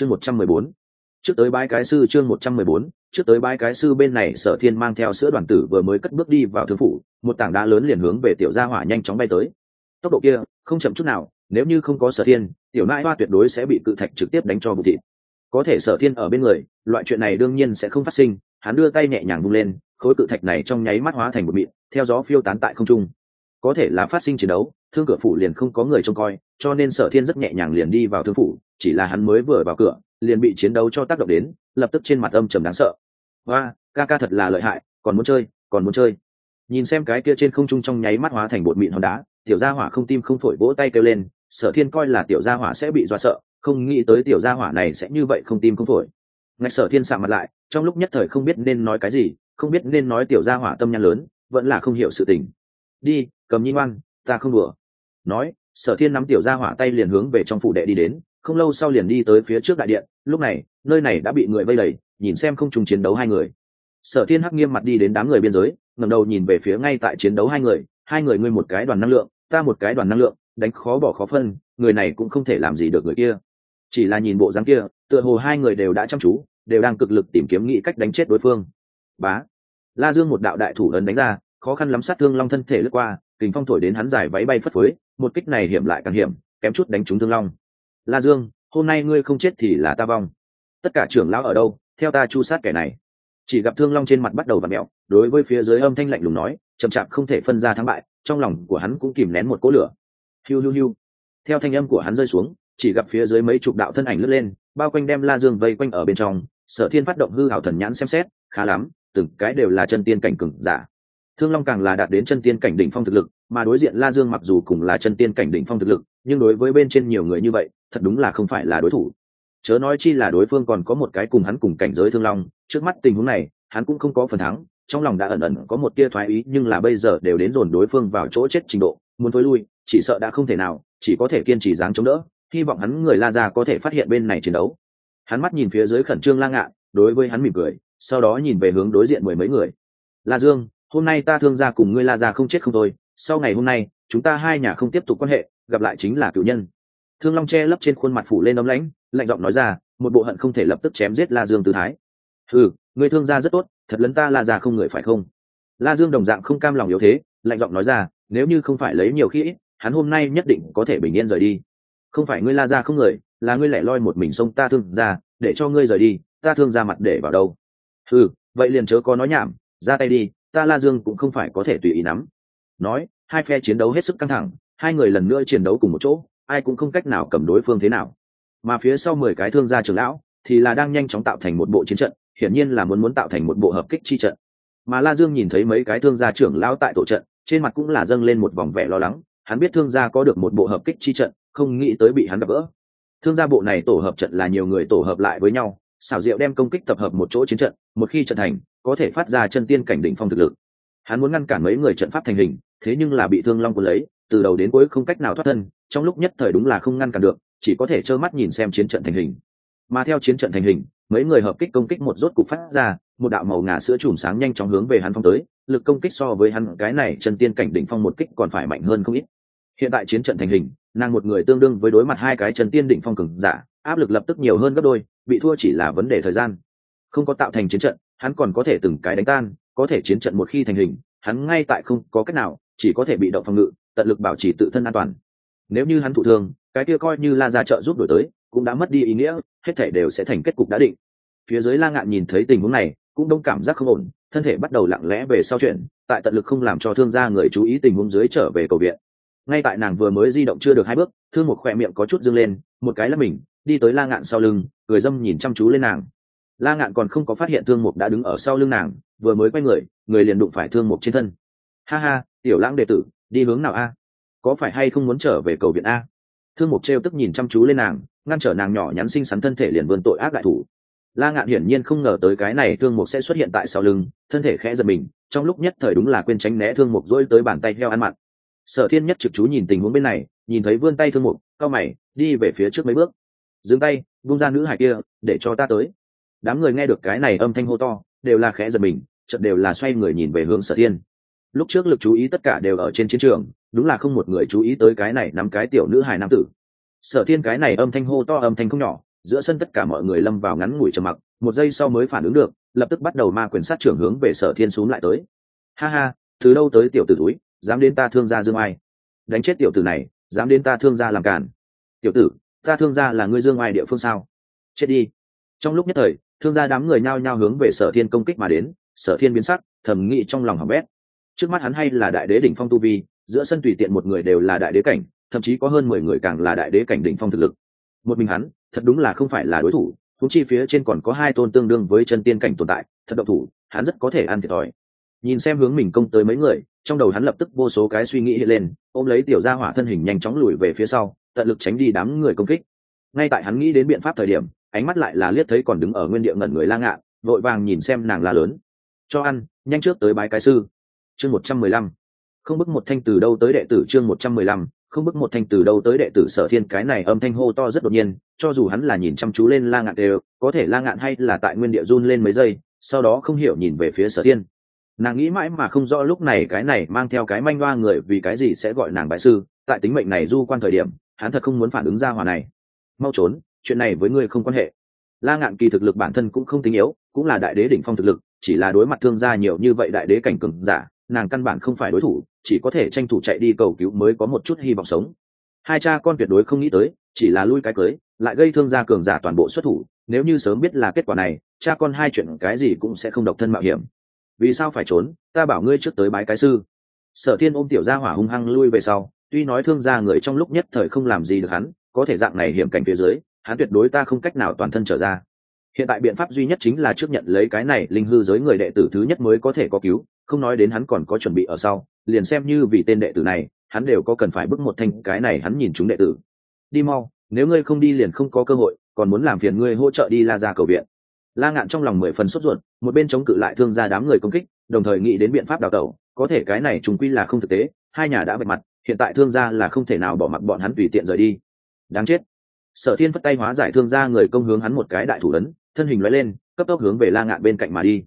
chương một trăm mười bốn. Trước tới bãi cái sư chương một trăm mười bốn, trước tới bãi cái sư bên này sở thiên mang theo sữa đoàn tử vừa mới cất bước đi vào thương phủ, một tảng đá lớn liền hướng về tiểu gia hỏa nhanh chóng bay tới. Tốc độ kia, không chậm chút nào, nếu như không có sở thiên, tiểu nãi hoa tuyệt đối sẽ bị cự thạch trực tiếp đánh cho bụt thịt. Có thể sở thiên ở bên người, loại chuyện này đương nhiên sẽ không phát sinh, hắn đưa tay nhẹ nhàng vung lên, khối cự thạch này trong nháy mắt hóa thành một mịn, theo gió phiêu tán tại không trung. Có thể là phát sinh chiến đấu thương cửa phủ liền không có người trông coi, cho nên sở thiên rất nhẹ nhàng liền đi vào thương phủ, chỉ là hắn mới vừa vào cửa, liền bị chiến đấu cho tác động đến, lập tức trên mặt âm trầm đáng sợ. Và ca ca thật là lợi hại, còn muốn chơi, còn muốn chơi. Nhìn xem cái kia trên không trung trong nháy mắt hóa thành bột mịn hòn đá, tiểu gia hỏa không tim không phổi vỗ tay kêu lên, sở thiên coi là tiểu gia hỏa sẽ bị dọa sợ, không nghĩ tới tiểu gia hỏa này sẽ như vậy không tim không phổi. Ngạch sở thiên sạm mặt lại, trong lúc nhất thời không biết nên nói cái gì, không biết nên nói tiểu gia hỏa tâm nhăn lớn, vẫn là không hiểu sự tình. Đi, cầm nhi ngoan, ta không đùa nói, sở thiên nắm tiểu gia hỏa tay liền hướng về trong phủ đệ đi đến, không lâu sau liền đi tới phía trước đại điện, lúc này, nơi này đã bị người vây lầy nhìn xem không trùng chiến đấu hai người. Sở thiên hắc nghiêm mặt đi đến đám người biên giới, ngẩng đầu nhìn về phía ngay tại chiến đấu hai người hai người ngươi một cái đoàn năng lượng, ta một cái đoàn năng lượng, đánh khó bỏ khó phân, người này cũng không thể làm gì được người kia. Chỉ là nhìn bộ dáng kia, tựa hồ hai người đều đã chăm chú, đều đang cực lực tìm kiếm nghĩ cách đánh chết đối phương. Bá! La dương một đạo đại thủ ấn đánh ra, khó khăn lắm sát thương long thân thể lướt qua, kình phong thổi đến hắn giải váy bay phất phới một kích này hiểm lại càng hiểm, kém chút đánh trúng thương long. La dương, hôm nay ngươi không chết thì là ta vong. Tất cả trưởng lão ở đâu? Theo ta chu sát kẻ này. Chỉ gặp thương long trên mặt bắt đầu và mẹo, đối với phía dưới âm thanh lạnh lùng nói, chậm chạp không thể phân ra thắng bại, trong lòng của hắn cũng kìm nén một cỗ lửa. Hiu hiu hiu. Theo thanh âm của hắn rơi xuống, chỉ gặp phía dưới mấy chục đạo thân ảnh lướt lên, bao quanh đem la dương vây quanh ở bên trong. Sở thiên phát động hư hảo thần nhãn xem xét, khá lắm, từng cái đều là chân tiên cảnh cừng giả. Thương long càng là đạt đến chân tiên cảnh đỉnh phong thực lực mà đối diện la dương mặc dù cùng là chân tiên cảnh đỉnh phong thực lực, nhưng đối với bên trên nhiều người như vậy, thật đúng là không phải là đối thủ. Chớ nói chi là đối phương còn có một cái cùng hắn cùng cảnh giới thương long, trước mắt tình huống này, hắn cũng không có phần thắng, trong lòng đã ẩn ẩn có một tia thoái ý, nhưng là bây giờ đều đến dồn đối phương vào chỗ chết trình độ, muốn thối lui, chỉ sợ đã không thể nào, chỉ có thể kiên trì dáng chống đỡ, hy vọng hắn người la ra có thể phát hiện bên này chiến đấu. Hắn mắt nhìn phía dưới khẩn trương la ngạ, đối với hắn mỉm cười, sau đó nhìn về hướng đối diện mười mấy người. La dương, hôm nay ta thương gia cùng ngươi la ra không chết không thôi sau ngày hôm nay, chúng ta hai nhà không tiếp tục quan hệ, gặp lại chính là cựu nhân. Thương long che lấp trên khuôn mặt phủ lên ấm lãnh, lạnh giọng nói ra, một bộ hận không thể lập tức chém giết la dương tư thái. Ừ người thương gia rất tốt, thật lấn ta la già không người phải không? La dương đồng dạng không cam lòng yếu thế, lạnh giọng nói ra, nếu như không phải lấy nhiều khi, hắn hôm nay nhất định có thể bình yên rời đi. Không phải ngươi la ra không người, là ngươi lẻ loi một mình xông ta thương ra để cho ngươi rời đi, ta thương ra mặt để vào đâu? Ừ vậy liền chớ có nói nhảm, ra tay đi, ta la dương cũng không phải có thể tùy ý nắm nói, hai phe chiến đấu hết sức căng thẳng, hai người lần nữa chiến đấu cùng một chỗ, ai cũng không cách nào cầm đối phương thế nào. Mà phía sau mười cái thương gia trưởng lão thì là đang nhanh chóng tạo thành một bộ chiến trận, hiển nhiên là muốn muốn tạo thành một bộ hợp kích chi trận. Mà la dương nhìn thấy mấy cái thương gia trưởng lão tại tổ trận, trên mặt cũng là dâng lên một vòng vẻ lo lắng, hắn biết thương gia có được một bộ hợp kích chi trận, không nghĩ tới bị hắn đập vỡ thương gia bộ này tổ hợp trận là nhiều người tổ hợp lại với nhau, xảo diệu đem công kích tập hợp một chỗ chiến trận, một khi trận thành, có thể phát ra chân tiên cảnh đỉnh phong thực lực hắn muốn ngăn cản mấy người trận pháp thành hình, thế nhưng là bị thương long quân lấy, từ đầu đến cuối không cách nào thoát thân, trong lúc nhất thời đúng là không ngăn cản được, chỉ có thể trơ mắt nhìn xem chiến trận thành hình. Mà theo chiến trận thành hình, mấy người hợp kích công kích một rốt cục phát ra, một đạo màu ngà sữa chùm sáng nhanh chóng hướng về hắn phong tới, lực công kích so với hắn, cái này chân tiên cảnh đỉnh phong một kích còn phải mạnh hơn không ít. Hiện tại chiến trận thành hình, nàng một người tương đương với đối mặt hai cái chân tiên đỉnh phong cường giả, áp lực lập tức nhiều hơn gấp đôi, bị thua chỉ là vấn đề thời gian. Không có tạo thành chiến trận, hắn còn có thể từng cái đánh tan có thể chiến trận một khi thành hình, hắn ngay tại không có cách nào, chỉ có thể bị động phòng ngự, tận lực bảo trì tự thân an toàn. Nếu như hắn thụ thương, cái kia coi như la ra trợ giúp đổi tới, cũng đã mất đi ý nghĩa, hết thể đều sẽ thành kết cục đã định. Phía dưới la ngạn nhìn thấy tình huống này, cũng đông cảm giác không ổn, thân thể bắt đầu lặng lẽ về sau chuyện tại tận lực không làm cho thương gia người chú ý tình huống dưới trở về cầu viện. Ngay tại nàng vừa mới di động chưa được hai bước, thương một khoe miệng có chút dâng lên, một cái là mình, đi tới la ngạn sau lưng người dâm nhìn chăm chú lên nàng. La ngạn còn không có phát hiện thương mục đã đứng ở sau lưng nàng vừa mới quay người người liền đụng phải thương mục trên thân. Ha ha, tiểu lãng đệ tử, đi hướng nào a? Có phải hay không muốn trở về cầu viện a? Thương mục trêu tức nhìn chăm chú lên nàng, ngăn trở nàng nhỏ nhắn xinh xắn thân thể liền vươn tội ác đại thủ. La ngạn hiển nhiên không ngờ tới cái này thương mục sẽ xuất hiện tại sau lưng, thân thể khẽ giật mình, trong lúc nhất thời đúng là quên tránh né thương mục dỗi tới bàn tay heo ăn mặn. Sở thiên nhất trực chú nhìn tình huống bên này, nhìn thấy vươn tay thương mục cao mày, đi về phía trước mấy bước. Dừng tay vung ra nữ hải kia, để cho ta tới. Đám người nghe được cái này âm thanh hô to đều là khẽ giật mình, chợt đều là xoay người nhìn về hướng sở thiên. Lúc trước lực chú ý tất cả đều ở trên chiến trường, đúng là không một người chú ý tới cái này nắm cái tiểu nữ hài nam tử. Sở thiên cái này âm thanh hô to âm thanh không nhỏ, giữa sân tất cả mọi người lâm vào ngắn ngủi trầm mặc, một giây sau mới phản ứng được, lập tức bắt đầu ma quyền sát trưởng hướng về sở thiên xuống lại tới. Ha ha, từ đâu tới tiểu tử túi, dám đến ta thương gia dương ai? Đánh chết tiểu tử này, dám đến ta thương gia làm cản tiểu tử, ta thương gia là ngươi dương ai địa phương sao? Chết đi. Trong lúc nhất thời thương gia đám người nhao nhao hướng về sở thiên công kích mà đến, sở thiên biến sắc, thầm nghĩ trong lòng hỏng bét. Trước mắt hắn hay là đại đế đỉnh phong tu vi, giữa sân tùy tiện một người đều là đại đế cảnh, thậm chí có hơn mười người càng là đại đế cảnh đỉnh phong thực lực. Một mình hắn, thật đúng là không phải là đối thủ thúng chi phía trên còn có hai tôn tương đương với chân tiên cảnh tồn tại, thật độc thủ, hắn rất có thể ăn thiệt thòi. Nhìn xem hướng mình công tới mấy người, trong đầu hắn lập tức vô số cái suy nghĩ hiện lên, ôm lấy tiểu gia hỏa thân hình nhanh chóng lùi về phía sau, tận lực tránh đi đám người công kích. Ngay tại hắn nghĩ đến biện pháp thời điểm ánh mắt lại là liếc thấy còn đứng ở nguyên địa ngẩn người la ngạn vội vàng nhìn xem nàng la lớn. Cho ăn, nhanh trước tới bái cái sư. Chương một trăm mười lăm. Không bức một thanh từ đâu tới đệ tử, chương một trăm mười lăm. Không bức một thanh từ đâu tới đệ tử sở thiên, cái này âm thanh hô to rất đột nhiên, cho dù hắn là nhìn chăm chú lên la ngạn đều, có thể la ngạn hay là tại nguyên địa run lên mấy giây, sau đó không hiểu nhìn về phía sở thiên. Nàng nghĩ mãi mà không rõ lúc này cái này mang theo cái manh đoa người vì cái gì sẽ gọi nàng bại sư, tại tính mệnh này du quan thời điểm, hắn thật không muốn phản ứng ra hòa này. Mau trốn chuyện này với ngươi không quan hệ. La ngạn kỳ thực lực bản thân cũng không tính yếu, cũng là đại đế đỉnh phong thực lực, chỉ là đối mặt thương gia nhiều như vậy đại đế cảnh cường giả, nàng căn bản không phải đối thủ, chỉ có thể tranh thủ chạy đi cầu cứu mới có một chút hy vọng sống. Hai cha con tuyệt đối không nghĩ tới, chỉ là lui cái cưới, lại gây thương gia cường giả toàn bộ xuất thủ, nếu như sớm biết là kết quả này, cha con hai chuyện cái gì cũng sẽ không độc thân mạo hiểm. Vì sao phải trốn? Ta bảo ngươi trước tới bái cái sư. Sở thiên ôm tiểu gia hỏa hung hăng lui về sau, tuy nói thương gia người trong lúc nhất thời không làm gì được hắn, có thể dạng này hiểm cảnh phía dưới hắn tuyệt đối ta không cách nào toàn thân trở ra. Hiện tại biện pháp duy nhất chính là trước nhận lấy cái này linh hư giới người đệ tử thứ nhất mới có thể có cứu, không nói đến hắn còn có chuẩn bị ở sau, liền xem như vì tên đệ tử này, hắn đều có cần phải bước một thanh cái này hắn nhìn chúng đệ tử. Đi mau, nếu ngươi không đi liền không có cơ hội, còn muốn làm phiền ngươi hỗ trợ đi la ra cầu viện. La ngạn trong lòng mười phần sốt ruột, một bên chống cự lại thương gia đám người công kích, đồng thời nghĩ đến biện pháp đào tẩu, có thể cái này trùng quy là không thực tế, hai nhà đã bạch mặt, hiện tại thương gia là không thể nào bỏ mặc bọn hắn tùy tiện rời đi. Đáng chết sở thiên phất tay hóa giải thương gia người công hướng hắn một cái đại thủ ấn, thân hình loại lên, cấp tốc hướng về la ngạn bên cạnh mà đi.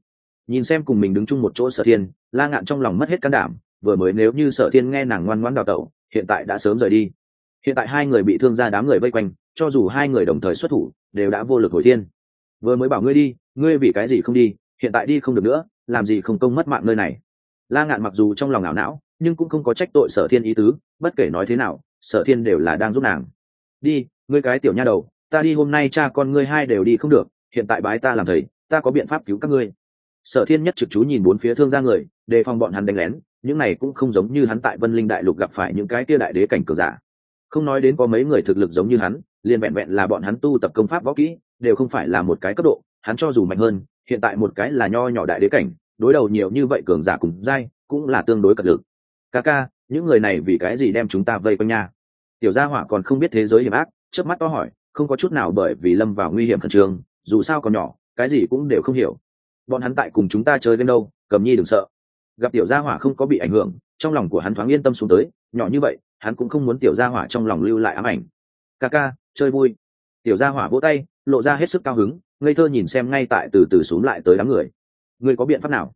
Nhìn xem cùng mình đứng chung một chỗ sở thiên, la ngạn trong lòng mất hết can đảm, vừa mới nếu như sở thiên nghe nàng ngoan ngoãn đào tẩu, hiện tại đã sớm rời đi. Hiện tại hai người bị thương ra đám người vây quanh, cho dù hai người đồng thời xuất thủ, đều đã vô lực hồi thiên. Vừa mới bảo ngươi đi, ngươi vì cái gì không đi, hiện tại đi không được nữa, làm gì không công mất mạng nơi này. La ngạn mặc dù trong lòng ảo não, nhưng cũng không có trách tội sở thiên ý tứ, bất kể nói thế nào, sở thiên đều là đang giúp nàng đi, ngươi cái tiểu nha đầu, ta đi hôm nay cha con ngươi hai đều đi không được, hiện tại bái ta làm thầy, ta có biện pháp cứu các ngươi. Sở thiên nhất trực chú nhìn bốn phía thương ra người, đề phòng bọn hắn đánh lén, những này cũng không giống như hắn tại vân linh đại lục gặp phải những cái kia đại đế cảnh cờ giả. Không nói đến có mấy người thực lực giống như hắn, liền vẹn vẹn là bọn hắn tu tập công pháp võ kỹ, đều không phải là một cái cấp độ, hắn cho dù mạnh hơn, hiện tại một cái là nho nhỏ đại đế cảnh, đối đầu nhiều như vậy cường giả cùng dai cũng là tương đối cật lực. Ca ca những người này vì cái gì đem chúng ta vây quanh nha? Tiểu gia hỏa còn không biết thế giới hiểm ác trước mắt to hỏi, không có chút nào bởi vì lâm vào nguy hiểm khẩn trương, dù sao còn nhỏ, cái gì cũng đều không hiểu. Bọn hắn tại cùng chúng ta chơi game đâu, cầm nhi đừng sợ. Gặp tiểu gia hỏa không có bị ảnh hưởng, trong lòng của hắn thoáng yên tâm xuống tới, nhỏ như vậy, hắn cũng không muốn tiểu gia hỏa trong lòng lưu lại ám ảnh. Ca ca, chơi vui. Tiểu gia hỏa vỗ tay, lộ ra hết sức cao hứng, ngây thơ nhìn xem ngay tại từ từ xuống lại tới đám người. Người có biện pháp nào?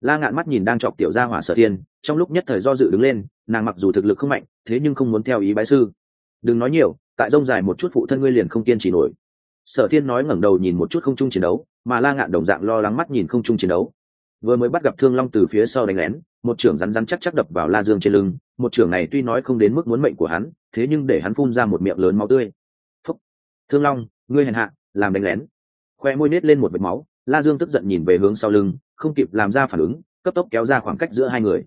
La ngạn mắt nhìn đang chọc tiểu gia hỏa sở thiên, trong lúc nhất thời do dự đứng lên, nàng mặc dù thực lực không mạnh thế nhưng không muốn theo ý bái sư. Đừng nói nhiều, tại rông dài một chút phụ thân ngươi liền không kiên trì nổi. Sở thiên nói ngẩng đầu nhìn một chút không chung chiến đấu, mà la ngạn đồng dạng lo lắng mắt nhìn không chung chiến đấu. Vừa mới bắt gặp thương long từ phía sau đánh lén, một trưởng rắn rắn chắc chắc đập vào la dương trên lưng, một trưởng này tuy nói không đến mức muốn mệnh của hắn, thế nhưng để hắn phun ra một miệng lớn máu tươi. Phúc. thương long, ngươi hèn hạ, làm đánh lén. Khoe môi nết lên một vệt máu, la dương tức giận nhìn về hướng sau lưng, không kịp làm ra phản ứng, cấp tốc kéo ra khoảng cách giữa hai người.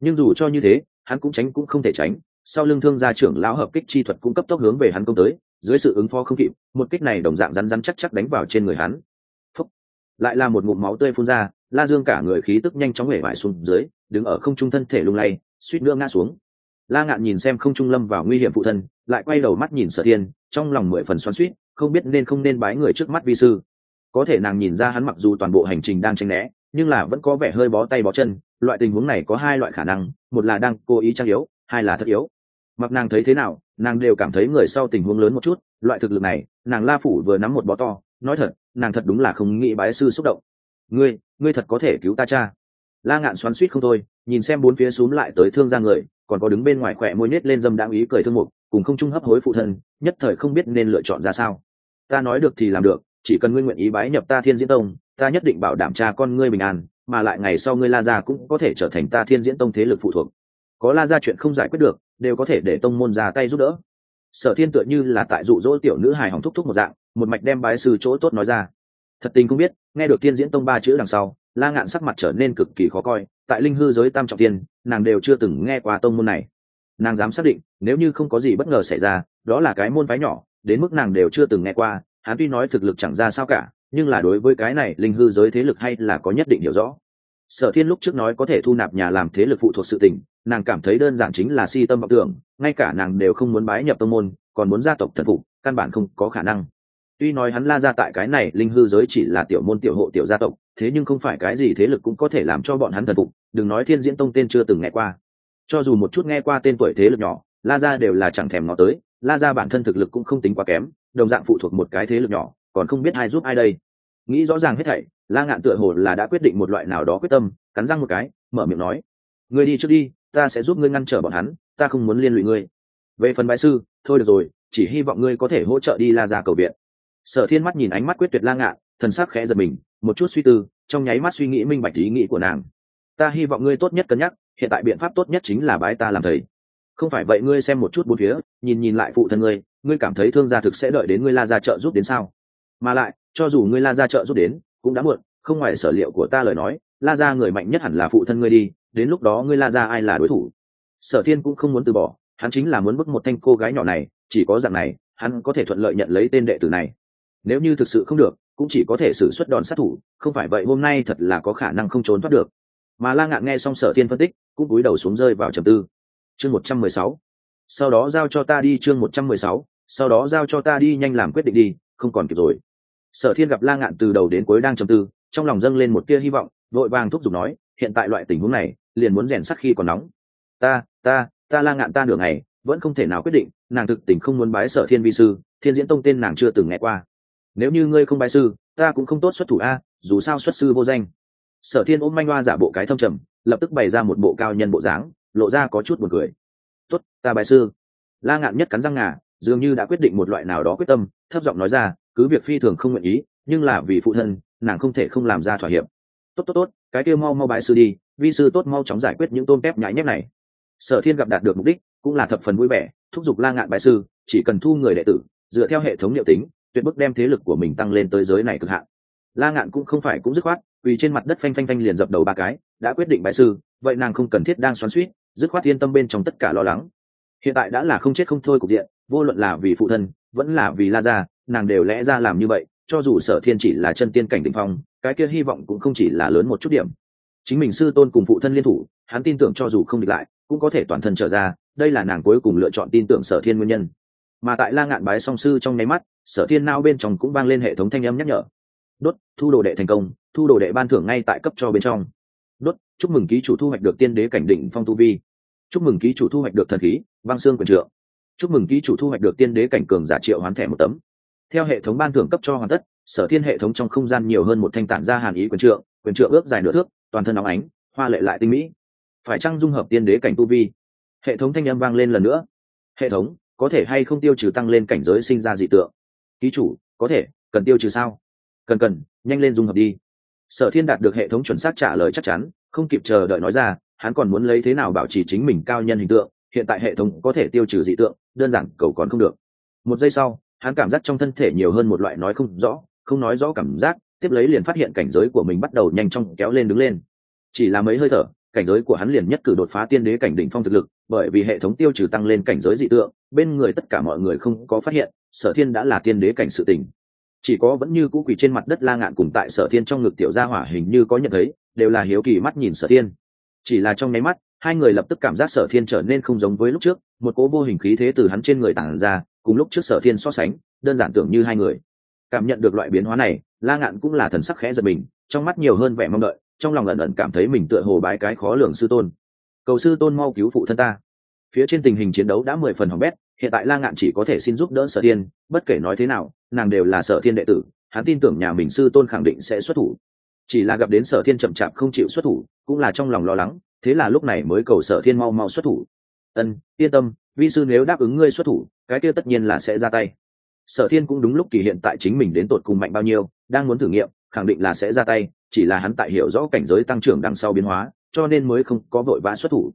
Nhưng dù cho như thế, hắn cũng tránh cũng không thể tránh sau lưng thương gia trưởng lão hợp kích chi thuật cũng cấp tốc hướng về hắn công tới, dưới sự ứng phó không kịp, một kích này đồng dạng rắn rắn chắc chắc đánh vào trên người hắn. Phúc. lại là một ngụm máu tươi phun ra, la dương cả người khí tức nhanh chóng hể vải xuống dưới, đứng ở không trung thân thể lung lay, suýt nữa ngã xuống. La ngạn nhìn xem không trung lâm vào nguy hiểm phụ thân, lại quay đầu mắt nhìn sở thiên, trong lòng mười phần xoắn suýt không biết nên không nên bái người trước mắt vi sư. Có thể nàng nhìn ra hắn mặc dù toàn bộ hành trình đang tranh né, nhưng là vẫn có vẻ hơi bó tay bó chân, loại tình huống này có hai loại khả năng, một là đang cố ý trang yếu hai là thất yếu. Mặc nàng thấy thế nào, nàng đều cảm thấy người sau tình huống lớn một chút, loại thực lực này, nàng la phủ vừa nắm một bó to, nói thật, nàng thật đúng là không nghĩ bái sư xúc động. Ngươi ngươi thật có thể cứu ta cha. La ngạn xoắn suýt không thôi, nhìn xem bốn phía x u ố n g lại tới thương ra người, còn có đứng bên ngoài khỏe môi nết lên dâm đáng ý cười thương mục, cùng không trung hấp hối phụ thân, nhất thời không biết nên lựa chọn ra sao. Ta nói được thì làm được, chỉ cần ngươi nguyện ý bái nhập ta thiên diễn tông, ta nhất định bảo đảm cha con ngươi bình an, mà lại ngày sau ngươi la gia cũng có thể trở thành ta thiên diễn tông thế lực phụ thuộc có la ra chuyện không giải quyết được, đều có thể để tông môn ra tay giúp đỡ. Sở thiên tựa như là tại dụ dỗ tiểu nữ hài hỏng thúc thúc một dạng, một mạch đem bái sư chỗ tốt nói ra. Thật tình không biết, nghe được tiên diễn tông ba chữ đằng sau, la ngạn sắc mặt trở nên cực kỳ khó coi, tại linh hư giới tam trọng tiên nàng đều chưa từng nghe qua tông môn này. Nàng dám xác định, nếu như không có gì bất ngờ xảy ra, đó là cái môn phái nhỏ, đến mức nàng đều chưa từng nghe qua, hắn tuy nói thực lực chẳng ra sao cả, nhưng là đối với cái này linh hư giới thế lực hay là có nhất định hiểu rõ. Sở thiên lúc trước nói có thể thu nạp nhà làm thế lực phụ thuộc sự tình nàng cảm thấy đơn giản chính là si tâm vọng tưởng, ngay cả nàng đều không muốn bái nhập tông môn, còn muốn gia tộc thần phục, căn bản không có khả năng. Tuy nói hắn la ra tại cái này, linh hư giới chỉ là tiểu môn tiểu hộ tiểu gia tộc, thế nhưng không phải cái gì thế lực cũng có thể làm cho bọn hắn thần phục, đừng nói thiên diễn tông tên chưa từng nghe qua. Cho dù một chút nghe qua tên tuổi thế lực nhỏ, la ra đều là chẳng thèm nó tới, la ra bản thân thực lực cũng không tính quá kém, đồng dạng phụ thuộc một cái thế lực nhỏ, còn không biết ai giúp ai đây. Nghĩ rõ ràng hết thảy, la ngạn tựa hồ là đã quyết định một loại nào đó quyết tâm, cắn răng một cái, mở miệng nói, ngươi đi trước đi ta sẽ giúp ngươi ngăn trở bọn hắn, ta không muốn liên lụy ngươi. Về phần bái sư, thôi được rồi, chỉ hy vọng ngươi có thể hỗ trợ đi la ra cầu viện. Sở thiên mắt nhìn ánh mắt quyết tuyệt la ngạn, thần sắc khẽ giật mình, một chút suy tư, trong nháy mắt suy nghĩ minh bạch ý nghĩ của nàng. Ta hy vọng ngươi tốt nhất cân nhắc, hiện tại biện pháp tốt nhất chính là bái ta làm thầy. Không phải vậy ngươi xem một chút bốn phía, nhìn nhìn lại phụ thân ngươi ngươi cảm thấy thương gia thực sẽ đợi đến ngươi la ra trợ giúp đến sao? Mà lại, cho dù ngươi la ra trợ giúp đến, cũng đã muộn, không ngoài sở liệu của ta lời nói la ra người mạnh nhất hẳn là phụ thân ngươi đi, đến lúc đó ngươi la ra ai là đối thủ? Sở thiên cũng không muốn từ bỏ, hắn chính là muốn bức một thanh cô gái nhỏ này, chỉ có dạng này, hắn có thể thuận lợi nhận lấy tên đệ tử này. Nếu như thực sự không được, cũng chỉ có thể xử suất đòn sát thủ, không phải vậy hôm nay thật là có khả năng không trốn thoát được. Mà la ngạn nghe xong sở thiên phân tích, cũng cúi đầu xuống rơi vào trầm tư. Chương một trăm mười sáu. Sau đó giao cho ta đi chương một trăm mười sáu, sau đó giao cho ta đi nhanh làm quyết định đi, không còn kịp rồi. Sở thiên gặp la ngạn từ đầu đến cuối đang trầm tư, trong lòng dâng lên một tia hy vọng vội vàng thúc giục nói, hiện tại loại tình huống này, liền muốn rèn sắc khi còn nóng. Ta ta ta la ngạn ta nửa ngày, vẫn không thể nào quyết định, nàng thực tình không muốn bái sở thiên vi sư, thiên diễn tông tên nàng chưa từng nghe qua. Nếu như ngươi không bái sư, ta cũng không tốt xuất thủ a, dù sao xuất sư vô danh. Sở thiên ôm manh hoa giả bộ cái thâm trầm, lập tức bày ra một bộ cao nhân bộ dáng, lộ ra có chút b u ồ n cười. Tốt, ta bái sư. La ngạn nhất cắn răng ngà, dường như đã quyết định một loại nào đó quyết tâm, thấp giọng nói ra, cứ việc phi thường không nguyện ý, nhưng là vì phụ thân, nàng không thể không làm ra thỏa hiệp tốt tốt tốt, cái kia mau mau bái sư đi, vi sư tốt mau chóng giải quyết những tôm tép nhãi nhép này. Sở thiên gặp đạt được mục đích, cũng là thập phần vui vẻ, thúc giục la ngạn bái sư, chỉ cần thu người đệ tử, dựa theo hệ thống liệu tính, tuyệt bức đem thế lực của mình tăng lên tới giới này cực hạn. La ngạn cũng không phải cũng dứt khoát, vì trên mặt đất phanh phanh phanh liền dập đầu ba cái, đã quyết định bại sư, vậy nàng không cần thiết đang xoắn suýt dứt khoát yên tâm bên trong tất cả lo lắng. Hiện tại đã là không chết không thôi cục diện, vô luận là vì phụ thân, vẫn là vì la gia, nàng đều lẽ ra làm như vậy, cho dù sở thiên chỉ là chân tiên cảnh định phong cái kia hy vọng cũng không chỉ là lớn một chút điểm. Chính mình sư tôn cùng phụ thân liên thủ, hắn tin tưởng cho dù không địch lại, cũng có thể toàn thân trở ra, đây là nàng cuối cùng lựa chọn tin tưởng sở thiên nguyên nhân. Mà tại la ngạn bái song sư trong nháy mắt, sở thiên nao bên trong cũng vang lên hệ thống thanh âm nhắc nhở. Đốt, thu đồ đệ thành công, thu đồ đệ ban thưởng ngay tại cấp cho bên trong. Đốt, chúc mừng ký chủ thu hoạch được tiên đế cảnh định phong tu vi. Chúc mừng ký chủ thu hoạch được thần khí, vang xương quyền trượng. Chúc mừng ký chủ thu hoạch được tiên đế cảnh cường giả triệu hoán thẻ một tấm. Theo hệ thống ban thưởng cấp cho hoàn tất sở thiên hệ thống trong không gian nhiều hơn một thanh tản ra hàn ý quyền trượng quyền trượng ước dài nửa thước, toàn thân óng ánh, hoa lệ lại tinh mỹ. Phải chăng dung hợp tiên đế cảnh tu vi? Hệ thống thanh âm vang lên lần nữa. Hệ thống, có thể hay không tiêu trừ tăng lên cảnh giới sinh ra dị tượng? Ký chủ, có thể, cần tiêu trừ sao? Cần cần, nhanh lên dung hợp đi. Sở thiên đạt được hệ thống chuẩn xác trả lời chắc chắn, không kịp chờ đợi nói ra, hắn còn muốn lấy thế nào bảo trì chính mình cao nhân hình tượng, hiện tại hệ thống có thể tiêu trừ dị tượng, đơn giản cầu còn không được. Một giây sau, hắn cảm giác trong thân thể nhiều hơn một loại nói không rõ không nói rõ cảm giác, tiếp lấy liền phát hiện cảnh giới của mình bắt đầu nhanh chóng kéo lên đứng lên. Chỉ là mấy hơi thở, cảnh giới của hắn liền nhất cử đột phá tiên đế cảnh đỉnh phong thực lực, bởi vì hệ thống tiêu trừ tăng lên cảnh giới dị tượng, bên người tất cả mọi người không có phát hiện, sở thiên đã là tiên đế cảnh sự tình. Chỉ có vẫn như cũ quỳ trên mặt đất la ngạn cùng tại sở thiên trong ngực tiểu gia hỏa hình như có nhận thấy, đều là hiếu kỳ mắt nhìn sở thiên. Chỉ là trong nháy mắt, hai người lập tức cảm giác sở thiên trở nên không giống với lúc trước, một cố vô hình khí thế từ hắn trên người tản ra, cùng lúc trước sở thiên so sánh, đơn giản tưởng như hai người cảm nhận được loại biến hóa này, la ngạn cũng là thần sắc khẽ giật mình, trong mắt nhiều hơn vẻ mong đợi, trong lòng ẩn ẩn cảm thấy mình tựa hồ bái cái khó lường sư tôn. Cầu sư tôn mau cứu phụ thân ta. Phía trên tình hình chiến đấu đã mười phần hỏng bét, hiện tại la ngạn chỉ có thể xin giúp đỡ sở thiên, bất kể nói thế nào, nàng đều là sở thiên đệ tử, hắn tin tưởng nhà mình sư tôn khẳng định sẽ xuất thủ. Chỉ là gặp đến sở thiên chậm chạp không chịu xuất thủ, cũng là trong lòng lo lắng, thế là lúc này mới cầu sở thiên mau mau xuất thủ. Ân, yên tâm, vi sư nếu đáp ứng ngươi xuất thủ, cái kia tất nhiên là sẽ ra tay sở thiên cũng đúng lúc kỳ hiện tại chính mình đến tột cùng mạnh bao nhiêu, đang muốn thử nghiệm, khẳng định là sẽ ra tay, chỉ là hắn tại hiểu rõ cảnh giới tăng trưởng đằng sau biến hóa, cho nên mới không có vội vã xuất thủ.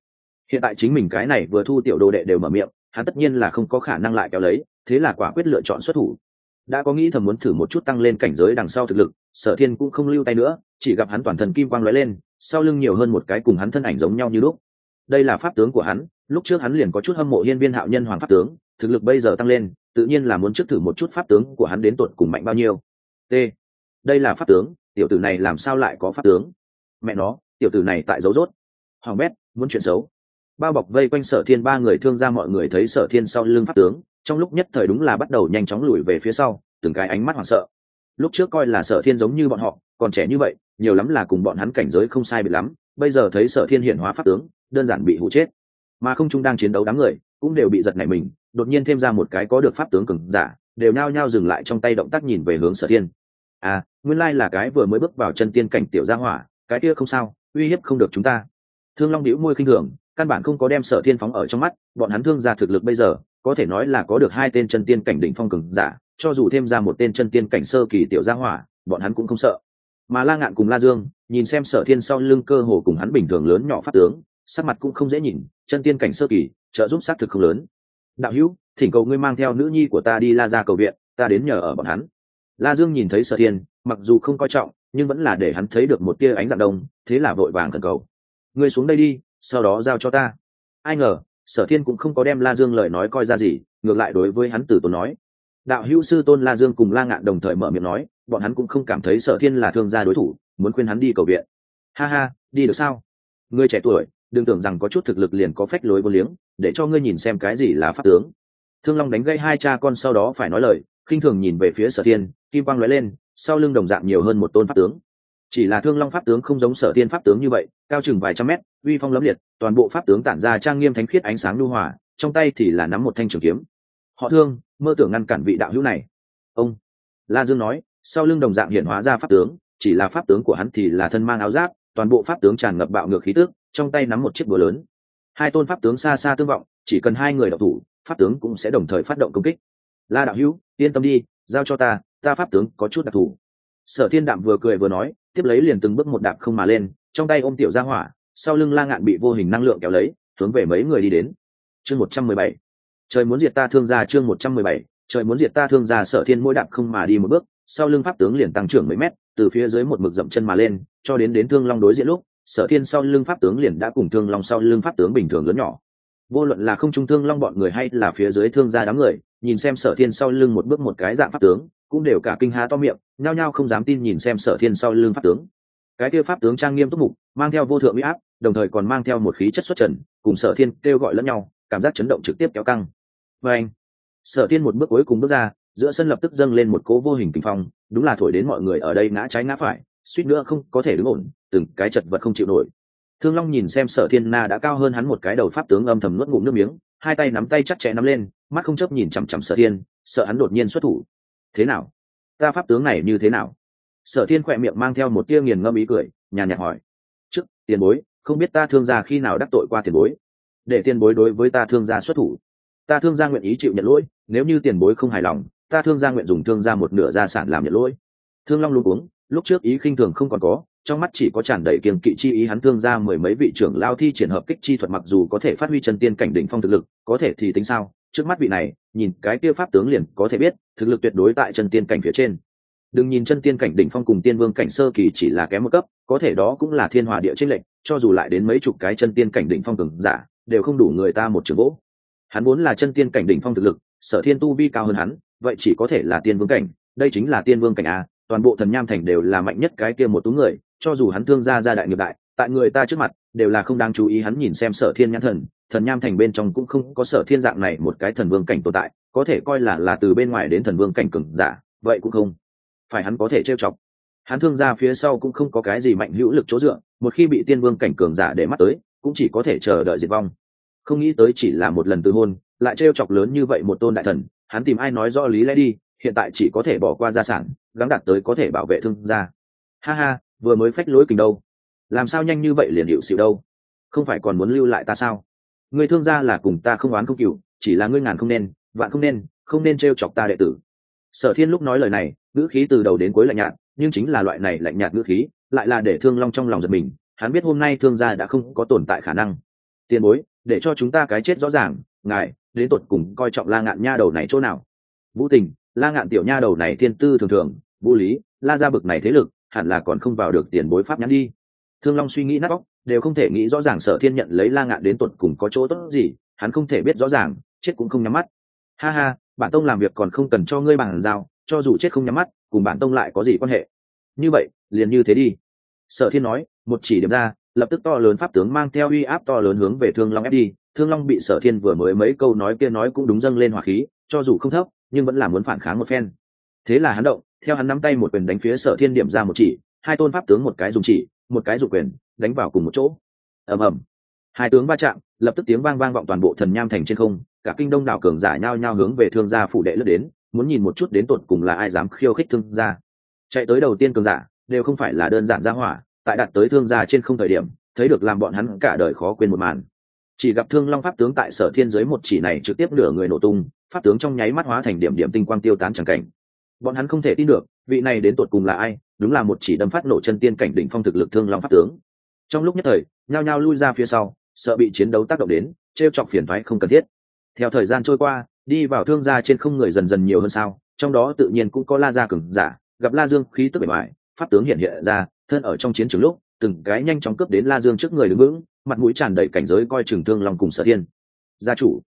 Hiện tại chính mình cái này vừa thu tiểu đồ đệ đều mở miệng, hắn tất nhiên là không có khả năng lại kéo lấy, thế là quả quyết lựa chọn xuất thủ. Đã có nghĩ thầm muốn thử một chút tăng lên cảnh giới đằng sau thực lực, sở thiên cũng không lưu tay nữa, chỉ gặp hắn toàn thân kim quang lóe lên, sau lưng nhiều hơn một cái cùng hắn thân ảnh giống nhau như lúc. Đây là pháp tướng của hắn, lúc trước hắn liền có chút hâm mộ hiên viên hạo nhân hoàng pháp tướng, thực lực bây giờ tăng lên tự nhiên là muốn trước thử một chút pháp tướng của hắn đến tột cùng mạnh bao nhiêu. T. Đây là pháp tướng, tiểu tử này làm sao lại có pháp tướng? Mẹ nó, tiểu tử này tại dấu rốt. Hoàng bét, muốn chuyện xấu. Bao bọc vây quanh sở thiên ba người thương ra mọi người thấy sở thiên sau lưng pháp tướng, trong lúc nhất thời đúng là bắt đầu nhanh chóng lùi về phía sau, từng cái ánh mắt hoảng sợ. Lúc trước coi là sở thiên giống như bọn họ, còn trẻ như vậy, nhiều lắm là cùng bọn hắn cảnh giới không sai bị lắm, bây giờ thấy sở thiên hiển hóa pháp tướng, đơn giản bị hụ chết. Mà không chúng đang chiến đấu đám người cũng đều bị giật nảy mình, đột nhiên thêm ra một cái có được pháp tướng cứng giả, đều nao nhao dừng lại trong tay động tác nhìn về hướng sở thiên. À nguyên lai là cái vừa mới bước vào chân tiên cảnh tiểu gia hỏa, cái kia không sao, uy hiếp không được chúng ta. Thương long đĩu môi khinh thường, căn bản không có đem sở thiên phóng ở trong mắt, bọn hắn thương ra thực lực bây giờ, có thể nói là có được hai tên chân tiên cảnh đỉnh phong cường giả, cho dù thêm ra một tên chân tiên cảnh sơ kỳ tiểu gia hỏa, bọn hắn cũng không sợ. Mà la ngạn cùng la dương, nhìn xem sở thiên sau lưng cơ hồ cùng hắn bình thường lớn nhỏ phát tướng sắc mặt cũng không dễ nhìn, chân tiên cảnh sơ kỳ, trợ giúp xác thực không lớn. Đạo hữu, thỉnh cầu ngươi mang theo nữ nhi của ta đi la ra cầu viện, ta đến nhờ ở bọn hắn. La dương nhìn thấy sở thiên, mặc dù không coi trọng, nhưng vẫn là để hắn thấy được một tia ánh dạng đông, thế là vội vàng thần cầu. Ngươi xuống đây đi, sau đó giao cho ta. Ai ngờ, sở thiên cũng không có đem la dương lời nói coi ra gì, ngược lại đối với hắn tử tốn nói. Đạo hữu sư tôn la dương cùng la ngạn đồng thời mở miệng nói, bọn hắn cũng không cảm thấy sở thiên là thương gia đối thủ, muốn khuyên hắn đi cầu viện. Ha ha, đi được sao? Ngươi trẻ tuổi đừng tưởng rằng có chút thực lực liền có phách lối vô liếng, để cho ngươi nhìn xem cái gì là pháp tướng. Thương long đánh gây hai cha con sau đó phải nói lời, khinh thường nhìn về phía sở thiên, kim quang lóe lên, sau lưng đồng dạng nhiều hơn một tôn pháp tướng. Chỉ là thương long pháp tướng không giống sở thiên pháp tướng như vậy, cao chừng vài trăm mét, uy phong lấm liệt, toàn bộ pháp tướng tản ra trang nghiêm thánh khiết ánh sáng lưu hòa, trong tay thì là nắm một thanh trường kiếm. Họ thương, mơ tưởng ngăn cản vị đạo hữu này. Ông la dương nói, sau lưng đồng dạng hiện hóa ra pháp tướng, chỉ là pháp tướng của hắn thì là thân mang áo giáp, toàn bộ pháp tướng tràn ngập bạo ngược khí tước trong tay nắm một chiếc búa lớn. Hai tôn pháp tướng xa xa tương vọng, chỉ cần hai người đọc thủ, pháp tướng cũng sẽ đồng thời phát động công kích. La đạo hữu, yên tâm đi, giao cho ta ta pháp tướng có chút đặc thù. Sở thiên đạm vừa cười vừa nói, tiếp lấy liền từng bước một đạp không mà lên, trong tay ôm tiểu ra hỏa, sau lưng la ngạn bị vô hình năng lượng kéo lấy, hướng về mấy người đi đến. Chương một trăm mười bảy. Trời muốn diệt ta thương gia chương một trăm mười bảy. Trời muốn diệt ta thương gia sở thiên mỗi đạp không mà đi một bước, sau lưng pháp tướng liền tăng trưởng mấy mét, từ phía dưới một mực dậm chân mà lên, cho đến đến thương long đối diện lúc sở thiên sau lưng pháp tướng liền đã cùng thương long sau lưng pháp tướng bình thường lớn nhỏ. Vô luận là không trung thương long bọn người hay là phía dưới thương gia đám người, nhìn xem sở thiên sau lưng một bước một cái dạng pháp tướng, cũng đều cả kinh há to miệng, nhao nhao không dám tin nhìn xem sở thiên sau lưng pháp tướng. Cái kia pháp tướng trang nghiêm túc mục, mang theo vô thượng uy áp, đồng thời còn mang theo một khí chất xuất trần, cùng sở thiên kêu gọi lẫn nhau, cảm giác chấn động trực tiếp kéo căng. Và anh, sở thiên một bước cuối cùng bước ra, giữa sân lập tức dâng lên một cố vô hình kinh phong, đúng là thổi đến mọi người ở đây ngã trái ngã phải suýt nữa không có thể đứng ổn, từng cái chật vật không chịu nổi. Thương long nhìn xem sở thiên na đã cao hơn hắn một cái đầu pháp tướng âm thầm nuốt ngụm nước miếng, hai tay nắm tay chắc chẽ nắm lên, mắt không chớp nhìn chằm chằm sở thiên, sợ hắn đột nhiên xuất thủ. Thế nào? Ta pháp tướng này như thế nào? Sở thiên khỏe miệng mang theo một tia nghiền ngâm ý cười, nhàn nhạt hỏi. Trước, tiền bối, không biết ta thương gia khi nào đắc tội qua tiền bối? Để tiền bối đối với ta thương gia xuất thủ. Ta thương gia nguyện ý chịu nhận lỗi, nếu như tiền bối không hài lòng, ta thương gia nguyện dùng thương gia một nửa gia sản làm nhận lỗi thương long luôn uống, lúc trước ý khinh thường không còn có, trong mắt chỉ có tràn đầy kiềm kỵ chi ý hắn thương ra mười mấy vị trưởng lao thi triển hợp kích chi thuật mặc dù có thể phát huy chân tiên cảnh đỉnh phong thực lực, có thể thì tính sao? Trước mắt vị này, nhìn cái kia pháp tướng liền có thể biết, thực lực tuyệt đối tại chân tiên cảnh phía trên. Đừng nhìn chân tiên cảnh đỉnh phong cùng tiên vương cảnh sơ kỳ chỉ là kém một cấp, có thể đó cũng là thiên hòa địa trinh lệnh cho dù lại đến mấy chục cái chân tiên cảnh đỉnh phong cường giả, đều không đủ người ta một trường gỗ hắn vốn là chân tiên cảnh đỉnh phong thực lực, sở thiên tu vi cao hơn hắn, vậy chỉ có thể là tiên vương cảnh, đây chính là tiên vương cảnh a toàn bộ thần nham thành đều là mạnh nhất cái kia một tú người, cho dù hắn thương gia gia đại nghiệp đại, tại người ta trước mặt, đều là không đáng chú ý hắn nhìn xem sở thiên nhãn thần thần nham thành bên trong cũng không có sở thiên dạng này một cái thần vương cảnh tồn tại, có thể coi là là từ bên ngoài đến thần vương cảnh cường giả, vậy cũng không phải hắn có thể trêu chọc. Hắn thương gia phía sau cũng không có cái gì mạnh hữu lực chỗ dựa, một khi bị tiên vương cảnh cường giả để mắt tới, cũng chỉ có thể chờ đợi diệt vong. Không nghĩ tới chỉ là một lần từ hôn, lại trêu chọc lớn như vậy một tôn đại thần, hắn tìm ai nói rõ lý lẽ đi, hiện tại chỉ có thể bỏ qua gia sản gắng đạt tới có thể bảo vệ thương gia. Ha ha vừa mới phách lối kình đâu. Làm sao nhanh như vậy liền hiệu xịu đâu? Không phải còn muốn lưu lại ta sao? Người thương gia là cùng ta không oán không cựu, chỉ là ngươi ngàn không nên vạn không nên không nên t chọc ta đệ tử. Sở thiên lúc nói lời này ngữ khí từ đầu đến cuối lạnh nhạt nhưng chính là loại này lạnh nhạt ngữ khí lại là để thương long trong lòng giật mình hắn biết hôm nay thương gia đã không có tồn tại khả năng. Tiền bối để cho chúng ta cái chết rõ ràng ngài đến tột cùng coi trọng la ngạn nha đầu này chỗ nào? Vũ tình la ngạn tiểu nha đầu này thiên tư thường thường vô lý, la ra bực này thế lực, hẳn là còn không vào được tiền bối pháp nhắn đi. Thương long suy nghĩ nát bóc đều không thể nghĩ rõ ràng sở thiên nhận lấy la ngạn đến tuột cùng có chỗ tốt gì, hắn không thể biết rõ ràng, chết cũng không nhắm mắt. Ha ha, bản tông làm việc còn không cần cho ngươi bàn giao, cho dù chết không nhắm mắt, cùng bản tông lại có gì quan hệ? Như vậy, liền như thế đi. Sở thiên nói, một chỉ điểm ra, lập tức to lớn pháp tướng mang theo uy áp to lớn hướng về thương long ép đi. Thương long bị sở thiên vừa mới mấy câu nói kia nói cũng đúng dâng lên hỏa khí, cho dù không thấp, nhưng vẫn là muốn phản kháng một phen. Thế là hắn động theo hắn nắm tay một quyền đánh phía sở thiên điểm ra một chỉ, hai tôn pháp tướng một cái dùng chỉ, một cái dùng quyền, đánh vào cùng một chỗ. Ầm ầm. Hai tướng va chạm, lập tức tiếng vang vang vọng toàn bộ thần nham thành trên không, cả kinh đông đảo cường giả nhao nhao hướng về thương gia phủ đệ lướt đến, muốn nhìn một chút đến tột cùng là ai dám khiêu khích thương gia. Chạy tới đầu tiên cường giả, đều không phải là đơn giản gia hỏa, tại đặt tới thương gia trên không thời điểm, thấy được làm bọn hắn cả đời khó quên một màn. Chỉ gặp thương long pháp tướng tại sở thiên giới một chỉ này trực tiếp nửa người nổ tung, pháp tướng trong nháy mắt hóa thành điểm điểm tinh quang tiêu tán chẳng cảnh bọn hắn không thể tin được, vị này đến tột cùng là ai, đúng là một chỉ đâm phát nổ chân tiên cảnh đỉnh phong thực lực thương long pháp tướng. Trong lúc nhất thời, nhao nhao lui ra phía sau, sợ bị chiến đấu tác động đến t r e o chọc phiền thoái không cần thiết. Theo thời gian trôi qua, đi vào thương gia trên không người dần dần nhiều hơn sao, trong đó tự nhiên cũng có la gia cừng giả, gặp la dương khí tức bề ngoài, pháp tướng hiện hiện ra, thân ở trong chiến trường lúc, từng cái nhanh chóng cướp đến la dương trước người đứng vững, mặt mũi tràn đầy cảnh giới coi chừng thương long cùng sở thiên. Gia chủ.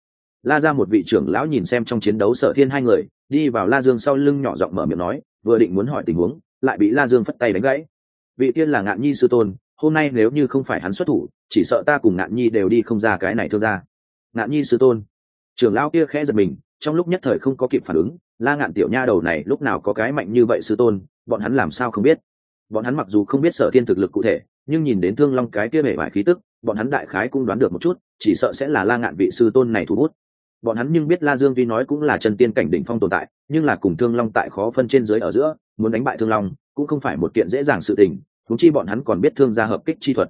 La ra một vị trưởng lão nhìn xem trong chiến đấu sở thiên hai người đi vào la dương sau lưng nhỏ giọng mở miệng nói, vừa định muốn hỏi tình huống, lại bị la dương phất tay đánh gãy. Vị tiên là ngạn nhi sư tôn, hôm nay nếu như không phải hắn xuất thủ, chỉ sợ ta cùng ngạn nhi đều đi không ra cái này thương ra. Ngạn nhi sư tôn. Trưởng lão kia khẽ giật mình, trong lúc nhất thời không có kịp phản ứng, la ngạn tiểu nha đầu này lúc nào có cái mạnh như vậy sư tôn, bọn hắn làm sao không biết. Bọn hắn mặc dù không biết sở thiên thực lực cụ thể, nhưng nhìn đến thương long cái kia bể vải khí tức, bọn hắn đại khái cũng đoán được một chút, chỉ sợ sẽ là la ngạn vị sư tôn này thu hút bọn hắn nhưng biết la dương tuy nói cũng là chân tiên cảnh đỉnh phong tồn tại, nhưng là cùng thương long tại khó phân trên dưới ở giữa, muốn đánh bại thương long cũng không phải một kiện dễ dàng sự tình thúng chi bọn hắn còn biết thương gia hợp kích chi thuật.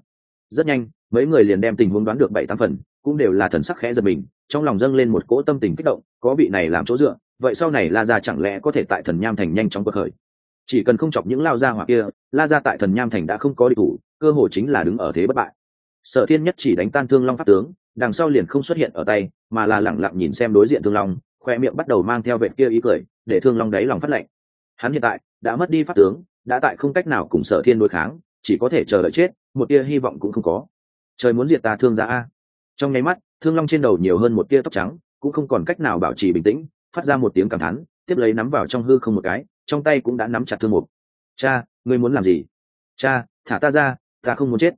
Rất nhanh, mấy người liền đem tình huống đoán được bảy tám phần, cũng đều là thần sắc khẽ giật mình, trong lòng dâng lên một cỗ tâm tình kích động, có vị này làm chỗ dựa, vậy sau này la Gia chẳng lẽ có thể tại thần nham thành nhanh chóng cuộc khởi? Chỉ cần không chọc những lao gia hỏa kia, la Gia tại thần nham thành đã không có địch thủ, cơ hội chính là đứng ở thế bất bại. Sở thiên nhất chỉ đánh tan thương long pháp tướng, đằng sau liền không xuất hiện ở tay mà là lẳng lặng nhìn xem đối diện thương long, khoe miệng bắt đầu mang theo vệt kia ý cười, để thương long đáy lòng phát lệnh. Hắn hiện tại đã mất đi pháp tướng, đã tại không cách nào cùng sở thiên đối kháng, chỉ có thể chờ đợi chết, một tia hy vọng cũng không có. Trời muốn diệt ta thương ra a. Trong nháy mắt, thương long trên đầu nhiều hơn một tia tóc trắng, cũng không còn cách nào bảo trì bình tĩnh, phát ra một tiếng cảm thán, tiếp lấy nắm vào trong hư không một cái, trong tay cũng đã nắm chặt thương mục. Cha, ngươi muốn làm gì? Cha, thả ta ra, ta không muốn chết.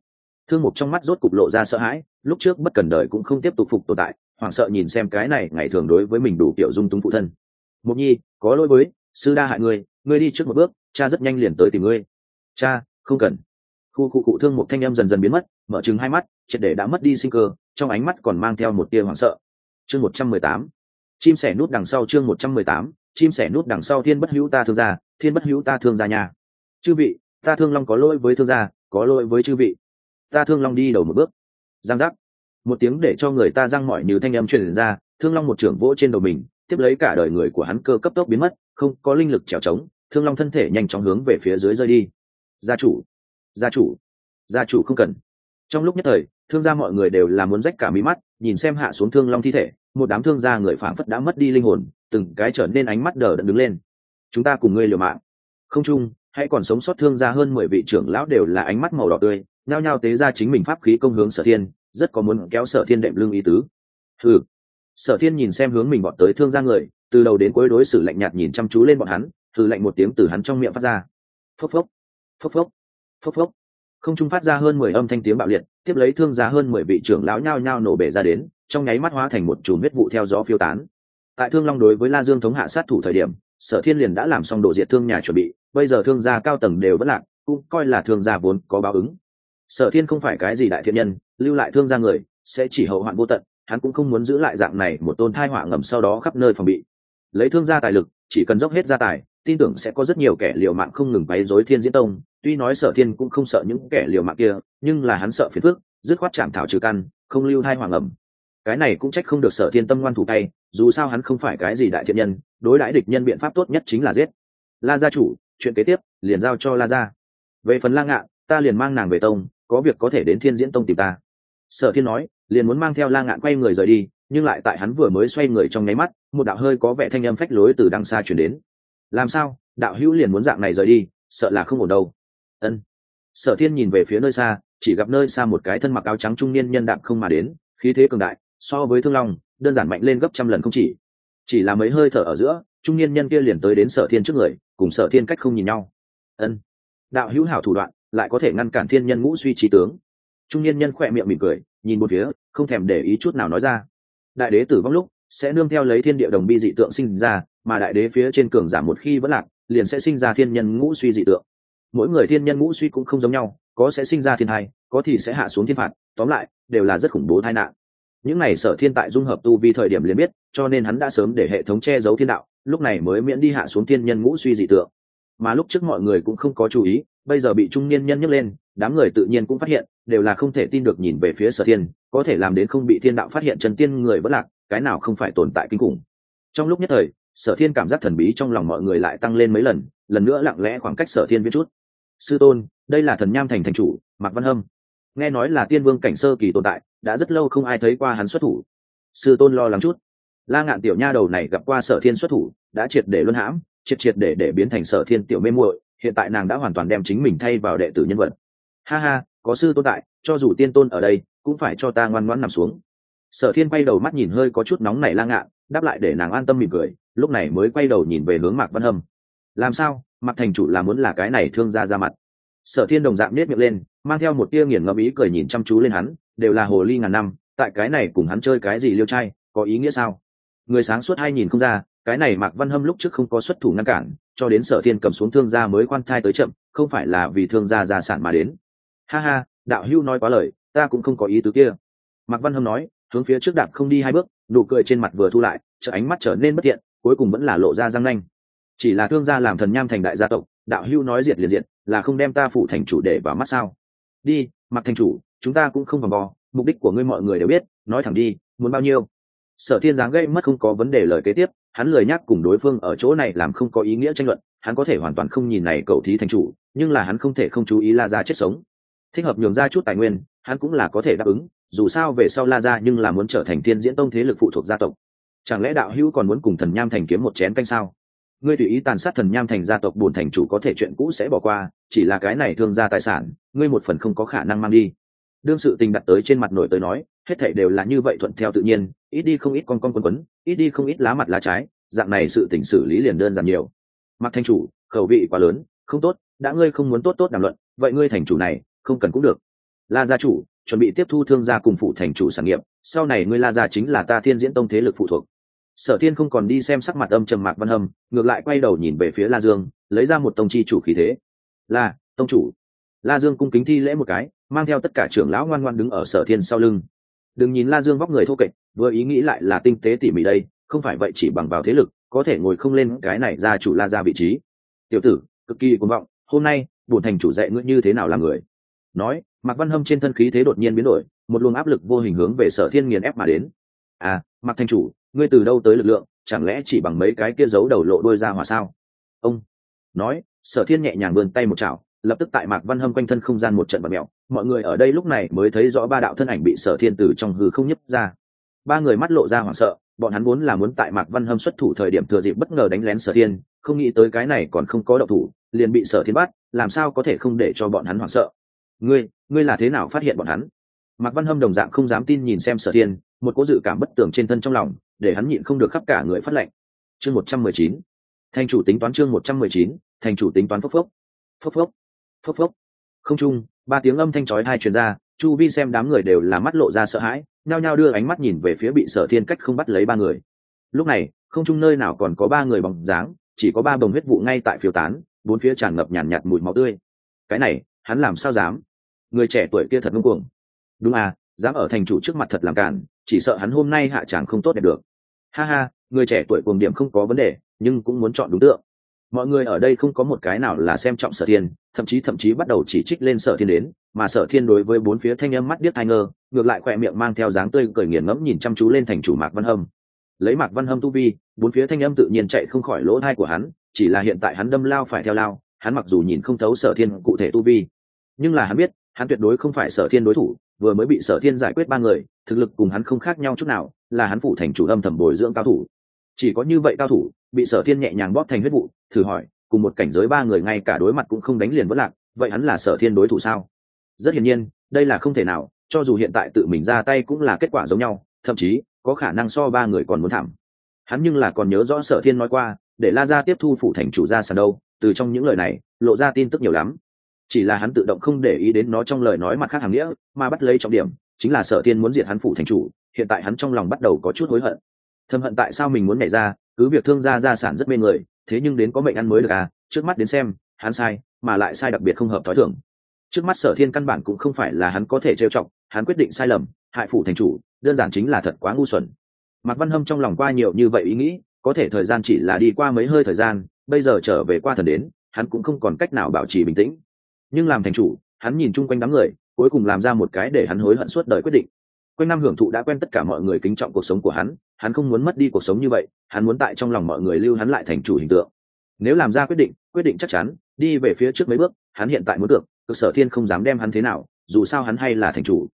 Thương mục trong mắt rốt cục lộ ra sợ hãi, lúc trước bất cần đời cũng không tiếp tục phục tồn tại hoảng sợ nhìn xem cái này ngày thường đối với mình đủ kiểu dung túng phụ thân. Mục nhi, có lỗi với sư đa hại ngươi ngươi đi trước một bước, cha rất nhanh liền tới tìm ngươi. Cha, không cần. Khu cụ cụ thương một thanh em dần dần biến mất, mở chừng hai mắt, triệt để đã mất đi sinh cơ, trong ánh mắt còn mang theo một tia hoảng sợ. Chương một trăm mười tám. Chim sẻ nút đằng sau chương một trăm mười tám. Chim sẻ nút đằng sau thiên bất hữu ta thương gia, thiên bất hữu ta thương gia nhà chư vị, ta thương long có lỗi với thương gia, có lỗi với chư vị. Ta thương long đi đầu một bước. Giang giác một tiếng để cho người ta răng mỏi như thanh âm truyền ra, thương long một trưởng vỗ trên đầu mình, tiếp lấy cả đời người của hắn cơ cấp tốc biến mất, không có linh lực trèo trống, thương long thân thể nhanh chóng hướng về phía dưới rơi đi. Gia chủ gia chủ gia chủ không cần. Trong lúc nhất thời, thương gia mọi người đều là muốn rách cả mí mắt, nhìn xem hạ xuống thương long thi thể, một đám thương gia người phảng phất đã mất đi linh hồn, từng cái trở nên ánh mắt đờ đẫn đứng lên. Chúng ta cùng ngươi liều mạng. Không chung, hãy còn sống sót thương gia hơn mười vị trưởng lão đều là ánh mắt màu đỏ tươi, nhao nhao tế ra chính mình pháp khí công hướng sở thiên rất có muốn kéo sở thiên đệm lưng ý tứ. Ừ sở thiên nhìn xem hướng mình bọn tới thương gia người, từ đầu đến cuối đối xử lạnh nhạt nhìn chăm chú lên bọn hắn thử lạnh một tiếng từ hắn trong miệng phát ra. Phốc phốc. Phốc phốc. Phốc phốc. Không trung phát ra hơn mười âm thanh tiếng bạo liệt, tiếp lấy thương giá hơn mười vị trưởng lão nhao nhao nổ bể ra đến, trong nháy mắt hóa thành một chùm huyết vụ theo gió phiêu tán. Tại thương long đối với la dương thống hạ sát thủ thời điểm, sở thiên liền đã làm xong độ diệt thương nhà chuẩn bị, bây giờ thương gia cao tầng đều vẫn lạc, cũng coi là thương gia vốn có báo ứng sở thiên không phải cái gì đại thiện nhân, lưu lại thương gia người, sẽ chỉ hậu hoạn vô tận, hắn cũng không muốn giữ lại dạng này một tôn thai họa ngầm sau đó khắp nơi phòng bị. Lấy thương gia tài lực, chỉ cần dốc hết gia tài, tin tưởng sẽ có rất nhiều kẻ liều mạng không ngừng bày dối thiên diễn tông. Tuy nói sở thiên cũng không sợ những kẻ liều mạng kia, nhưng là hắn sợ phiền phước dứt khoát chạm thảo trừ căn, không lưu thai hoàng ẩm cái này cũng trách không được sở thiên tâm ngoan thủ tay, dù sao hắn không phải cái gì đại thiện nhân, đối đãi địch nhân biện pháp tốt nhất chính là giết. La gia chủ, chuyện kế tiếp, liền giao cho la gia. Về phần la ngạn ta liền mang nàng về tông có việc có thể đến thiên diễn tông tìm ta. Sở thiên nói, liền muốn mang theo la ngạn quay người rời đi, nhưng lại tại hắn vừa mới xoay người trong nháy mắt, một đạo hơi có vẻ thanh âm phách lối từ đằng xa chuyển đến. Làm sao? Đạo hữu liền muốn dạng này rời đi, sợ là không ổn đâu. Ân. Sở thiên nhìn về phía nơi xa, chỉ gặp nơi xa một cái thân mặc áo trắng trung niên nhân đạm không mà đến, khí thế cường đại, so với thương long, đơn giản mạnh lên gấp trăm lần không chỉ. Chỉ là mấy hơi thở ở giữa, trung niên nhân kia liền tới đến sở thiên trước người, cùng sở thiên cách không nhìn nhau. Ân. Đạo hữu hảo thủ đoạn lại có thể ngăn cản thiên nhân ngũ suy trí tướng. Trung niên nhân khỏe miệng mỉm cười, nhìn một phía, không thèm để ý chút nào nói ra. Đại đế tử vong lúc, sẽ nương theo lấy thiên địa đồng bi dị tượng sinh ra, mà đại đế phía trên cường giảm một khi vẫn lạc, liền sẽ sinh ra thiên nhân ngũ suy dị tượng. Mỗi người thiên nhân ngũ suy cũng không giống nhau, có sẽ sinh ra thiên hai có thì sẽ hạ xuống thiên phạt, tóm lại, đều là rất khủng bố tai nạn. Những này sở thiên tại dung hợp tu vi thời điểm liền biết, cho nên hắn đã sớm để hệ thống che giấu thiên đạo, lúc này mới miễn đi hạ xuống thiên nhân ngũ suy dị tượng. Mà lúc trước mọi người cũng không có chú ý bây giờ bị trung niên nhân nhấc lên, đám người tự nhiên cũng phát hiện, đều là không thể tin được nhìn về phía sở thiên, có thể làm đến không bị thiên đạo phát hiện chân tiên người bất lạc, cái nào không phải tồn tại kinh khủng. Trong lúc nhất thời, sở thiên cảm giác thần bí trong lòng mọi người lại tăng lên mấy lần lần nữa lặng lẽ khoảng cách sở thiên biết chút. Sư tôn, đây là thần nham thành thành chủ, mạc văn hâm. Nghe nói là tiên vương cảnh sơ kỳ tồn tại, đã rất lâu không ai thấy qua hắn xuất thủ. Sư tôn lo lắng chút. La ngạn tiểu nha đầu này gặp qua sở thiên xuất thủ, đã triệt để luân hãm, triệt triệt để để biến thành sở thiên tiểu mê muội hiện tại nàng đã hoàn toàn đem chính mình thay vào đệ tử nhân vật. Ha ha, có sư tôn tại, cho dù tiên tôn ở đây, cũng phải cho ta ngoan ngoãn nằm xuống. Sở thiên quay đầu mắt nhìn hơi có chút nóng này la ngạn, đáp lại để nàng an tâm mỉm cười, lúc này mới quay đầu nhìn về hướng mạc văn hâm. Làm sao? Mặc thành chủ là muốn là cái này thương ra ra mặt. Sở thiên đồng dạng nết miệng lên, mang theo một tia nghiền ngẫm ý cười nhìn chăm chú lên hắn, đều là hồ ly ngàn năm, tại cái này cùng hắn chơi cái gì liêu trai, có ý nghĩa sao? Người sáng suốt hai nhìn không ra cái này mạc văn hâm lúc trước không có xuất thủ ngăn cản, cho đến sở thiên cầm xuống thương gia mới quan thai tới chậm, không phải là vì thương gia gia sản mà đến. Ha ha, đạo hưu nói quá lời, ta cũng không có ý tứ kia. Mạc văn hâm nói, hướng phía trước đạp không đi hai bước, nụ cười trên mặt vừa thu lại chợ ánh mắt trở nên bất thiện, cuối cùng vẫn là lộ ra răng nanh. Chỉ là thương gia làm thần nham thành đại gia tộc, đạo hưu nói diệt liền diệt, là không đem ta phụ thành chủ để vào mắt sao? Đi mặc thành chủ, chúng ta cũng không vòng vo, mục đích của ngươi mọi người đều biết, nói thẳng đi, muốn bao nhiêu? Sở thiên giáng gây mất không có vấn đề lời kế tiếp hắn lời nhắc cùng đối phương ở chỗ này làm không có ý nghĩa tranh luận, hắn có thể hoàn toàn không nhìn này cầu thí thành chủ, nhưng là hắn không thể không chú ý la ra chết sống. Thích hợp nhường ra chút tài nguyên, hắn cũng là có thể đáp ứng, dù sao về sau la ra nhưng là muốn trở thành thiên diễn tông thế lực phụ thuộc gia tộc. Chẳng lẽ đạo hữu còn muốn cùng thần nham thành kiếm một chén canh sao? Ngươi tùy ý tàn sát thần nham thành gia tộc bùn thành chủ có thể chuyện cũ sẽ bỏ qua, chỉ là cái này thương gia tài sản, ngươi một phần không có khả năng mang đi đương sự tình đặt tới trên mặt nổi tới nói, hết thảy đều là như vậy thuận theo tự nhiên, ít đi không ít con con quấn quấn, ít đi không ít lá mặt lá trái, dạng này sự tình xử lý liền đơn giản nhiều. Mặc thành chủ, khẩu vị quá lớn, không tốt, đã ngươi không muốn tốt tốt đàm luận, vậy ngươi thành chủ này, không cần cũng được. La gia chủ, chuẩn bị tiếp thu thương gia cùng phụ thành chủ sản nghiệp, sau này ngươi la gia chính là ta thiên diễn tông thế lực phụ thuộc. Sở thiên không còn đi xem sắc mặt âm trầm mạc văn hâm, ngược lại quay đầu nhìn về phía la dương, lấy ra một tông chi chủ khí thế. Là tông chủ. La dương cung kính thi lễ một cái mang theo tất cả trưởng lão ngoan ngoan đứng ở sở thiên sau lưng. Đừng nhìn la dương vóc người thô kệch, vừa ý nghĩ lại là tinh tế tỉ mỉ đây, không phải vậy chỉ bằng vào thế lực, có thể ngồi không lên cái này ra chủ la ra vị trí. Tiểu tử, cực kỳ cuồng vọng, hôm nay, bổn thành chủ dạy ngươi như thế nào là người? Nói, mạc văn hâm trên thân khí thế đột nhiên biến đổi, một luồng áp lực vô hình hướng về sở thiên nghiền ép mà đến. À mạc thành chủ, ngươi từ đâu tới lực lượng, chẳng lẽ chỉ bằng mấy cái kia giấu đầu lộ đôi ra hòa sao? Ông, nói, sở thiên nhẹ nhàng vươn tay một chảo lập tức tại mạc văn hâm quanh thân không gian một trận bật mẹo mọi người ở đây lúc này mới thấy rõ ba đạo thân ảnh bị sở thiên tử trong hư không nhấp ra. Ba người mắt lộ ra hoảng sợ, bọn hắn vốn là muốn tại mạc văn hâm xuất thủ thời điểm thừa dịp bất ngờ đánh lén sở thiên, không nghĩ tới cái này còn không có động thủ, liền bị sở thiên bắt, làm sao có thể không để cho bọn hắn hoảng sợ. Ngươi ngươi là thế nào phát hiện bọn hắn? Mạc văn hâm đồng dạng không dám tin nhìn xem sở thiên, một cố dự cảm bất tường trên thân trong lòng, để hắn nhịn không được khắp cả người phát lệnh. Chương một trăm mười chín. Thành chủ tính toán chương một trăm mười chín thành chủ tính toán phốc phốc. Phốc phốc phốc phốc. Không trung ba tiếng âm thanh chói hai truyền ra chu vi xem đám người đều là mắt lộ ra sợ hãi nhao nhao đưa ánh mắt nhìn về phía bị sở thiên cách không bắt lấy ba người. Lúc này không trung nơi nào còn có ba người bóng dáng chỉ có ba bồng huyết vụ ngay tại phiêu tán bốn phía tràn ngập nhàn nhạt, nhạt mùi máu tươi. Cái này hắn làm sao dám? Người trẻ tuổi kia thật ngông cuồng. Đúng à dám ở thành chủ trước mặt thật làm cản chỉ sợ hắn hôm nay hạ tràng không tốt đẹp được. Ha ha người trẻ tuổi cuồng điểm không có vấn đề nhưng cũng muốn chọn đúng tượng mọi người ở đây không có một cái nào là xem trọng sở thiên, thậm chí thậm chí bắt đầu chỉ trích lên sở thiên đến, mà sở thiên đối với bốn phía thanh âm mắt biết thai ngơ, ngược lại khoe miệng mang theo dáng tươi cười nghiền ngẫm nhìn chăm chú lên thành chủ mạc văn hâm. Lấy mạc văn hâm tu vi, bốn phía thanh âm tự nhiên chạy không khỏi lỗ thai của hắn, chỉ là hiện tại hắn đâm lao phải theo lao, hắn mặc dù nhìn không thấu sở thiên cụ thể tu vi, nhưng là hắn biết, hắn tuyệt đối không phải sở thiên đối thủ, vừa mới bị sở thiên giải quyết ba người, thực lực cùng hắn không khác nhau chút nào, là hắn phủ thành chủ âm thầm bồi dưỡng cao thủ. Chỉ có như vậy cao thủ, bị sở thiên nhẹ nhàng bóp thành huyết vụ thử hỏi, cùng một cảnh giới ba người ngay cả đối mặt cũng không đánh liền vất lạc, vậy hắn là sở thiên đối thủ sao? Rất hiển nhiên, đây là không thể nào, cho dù hiện tại tự mình ra tay cũng là kết quả giống nhau, thậm chí, có khả năng so ba người còn muốn thảm. Hắn nhưng là còn nhớ rõ sở thiên nói qua, để la ra tiếp thu phủ thành chủ ra sàn đâu, từ trong những lời này, lộ ra tin tức nhiều lắm. Chỉ là hắn tự động không để ý đến nó trong lời nói mặt khác hàng nghĩa, mà bắt lấy trọng điểm, chính là sở thiên muốn diệt hắn phủ thành chủ, hiện tại hắn trong lòng bắt đầu có chút hối hận. Thầm hận tại sao mình muốn nhảy ra, cứ việc thương gia gia sản rất mê người thế nhưng đến có mệnh ăn mới được à trước mắt đến xem, hắn sai, mà lại sai đặc biệt không hợp thói thường. Trước mắt sở thiên căn bản cũng không phải là hắn có thể trêu chọc, hắn quyết định sai lầm, hại phủ thành chủ, đơn giản chính là thật quá ngu xuẩn. Mạc văn hâm trong lòng qua nhiều như vậy ý nghĩ, có thể thời gian chỉ là đi qua mấy hơi thời gian, bây giờ trở về qua thần đến, hắn cũng không còn cách nào bảo trì bình tĩnh. Nhưng làm thành chủ, hắn nhìn chung quanh đám người, cuối cùng làm ra một cái để hắn hối hận suốt đời quyết định quanh năm hưởng thụ đã quen tất cả mọi người kính trọng cuộc sống của hắn hắn không muốn mất đi cuộc sống như vậy, hắn muốn tại trong lòng mọi người lưu hắn lại thành chủ hình tượng. Nếu làm ra quyết định quyết định chắc chắn, đi về phía trước mấy bước, hắn hiện tại muốn được cực sở thiên không dám đem hắn thế nào, dù sao hắn hay là thành chủ.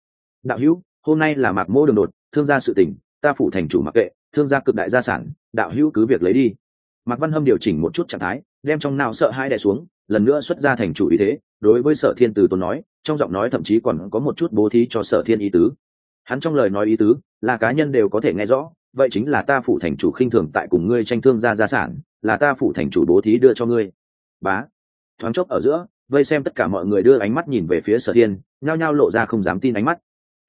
Đạo hữu, hôm nay là mạc mô đường đột, thương gia sự tình, ta phủ thành chủ mặc kệ, thương gia cực đại gia sản, đạo hữu cứ việc lấy đi. Mạc văn hâm điều chỉnh một chút trạng thái, đem trong nào sợ hai đè xuống, lần nữa xuất ra thành chủ ý thế, đối với sở thiên từ tôn nói, trong giọng nói thậm chí còn có một chút bố thí cho sở thiên ý tứ hắn trong lời nói ý tứ là cá nhân đều có thể nghe rõ, vậy chính là ta phủ thành chủ khinh thường tại cùng ngươi tranh thương gia gia sản, là ta phủ thành chủ bố thí đưa cho ngươi. Bá. Thoáng chốc ở giữa, vây xem tất cả mọi người đưa ánh mắt nhìn về phía sở thiên, nhao nhao lộ ra không dám tin ánh mắt.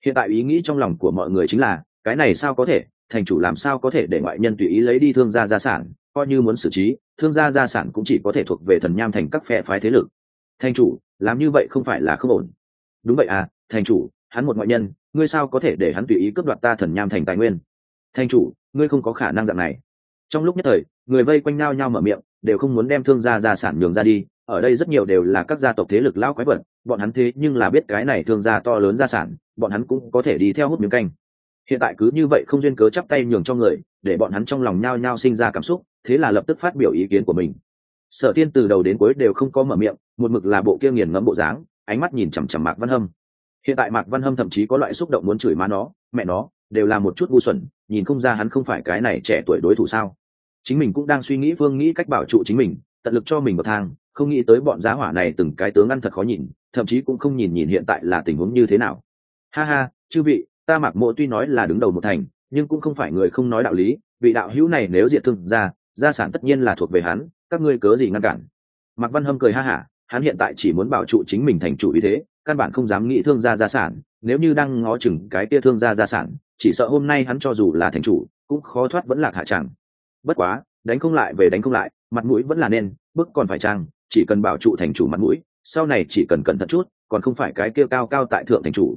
Hiện tại ý nghĩ trong lòng của mọi người chính là, cái này sao có thể, thành chủ làm sao có thể để ngoại nhân tùy ý lấy đi thương gia gia sản, coi như muốn xử trí, thương gia gia sản cũng chỉ có thể thuộc về thần nham thành các phe phái thế lực. Thành chủ, làm như vậy không phải là không ổn. Đúng vậy à thành chủ, hắn một ngoại nhân ngươi sao có thể để hắn tùy ý cướp đoạt ta thần nham thành tài nguyên? Thành chủ, ngươi không có khả năng dạng này. Trong lúc nhất thời, người vây quanh nao nhau mở miệng, đều không muốn đem thương gia gia sản nhường ra đi. Ở đây rất nhiều đều là các gia tộc thế lực lao quái vật, bọn hắn thế nhưng là biết cái này thương gia to lớn gia sản, bọn hắn cũng có thể đi theo hút miếng canh. Hiện tại cứ như vậy không duyên cớ chắp tay nhường cho người, để bọn hắn trong lòng nhao nhao sinh ra cảm xúc, thế là lập tức phát biểu ý kiến của mình. Sở tiên từ đầu đến cuối đều không có mở miệng, một mực là bộ kia nghiền ngẫm bộ dáng, ánh mắt nhìn chằm chằm mạc văn hâm hiện tại mạc văn hâm thậm chí có loại xúc động muốn chửi má nó, mẹ nó, đều là một chút ngu xuẩn, nhìn không ra hắn không phải cái này trẻ tuổi đối thủ sao. Chính mình cũng đang suy nghĩ phương nghĩ cách bảo trụ chính mình, tận lực cho mình một thang, không nghĩ tới bọn giá hỏa này từng cái tướng ăn thật khó nhìn, thậm chí cũng không nhìn nhìn hiện tại là tình huống như thế nào. Ha ha, chư vị, ta mặc mộ tuy nói là đứng đầu một thành, nhưng cũng không phải người không nói đạo lý, vị đạo hữu này nếu diệt thương ra, gia sản tất nhiên là thuộc về hắn, các ngươi cớ gì ngăn cản. Mạc văn hâm cười ha hả, hắn hiện tại chỉ muốn bảo trụ chính mình thành chủ ý thế căn bản không dám nghĩ thương gia gia sản, nếu như đang ngó chừng cái kia thương gia gia sản, chỉ sợ hôm nay hắn cho dù là thành chủ, cũng khó thoát vẫn lạc hạ tràng bất quá, đánh không lại về đánh không lại, mặt mũi vẫn là nên bức còn phải trang, chỉ cần bảo trụ thành chủ mặt mũi, sau này chỉ cần cẩn thận chút, còn không phải cái kia cao cao tại thượng thành chủ.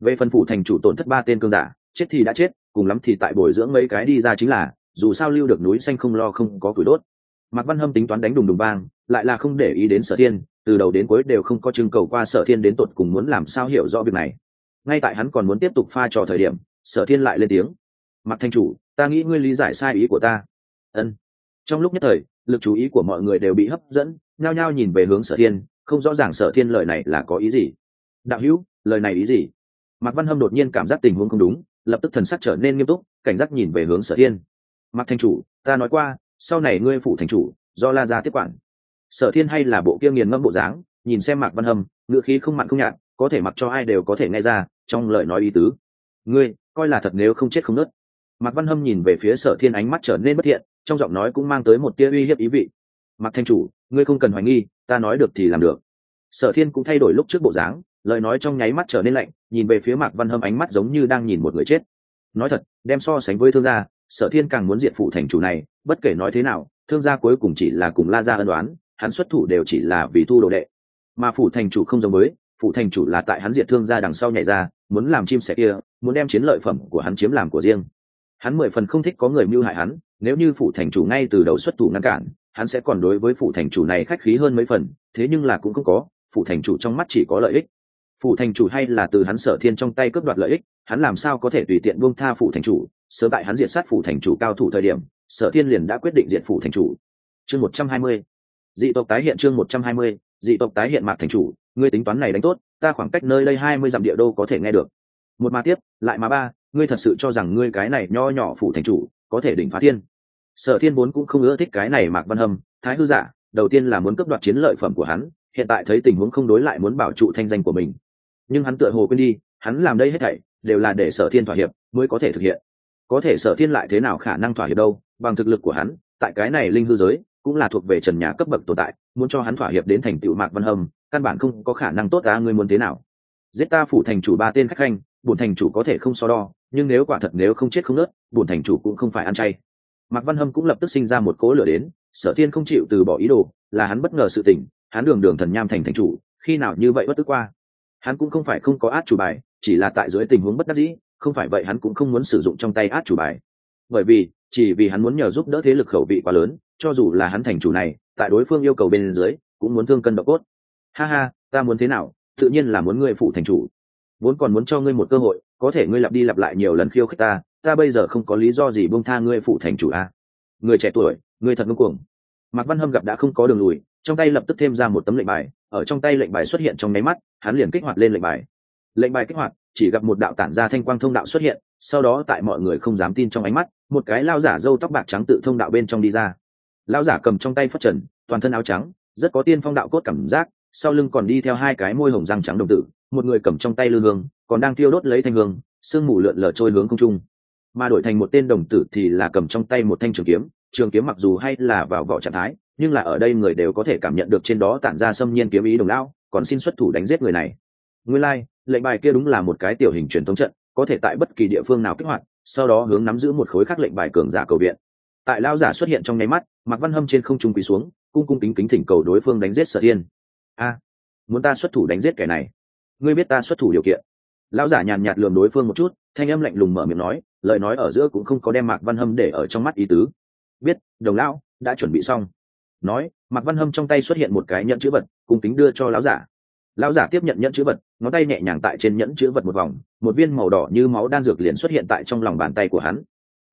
Về phần phủ thành chủ tổn thất ba tên cương giả, chết thì đã chết, cùng lắm thì tại bồi dưỡng mấy cái đi ra chính là, dù sao lưu được núi xanh không lo không có củi đốt. Mạc văn hâm tính toán đánh đùng đùng vang, lại là không để ý đến sở thiên từ đầu đến cuối đều không có trưng cầu qua sở thiên đến tột cùng muốn làm sao hiểu rõ việc này. Ngay tại hắn còn muốn tiếp tục pha trò thời điểm, sở thiên lại lên tiếng. Mặc thanh chủ, ta nghĩ ngươi lý giải sai ý của ta. Ân. Trong lúc nhất thời, lực chú ý của mọi người đều bị hấp dẫn, nhao nhao nhìn về hướng sở thiên, không rõ ràng sở thiên lời này là có ý gì. Đạo hữu, lời này ý gì? Mạc văn hâm đột nhiên cảm giác tình huống không đúng, lập tức thần sắc trở nên nghiêm túc, cảnh giác nhìn về hướng sở thiên. Mạc thanh chủ, ta nói qua, sau này ngươi phủ thành chủ, do la ra tiếp quản sở thiên hay là bộ kia nghiền ngâm bộ dáng, nhìn xem mạc văn hâm ngựa khí không mặn không nhạt, có thể mặc cho ai đều có thể nghe ra, trong lời nói ý tứ. Ngươi, coi là thật nếu không chết không nớt. Mạc văn hâm nhìn về phía sở thiên ánh mắt trở nên bất thiện, trong giọng nói cũng mang tới một tia uy hiếp ý vị. Mạc thanh chủ, ngươi không cần hoài nghi, ta nói được thì làm được. Sở thiên cũng thay đổi lúc trước bộ dáng, lời nói trong nháy mắt trở nên lạnh, nhìn về phía mạc văn hâm ánh mắt giống như đang nhìn một người chết. Nói thật, đem so sánh với thương gia, sở thiên càng muốn diện phụ thành chủ này, bất kể nói thế nào, thương gia cuối cùng chỉ là cùng la gia ân đoán hắn xuất thủ đều chỉ là vì thu đồ đệ. Mà phủ thành chủ không giống với, phủ thành chủ là tại hắn diệt thương gia đằng sau nhảy ra, muốn làm chim sẻ kia, muốn đem chiến lợi phẩm của hắn chiếm làm của riêng. Hắn mười phần không thích có người mưu hại hắn, nếu như phủ thành chủ ngay từ đầu xuất thủ ngăn cản, hắn sẽ còn đối với phủ thành chủ này khách khí hơn mấy phần, thế nhưng là cũng không có, phủ thành chủ trong mắt chỉ có lợi ích. Phủ thành chủ hay là từ hắn sở thiên trong tay cướp đoạt lợi ích, hắn làm sao có thể tùy tiện buông tha phủ thành chủ, sớm tại hắn diệt sát phủ thành chủ cao thủ thời điểm, sở thiên liền đã quyết định diện phủ thành chủ. Chương một trăm hai mươi dị tộc tái hiện chương một trăm hai mươi, dị tộc tái hiện mạc thành chủ, ngươi tính toán này đánh tốt, ta khoảng cách nơi đây hai mươi dặm địa đô có thể nghe được. Một mà tiếp, lại mà ba, ngươi thật sự cho rằng ngươi cái này nho nhỏ phủ thành chủ, có thể đỉnh phá thiên. Sở thiên vốn cũng không ưa thích cái này mạc văn hâm, thái hư giả, đầu tiên là muốn cấp đoạt chiến lợi phẩm của hắn, hiện tại thấy tình huống không đối lại muốn bảo trụ thanh danh của mình. Nhưng hắn tựa hồ quên đi, hắn làm đây hết thảy, đều là để sở thiên thỏa hiệp, mới có thể thực hiện. Có thể sở thiên lại thế nào khả năng thỏa hiệp đâu, bằng thực lực của hắn, tại cái này linh hư giới cũng là thuộc về trần nhà cấp bậc tồn tại, muốn cho hắn thỏa hiệp đến thành tựu mạc văn hâm, căn bản không có khả năng tốt ra ngươi muốn thế nào? Giết ta phủ thành chủ ba tên khách khanh, bổn thành chủ có thể không so đo, nhưng nếu quả thật nếu không chết không nớt, bổn thành chủ cũng không phải ăn chay. Mạc văn hâm cũng lập tức sinh ra một cỗ lửa đến, sở thiên không chịu từ bỏ ý đồ, là hắn bất ngờ sự tỉnh, hắn đường đường thần nham thành thành chủ, khi nào như vậy bất tức qua. Hắn cũng không phải không có át chủ bài, chỉ là tại dưới tình huống bất đắc dĩ, không phải vậy hắn cũng không muốn sử dụng trong tay át chủ bài. Bởi vì, chỉ vì hắn muốn nhờ giúp đỡ thế lực khẩu vị quá lớn cho dù là hắn thành chủ này, tại đối phương yêu cầu bên dưới, cũng muốn thương cân độ cốt. Ha ha, ta muốn thế nào? Tự nhiên là muốn ngươi phụ thành chủ. Vốn còn muốn cho ngươi một cơ hội, có thể ngươi lặp đi lặp lại nhiều lần khiêu khích ta ta bây giờ không có lý do gì buông tha ngươi phụ thành chủ a. À? người trẻ tuổi người thật ngưng cuồng. Mạc văn hâm gặp đã không có đường lùi, trong tay lập tức thêm ra một tấm lệnh bài, ở trong tay lệnh bài xuất hiện trong nháy mắt, hắn liền kích hoạt lên lệnh bài. Lệnh bài kích hoạt, chỉ gặp một đạo tản ra thanh quang thông đạo xuất hiện, sau đó tại mọi người không dám tin trong ánh mắt, một cái lao giả râu tóc bạc trắng tự thông đạo bên trong đi ra lão giả cầm trong tay phất trần toàn thân áo trắng rất có tiên phong đạo cốt cảm giác sau lưng còn đi theo hai cái môi hồng răng trắng đồng tử một người cầm trong tay lư hương còn đang tiêu đốt lấy thanh hương sương mù lượn lờ trôi hướng không trung. Mà đổi thành một tên đồng tử thì là cầm trong tay một thanh trường kiếm trường kiếm mặc dù hay là vào vỏ trạng thái nhưng là ở đây người đều có thể cảm nhận được trên đó tản ra xâm nhiên kiếm ý đồng lão còn xin xuất thủ đánh giết người này. Nguyên lai、like, lệnh bài kia đúng là một cái tiểu hình truyền thống trận có thể tại bất kỳ địa phương nào kích hoạt sau đó hướng nắm giữ một khối khác lệnh bài cường giả cầu viện tại lao giả xuất hiện trong nháy mắt mặc văn hâm trên không trung quỳ xuống, cung cung kính kính thỉnh cầu đối phương đánh giết sở thiên. A, muốn ta xuất thủ đánh giết kẻ này? Ngươi biết ta xuất thủ điều kiện. Lão giả nhàn nhạt lườm đối phương một chút, thanh âm lạnh lùng mở miệng nói, lời nói ở giữa cũng không có đem mạc văn hâm để ở trong mắt ý tứ. Biết, đồng lão, đã chuẩn bị xong. Nói, mạc văn hâm trong tay xuất hiện một cái nhẫn chữ vật, cung kính đưa cho lão giả. Lão giả tiếp nhận nhẫn chữ vật, ngón tay nhẹ nhàng tại trên nhẫn chữ vật một vòng, một viên màu đỏ như máu đan dược liền xuất hiện tại trong lòng bàn tay của hắn.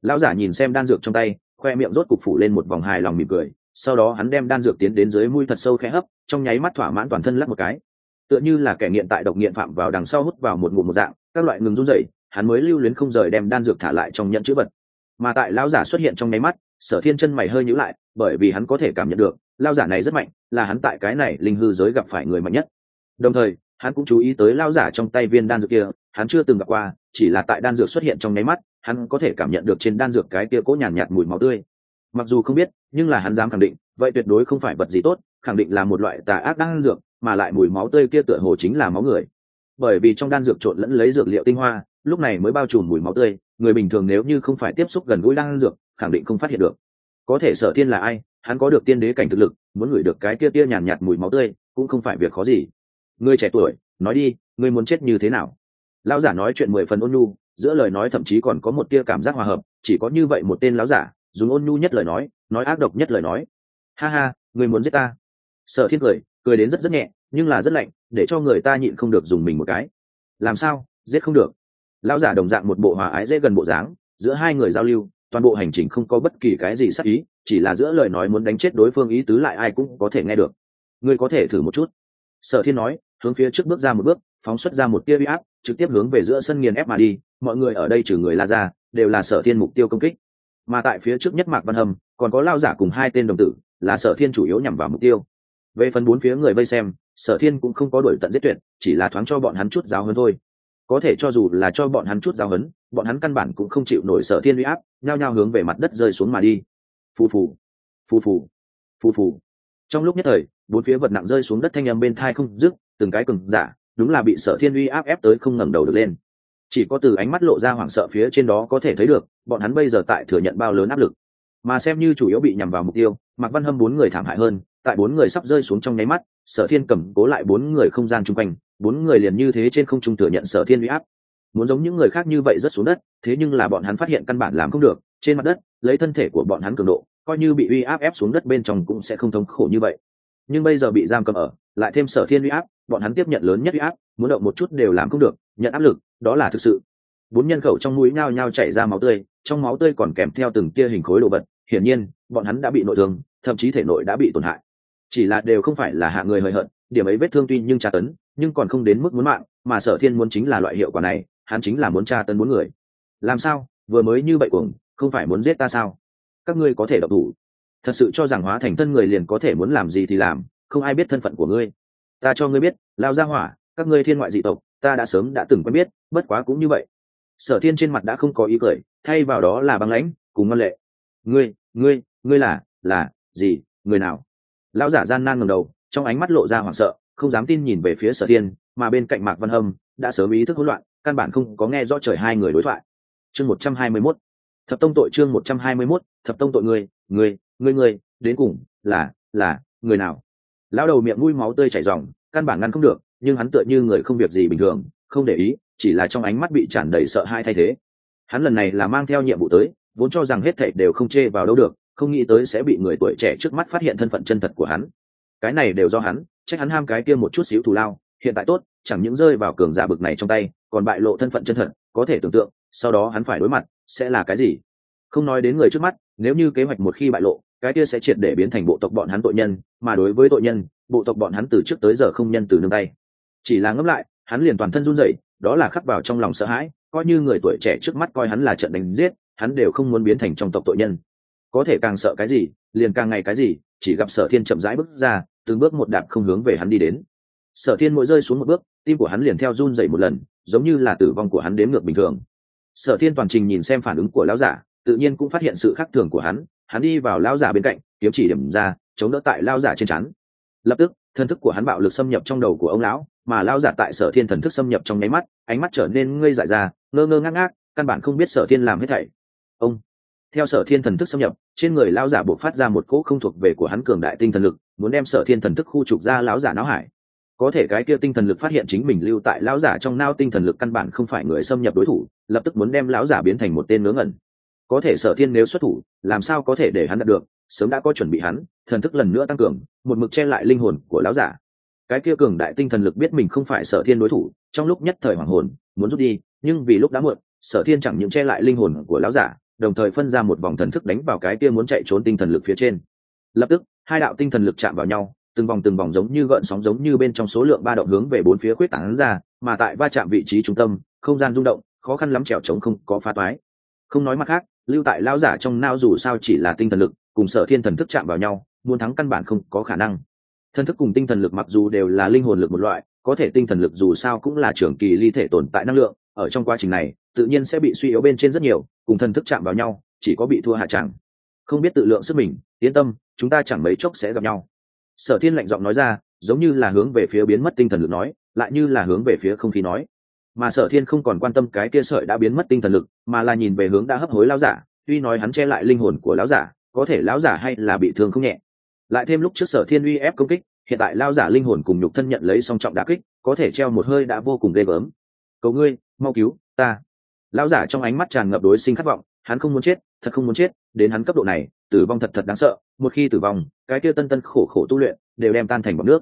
Lão giả nhìn xem đan dược trong tay khoe miệng rốt cục phủ lên một vòng hài lòng mỉm cười, sau đó hắn đem đan dược tiến đến dưới mũi thật sâu khẽ hấp, trong nháy mắt thỏa mãn toàn thân lắc một cái. Tựa như là kẻ nghiện tại độc nghiện phạm vào đằng sau hút vào một ngụm một dạng, các loại ngừng run rẩy, hắn mới lưu luyến không rời đem đan dược thả lại trong nhận chữ vật. Mà tại lão giả xuất hiện trong nháy mắt, sở thiên chân mày hơi nhữ lại, bởi vì hắn có thể cảm nhận được lao giả này rất mạnh, là hắn tại cái này linh hư giới gặp phải người mạnh nhất. Đồng thời, hắn cũng chú ý tới lao giả trong tay viên đan dược kia, hắn chưa từng gặp qua, chỉ là tại đan dược xuất hiện trong nháy mắt hắn có thể cảm nhận được trên đan dược cái kia cố nhàn nhạt, mùi máu tươi. Mặc dù không biết nhưng là hắn dám khẳng định vậy tuyệt đối không phải vật gì tốt khẳng định là một loại tà ác đan dược mà lại mùi máu tươi kia tựa hồ chính là máu người. Bởi vì trong đan dược trộn lẫn lấy dược liệu tinh hoa lúc này mới bao trùm mùi máu tươi người bình thường nếu như không phải tiếp xúc gần gũi đan dược khẳng định không phát hiện được. Có thể sở thiên là ai hắn có được tiên đế cảnh thực lực muốn ngửi được cái kia tia nhàn nhạt, mùi máu tươi cũng không phải việc khó gì. Ngươi trẻ tuổi nói đi ngươi muốn chết như thế nào? Lão giả nói chuyện mười phần ôn nhu giữa lời nói thậm chí còn có một tia cảm giác hòa hợp, chỉ có như vậy một tên lão giả, dùng ôn nhu nhất lời nói nói ác độc nhất lời nói. Ha ha ngươi muốn giết ta? Sở thiên cười cười đến rất rất nhẹ, nhưng là rất lạnh, để cho người ta nhịn không được dùng mình một cái. Làm sao? Giết không được. Lão giả đồng dạng một bộ hòa ái dễ gần bộ dáng, giữa hai người giao lưu, toàn bộ hành trình không có bất kỳ cái gì sắc ý, chỉ là giữa lời nói muốn đánh chết đối phương ý tứ lại ai cũng có thể nghe được. Ngươi có thể thử một chút. Sở thiên nói, hướng phía trước bước ra một bước, phóng xuất ra một tia huy áp, trực tiếp hướng về giữa sân nghiền ép mà đi mọi người ở đây trừ người la ra đều là sở thiên mục tiêu công kích. Mà tại phía trước nhất mạc văn hầm còn có lao giả cùng hai tên đồng tử, là sở thiên chủ yếu nhằm vào mục tiêu. Về phần bốn phía người vây xem, sở thiên cũng không có đổi tận giết tuyệt, chỉ là thoáng cho bọn hắn chút giáo hơn thôi. Có thể cho dù là cho bọn hắn chút giáo hấn bọn hắn căn bản cũng không chịu nổi sở thiên uy áp, nhao nhao hướng về mặt đất rơi xuống mà đi. Phù phù phù phù phù phù. Trong lúc nhất thời, bốn phía vật nặng rơi xuống đất thanh âm bên thai không dứt, từng cái cừng giả, đúng là bị sở thiên uy áp ép tới không ngẩng đầu được lên chỉ có từ ánh mắt lộ ra hoảng sợ phía trên đó có thể thấy được, bọn hắn bây giờ tại thừa nhận bao lớn áp lực. Mà xem như chủ yếu bị nhằm vào mục tiêu, mạc văn hâm bốn người thảm hại hơn, tại bốn người sắp rơi xuống trong nháy mắt, sở thiên cầm cố lại bốn người không gian chung quanh, bốn người liền như thế trên không trung thừa nhận sở thiên uy áp. Muốn giống những người khác như vậy rất xuống đất, thế nhưng là bọn hắn phát hiện căn bản làm không được, trên mặt đất, lấy thân thể của bọn hắn cường độ, coi như bị uy áp ép xuống đất bên trong cũng sẽ không thống khổ như vậy. Nhưng bây giờ bị giam cầm ở, lại thêm sở thiên uy áp, bọn hắn tiếp nhận lớn nhất uy áp, muốn động một chút đều làm không được, nhận áp lực đó là thực sự. Bốn nhân khẩu trong mũi nhao nhao chảy ra máu tươi, trong máu tươi còn kèm theo từng tia hình khối đồ vật, hiển nhiên, bọn hắn đã bị nội thương, thậm chí thể nội đã bị tổn hại. Chỉ là đều không phải là hạ người hời hợt, điểm ấy vết thương tuy nhưng tra tấn, nhưng còn không đến mức muốn mạng, mà sở thiên muốn chính là loại hiệu quả này, hắn chính là muốn tra tấn bốn người. Làm sao? Vừa mới như vậy cuồng, không phải muốn giết ta sao? Các ngươi có thể độc thủ. Thật sự cho rằng hóa thành thân người liền có thể muốn làm gì thì làm, không ai biết thân phận của ngươi. Ta cho ngươi biết lao ra hỏa, các ngươi thiên ngoại dị tộc, ta đã sớm đã từng quen biết bất quá cũng như vậy. Sở thiên trên mặt đã không có ý cười, thay vào đó là băng lãnh, cùng ngân lệ. Ngươi ngươi ngươi là là gì, người nào? Lão giả gian nan ngầm đầu, trong ánh mắt lộ ra hoảng sợ, không dám tin nhìn về phía sở thiên, mà bên cạnh mạc văn hâm đã sớm ý thức hỗn loạn, căn bản không có nghe rõ trời hai người đối thoại. Chương một trăm hai mươi mốt. Thập tông tội chương một trăm hai mươi mốt, thập tông tội người người người người đến cùng là là người nào? Lão đầu miệng mũi máu tươi chảy ròng, căn bản ngăn không được, nhưng hắn tựa như người không việc gì bình thường, không để ý chỉ là trong ánh mắt bị tràn đầy sợ hãi thay thế. Hắn lần này là mang theo nhiệm vụ tới, vốn cho rằng hết thảy đều không chê vào đâu được, không nghĩ tới sẽ bị người tuổi trẻ trước mắt phát hiện thân phận chân thật của hắn. Cái này đều do hắn, trách hắn ham cái kia một chút xíu thù lao, hiện tại tốt, chẳng những rơi vào cường giả bực này trong tay, còn bại lộ thân phận chân thật, có thể tưởng tượng, sau đó hắn phải đối mặt, sẽ là cái gì? Không nói đến người trước mắt, nếu như kế hoạch một khi bại lộ, cái kia sẽ triệt để biến thành bộ tộc bọn hắn tội nhân, mà đối với tội nhân, bộ tộc bọn hắn từ trước tới giờ không nhân từ nương tay. Chỉ là ngẫm lại hắn liền toàn thân run rẩy, đó là khắc vào trong lòng sợ hãi, coi như người tuổi trẻ trước mắt coi hắn là trận đánh giết, hắn đều không muốn biến thành trong tộc tội nhân. Có thể càng sợ cái gì, liền càng ngày cái gì, chỉ gặp sở thiên chậm rãi bước ra, từng bước một đạp không hướng về hắn đi đến. Sở thiên mỗi rơi xuống một bước, tim của hắn liền theo run dậy một lần, giống như là tử vong của hắn đếm ngược bình thường. Sở thiên toàn trình nhìn xem phản ứng của lão giả, tự nhiên cũng phát hiện sự khác thường của hắn hắn đi vào lão giả bên cạnh, kiếm chỉ điểm ra, chống đỡ tại lão giả trên chắn lập tức, thân thức của hắn bạo lực xâm nhập trong đầu của ông lão mà lão giả tại sở thiên thần thức xâm nhập trong nháy mắt, ánh mắt trở nên ngây dại ra, ngơ ngơ ngác ngác, căn bản không biết sở thiên làm hết thảy. Ông, theo sở thiên thần thức xâm nhập, trên người lão giả buộc phát ra một cỗ không thuộc về của hắn cường đại tinh thần lực, muốn đem sở thiên thần thức khu trục ra lão giả não hải. Có thể cái kia tinh thần lực phát hiện chính mình lưu tại lão giả trong nao tinh thần lực căn bản không phải người xâm nhập đối thủ, lập tức muốn đem lão giả biến thành một tên ngớ ngẩn. Có thể sở thiên nếu xuất thủ, làm sao có thể để hắn đạt được, sớm đã có chuẩn bị hắn, thần thức lần nữa tăng cường, một mực che lại linh hồn của lão giả cái kia cường đại tinh thần lực biết mình không phải sở thiên đối thủ, trong lúc nhất thời hoàng hồn, muốn rút đi, nhưng vì lúc đã muộn, sở thiên chẳng những che lại linh hồn của lão giả, đồng thời phân ra một vòng thần thức đánh vào cái kia muốn chạy trốn tinh thần lực phía trên. Lập tức, hai đạo tinh thần lực chạm vào nhau, từng vòng từng vòng giống như gợn sóng giống như bên trong số lượng ba động hướng về bốn phía khuyết tảng ra, mà tại va chạm vị trí trung tâm, không gian rung động, khó khăn lắm trèo trống không có phá toái. Không nói mặt khác, lưu tại lão giả trong nao dù sao chỉ là tinh thần lực, cùng sở thiên thần thức chạm vào nhau, muốn thắng căn bản không có khả năng thần thức cùng tinh thần lực mặc dù đều là linh hồn lực một loại, có thể tinh thần lực dù sao cũng là trường kỳ ly thể tồn tại năng lượng, ở trong quá trình này, tự nhiên sẽ bị suy yếu bên trên rất nhiều, cùng thần thức chạm vào nhau, chỉ có bị thua hạ chẳng. Không biết tự lượng sức mình, yên tâm, chúng ta chẳng mấy chốc sẽ gặp nhau. Sở thiên lạnh giọng nói ra, giống như là hướng về phía biến mất tinh thần lực nói, lại như là hướng về phía không khí nói. Mà sở thiên không còn quan tâm cái kia sợi đã biến mất tinh thần lực, mà là nhìn về hướng đã hấp hối lão giả, tuy nói hắn che lại linh hồn của lão giả, có thể lão giả hay là bị thương không nhẹ lại thêm lúc trước sở thiên uy ép công kích, hiện tại lão giả linh hồn cùng nhục thân nhận lấy song trọng đả kích, có thể treo một hơi đã vô cùng ghê gớm. Cầu ngươi, mau cứu ta. Lão giả trong ánh mắt tràn ngập đối sinh khát vọng, hắn không muốn chết, thật không muốn chết, đến hắn cấp độ này, tử vong thật thật đáng sợ, một khi tử vong, cái kia tân tân khổ khổ tu luyện, đều đem tan thành bọc nước.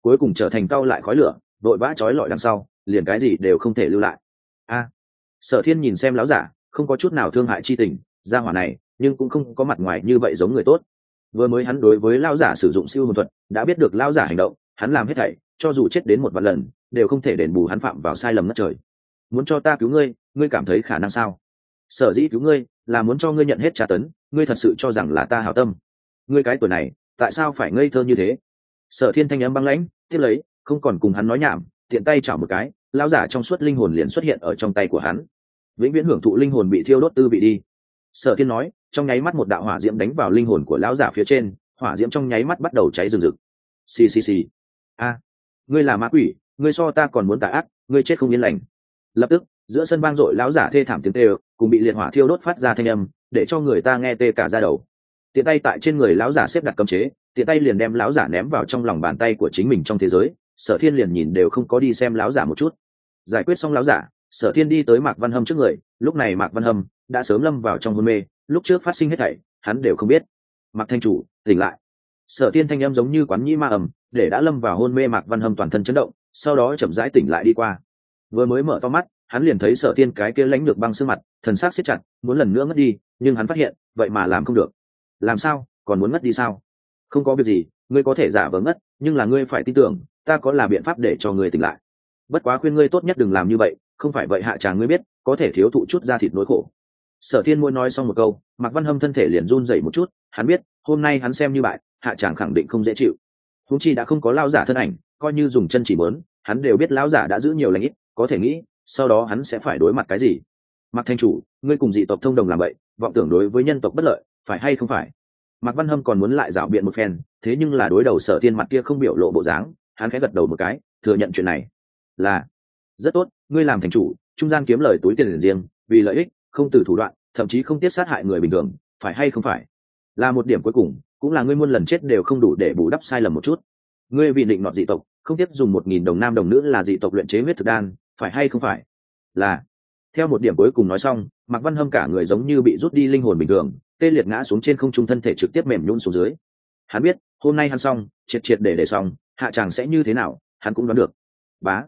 Cuối cùng trở thành cao lại khói lửa vội vã trói lọi đằng sau, liền cái gì đều không thể lưu lại. A. Sở thiên nhìn xem lão giả, không có chút nào thương hại chi tình ra hỏa này, nhưng cũng không có mặt ngoài như vậy giống người tốt vừa mới hắn đối với lão giả sử dụng siêu hồn thuật, đã biết được lão giả hành động, hắn làm hết thảy, cho dù chết đến một vạn lần, đều không thể đền bù hắn phạm vào sai lầm ngất trời. Muốn cho ta cứu ngươi ngươi cảm thấy khả năng sao? Sở dĩ cứu ngươi, là muốn cho ngươi nhận hết tra tấn, ngươi thật sự cho rằng là ta hảo tâm. Ngươi cái tuổi này, tại sao phải ngây thơ như thế? Sở thiên thanh âm băng lãnh, tiếp lấy, không còn cùng hắn nói nhảm, tiện tay chảo một cái, lão giả trong suốt linh hồn liền xuất hiện ở trong tay của hắn. Vĩnh viễn hưởng thụ linh hồn bị thiêu đốt tư vị đi. Sở thiên nói trong nháy mắt một đạo hỏa diễm đánh vào linh hồn của lão giả phía trên, hỏa diễm trong nháy mắt bắt đầu cháy rừng rực. Xì xì xì. A, ngươi là ma quỷ, ngươi so ta còn muốn tà ác, ngươi chết không yên lành. Lập tức, giữa sân vang dội lão giả thê thảm tiếng tê cùng bị liệt hỏa thiêu đốt phát ra thanh âm, để cho người ta nghe tê cả ra đầu. Tiện tay tại trên người lão giả xếp đặt cấm chế, tiện tay liền đem lão giả ném vào trong lòng bàn tay của chính mình trong thế giới, sở thiên liền nhìn đều không có đi xem lão giả một chút. Giải quyết xong lão giả, sở thiên đi tới mạc văn hâm trước người, lúc này mạc văn hâm đã sớm lâm vào trong hôn mê lúc trước phát sinh hết thảy, hắn đều không biết. Mặc thanh chủ, tỉnh lại. Sở thiên thanh âm giống như quán nhĩ ma ầm để đã lâm vào hôn mê mạc văn hâm toàn thân chấn động, sau đó chậm rãi tỉnh lại đi qua. Vừa mới mở to mắt, hắn liền thấy sở thiên cái kia lãnh được băng sương mặt, thần sắc siết chặt, muốn lần nữa ngất đi, nhưng hắn phát hiện, vậy mà làm không được. Làm sao? Còn muốn ngất đi sao? Không có việc gì, ngươi có thể giả vờ ngất, nhưng là ngươi phải tin tưởng, ta có là biện pháp để cho ngươi tỉnh lại. Bất quá khuyên ngươi tốt nhất đừng làm như vậy, không phải vậy hạ tràng ngươi biết, có thể thiếu thụ chút ra thịt nỗi khổ sở thiên môi nói xong một câu, mạc văn hâm thân thể liền run dậy một chút, hắn biết, hôm nay hắn xem như bại, hạ tràng khẳng định không dễ chịu. Húng chi đã không có lao giả thân ảnh, coi như dùng chân chỉ mớn hắn đều biết lão giả đã giữ nhiều lãnh ít, có thể nghĩ, sau đó hắn sẽ phải đối mặt cái gì? Mặc thanh chủ, ngươi cùng dị tộc thông đồng làm vậy, vọng tưởng đối với nhân tộc bất lợi, phải hay không phải? Mạc văn hâm còn muốn lại rảo biện một phen, thế nhưng là đối đầu sở thiên mặt kia không biểu lộ bộ dáng, hắn khẽ gật đầu một cái, thừa nhận chuyện này. Là, rất tốt, ngươi làm thành chủ, trung gian kiếm lời túi tiền riêng, vì lợi ích không từ thủ đoạn, thậm chí không tiết sát hại người bình thường, phải hay không phải? Là một điểm cuối cùng, cũng là ngươi muôn lần chết đều không đủ để bù đắp sai lầm một chút. Ngươi vì định nọt dị tộc, không tiếp dùng một nghìn đồng nam đồng nữ là dị tộc luyện chế huyết thực đan, phải hay không phải? Là. Theo một điểm cuối cùng nói xong, mạc văn hâm cả người giống như bị rút đi linh hồn bình thường, tê liệt ngã xuống trên không trung thân thể trực tiếp mềm nhún xuống dưới. Hắn biết, hôm nay hắn xong, triệt triệt để để xong, hạ chàng sẽ như thế nào, hắn cũng đoán được. Bá.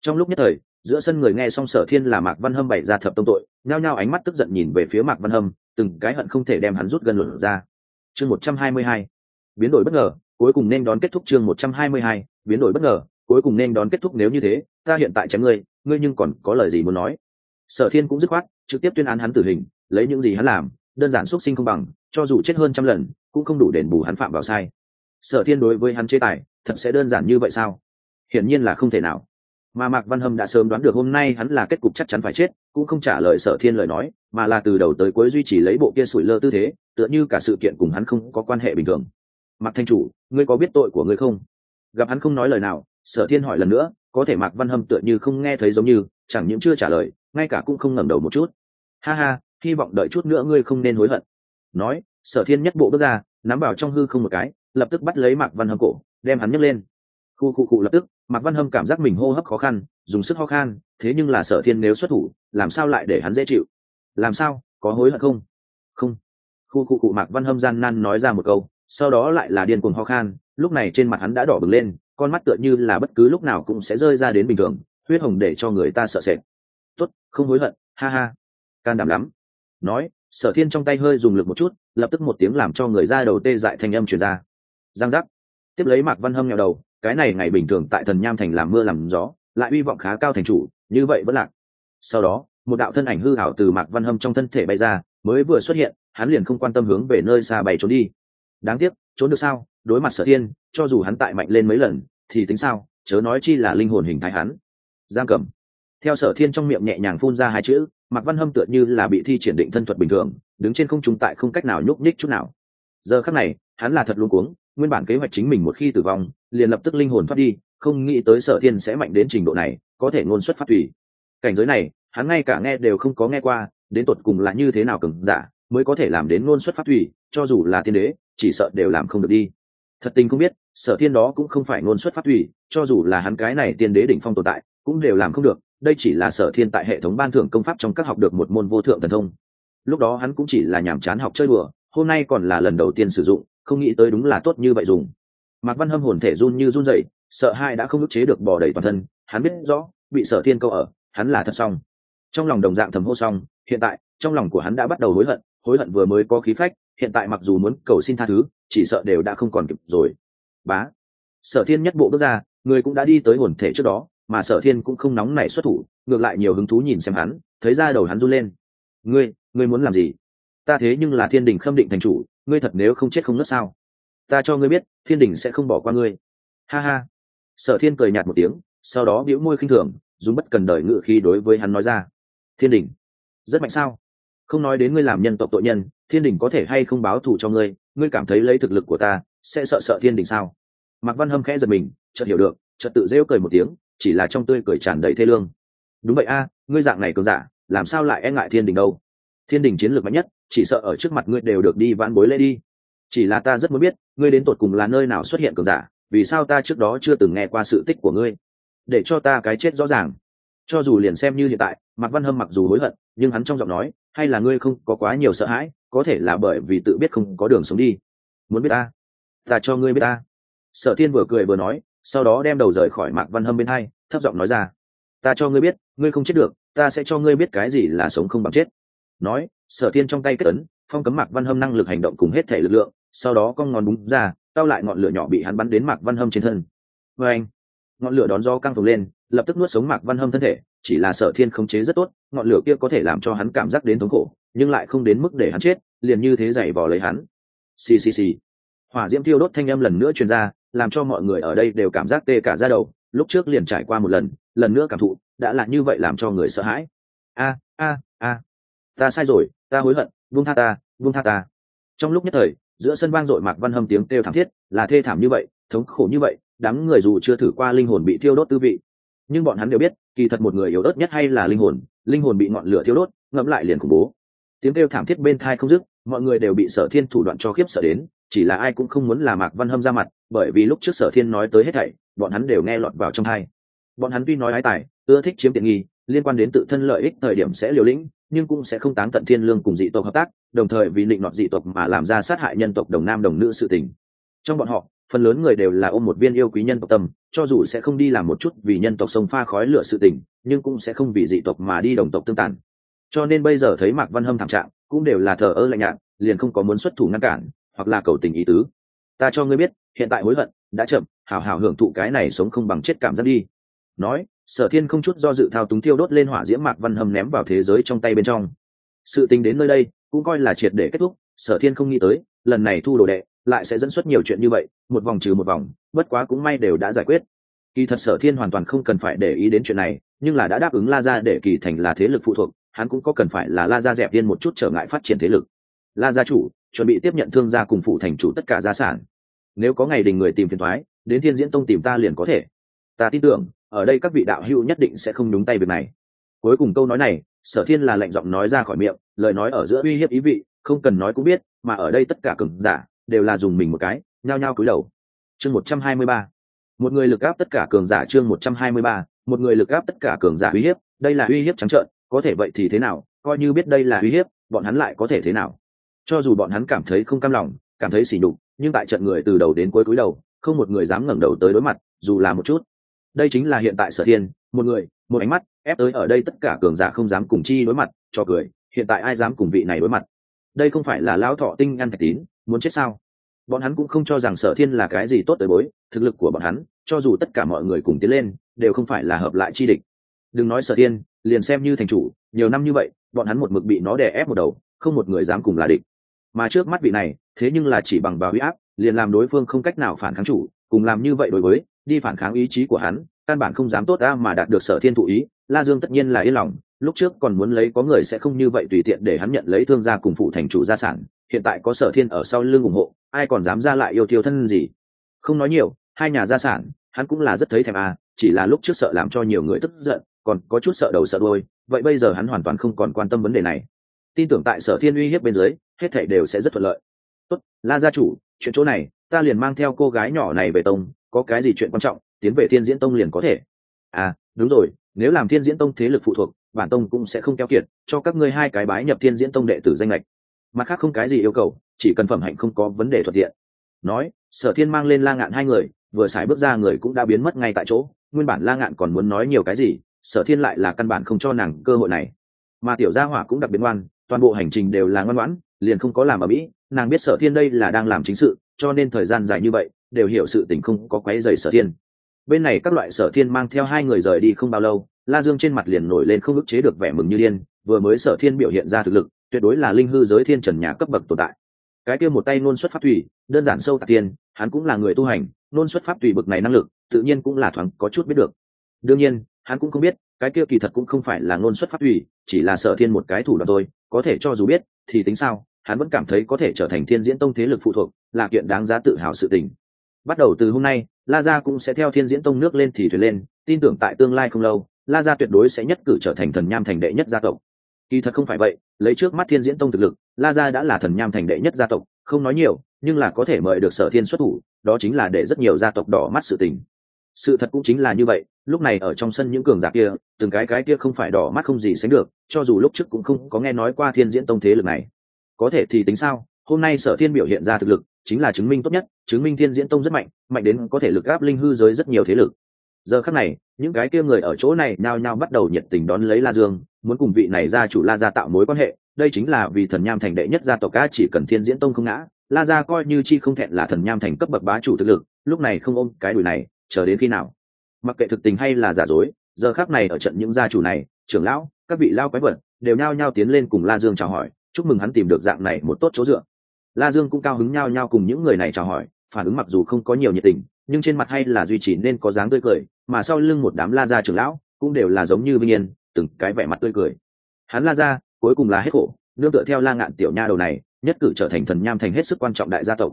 Trong lúc nhất thời, giữa sân người nghe xong sở thiên là mạc văn hâm bày ra thập tông tội nhao nhao ánh mắt tức giận nhìn về phía mạc văn hâm, từng cái hận không thể đem hắn rút gần luận ra. Chương một trăm hai mươi hai. Biến đổi bất ngờ, cuối cùng nên đón kết thúc chương một trăm hai mươi hai. Biến đổi bất ngờ, cuối cùng nên đón kết thúc nếu như thế, ta hiện tại chém ngươi ngươi nhưng còn có lời gì muốn nói? Sở thiên cũng dứt khoát, trực tiếp tuyên án hắn tử hình, lấy những gì hắn làm, đơn giản xuất sinh không bằng, cho dù chết hơn trăm lần, cũng không đủ đền bù hắn phạm vào sai. Sở thiên đối với hắn chế tài, thật sẽ đơn giản như vậy sao? Hiển nhiên là không thể nào mà mạc văn hâm đã sớm đoán được hôm nay hắn là kết cục chắc chắn phải chết, cũng không trả lời sở thiên lời nói, mà là từ đầu tới cuối duy trì lấy bộ kia sủi lơ tư thế, tựa như cả sự kiện cùng hắn không có quan hệ bình thường. Mạc thanh chủ, ngươi có biết tội của ngươi không? Gặp hắn không nói lời nào, sở thiên hỏi lần nữa, có thể mạc văn hâm tựa như không nghe thấy giống như, chẳng những chưa trả lời, ngay cả cũng không ngẩng đầu một chút. Ha ha, hy vọng đợi chút nữa ngươi không nên hối hận. Nói, sở thiên nhất bộ bước ra, nắm vào trong hư không một cái, lập tức bắt lấy mạc văn hâm cổ, đem hắn nhấc lên khu khu cụ lập tức, mạc văn hâm cảm giác mình hô hấp khó khăn, dùng sức ho khan, thế nhưng là sở thiên nếu xuất thủ, làm sao lại để hắn dễ chịu? Làm sao, có hối hận không? Không. Khu khu cụ mạc văn hâm gian nan nói ra một câu, sau đó lại là điên cuồng ho khan, lúc này trên mặt hắn đã đỏ bừng lên, con mắt tựa như là bất cứ lúc nào cũng sẽ rơi ra đến bình thường, huyết hồng để cho người ta sợ sệt. Tốt, không hối hận, ha ha. Can đảm lắm. Nói, sở thiên trong tay hơi dùng lực một chút, lập tức một tiếng làm cho người ra đầu tê dại thanh âm truyền ra. Giang giác. Tiếp lấy mạc văn hâm nhào đầu cái này ngày bình thường tại thần nham thành làm mưa làm gió, lại uy vọng khá cao thành chủ, như vậy vẫn lạc. Sau đó, một đạo thân ảnh hư hảo từ mạc văn hâm trong thân thể bay ra, mới vừa xuất hiện, hắn liền không quan tâm hướng về nơi xa bay trốn đi. Đáng tiếc, trốn được sao? Đối mặt sở thiên, cho dù hắn tại mạnh lên mấy lần, thì tính sao? Chớ nói chi là linh hồn hình thái hắn. Giam cầm theo sở thiên trong miệng nhẹ nhàng phun ra hai chữ, mạc văn hâm tựa như là bị thi triển định thân thuật bình thường, đứng trên không trung tại không cách nào nhúc nhích chút nào. Giờ khắc này, hắn là thật luôn cuống nguyên bản kế hoạch chính mình một khi tử vong, liền lập tức linh hồn thoát đi, không nghĩ tới sở thiên sẽ mạnh đến trình độ này, có thể ngôn xuất phát tùy cảnh giới này, hắn ngay cả nghe đều không có nghe qua, đến tột cùng là như thế nào cứng giả, mới có thể làm đến ngôn xuất phát tùy cho dù là thiên đế, chỉ sợ đều làm không được đi. Thật tình không biết, sở thiên đó cũng không phải ngôn xuất phát tùy cho dù là hắn cái này tiên đế đỉnh phong tồn tại, cũng đều làm không được, đây chỉ là sở thiên tại hệ thống ban thưởng công pháp trong các học được một môn vô thượng thần thông. Lúc đó hắn cũng chỉ là nhàm chán học chơi bừa hôm nay còn là lần đầu tiên sử dụng không nghĩ tới đúng là tốt như vậy dùng. Mạc văn hâm hồn thể run như run dậy sợ hai đã không ức chế được bò đầy toàn thân, hắn biết rõ, bị sở thiên câu ở, hắn là thật xong. Trong lòng đồng dạng thầm hô xong, hiện tại, trong lòng của hắn đã bắt đầu hối hận hối hận vừa mới có khí phách, hiện tại mặc dù muốn cầu xin tha thứ, chỉ sợ đều đã không còn kịp rồi. Bá. Sở thiên nhất bộ bước ra, người cũng đã đi tới hồn thể trước đó, mà sở thiên cũng không nóng nảy xuất thủ, ngược lại nhiều hứng thú nhìn xem hắn, thấy ra đầu hắn run lên. Ngươi ngươi muốn làm gì? Ta thế nhưng là thiên đình khâm định thành chủ, ngươi thật nếu không chết không nứt sao? Ta cho ngươi biết, thiên đình sẽ không bỏ qua ngươi. Ha ha. Sở thiên cười nhạt một tiếng, sau đó bĩu môi khinh thường, dùng bất cần đời ngự khi đối với hắn nói ra. Thiên đình, rất mạnh sao? Không nói đến ngươi làm nhân tộc tội nhân, thiên đình có thể hay không báo thù cho ngươi ngươi cảm thấy lấy thực lực của ta, sẽ sợ sợ thiên đình sao? Mạc văn hâm khẽ giật mình, chợt hiểu được, chợt tự rêu cười một tiếng, chỉ là trong tươi cười tràn đầy thê lương. Đúng vậy a, ngươi dạng này cường giả, làm sao lại e ngại thiên đình đâu? Thiên đình chiến lược mạnh nhất, chỉ sợ ở trước mặt ngươi đều được đi vãn bối lễ đi. Chỉ là ta rất muốn biết, ngươi đến tột cùng là nơi nào xuất hiện cường giả, vì sao ta trước đó chưa từng nghe qua sự tích của ngươi? Để cho ta cái chết rõ ràng. Cho dù liền xem như hiện tại, mạc văn hâm mặc dù hối hận, nhưng hắn trong giọng nói, hay là ngươi không có quá nhiều sợ hãi, có thể là bởi vì tự biết không có đường sống đi. Muốn biết ta? Ta cho ngươi biết ta. Sở thiên vừa cười vừa nói, sau đó đem đầu rời khỏi mạc văn hâm bên hai, thấp giọng nói ra, ta cho ngươi biết, ngươi không chết được, ta sẽ cho ngươi biết cái gì là sống không bằng chết nói, sở thiên trong tay kết ấn, phong cấm mạc văn hâm năng lực hành động cùng hết thể lực lượng, sau đó con ngón búng ra cao lại ngọn lửa nhỏ bị hắn bắn đến mạc văn hâm trên thân. Vê anh, ngọn lửa đón do căng phồng lên, lập tức nuốt sống mạc văn hâm thân thể, chỉ là sở thiên khống chế rất tốt, ngọn lửa kia có thể làm cho hắn cảm giác đến thống khổ, nhưng lại không đến mức để hắn chết, liền như thế giày vò lấy hắn. Xì xì xì. Hỏa diễm thiêu đốt thanh âm lần nữa truyền ra, làm cho mọi người ở đây đều cảm giác tê cả ra đầu, lúc trước liền trải qua một lần lần nữa cảm thụ, đã là như vậy làm cho người sợ hãi. A a a ta sai rồi, ta hối hận vung tha ta vung tha ta. Trong lúc nhất thời, giữa sân vang dội mạc văn hâm tiếng kêu thảm thiết, là thê thảm như vậy, thống khổ như vậy, đám người dù chưa thử qua linh hồn bị thiêu đốt tư vị, nhưng bọn hắn đều biết, kỳ thật một người yếu ớt nhất hay là linh hồn linh hồn bị ngọn lửa thiêu đốt, ngẫm lại liền khủng bố. Tiếng kêu thảm thiết bên thai không dứt, mọi người đều bị sở thiên thủ đoạn cho khiếp sợ đến, chỉ là ai cũng không muốn là mạc văn hâm ra mặt, bởi vì lúc trước sở thiên nói tới hết thảy, bọn hắn đều nghe lọt vào trong thai bọn hắn tuy nói ái tài, ưa thích chiếm tiện nghi liên quan đến tự thân lợi ích thời điểm sẽ liều lĩnh, nhưng cũng sẽ không táng tận thiên lương cùng dị tộc hợp tác, đồng thời vì định nọt dị tộc mà làm ra sát hại nhân tộc đồng nam đồng nữ sự tình. Trong bọn họ, phần lớn người đều là ôm một viên yêu quý nhân tộc tâm, cho dù sẽ không đi làm một chút vì nhân tộc sông pha khói lửa sự tình, nhưng cũng sẽ không vì dị tộc mà đi đồng tộc tương tàn. Cho nên bây giờ thấy mạc văn hâm thảm trạng, cũng đều là thờ ơ lạnh nhạt, liền không có muốn xuất thủ ngăn cản, hoặc là cầu tình ý tứ. Ta cho ngươi biết, hiện tại hối hận, đã chậm hào hào hưởng thụ cái này sống không bằng chết cảm giác đi. Nói sở thiên không chút do dự thao túng tiêu đốt lên hỏa diễm mạc văn hầm ném vào thế giới trong tay bên trong. Sự tình đến nơi đây, cũng coi là triệt để kết thúc, sở thiên không nghĩ tới, lần này thu đồ đệ, lại sẽ dẫn xuất nhiều chuyện như vậy, một vòng trừ một vòng, bất quá cũng may đều đã giải quyết. Kỳ thật sở thiên hoàn toàn không cần phải để ý đến chuyện này, nhưng là đã đáp ứng la ra để kỳ thành là thế lực phụ thuộc, hắn cũng có cần phải là la ra dẹp điên một chút trở ngại phát triển thế lực. La gia chủ, chuẩn bị tiếp nhận thương gia cùng phụ thành chủ tất cả gia sản. Nếu có ngày đình người tìm phiền thoái, đến thiên diễn tông tìm ta liền có thể. Ta tin tưởng ở đây các vị đạo hữu nhất định sẽ không đúng tay việc này. Cuối cùng câu nói này, sở thiên là lệnh giọng nói ra khỏi miệng, lời nói ở giữa uy hiếp ý vị, không cần nói cũng biết, mà ở đây tất cả cường giả đều là dùng mình một cái, nhao nhao cúi đầu. Chương một trăm hai mươi ba. Một người lực áp tất cả cường giả chương một trăm hai mươi ba, một người lực áp tất cả cường giả uy hiếp, đây là uy hiếp trắng trợn, có thể vậy thì thế nào, coi như biết đây là uy hiếp, bọn hắn lại có thể thế nào. Cho dù bọn hắn cảm thấy không cam lòng, cảm thấy sỉ nhục, nhưng tại trận người từ đầu đến cuối cúi đầu, không một người dám ngẩng đầu tới đối mặt, dù là một chút đây chính là hiện tại sở thiên, một người, một ánh mắt, ép tới ở đây tất cả cường giả không dám cùng chi đối mặt, cho cười, hiện tại ai dám cùng vị này đối mặt? Đây không phải là lão thọ tinh ăn thạch tín, muốn chết sao? Bọn hắn cũng không cho rằng sở thiên là cái gì tốt tới bối, thực lực của bọn hắn, cho dù tất cả mọi người cùng tiến lên, đều không phải là hợp lại chi địch. Đừng nói sở thiên, liền xem như thành chủ, nhiều năm như vậy, bọn hắn một mực bị nó đè ép một đầu, không một người dám cùng là địch. Mà trước mắt vị này, thế nhưng là chỉ bằng vào huy áp, liền làm đối phương không cách nào phản kháng chủ, cùng làm như vậy đối với đi phản kháng ý chí của hắn, căn bản không dám tốt ra mà đạt được sở thiên thụ ý, la dương tất nhiên là yên lòng, lúc trước còn muốn lấy có người sẽ không như vậy tùy tiện để hắn nhận lấy thương gia cùng phụ thành chủ gia sản, hiện tại có sở thiên ở sau lưng ủng hộ, ai còn dám ra lại yêu thiêu thân gì? Không nói nhiều, hai nhà gia sản, hắn cũng là rất thấy thèm à chỉ là lúc trước sợ làm cho nhiều người tức giận, còn có chút sợ đầu sợ đôi vậy bây giờ hắn hoàn toàn không còn quan tâm vấn đề này. Tin tưởng tại sở thiên uy hiếp bên dưới, hết thảy đều sẽ rất thuận lợi. Tốt, la gia chủ, chuyện chỗ này, ta liền mang theo cô gái nhỏ này về tông có cái gì chuyện quan trọng, tiến về thiên diễn tông liền có thể. À đúng rồi, nếu làm thiên diễn tông thế lực phụ thuộc, bản tông cũng sẽ không keo kiệt, cho các ngươi hai cái bái nhập thiên diễn tông đệ tử danh lệch mặt khác không cái gì yêu cầu, chỉ cần phẩm hạnh không có vấn đề thuận tiện. Nói, sở thiên mang lên la ngạn hai người, vừa xài bước ra người cũng đã biến mất ngay tại chỗ, nguyên bản la ngạn còn muốn nói nhiều cái gì, sở thiên lại là căn bản không cho nàng cơ hội này. Mà tiểu gia hỏa cũng đặc biệt ngoan, toàn bộ hành trình đều là ngoan ngoãn, liền không có làm ở mỹ, nàng biết sở thiên đây là đang làm chính sự, cho nên thời gian dài như vậy đều hiểu sự tình không có quấy rầy sở thiên. Bên này các loại sở thiên mang theo hai người rời đi không bao lâu, la dương trên mặt liền nổi lên không ức chế được vẻ mừng như điên, vừa mới sở thiên biểu hiện ra thực lực, tuyệt đối là linh hư giới thiên trần nhà cấp bậc tồn tại. Cái kia một tay nôn xuất pháp thủy, đơn giản sâu tạc tiên hắn cũng là người tu hành, nôn xuất pháp thủy bậc này năng lực, tự nhiên cũng là thoáng có chút biết được. Đương nhiên, hắn cũng không biết, cái kia kỳ thật cũng không phải là nôn xuất pháp thủy, chỉ là sở thiên một cái thủ đoạn thôi, có thể cho dù biết, thì tính sao, hắn vẫn cảm thấy có thể trở thành thiên diễn tông thế lực phụ thuộc, là kiện đáng giá tự hào sự tình bắt đầu từ hôm nay, la gia cũng sẽ theo thiên diễn tông nước lên thì thuyền lên, tin tưởng tại tương lai không lâu, la gia tuyệt đối sẽ nhất cử trở thành thần nham thành đệ nhất gia tộc. Kỳ thật không phải vậy, lấy trước mắt thiên diễn tông thực lực, la gia đã là thần nham thành đệ nhất gia tộc, không nói nhiều, nhưng là có thể mời được sở thiên xuất thủ, đó chính là để rất nhiều gia tộc đỏ mắt sự tình. Sự thật cũng chính là như vậy, lúc này ở trong sân những cường giả kia, từng cái cái kia không phải đỏ mắt không gì sánh được, cho dù lúc trước cũng không có nghe nói qua thiên diễn tông thế lực này. Có thể thì tính sao, hôm nay sở thiên biểu hiện ra thực lực, chính là chứng minh tốt nhất chứng minh thiên diễn tông rất mạnh mạnh đến có thể lực gáp linh hư giới rất nhiều thế lực. Giờ khắc này, những cái kia người ở chỗ này nhao nhao bắt đầu nhiệt tình đón lấy la dương, muốn cùng vị này ra chủ la gia tạo mối quan hệ. Đây chính là vì thần nham thành đệ nhất gia tộc ca chỉ cần thiên diễn tông không ngã, la gia coi như chi không thẹn là thần nham thành cấp bậc bá chủ thực lực, lúc này không ôm cái đùi này, chờ đến khi nào? Mặc kệ thực tình hay là giả dối, giờ khác này ở trận những gia chủ này, trưởng lão, các vị lao quái vật, đều nhao nhao tiến lên cùng la dương chào hỏi, chúc mừng hắn tìm được dạng này một tốt chỗ dựa. La dương cũng cao hứng nhao nhao cùng những người này chào hỏi phản ứng mặc dù không có nhiều nhiệt tình, nhưng trên mặt hay là duy trì nên có dáng tươi cười, mà sau lưng một đám la gia trưởng lão cũng đều là giống như vinh yên, từng cái vẻ mặt tươi cười. Hắn la gia, cuối cùng là hết khổ, nương tựa theo la ngạn tiểu nha đầu này, nhất cử trở thành thần nham thành hết sức quan trọng đại gia tộc.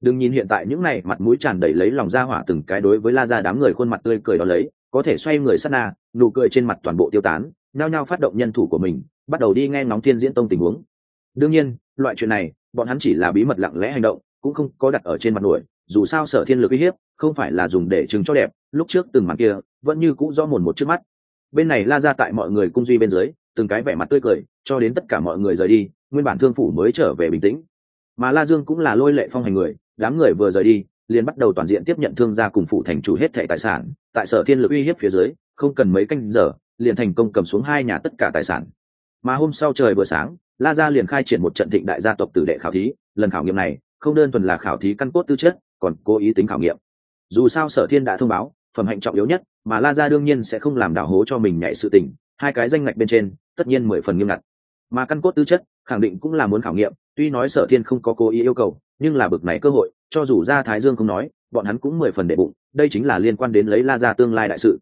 Đừng nhìn hiện tại những này mặt mũi tràn đầy lấy lòng ra hỏa từng cái đối với la gia đám người khuôn mặt tươi cười đó lấy, có thể xoay người sát na, nụ cười trên mặt toàn bộ tiêu tán nao nhao phát động nhân thủ của mình, bắt đầu đi nghe ngóng thiên diễn tông tình huống. Đương nhiên, loại chuyện này, bọn hắn chỉ là bí mật lặng lẽ hành động cũng không có đặt ở trên mặt nổi, dù sao sở thiên lực uy hiếp, không phải là dùng để chứng cho đẹp, lúc trước từng màn kia, vẫn như cũ do mồn một trước mắt. Bên này la ra tại mọi người cung duy bên dưới, từng cái vẻ mặt tươi cười, cho đến tất cả mọi người rời đi, nguyên bản thương phủ mới trở về bình tĩnh. Mà la dương cũng là lôi lệ phong hành người, đám người vừa rời đi, liền bắt đầu toàn diện tiếp nhận thương gia cùng phụ thành chủ hết thệ tài sản. Tại sở thiên lực uy hiếp phía dưới, không cần mấy canh giờ, liền thành công cầm xuống hai nhà tất cả tài sản. Mà hôm sau trời vừa sáng, la gia liền khai triển một trận thịnh đại gia tộc tử đệ khảo thí. Lần khảo nghiệm này không đơn thuần là khảo thí căn cốt tư chất, còn cố ý tính khảo nghiệm. Dù sao sở thiên đã thông báo, phẩm hạnh trọng yếu nhất, mà la gia đương nhiên sẽ không làm đảo hố cho mình nhảy sự tình, hai cái danh ngạch bên trên, tất nhiên mười phần nghiêm ngặt. Mà căn cốt tư chất, khẳng định cũng là muốn khảo nghiệm, tuy nói sở thiên không có cố ý yêu cầu, nhưng là bực này cơ hội, cho dù ra thái dương không nói, bọn hắn cũng mười phần đệ bụng, đây chính là liên quan đến lấy la gia tương lai đại sự.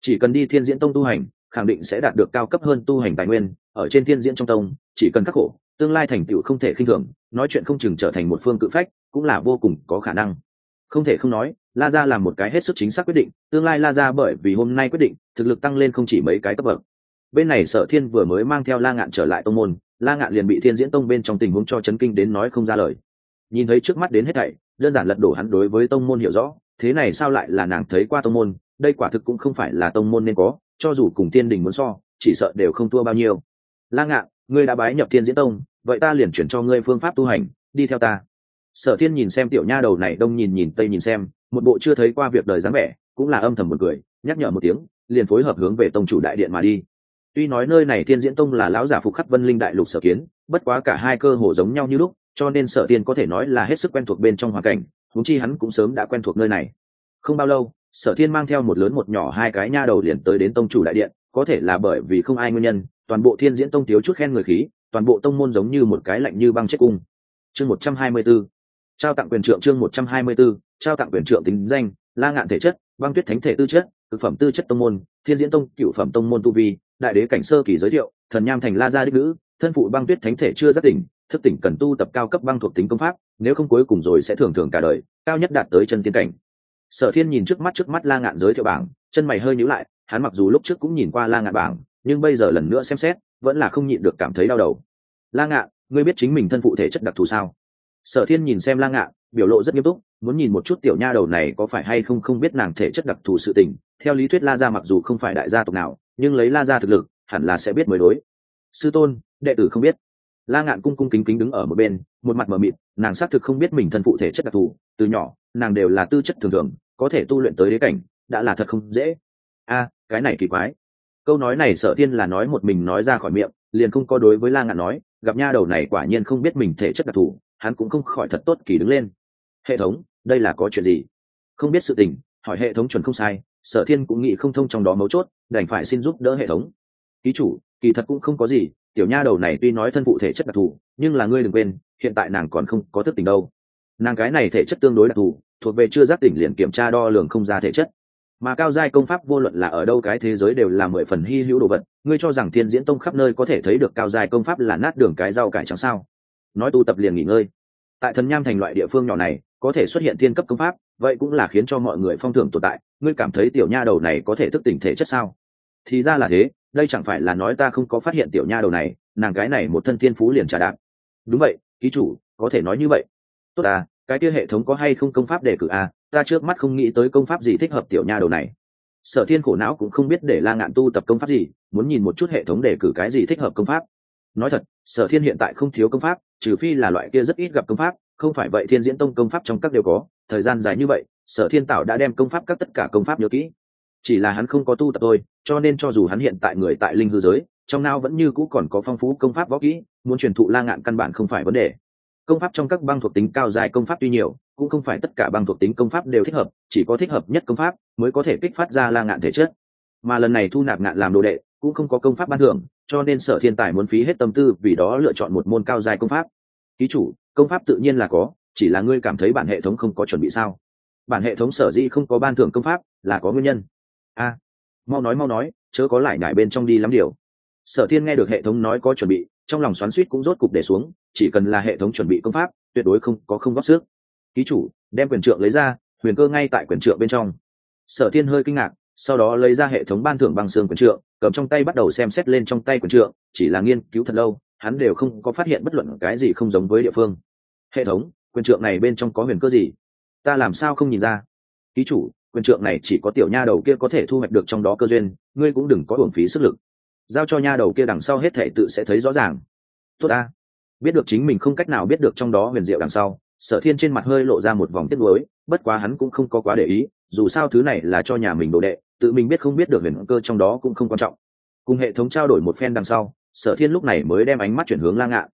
Chỉ cần đi thiên diễn tông tu hành, khẳng định sẽ đạt được cao cấp hơn tu hành tài nguyên, ở trên thiên diễn trong tông, chỉ cần khắc khổ tương lai thành tựu không thể khinh thường, nói chuyện không chừng trở thành một phương cự phách, cũng là vô cùng có khả năng. Không thể không nói, la gia làm một cái hết sức chính xác quyết định, tương lai la gia bởi vì hôm nay quyết định, thực lực tăng lên không chỉ mấy cái cấp bậc. Bên này sở thiên vừa mới mang theo la ngạn trở lại tông môn, la ngạn liền bị thiên diễn tông bên trong tình huống cho chấn kinh đến nói không ra lời. Nhìn thấy trước mắt đến hết thảy, đơn giản lật đổ hắn đối với tông môn hiểu rõ, thế này sao lại là nàng thấy qua tông môn, đây quả thực cũng không phải là tông môn nên có, cho dù cùng thiên đình muốn so, chỉ sợ đều không thua bao nhiêu. La ngạn ngươi đã bái nhập thiên diễn tông, vậy ta liền chuyển cho ngươi phương pháp tu hành, đi theo ta. Sở thiên nhìn xem tiểu nha đầu này, đông nhìn nhìn, tây nhìn xem, một bộ chưa thấy qua việc đời dáng vẻ, cũng là âm thầm một cười, nhắc nhở một tiếng, liền phối hợp hướng về tông chủ đại điện mà đi. Tuy nói nơi này thiên diễn tông là lão giả phục khắc vân linh đại lục sở kiến, bất quá cả hai cơ hồ giống nhau như lúc, cho nên sở tiên có thể nói là hết sức quen thuộc bên trong hoàn cảnh thú chi hắn cũng sớm đã quen thuộc nơi này. Không bao lâu, sở thiên mang theo một lớn một nhỏ hai cái nha đầu liền tới đến tông chủ đại điện, có thể là bởi vì không ai nguyên nhân toàn bộ thiên diễn tông thiếu chút khen người khí, toàn bộ tông môn giống như một cái lạnh như băng chết cung. Chương một trăm hai mươi b ố trao tặng quyền trượng chương một trăm hai mươi b ố trao tặng quyền trượng tính danh, la ngạn thể chất, băng tuyết thánh thể tư chất thực phẩm tư chất tông môn, thiên diễn tông cựu phẩm tông môn tu vi, đại đế cảnh sơ kỳ giới thiệu, thần nham thành la gia đích nữ, thân phụ băng tuyết thánh thể chưa giác tỉnh, thức tỉnh cần tu tập cao cấp băng thuộc tính công pháp, nếu không cuối cùng rồi sẽ thường thường cả đời, cao nhất đạt tới chân tiến cảnh. Sở thiên nhìn trước mắt trước mắt la ngạn giới thiệu bảng, chân mày hơi nhíu lại, hắn mặc dù lúc trước cũng nhìn qua la ngạn bảng nhưng bây giờ lần nữa xem xét, vẫn là không nhịn được cảm thấy đau đầu. La ngạn, ngươi biết chính mình thân phụ thể chất đặc thù sao? Sở thiên nhìn xem la ngạn, biểu lộ rất nghiêm túc, muốn nhìn một chút tiểu nha đầu này có phải hay không không biết nàng thể chất đặc thù sự tình. Theo lý thuyết la gia mặc dù không phải đại gia tộc nào, nhưng lấy la gia thực lực, hẳn là sẽ biết mới đối. Sư tôn, đệ tử không biết. La ngạn cung cung kính kính đứng ở một bên, một mặt mờ mịt, nàng xác thực không biết mình thân phụ thể chất đặc thù, từ nhỏ, nàng đều là tư chất thường thường, có thể tu luyện tới đế cảnh, đã là thật không dễ. A, cái này kỳ quái câu nói này sở Thiên là nói một mình nói ra khỏi miệng, liền không có đối với la ngạn nói, gặp nha đầu này quả nhiên không biết mình thể chất đặc thù, hắn cũng không khỏi thật tốt kỳ đứng lên. Hệ thống, đây là có chuyện gì? Không biết sự tình, hỏi hệ thống chuẩn không sai sở thiên cũng nghĩ không thông trong đó mấu chốt, đành phải xin giúp đỡ hệ thống. Ký chủ, kỳ thật cũng không có gì, tiểu nha đầu này tuy nói thân phụ thể chất đặc thù, nhưng là ngươi đừng quên, hiện tại nàng còn không có thức tỉnh đâu. Nàng cái này thể chất tương đối đặc thù, thuộc về chưa giác tỉnh liền kiểm tra đo lường không ra thể chất mà cao giai công pháp vô luận là ở đâu cái thế giới đều là mười phần hy hữu đồ vật, ngươi cho rằng thiên diễn tông khắp nơi có thể thấy được cao giai công pháp là nát đường cái rau cải chẳng sao? Nói tu tập liền nghỉ ngơi. Tại thần nham thành loại địa phương nhỏ này, có thể xuất hiện thiên cấp công pháp, vậy cũng là khiến cho mọi người phong thưởng tồn tại, ngươi cảm thấy tiểu nha đầu này có thể thức tỉnh thể chất sao? Thì ra là thế, đây chẳng phải là nói ta không có phát hiện tiểu nha đầu này, nàng gái này một thân thiên phú liền trả đạp. Đúng vậy, ký chủ, có thể nói như vậy. Tốt à cái kia hệ thống có hay không công pháp đề cử à? Ta trước mắt không nghĩ tới công pháp gì thích hợp tiểu nha đầu này. Sở thiên khổ não cũng không biết để la ngạn tu tập công pháp gì, muốn nhìn một chút hệ thống đề cử cái gì thích hợp công pháp. Nói thật, sở thiên hiện tại không thiếu công pháp, trừ phi là loại kia rất ít gặp công pháp, không phải vậy thiên diễn tông công pháp trong các đều có. Thời gian dài như vậy, sở thiên tạo đã đem công pháp các tất cả công pháp nhớ kỹ. Chỉ là hắn không có tu tập thôi, cho nên cho dù hắn hiện tại người tại linh hư giới, trong não vẫn như cũ còn có phong phú công pháp võ kỹ, muốn truyền thụ la ngạn căn bản không phải vấn đề công pháp trong các băng thuộc tính cao dài công pháp tuy nhiều, cũng không phải tất cả băng thuộc tính công pháp đều thích hợp, chỉ có thích hợp nhất công pháp mới có thể kích phát ra la ngạn thể chất. Mà lần này thu nạp ngạn làm đồ đệ, cũng không có công pháp ban thưởng, cho nên sở thiên tài muốn phí hết tâm tư vì đó lựa chọn một môn cao dài công pháp. Ký chủ, công pháp tự nhiên là có, chỉ là ngươi cảm thấy bản hệ thống không có chuẩn bị sao? Bản hệ thống sở dĩ không có ban thưởng công pháp là có nguyên nhân. A, mau nói mau nói, chớ có lại nhải bên trong đi lắm điều sở thiên nghe được hệ thống nói có chuẩn bị, trong lòng xoắn suýt cũng rốt cục để xuống, chỉ cần là hệ thống chuẩn bị công pháp, tuyệt đối không có không góp sức. Ký chủ, đem quyền trượng lấy ra, huyền cơ ngay tại quyền trượng bên trong. Sở thiên hơi kinh ngạc, sau đó lấy ra hệ thống ban thưởng bằng xương quyền trượng, cầm trong tay bắt đầu xem xét lên trong tay quyền trượng, chỉ là nghiên cứu thật lâu, hắn đều không có phát hiện bất luận cái gì không giống với địa phương. Hệ thống, quyền trượng này bên trong có huyền cơ gì? Ta làm sao không nhìn ra? Ký chủ, quyền trượng này chỉ có tiểu nha đầu kia có thể thu hoạch được trong đó cơ duyên, ngươi cũng đừng có hưởng phí sức lực giao cho nha đầu kia đằng sau hết thể tự sẽ thấy rõ ràng. Tốt ta. Biết được chính mình không cách nào biết được trong đó huyền diệu đằng sau, sở thiên trên mặt hơi lộ ra một vòng tiếc nuối, bất quá hắn cũng không có quá để ý, dù sao thứ này là cho nhà mình đồ đệ, tự mình biết không biết được huyền cơ trong đó cũng không quan trọng. Cùng hệ thống trao đổi một phen đằng sau, sở thiên lúc này mới đem ánh mắt chuyển hướng la ngạn.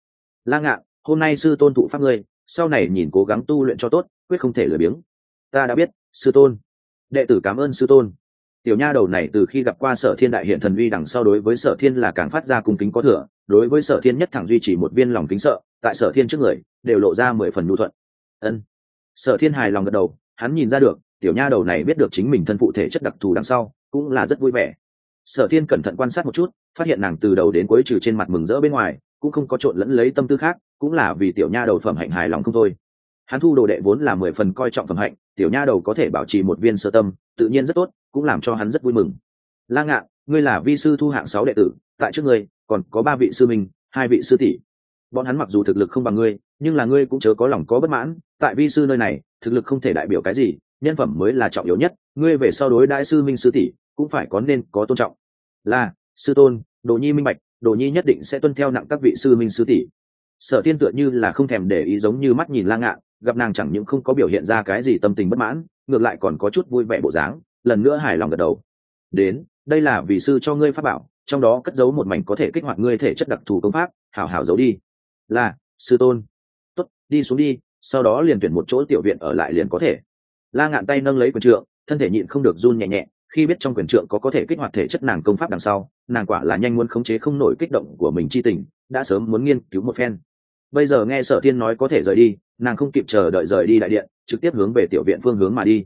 La ngạn, hôm nay sư tôn thụ pháp ngươi, sau này nhìn cố gắng tu luyện cho tốt, quyết không thể lười biếng. Ta đã biết, sư tôn. Đệ tử cảm ơn sư tôn tiểu nha đầu này từ khi gặp qua sở thiên đại hiện thần uy đằng sau đối với sở thiên là càng phát ra cung kính có thừa, đối với sở thiên nhất thẳng duy trì một viên lòng kính sợ, tại sở thiên trước người, đều lộ ra mười phần nhu thuận. Ân. Sở thiên hài lòng gật đầu, hắn nhìn ra được, tiểu nha đầu này biết được chính mình thân phụ thể chất đặc thù đằng sau, cũng là rất vui vẻ. Sở thiên cẩn thận quan sát một chút, phát hiện nàng từ đầu đến cuối trừ trên mặt mừng rỡ bên ngoài, cũng không có trộn lẫn lấy tâm tư khác, cũng là vì tiểu nha đầu phẩm hạnh hài lòng không thôi hắn thu đồ đệ vốn là mười phần coi trọng phẩm hạnh, tiểu nha đầu có thể bảo trì một viên sơ tâm, tự nhiên rất tốt, cũng làm cho hắn rất vui mừng. La ngạn, ngươi là vi sư thu hạng sáu đệ tử, tại trước ngươi, còn có ba vị sư minh, hai vị sư tỷ. Bọn hắn mặc dù thực lực không bằng ngươi, nhưng là ngươi cũng chớ có lòng có bất mãn, tại vi sư nơi này, thực lực không thể đại biểu cái gì, nhân phẩm mới là trọng yếu nhất, ngươi về sau đối đại sư minh sư tỷ, cũng phải có nên có tôn trọng. Là, sư tôn, đồ nhi minh bạch, đồ nhi nhất định sẽ tuân theo nặng các vị sư minh sư tỷ. Sở thiên tựa như là không thèm để ý giống như mắt nhìn la ngạn gặp nàng chẳng những không có biểu hiện ra cái gì tâm tình bất mãn, ngược lại còn có chút vui vẻ bộ dáng, lần nữa hài lòng gật đầu. Đến, đây là vì sư cho ngươi pháp bảo, trong đó cất giấu một mảnh có thể kích hoạt ngươi thể chất đặc thù công pháp, hảo hảo giấu đi. Là, sư tôn. Tốt, đi xuống đi, sau đó liền tuyển một chỗ tiểu viện ở lại liền có thể. La ngạn tay nâng lấy quyền trượng, thân thể nhịn không được run nhẹ nhẹ, khi biết trong quyền trượng có có thể kích hoạt thể chất nàng công pháp đằng sau, nàng quả là nhanh muốn khống chế không nổi kích động của mình chi tình, đã sớm muốn nghiên cứu một phen bây giờ nghe sở thiên nói có thể rời đi, nàng không kịp chờ đợi rời đi đại điện, trực tiếp hướng về tiểu viện phương hướng mà đi.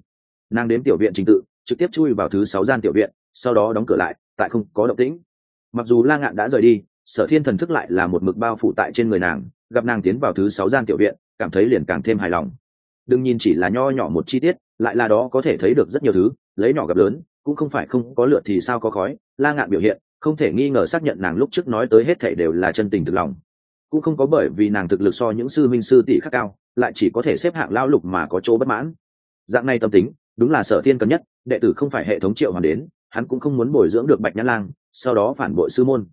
Nàng đến tiểu viện trình tự, trực tiếp chui vào thứ sáu gian tiểu viện, sau đó đóng cửa lại, tại không có động tĩnh. Mặc dù la ngạn đã rời đi, sở thiên thần thức lại là một mực bao phủ tại trên người nàng, gặp nàng tiến vào thứ sáu gian tiểu viện, cảm thấy liền càng thêm hài lòng. Đừng nhìn chỉ là nho nhỏ một chi tiết, lại là đó có thể thấy được rất nhiều thứ, lấy nhỏ gặp lớn, cũng không phải không có lượt thì sao có khói. La ngạn biểu hiện, không thể nghi ngờ xác nhận nàng lúc trước nói tới hết thảy đều là chân tình thực lòng cũng không có bởi vì nàng thực lực so những sư minh sư tỷ khác cao, lại chỉ có thể xếp hạng lao lục mà có chỗ bất mãn. Dạng này tâm tính, đúng là sở thiên cần nhất, đệ tử không phải hệ thống triệu hoàn đến, hắn cũng không muốn bồi dưỡng được bạch nhã lang, sau đó phản bội sư môn.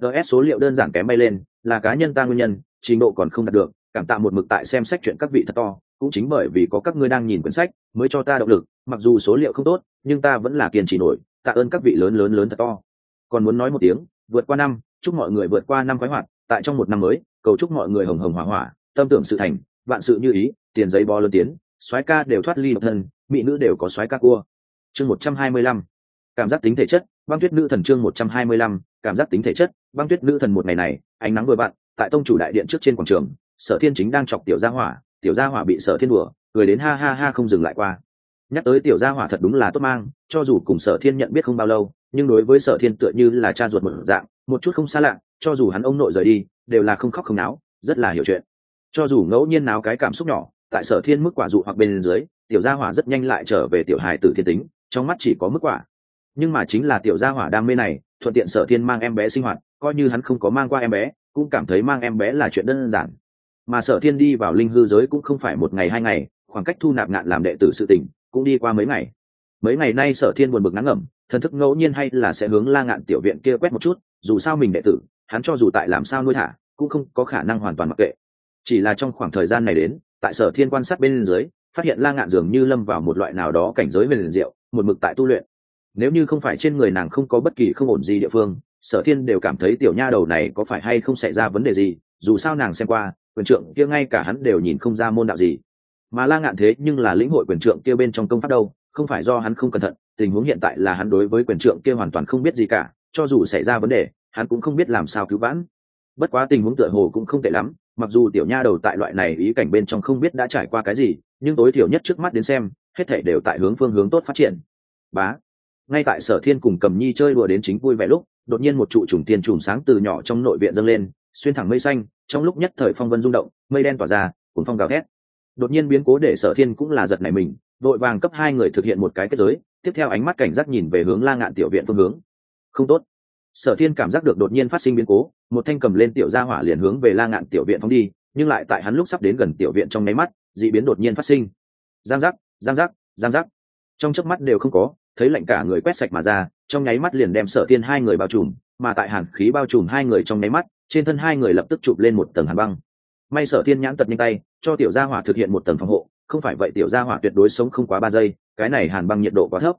Gs số liệu đơn giản kém bay lên, là cá nhân ta nguyên nhân, trình độ còn không đạt được, cảm tạ một mực tại xem sách chuyện các vị thật to, cũng chính bởi vì có các ngươi đang nhìn quyển sách, mới cho ta động lực, mặc dù số liệu không tốt, nhưng ta vẫn là kiên trì nổi, tạ ơn các vị lớn lớn lớn thật to. Còn muốn nói một tiếng, vượt qua năm, chúc mọi người vượt qua năm khoái hoạt tại trong một năm mới, cầu chúc mọi người hồng hồng hỏa hỏa, tâm tưởng sự thành, vạn sự như ý, tiền giấy bo lớn tiến soái ca đều thoát ly độc thân, mỹ nữ đều có soái ca cua. Chương một trăm hai mươi lăm, cảm giác tính thể chất, băng tuyết nữ thần chương một trăm hai mươi lăm, cảm giác tính thể chất, băng tuyết nữ thần một ngày này, ánh nắng vừa vặn, tại tông chủ đại điện trước trên quảng trường, sở thiên chính đang chọc tiểu gia hỏa, tiểu gia hỏa bị sở thiên đùa, cười đến ha ha ha không dừng lại qua. Nhắc tới tiểu gia hỏa thật đúng là tốt mang, cho dù cùng sở thiên nhận biết không bao lâu nhưng đối với sở thiên tựa như là cha ruột một dạng, một chút không xa lạ, cho dù hắn ông nội rời đi, đều là không khóc không náo, rất là hiểu chuyện. Cho dù ngẫu nhiên náo cái cảm xúc nhỏ, tại sở thiên mức quả dụ hoặc bên dưới, tiểu gia hỏa rất nhanh lại trở về tiểu hài tử thiên tính, trong mắt chỉ có mức quả. Nhưng mà chính là tiểu gia hỏa đam mê này, thuận tiện sở thiên mang em bé sinh hoạt, coi như hắn không có mang qua em bé, cũng cảm thấy mang em bé là chuyện đơn giản. Mà sở thiên đi vào linh hư giới cũng không phải một ngày hai ngày, khoảng cách thu nạp ngạn làm đệ tử sự tỉnh cũng đi qua mấy ngày. Mấy ngày nay sở thiên buồn bực nắng ngẩm thần thức ngẫu nhiên hay là sẽ hướng la ngạn tiểu viện kia quét một chút, dù sao mình đệ tử, hắn cho dù tại làm sao nuôi thả, cũng không có khả năng hoàn toàn mặc kệ. Chỉ là trong khoảng thời gian này đến, tại sở thiên quan sát bên dưới, phát hiện la ngạn dường như lâm vào một loại nào đó cảnh giới về liền diệu, một mực tại tu luyện. Nếu như không phải trên người nàng không có bất kỳ không ổn gì địa phương, sở thiên đều cảm thấy tiểu nha đầu này có phải hay không xảy ra vấn đề gì, dù sao nàng xem qua, quyền trượng kia ngay cả hắn đều nhìn không ra môn đạo gì. Mà la ngạn thế nhưng là lĩnh hội quyền trượng kia bên trong công pháp đâu, không phải do hắn không cẩn thận tình huống hiện tại là hắn đối với quyền trượng kia hoàn toàn không biết gì cả, cho dù xảy ra vấn đề, hắn cũng không biết làm sao cứu vãn. Bất quá tình huống tựa hồ cũng không tệ lắm, mặc dù tiểu nha đầu tại loại này ý cảnh bên trong không biết đã trải qua cái gì, nhưng tối thiểu nhất trước mắt đến xem, hết thể đều tại hướng phương hướng tốt phát triển. Bá. Ngay tại sở thiên cùng cầm nhi chơi đùa đến chính vui vẻ lúc, đột nhiên một trụ trùng tiền trùng sáng từ nhỏ trong nội viện dâng lên, xuyên thẳng mây xanh, trong lúc nhất thời phong vân rung động, mây đen tỏa ra, cuốn phong gào thét. Đột nhiên biến cố để sở thiên cũng là giật này mình đội vàng cấp hai người thực hiện một cái kết giới, tiếp theo ánh mắt cảnh giác nhìn về hướng la ngạn tiểu viện phương hướng. Không tốt. Sở thiên cảm giác được đột nhiên phát sinh biến cố, một thanh cầm lên tiểu gia hỏa liền hướng về la ngạn tiểu viện phóng đi, nhưng lại tại hắn lúc sắp đến gần tiểu viện trong nháy mắt d ị biến đột nhiên phát sinh. Giang giác giang giác giang giác. Trong chớp mắt đều không có, thấy lạnh cả người quét sạch mà ra, trong nháy mắt liền đem sở thiên hai người bao trùm, mà tại hàn khí bao trùm hai người trong nháy mắt, trên thân hai người lập tức chụp lên một tầng hàn băng. May sở thiên nhãn tật nhanh tay, cho tiểu gia hỏa thực hiện một tầng phòng hộ không phải vậy tiểu gia hỏa tuyệt đối sống không quá ba giây, cái này hàn băng nhiệt độ quá thấp.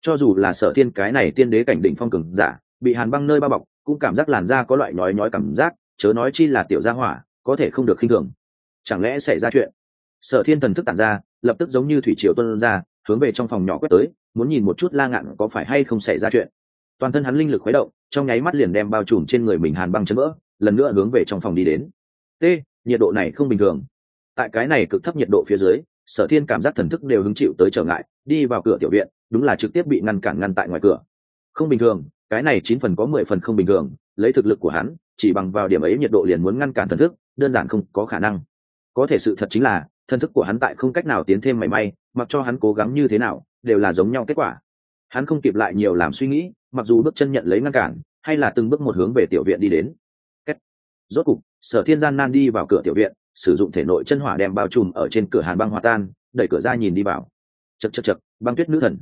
Cho dù là sở thiên cái này tiên đế cảnh đỉnh phong cường giả, bị hàn băng nơi bao bọc, cũng cảm giác làn da có loại nhói nhói cảm giác, chớ nói chi là tiểu gia hỏa, có thể không được khinh thường. Chẳng lẽ xảy ra chuyện? Sở thiên thần thức tản ra, lập tức giống như thủy triều tuân ra, hướng về trong phòng nhỏ quét tới, muốn nhìn một chút la ngạn có phải hay không xảy ra chuyện. Toàn thân hắn linh lực khuấy động, trong nháy mắt liền đem bao trùm trên người mình hàn băng chấn vỡ, lần nữa hướng về trong phòng đi đến. T, nhiệt độ này không bình thường. Tại cái này cực thấp nhiệt độ phía dưới sở thiên cảm giác thần thức đều hứng chịu tới trở ngại, đi vào cửa tiểu viện, đúng là trực tiếp bị ngăn cản ngăn tại ngoài cửa. Không bình thường, cái này chín phần có mười phần không bình thường, lấy thực lực của hắn, chỉ bằng vào điểm ấy nhiệt độ liền muốn ngăn cản thần thức, đơn giản không có khả năng. Có thể sự thật chính là, thần thức của hắn tại không cách nào tiến thêm mảy may, mặc cho hắn cố gắng như thế nào, đều là giống nhau kết quả. Hắn không kịp lại nhiều làm suy nghĩ, mặc dù bước chân nhận lấy ngăn cản, hay là từng bước một hướng về tiểu viện đi đến. Kết. rốt cục, sở thiên gian nan đi vào cửa tiểu viện sử dụng thể nội chân hỏa đem bao trùm ở trên cửa hàn băng hòa tan, đẩy cửa ra nhìn đi vào. Chật chật chật băng tuyết nữ thần.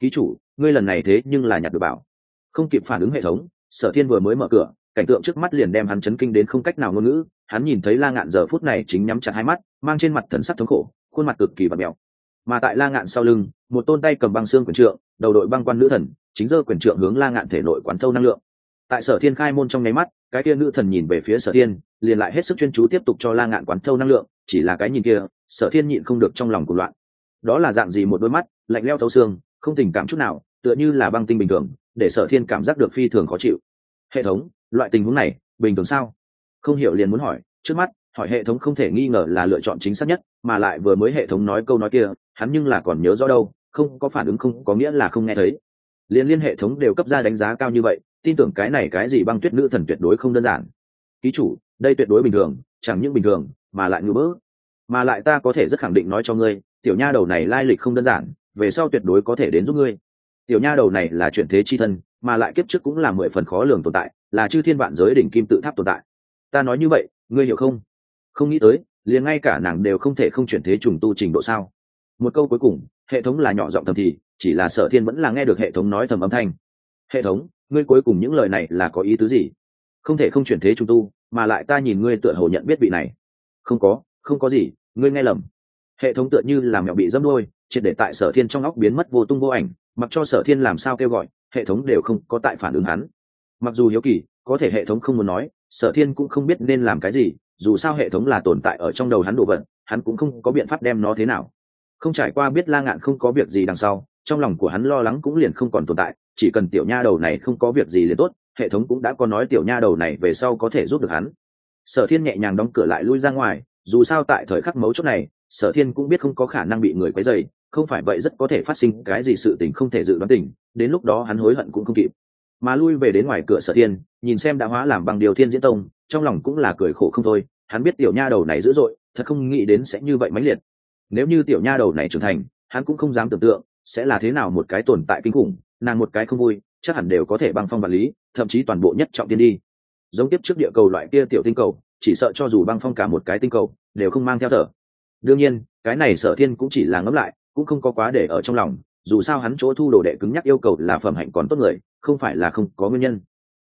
Ký chủ, ngươi lần này thế nhưng là nhặt được bảo. Không kịp phản ứng hệ thống, sở thiên vừa mới mở cửa, cảnh tượng trước mắt liền đem hắn chấn kinh đến không cách nào ngôn ngữ. Hắn nhìn thấy la ngạn giờ phút này chính nhắm chặt hai mắt, mang trên mặt thần sắc thống khổ, khuôn mặt cực kỳ và mèo. Mà tại la ngạn sau lưng, một tôn tay cầm băng xương quyền trượng, đầu đội băng quan nữ thần, chính giơ quyền trượng hướng la ngạn thể nội quán thâu năng lượng. Tại sở thiên khai môn trong nháy mắt cái kia nữ thần nhìn về phía sở thiên, liền lại hết sức chuyên chú tiếp tục cho la ngạn quán thâu năng lượng, chỉ là cái nhìn kia, sở thiên nhịn không được trong lòng cuộc loạn. Đó là dạng gì một đôi mắt, lạnh leo thấu xương, không tình cảm chút nào, tựa như là băng tinh bình thường, để sở thiên cảm giác được phi thường khó chịu. Hệ thống, loại tình huống này, bình thường sao? Không hiểu liền muốn hỏi, trước mắt, hỏi hệ thống không thể nghi ngờ là lựa chọn chính xác nhất, mà lại vừa mới hệ thống nói câu nói kia, hắn nhưng là còn nhớ rõ đâu, không có phản ứng không, có nghĩa là không nghe thấy liên liên hệ thống đều cấp ra đánh giá cao như vậy, tin tưởng cái này cái gì băng tuyết nữ thần tuyệt đối không đơn giản. Ký chủ, đây tuyệt đối bình thường, chẳng những bình thường, mà lại ngưỡng bỡ mà lại ta có thể rất khẳng định nói cho ngươi, tiểu nha đầu này lai lịch không đơn giản, về sau tuyệt đối có thể đến giúp ngươi. Tiểu nha đầu này là chuyển thế chi thân, mà lại kiếp trước cũng là mười phần khó lường tồn tại, là chư thiên vạn giới đỉnh kim tự tháp tồn tại. Ta nói như vậy, ngươi hiểu không? Không nghĩ tới, liền ngay cả nàng đều không thể không chuyển thế trùng tu trình độ sao? Một câu cuối cùng, hệ thống là nhỏ giọng thầm thì chỉ là sở thiên vẫn là nghe được hệ thống nói thầm âm thanh. Hệ thống, ngươi cuối cùng những lời này là có ý tứ gì? Không thể không chuyển thế trung tu, mà lại ta nhìn ngươi tựa hồ nhận biết vị này. Không có không có gì, ngươi nghe lầm. Hệ thống tựa như làm mẹo bị dâm đôi triệt để tại sở thiên trong óc biến mất vô tung vô ảnh, mặc cho sở thiên làm sao kêu gọi, hệ thống đều không có tại phản ứng hắn. Mặc dù hiếu kỳ, có thể hệ thống không muốn nói, sở thiên cũng không biết nên làm cái gì, dù sao hệ thống là tồn tại ở trong đầu hắn đồ vật, hắn cũng không có biện pháp đem nó thế nào. Không trải qua biết la ngạn không có việc gì đằng sau trong lòng của hắn lo lắng cũng liền không còn tồn tại, chỉ cần tiểu nha đầu này không có việc gì liền tốt, hệ thống cũng đã có nói tiểu nha đầu này về sau có thể giúp được hắn. Sở thiên nhẹ nhàng đóng cửa lại lui ra ngoài, dù sao tại thời khắc mấu chốt này, sở thiên cũng biết không có khả năng bị người quấy dày không phải vậy rất có thể phát sinh cái gì sự tình không thể dự đoán tình, đến lúc đó hắn hối hận cũng không kịp. Mà lui về đến ngoài cửa sở thiên, nhìn xem đã hóa làm bằng điều thiên diễn tông, trong lòng cũng là cười khổ không thôi, hắn biết tiểu nha đầu này dữ dội, thật không nghĩ đến sẽ như vậy mãnh liệt. Nếu như tiểu nha đầu này trưởng thành, hắn cũng không dám tưởng tượng sẽ là thế nào một cái tồn tại kinh khủng, nàng một cái không vui, chắc hẳn đều có thể băng phong vật lý, thậm chí toàn bộ nhất trọng tiên đi. Giống tiếp trước địa cầu loại kia tiểu tinh cầu, chỉ sợ cho dù băng phong cả một cái tinh cầu, đều không mang theo thở. Đương nhiên, cái này sở thiên cũng chỉ là ngẫm lại, cũng không có quá để ở trong lòng, dù sao hắn chỗ thu đồ đệ cứng nhắc yêu cầu là phẩm hạnh còn tốt người, không phải là không có nguyên nhân.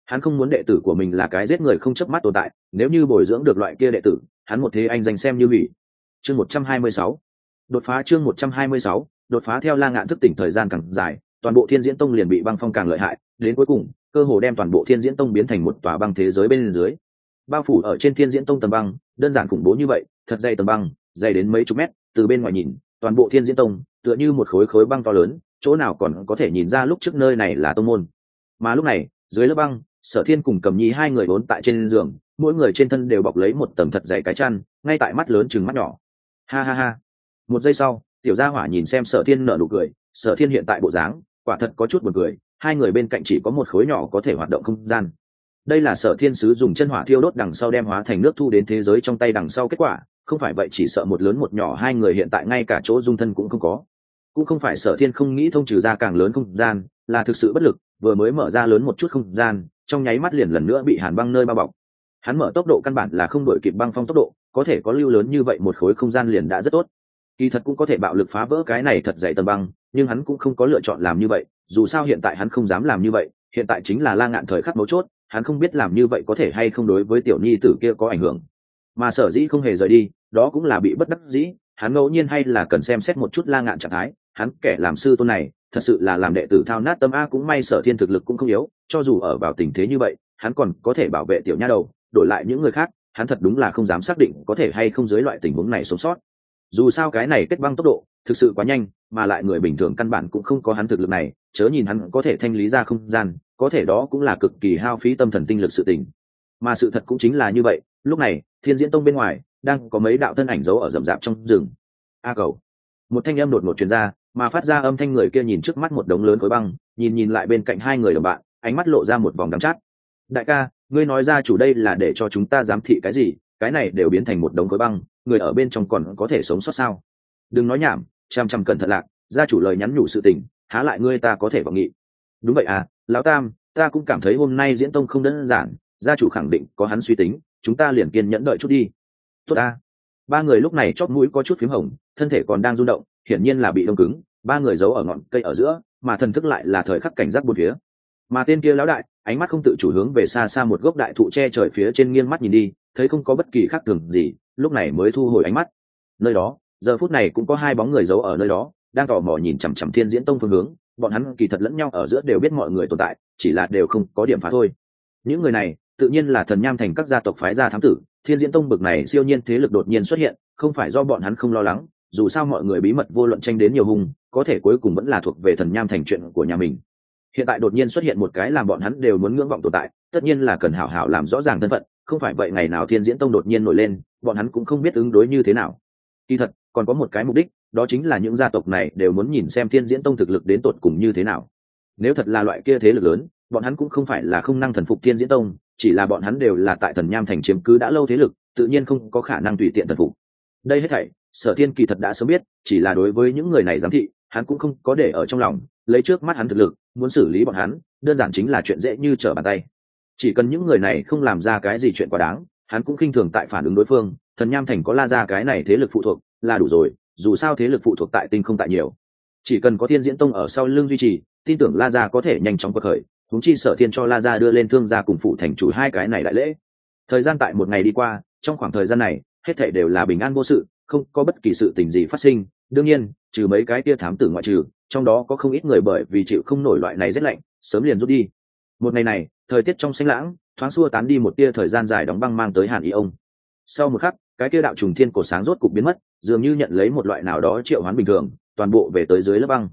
Hắn không muốn đệ tử của mình là cái giết người không chớp mắt tồn tại, nếu như bồi dưỡng được loại kia đệ tử, hắn một thế anh danh xem như hủy. Chương một trăm hai mươi sáu. Đột phá chương một trăm hai mươi sáu đột phá theo la ngạn thức tỉnh thời gian càng dài, toàn bộ thiên diễn tông liền bị băng phong càng lợi hại, đến cuối cùng, cơ hồ đem toàn bộ thiên diễn tông biến thành một tòa băng thế giới bên dưới. Bao phủ ở trên thiên diễn tông tầm băng, đơn giản khủng bố như vậy, thật dày tầm băng, dày đến mấy chục mét, từ bên ngoài nhìn, toàn bộ thiên diễn tông, tựa như một khối khối băng to lớn, chỗ nào còn có thể nhìn ra lúc trước nơi này là tông môn. Mà lúc này, dưới lớp băng, sở thiên cùng cầm nhi hai người vốn tại trên giường, mỗi người trên thân đều bọc lấy một tầm thật dày cái chăn, ngay tại mắt lớn chừng mắt nhỏ. Ha ha ha. Một giây sau tiểu gia hỏa nhìn xem sở thiên nở nụ cười, sở thiên hiện tại bộ dáng, quả thật có chút buồn cười, hai người bên cạnh chỉ có một khối nhỏ có thể hoạt động không gian. Đây là sở thiên sứ dùng chân hỏa thiêu đốt đằng sau đem hóa thành nước thu đến thế giới trong tay đằng sau kết quả, không phải vậy chỉ sợ một lớn một nhỏ hai người hiện tại ngay cả chỗ dung thân cũng không có. Cũng không phải sở thiên không nghĩ thông trừ ra càng lớn không gian, là thực sự bất lực, vừa mới mở ra lớn một chút không gian, trong nháy mắt liền lần nữa bị hàn băng nơi bao bọc. Hắn mở tốc độ căn bản là không đổi kịp băng phong tốc độ, có thể có lưu lớn như vậy một khối không gian liền đã rất tốt kỳ thật cũng có thể bạo lực phá vỡ cái này thật dày tầng băng, nhưng hắn cũng không có lựa chọn làm như vậy, dù sao hiện tại hắn không dám làm như vậy, hiện tại chính là la ngạn thời khắc mấu chốt, hắn không biết làm như vậy có thể hay không đối với tiểu nhi tử kia có ảnh hưởng. Mà sở dĩ không hề rời đi, đó cũng là bị bất đắc dĩ, hắn ngẫu nhiên hay là cần xem xét một chút la ngạn trạng thái, hắn kẻ làm sư tôn này, thật sự là làm đệ tử thao nát tâm a cũng may sở thiên thực lực cũng không yếu, cho dù ở vào tình thế như vậy, hắn còn có thể bảo vệ tiểu nha đầu, đổi lại những người khác, hắn thật đúng là không dám xác định có thể hay không dưới loại tình huống này sống sót dù sao cái này kết băng tốc độ thực sự quá nhanh, mà lại người bình thường căn bản cũng không có hắn thực lực này, chớ nhìn hắn có thể thanh lý ra không gian, có thể đó cũng là cực kỳ hao phí tâm thần tinh lực sự tình. Mà sự thật cũng chính là như vậy, lúc này, thiên diễn tông bên ngoài, đang có mấy đạo thân ảnh giấu ở rậm rạp trong rừng. A cầu. Một thanh âm đột ngột truyền ra, mà phát ra âm thanh người kia nhìn trước mắt một đống lớn khối băng, nhìn nhìn lại bên cạnh hai người đồng bạn, ánh mắt lộ ra một vòng đắm chát. Đại ca, ngươi nói ra chủ đây là để cho chúng ta giám thị cái gì? Cái này đều biến thành một đống khối băng người ở bên trong còn có thể sống sót sao? Đừng nói nhảm, chăm chăm cẩn thận lạc, gia chủ lời nhắn nhủ sự tình, há lại ngươi ta có thể vọng nghị. Đúng vậy à lão tam, ta cũng cảm thấy hôm nay diễn tông không đơn giản, gia chủ khẳng định có hắn suy tính, chúng ta liền kiên nhẫn đợi chút đi. Tốt ta. Ba người lúc này chót mũi có chút phím hồng, thân thể còn đang rung động, hiển nhiên là bị đông cứng, ba người giấu ở ngọn cây ở giữa, mà thần thức lại là thời khắc cảnh giác một phía. Mà tên kia lão đại, ánh mắt không tự chủ hướng về xa xa một gốc đại thụ che trời phía trên nghiêng mắt nhìn đi, thấy không có bất kỳ khác thường gì lúc này mới thu hồi ánh mắt. Nơi đó, giờ phút này cũng có hai bóng người giấu ở nơi đó, đang tò mò nhìn chằm chằm thiên diễn tông phương hướng. Bọn hắn kỳ thật lẫn nhau ở giữa đều biết mọi người tồn tại, chỉ là đều không có điểm phá thôi. Những người này, tự nhiên là thần nham thành các gia tộc phái gia thám tử. Thiên diễn tông bực này siêu nhiên thế lực đột nhiên xuất hiện, không phải do bọn hắn không lo lắng, dù sao mọi người bí mật vô luận tranh đến nhiều hùng có thể cuối cùng vẫn là thuộc về thần nham thành chuyện của nhà mình. Hiện tại đột nhiên xuất hiện một cái làm bọn hắn đều muốn ngưỡng vọng tồn tại, tất nhiên là cần hảo hảo làm rõ ràng thân phận không phải vậy ngày nào thiên diễn tông đột nhiên nổi lên, bọn hắn cũng không biết ứng đối như thế nào. Kỳ thật, còn có một cái mục đích, đó chính là những gia tộc này đều muốn nhìn xem thiên diễn tông thực lực đến tột cùng như thế nào. Nếu thật là loại kia thế lực lớn, bọn hắn cũng không phải là không năng thần phục thiên diễn tông, chỉ là bọn hắn đều là tại thần nham thành chiếm cứ đã lâu thế lực, tự nhiên không có khả năng tùy tiện thần phục. Đây hết thảy, sở thiên kỳ thật đã sớm biết, chỉ là đối với những người này giám thị, hắn cũng không có để ở trong lòng, lấy trước mắt hắn thực lực, muốn xử lý bọn hắn, đơn giản chính là chuyện dễ như trở bàn tay chỉ cần những người này không làm ra cái gì chuyện quá đáng, hắn cũng khinh thường tại phản ứng đối phương. Thần nham thành có la ra cái này thế lực phụ thuộc, là đủ rồi, dù sao thế lực phụ thuộc tại tinh không tại nhiều. Chỉ cần có thiên diễn tông ở sau lưng duy trì, tin tưởng la Ra có thể nhanh chóng cuộc khởi. Húng chi sở thiên cho la Ra đưa lên thương gia cùng phụ thành chủ hai cái này đại lễ. Thời gian tại một ngày đi qua, trong khoảng thời gian này, hết thảy đều là bình an vô sự, không có bất kỳ sự tình gì phát sinh. Đương nhiên, trừ mấy cái tia thám tử ngoại trừ, trong đó có không ít người bởi vì chịu không nổi loại này rét lạnh, sớm liền rút đi một ngày này, thời tiết trong xanh lãng, thoáng xua tán đi một tia thời gian dài đóng băng mang tới hàn ý ông. Sau một khắc, cái tia đạo trùng thiên cổ sáng rốt cục biến mất, dường như nhận lấy một loại nào đó triệu hoán bình thường, toàn bộ về tới dưới lớp băng.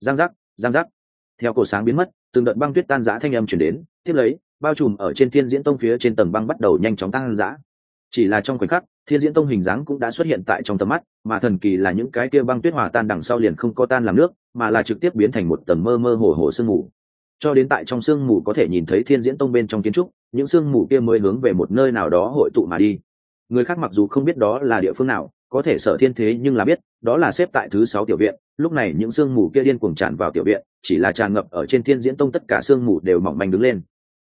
Giang giác giang giác. Theo cổ sáng biến mất, từng đợt băng tuyết tan giã thanh âm chuyển đến, tiếp lấy, bao trùm ở trên thiên diễn tông phía trên tầng băng bắt đầu nhanh chóng tăng giã chỉ là trong khoảnh khắc, thiên diễn tông hình dáng cũng đã xuất hiện tại trong tầm mắt, mà thần kỳ là những cái kia băng tuyết hòa tan đằng sau liền không có tan làm nước, mà là trực tiếp biến thành một tầng mơ mơ hồ hồ sương mù cho đến tại trong sương mù có thể nhìn thấy thiên diễn tông bên trong kiến trúc, những sương mù kia mới hướng về một nơi nào đó hội tụ mà đi. Người khác mặc dù không biết đó là địa phương nào, có thể sở thiên thế nhưng là biết, đó là xếp tại thứ sáu tiểu viện, lúc này những sương mù kia điên cuồng tràn vào tiểu viện, chỉ là tràn ngập ở trên thiên diễn tông tất cả sương mù đều mỏng manh đứng lên.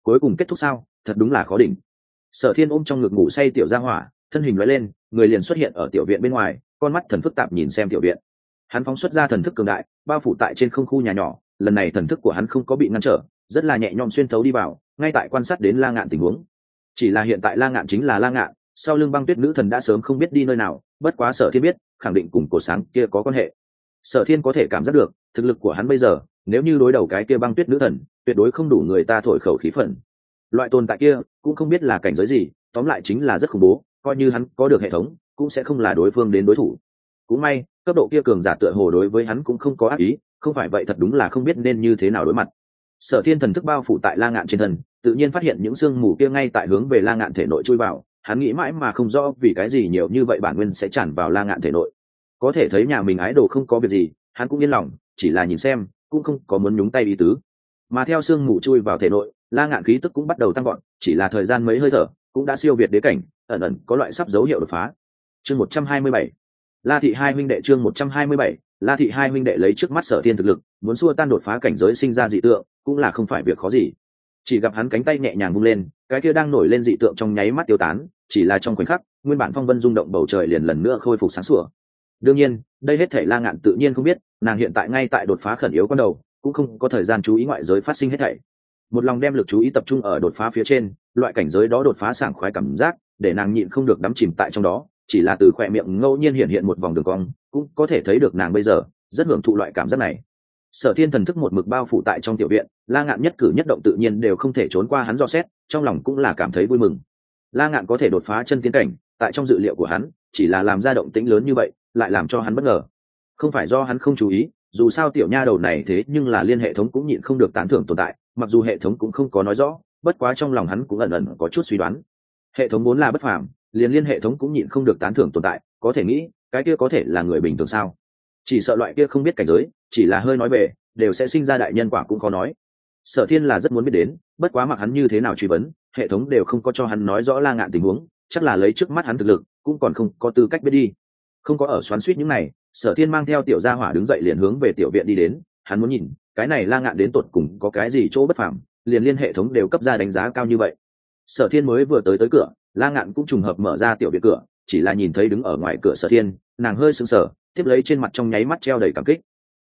Cuối cùng kết thúc sao? Thật đúng là khó đỉnh. Sở thiên ôm trong ngực ngủ say tiểu ra hỏa, thân hình loại lên, người liền xuất hiện ở tiểu viện bên ngoài, con mắt thần phức tạp nhìn xem tiểu viện. Hắn phóng xuất ra thần thức cường đại, bao phủ tại trên không khu nhà nhỏ lần này thần thức của hắn không có bị ngăn trở, rất là nhẹ nhõm xuyên thấu đi vào, ngay tại quan sát đến la ngạn tình huống. Chỉ là hiện tại la ngạn chính là la ngạn, sau lưng băng tuyết nữ thần đã sớm không biết đi nơi nào, bất quá sở thiên biết, khẳng định cùng cổ sáng kia có quan hệ. Sở thiên có thể cảm giác được, thực lực của hắn bây giờ, nếu như đối đầu cái kia băng tuyết nữ thần, tuyệt đối không đủ người ta thổi khẩu khí phần loại tồn tại kia, cũng không biết là cảnh giới gì, tóm lại chính là rất khủng bố, coi như hắn có được hệ thống, cũng sẽ không là đối phương đến đối thủ. Cũng may, cấp độ kia cường giả tựa hồ đối với hắn cũng không có ác ý không phải vậy thật đúng là không biết nên như thế nào đối mặt. Sở thiên thần thức bao phủ tại la ngạn trên thân, tự nhiên phát hiện những sương mù kia ngay tại hướng về la ngạn thể nội chui vào, hắn nghĩ mãi mà không rõ vì cái gì nhiều như vậy bản nguyên sẽ tràn vào la ngạn thể nội. Có thể thấy nhà mình ái đồ không có việc gì, hắn cũng yên lòng, chỉ là nhìn xem, cũng không có muốn nhúng tay ý tứ. Mà theo sương mù chui vào thể nội, la ngạn khí tức cũng bắt đầu tăng gọn chỉ là thời gian mấy hơi thở, cũng đã siêu việt đế cảnh, ẩn ẩn có loại sắp dấu hiệu đột phá. Chương một trăm hai mươi bảy, la thị hai minh đệ chương một trăm hai mươi bảy la thị hai minh đệ lấy trước mắt sở thiên thực lực, muốn xua tan đột phá cảnh giới sinh ra dị tượng, cũng là không phải việc khó gì. Chỉ gặp hắn cánh tay nhẹ nhàng vung lên, cái kia đang nổi lên dị tượng trong nháy mắt tiêu tán, chỉ là trong khoảnh khắc, nguyên bản phong vân rung động bầu trời liền lần nữa khôi phục sáng sủa. Đương nhiên, đây hết thể la ngạn tự nhiên không biết, nàng hiện tại ngay tại đột phá khẩn yếu con đầu, cũng không có thời gian chú ý ngoại giới phát sinh hết thảy. Một lòng đem lực chú ý tập trung ở đột phá phía trên, loại cảnh giới đó đột phá sảng khoái cảm giác, để nàng nhịn không được đắm chìm tại trong đó chỉ là từ khỏe miệng ngẫu nhiên hiện hiện một vòng đường cong, cũng có thể thấy được nàng bây giờ, rất hưởng thụ loại cảm giác này. Sở thiên thần thức một mực bao phủ tại trong tiểu viện, la ngạn nhất cử nhất động tự nhiên đều không thể trốn qua hắn do xét, trong lòng cũng là cảm thấy vui mừng. La ngạn có thể đột phá chân tiến cảnh, tại trong dự liệu của hắn, chỉ là làm ra động tĩnh lớn như vậy, lại làm cho hắn bất ngờ. Không phải do hắn không chú ý, dù sao tiểu nha đầu này thế nhưng là liên hệ thống cũng nhịn không được tán thưởng tồn tại, mặc dù hệ thống cũng không có nói rõ, bất quá trong lòng hắn cũng ẩn ẩn có chút suy đoán. Hệ thống vốn là bất phàm liền liên hệ thống cũng nhịn không được tán thưởng tồn tại, có thể nghĩ, cái kia có thể là người bình thường sao? Chỉ sợ loại kia không biết cảnh giới, chỉ là hơi nói về, đều sẽ sinh ra đại nhân quả cũng khó nói. Sở thiên là rất muốn biết đến, bất quá mặc hắn như thế nào truy vấn, hệ thống đều không có cho hắn nói rõ la ngạn tình huống, chắc là lấy trước mắt hắn thực lực, cũng còn không có tư cách biết đi. Không có ở xoắn suýt những này, sở thiên mang theo tiểu gia hỏa đứng dậy liền hướng về tiểu viện đi đến, hắn muốn nhìn, cái này la ngạn đến tột cùng có cái gì chỗ bất phẳng liền liên hệ thống đều cấp ra đánh giá cao như vậy sở thiên mới vừa tới tới cửa, la ngạn cũng trùng hợp mở ra tiểu biệt cửa, chỉ là nhìn thấy đứng ở ngoài cửa sở thiên, nàng hơi sững sờ, tiếp lấy trên mặt trong nháy mắt treo đầy cảm kích.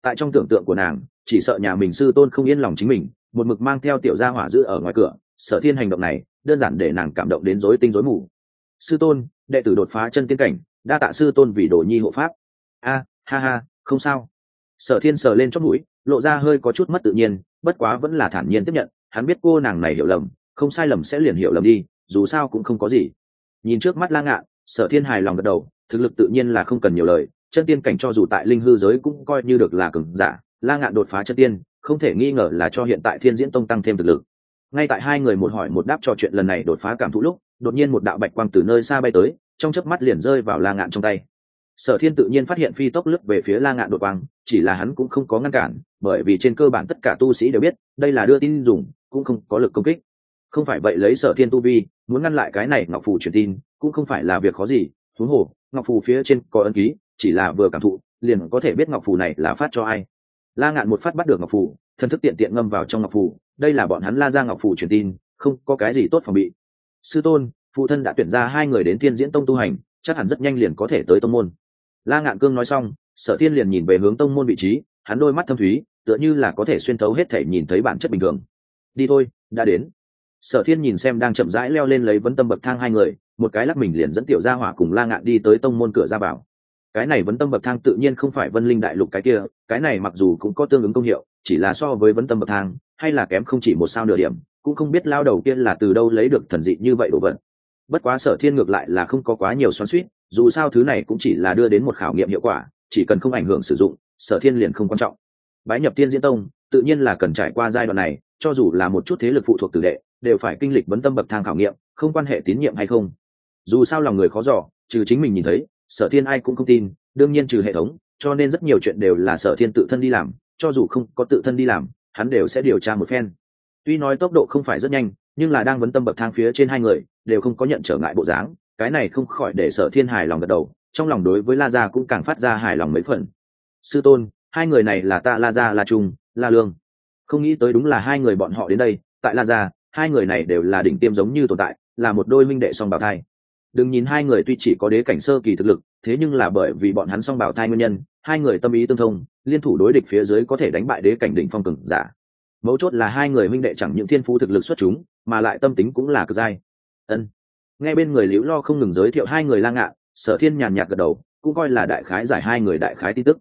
Tại trong tưởng tượng của nàng, chỉ sợ nhà mình sư tôn không yên lòng chính mình, một mực mang theo tiểu gia hỏa giữ ở ngoài cửa, sở thiên hành động này, đơn giản để nàng cảm động đến rối tinh rối mù. Sư tôn, đệ tử đột phá chân tiên cảnh, đa tạ sư tôn vì đồ nhi hộ pháp. A, ha ha, không sao. Sở thiên sờ lên chót mũi, lộ ra hơi có chút mất tự nhiên, bất quá vẫn là thản nhiên tiếp nhận, hắn biết cô nàng này hiểu lầm không sai lầm sẽ liền hiểu lầm đi, dù sao cũng không có gì. Nhìn trước mắt la ngạn, sở thiên hài lòng gật đầu, thực lực tự nhiên là không cần nhiều lời, chân tiên cảnh cho dù tại linh hư giới cũng coi như được là cường giả, la ngạn đột phá chân tiên, không thể nghi ngờ là cho hiện tại thiên diễn tông tăng thêm thực lực. Ngay tại hai người một hỏi một đáp trò chuyện lần này đột phá cảm thụ lúc, đột nhiên một đạo bạch quang từ nơi xa bay tới, trong chớp mắt liền rơi vào la ngạn trong tay. Sở thiên tự nhiên phát hiện phi tốc lướt về phía la ngạn đột quang, chỉ là hắn cũng không có ngăn cản, bởi vì trên cơ bản tất cả tu sĩ đều biết, đây là đưa tin dùng, cũng không có lực công kích không phải vậy lấy sở thiên tu vi, muốn ngăn lại cái này ngọc phù truyền tin, cũng không phải là việc khó gì. Thú hồ, ngọc phù phía trên có ân ký, chỉ là vừa cảm thụ, liền có thể biết ngọc phù này là phát cho ai. La ngạn một phát bắt được ngọc phù thân thức tiện tiện ngâm vào trong ngọc phù, đây là bọn hắn la ra ngọc phù truyền tin, không có cái gì tốt phòng bị. Sư tôn, phụ thân đã tuyển ra hai người đến thiên diễn tông tu hành, chắc hẳn rất nhanh liền có thể tới tông môn. La ngạn cương nói xong, sở thiên liền nhìn về hướng tông môn vị trí, hắn đôi mắt thâm thúy, tựa như là có thể xuyên thấu hết thể nhìn thấy bản chất bình thường. Đi thôi, đã đến sở thiên nhìn xem đang chậm rãi leo lên lấy vấn tâm bậc thang hai người, một cái lắc mình liền dẫn tiểu gia hỏa cùng la ngạn đi tới tông môn cửa ra vào. Cái này vấn tâm bậc thang tự nhiên không phải vân linh đại lục cái kia, cái này mặc dù cũng có tương ứng công hiệu, chỉ là so với vấn tâm bậc thang, hay là kém không chỉ một sao nửa điểm, cũng không biết lao đầu kia là từ đâu lấy được thần dị như vậy đồ vật. Bất quá sở thiên ngược lại là không có quá nhiều xoắn suýt dù sao thứ này cũng chỉ là đưa đến một khảo nghiệm hiệu quả, chỉ cần không ảnh hưởng sử dụng, sở thiên liền không quan trọng. Bái nhập tiên diễn tông, tự nhiên là cần trải qua giai đoạn này, cho dù là một chút thế lực phụ thuộc tử đệ đều phải kinh lịch vấn tâm bậc thang khảo nghiệm, không quan hệ tín nhiệm hay không. Dù sao lòng người khó dò, trừ chính mình nhìn thấy, sở thiên ai cũng không tin, đương nhiên trừ hệ thống, cho nên rất nhiều chuyện đều là sở thiên tự thân đi làm, cho dù không có tự thân đi làm, hắn đều sẽ điều tra một phen. Tuy nói tốc độ không phải rất nhanh, nhưng là đang vấn tâm bậc thang phía trên hai người, đều không có nhận trở ngại bộ dáng, cái này không khỏi để sở thiên hài lòng gật đầu, trong lòng đối với la gia cũng càng phát ra hài lòng mấy phần. Sư tôn, hai người này là ta la gia, la trung, la lương. Không nghĩ tới đúng là hai người bọn họ đến đây, tại la gia hai người này đều là đỉnh tiêm giống như tồn tại, là một đôi minh đệ song bảo thai. Đừng nhìn hai người tuy chỉ có đế cảnh sơ kỳ thực lực, thế nhưng là bởi vì bọn hắn song bảo thai nguyên nhân, hai người tâm ý tương thông, liên thủ đối địch phía dưới có thể đánh bại đế cảnh đỉnh phong cường giả. Mấu chốt là hai người minh đệ chẳng những thiên phú thực lực xuất chúng, mà lại tâm tính cũng là cực dai. Ân. Nghe bên người liễu lo không ngừng giới thiệu hai người lang ngạ, sở thiên nhàn nhạt gật đầu, cũng coi là đại khái giải hai người đại khái tin tức.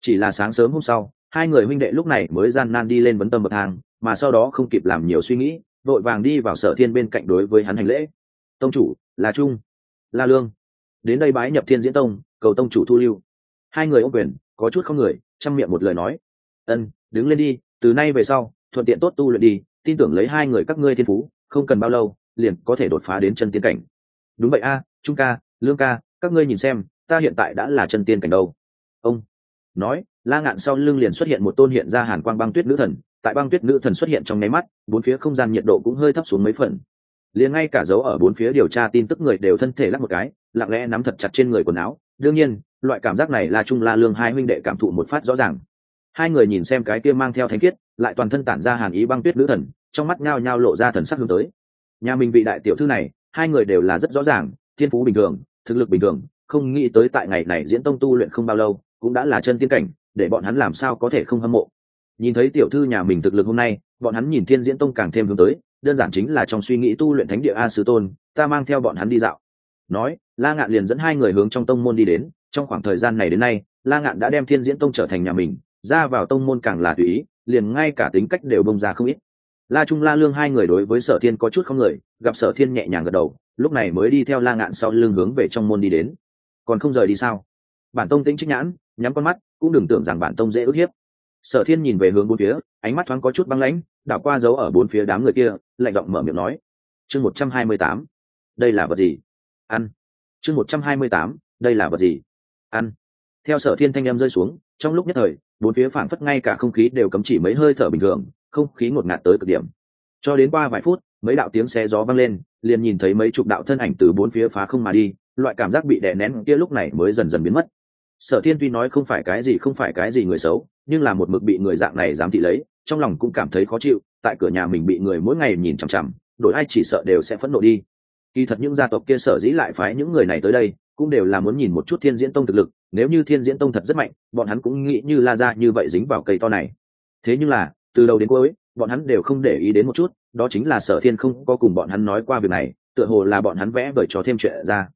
Chỉ là sáng sớm hôm sau, hai người minh đệ lúc này mới gian nan đi lên vấn tâm bậc thang, mà sau đó không kịp làm nhiều suy nghĩ vội vàng đi vào sở thiên bên cạnh đối với hắn hành lễ. Tông chủ, là trung la lương. Đến đây bái nhập thiên diễn tông, cầu tông chủ thu lưu. Hai người ô quyền, có chút không người, chăm miệng một lời nói. Ân, đứng lên đi, từ nay về sau, thuận tiện tốt tu luyện đi, tin tưởng lấy hai người các ngươi thiên phú, không cần bao lâu, liền có thể đột phá đến chân tiên cảnh. Đúng vậy a, trung ca, lương ca, các ngươi nhìn xem, ta hiện tại đã là chân tiên cảnh đâu. Ông, nói, la ngạn sau lưng liền xuất hiện một tôn hiện ra hàn quang băng tuyết nữ thần tại băng tuyết nữ thần xuất hiện trong nháy mắt, bốn phía không gian nhiệt độ cũng hơi thấp xuống mấy phần. Liền ngay cả dấu ở bốn phía điều tra tin tức người đều thân thể lắc một cái, lặng lẽ nắm thật chặt trên người quần áo. Đương nhiên, loại cảm giác này là trung la lương hai huynh đệ cảm thụ một phát rõ ràng. Hai người nhìn xem cái kia mang theo thánh khiết, lại toàn thân tản ra hàn ý băng tuyết nữ thần, trong mắt nhao nhao lộ ra thần sắc hướng tới. Nhà mình vị đại tiểu thư này, hai người đều là rất rõ ràng, thiên phú bình thường, thực lực bình thường, không nghĩ tới tại ngày này diễn tông tu luyện không bao lâu, cũng đã là chân tiên cảnh, để bọn hắn làm sao có thể không hâm mộ nhìn thấy tiểu thư nhà mình thực lực hôm nay, bọn hắn nhìn thiên diễn tông càng thêm hướng tới, đơn giản chính là trong suy nghĩ tu luyện thánh địa a sư tôn, ta mang theo bọn hắn đi dạo. Nói, la ngạn liền dẫn hai người hướng trong tông môn đi đến, trong khoảng thời gian này đến nay, la ngạn đã đem thiên diễn tông trở thành nhà mình, ra vào tông môn càng là tùy ý, liền ngay cả tính cách đều bông ra không ít. La trung la lương hai người đối với sở thiên có chút không người gặp sở thiên nhẹ nhàng gật đầu, lúc này mới đi theo la ngạn sau lưng hướng về trong môn đi đến. Còn không rời đi sao? Bản tông tĩnh trích nhãn, nhắm con mắt, cũng đừng tưởng rằng bản tông dễ ức hiếp sở thiên nhìn về hướng bốn phía, ánh mắt thoáng có chút băng lãnh, đảo qua dấu ở bốn phía đám người kia, lạnh giọng mở miệng nói. Chương một trăm hai mươi tám. Đây là vật gì? Ăn. Chương một trăm hai mươi tám. Đây là vật gì? Ăn. Theo sở thiên thanh em rơi xuống, trong lúc nhất thời, bốn phía phảng phất ngay cả không khí đều cấm chỉ mấy hơi thở bình thường, không khí ngột ngạt tới cực điểm. Cho đến qua vài phút, mấy đạo tiếng xe gió vang lên, liền nhìn thấy mấy chục đạo thân ảnh từ bốn phía phá không mà đi, loại cảm giác bị đè nén kia lúc này mới dần dần biến mất sở thiên tuy nói không phải cái gì không phải cái gì người xấu, nhưng là một mực bị người dạng này dám thị lấy, trong lòng cũng cảm thấy khó chịu, tại cửa nhà mình bị người mỗi ngày nhìn chằm chằm, đổi ai chỉ sợ đều sẽ phẫn nộ đi. Kỳ thật những gia tộc kia sở dĩ lại phái những người này tới đây, cũng đều là muốn nhìn một chút thiên diễn tông thực lực, nếu như thiên diễn tông thật rất mạnh, bọn hắn cũng nghĩ như la ra như vậy dính vào cây to này. Thế nhưng là, từ đầu đến cuối, bọn hắn đều không để ý đến một chút, đó chính là sở thiên không có cùng bọn hắn nói qua việc này, tựa hồ là bọn hắn vẽ bởi cho thêm chuyện ra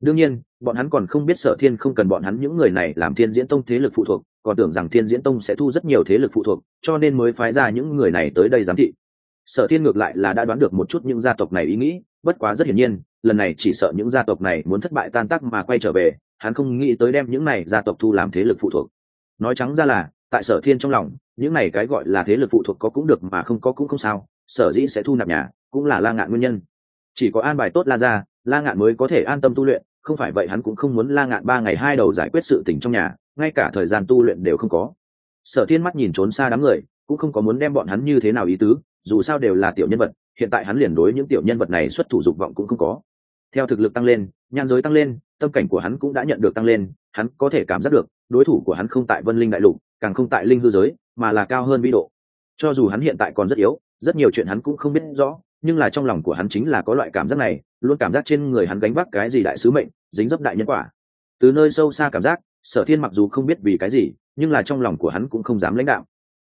đương nhiên, bọn hắn còn không biết sở thiên không cần bọn hắn những người này làm thiên diễn tông thế lực phụ thuộc, còn tưởng rằng thiên diễn tông sẽ thu rất nhiều thế lực phụ thuộc, cho nên mới phái ra những người này tới đây giám thị. Sở thiên ngược lại là đã đoán được một chút những gia tộc này ý nghĩ, bất quá rất hiển nhiên, lần này chỉ sợ những gia tộc này muốn thất bại tan tác mà quay trở về, hắn không nghĩ tới đem những này gia tộc thu làm thế lực phụ thuộc. Nói trắng ra là, tại sở thiên trong lòng, những này cái gọi là thế lực phụ thuộc có cũng được mà không có cũng không sao, sở dĩ sẽ thu nạp nhà, cũng là la ngạn nguyên nhân. Chỉ có an bài tốt la ra la ngạn mới có thể an tâm tu luyện không phải vậy hắn cũng không muốn la ngạn ba ngày hai đầu giải quyết sự tình trong nhà, ngay cả thời gian tu luyện đều không có. Sở thiên mắt nhìn trốn xa đám người, cũng không có muốn đem bọn hắn như thế nào ý tứ, dù sao đều là tiểu nhân vật, hiện tại hắn liền đối những tiểu nhân vật này xuất thủ dục vọng cũng không có. Theo thực lực tăng lên nhan giới tăng lên, tâm cảnh của hắn cũng đã nhận được tăng lên, hắn có thể cảm giác được, đối thủ của hắn không tại vân linh đại lục, càng không tại linh hư giới, mà là cao hơn vĩ độ. Cho dù hắn hiện tại còn rất yếu, rất nhiều chuyện hắn cũng không biết rõ nhưng là trong lòng của hắn chính là có loại cảm giác này, luôn cảm giác trên người hắn gánh vác cái gì đại sứ mệnh, dính dấp đại nhân quả. Từ nơi sâu xa cảm giác, sở thiên mặc dù không biết vì cái gì, nhưng là trong lòng của hắn cũng không dám lãnh đạo.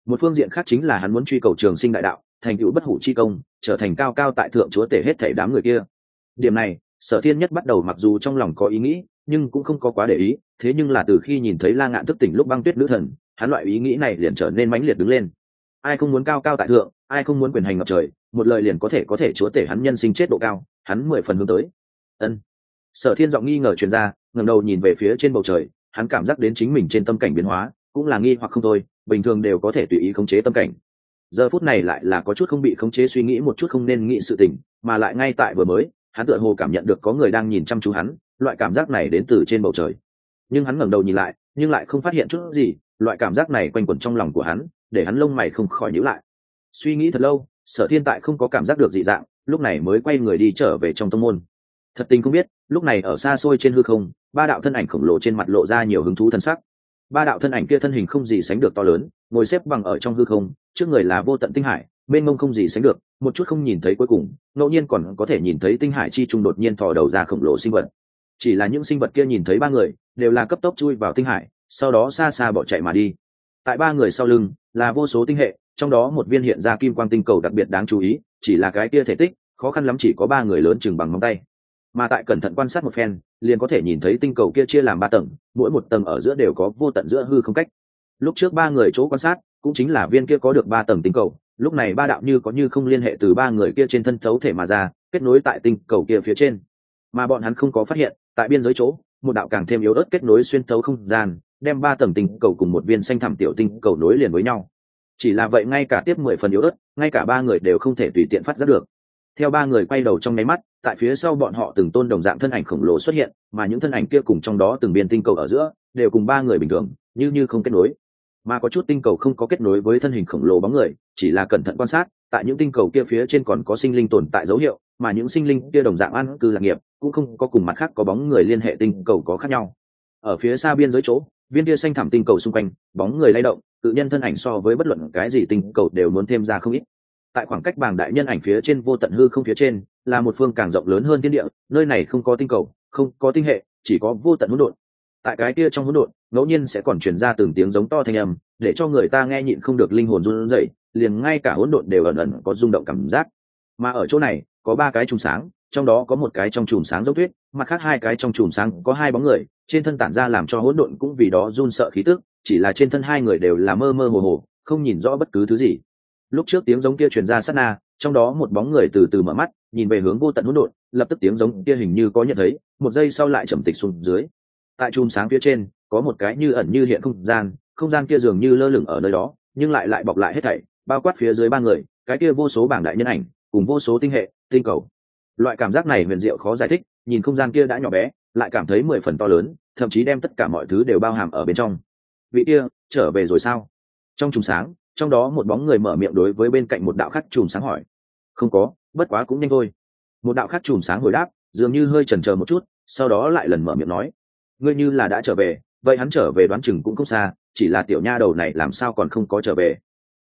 Một phương diện khác chính là hắn muốn truy cầu trường sinh đại đạo, thành tựu bất hủ chi công, trở thành cao cao tại thượng chúa tể hết thể đám người kia. Điểm này, sở thiên nhất bắt đầu mặc dù trong lòng có ý nghĩ, nhưng cũng không có quá để ý, thế nhưng là từ khi nhìn thấy la ngạn thức tỉnh lúc băng tuyết nữ thần, hắn loại ý nghĩ này liền trở nên mãnh liệt đứng lên. Ai không muốn cao cao tại thượng, ai không muốn quyền hành ngập trời một lời liền có thể có thể chúa tể hắn nhân sinh chết độ cao, hắn mười phần hướng tới. Ân. Sở thiên giọng nghi ngờ truyền ra, ngẩng đầu nhìn về phía trên bầu trời, hắn cảm giác đến chính mình trên tâm cảnh biến hóa, cũng là nghi hoặc không thôi, bình thường đều có thể tùy ý khống chế tâm cảnh. Giờ phút này lại là có chút không bị khống chế suy nghĩ một chút không nên nghĩ sự tình, mà lại ngay tại vừa mới, hắn tựa hồ cảm nhận được có người đang nhìn chăm chú hắn, loại cảm giác này đến từ trên bầu trời. Nhưng hắn ngẩng đầu nhìn lại, nhưng lại không phát hiện chút gì, loại cảm giác này quanh quẩn trong lòng của hắn, để hắn lông mày không khỏi nhíu lại. Suy nghĩ thật lâu sở thiên tại không có cảm giác được dị dạng, lúc này mới quay người đi trở về trong tông môn. Thật tình không biết, lúc này ở xa xôi trên hư không, ba đạo thân ảnh khổng lồ trên mặt lộ ra nhiều hứng thú thân sắc. Ba đạo thân ảnh kia thân hình không gì sánh được to lớn, ngồi xếp bằng ở trong hư không, trước người là vô tận tinh hải mênh mông không gì sánh được, một chút không nhìn thấy cuối cùng, ngẫu nhiên còn có thể nhìn thấy tinh hải chi trung đột nhiên thò đầu ra khổng lồ sinh vật. Chỉ là những sinh vật kia nhìn thấy ba người, đều là cấp tốc chui vào tinh hải, sau đó xa xa bỏ chạy mà đi. Tại ba người sau lưng, là vô số tinh hệ trong đó một viên hiện ra kim quang tinh cầu đặc biệt đáng chú ý, chỉ là cái kia thể tích, khó khăn lắm chỉ có ba người lớn chừng bằng móng tay. Mà tại cẩn thận quan sát một phen, liền có thể nhìn thấy tinh cầu kia chia làm ba tầng, mỗi một tầng ở giữa đều có vô tận giữa hư không cách. Lúc trước ba người chỗ quan sát, cũng chính là viên kia có được ba tầng tinh cầu, lúc này ba đạo như có như không liên hệ từ ba người kia trên thân thấu thể mà ra, kết nối tại tinh cầu kia phía trên. Mà bọn hắn không có phát hiện, tại biên giới chỗ, một đạo càng thêm yếu ớt kết nối xuyên thấu không gian, đem ba tầng tinh cầu cùng một viên xanh thẳm tiểu tinh cầu nối liền với nhau chỉ là vậy ngay cả tiếp mười phần yếu ớt, ngay cả ba người đều không thể tùy tiện phát giác được. Theo ba người quay đầu trong nháy mắt, tại phía sau bọn họ từng tôn đồng dạng thân ảnh khổng lồ xuất hiện, mà những thân ảnh kia cùng trong đó từng biên tinh cầu ở giữa, đều cùng ba người bình thường, như như không kết nối. Mà có chút tinh cầu không có kết nối với thân hình khổng lồ bóng người, chỉ là cẩn thận quan sát, tại những tinh cầu kia phía trên còn có sinh linh tồn tại dấu hiệu, mà những sinh linh kia đồng dạng ăn cư lạc nghiệp, cũng không có cùng mặt khác có bóng người liên hệ tinh cầu có khác nhau. Ở phía xa biên giới chỗ viên kia xanh thảm tinh cầu xung quanh, bóng người lay động, tự nhân thân ảnh so với bất luận cái gì tinh cầu đều muốn thêm ra không ít. Tại khoảng cách bàng đại nhân ảnh phía trên vô tận hư không phía trên, là một phương càng rộng lớn hơn thiên địa, nơi này không có tinh cầu, không có tinh hệ, chỉ có vô tận hỗn độn. Tại cái kia trong hỗn độn, ngẫu nhiên sẽ còn truyền ra từng tiếng giống to thanh âm, để cho người ta nghe nhịn không được linh hồn run rẩy, liền ngay cả hỗn độn đều ẩn ẩn có rung động cảm giác. Mà ở chỗ này, có ba cái trùng sáng trong đó có một cái trong chùm sáng giống tuyết, mặt khác hai cái trong chùm sáng có hai bóng người, trên thân tản ra làm cho hỗn độn cũng vì đó run sợ khí tức, chỉ là trên thân hai người đều là mơ mơ hồ hồ, không nhìn rõ bất cứ thứ gì. Lúc trước tiếng giống kia truyền ra sát na, trong đó một bóng người từ từ mở mắt, nhìn về hướng vô tận hỗn độn, lập tức tiếng giống kia hình như có nhận thấy, một giây sau lại trầm tịch xuống dưới. Tại chùm sáng phía trên, có một cái như ẩn như hiện không gian không gian kia dường như lơ lửng ở nơi đó, nhưng lại lại bọc lại hết thảy, bao quát phía dưới ba người, cái kia vô số bảng đại nhân ảnh, cùng vô số tinh hệ, tinh cầu loại cảm giác này huyền diệu khó giải thích, nhìn không gian kia đã nhỏ bé, lại cảm thấy mười phần to lớn, thậm chí đem tất cả mọi thứ đều bao hàm ở bên trong. Vị kia, trở về rồi sao? Trong chùm sáng, trong đó một bóng người mở miệng đối với bên cạnh một đạo khắc chùm sáng hỏi. Không có, bất quá cũng nhanh thôi. Một đạo khắc chùm sáng hồi đáp, dường như hơi chần chờ một chút, sau đó lại lần mở miệng nói. Ngươi như là đã trở về, vậy hắn trở về đoán chừng cũng không xa, chỉ là tiểu nha đầu này làm sao còn không có trở về?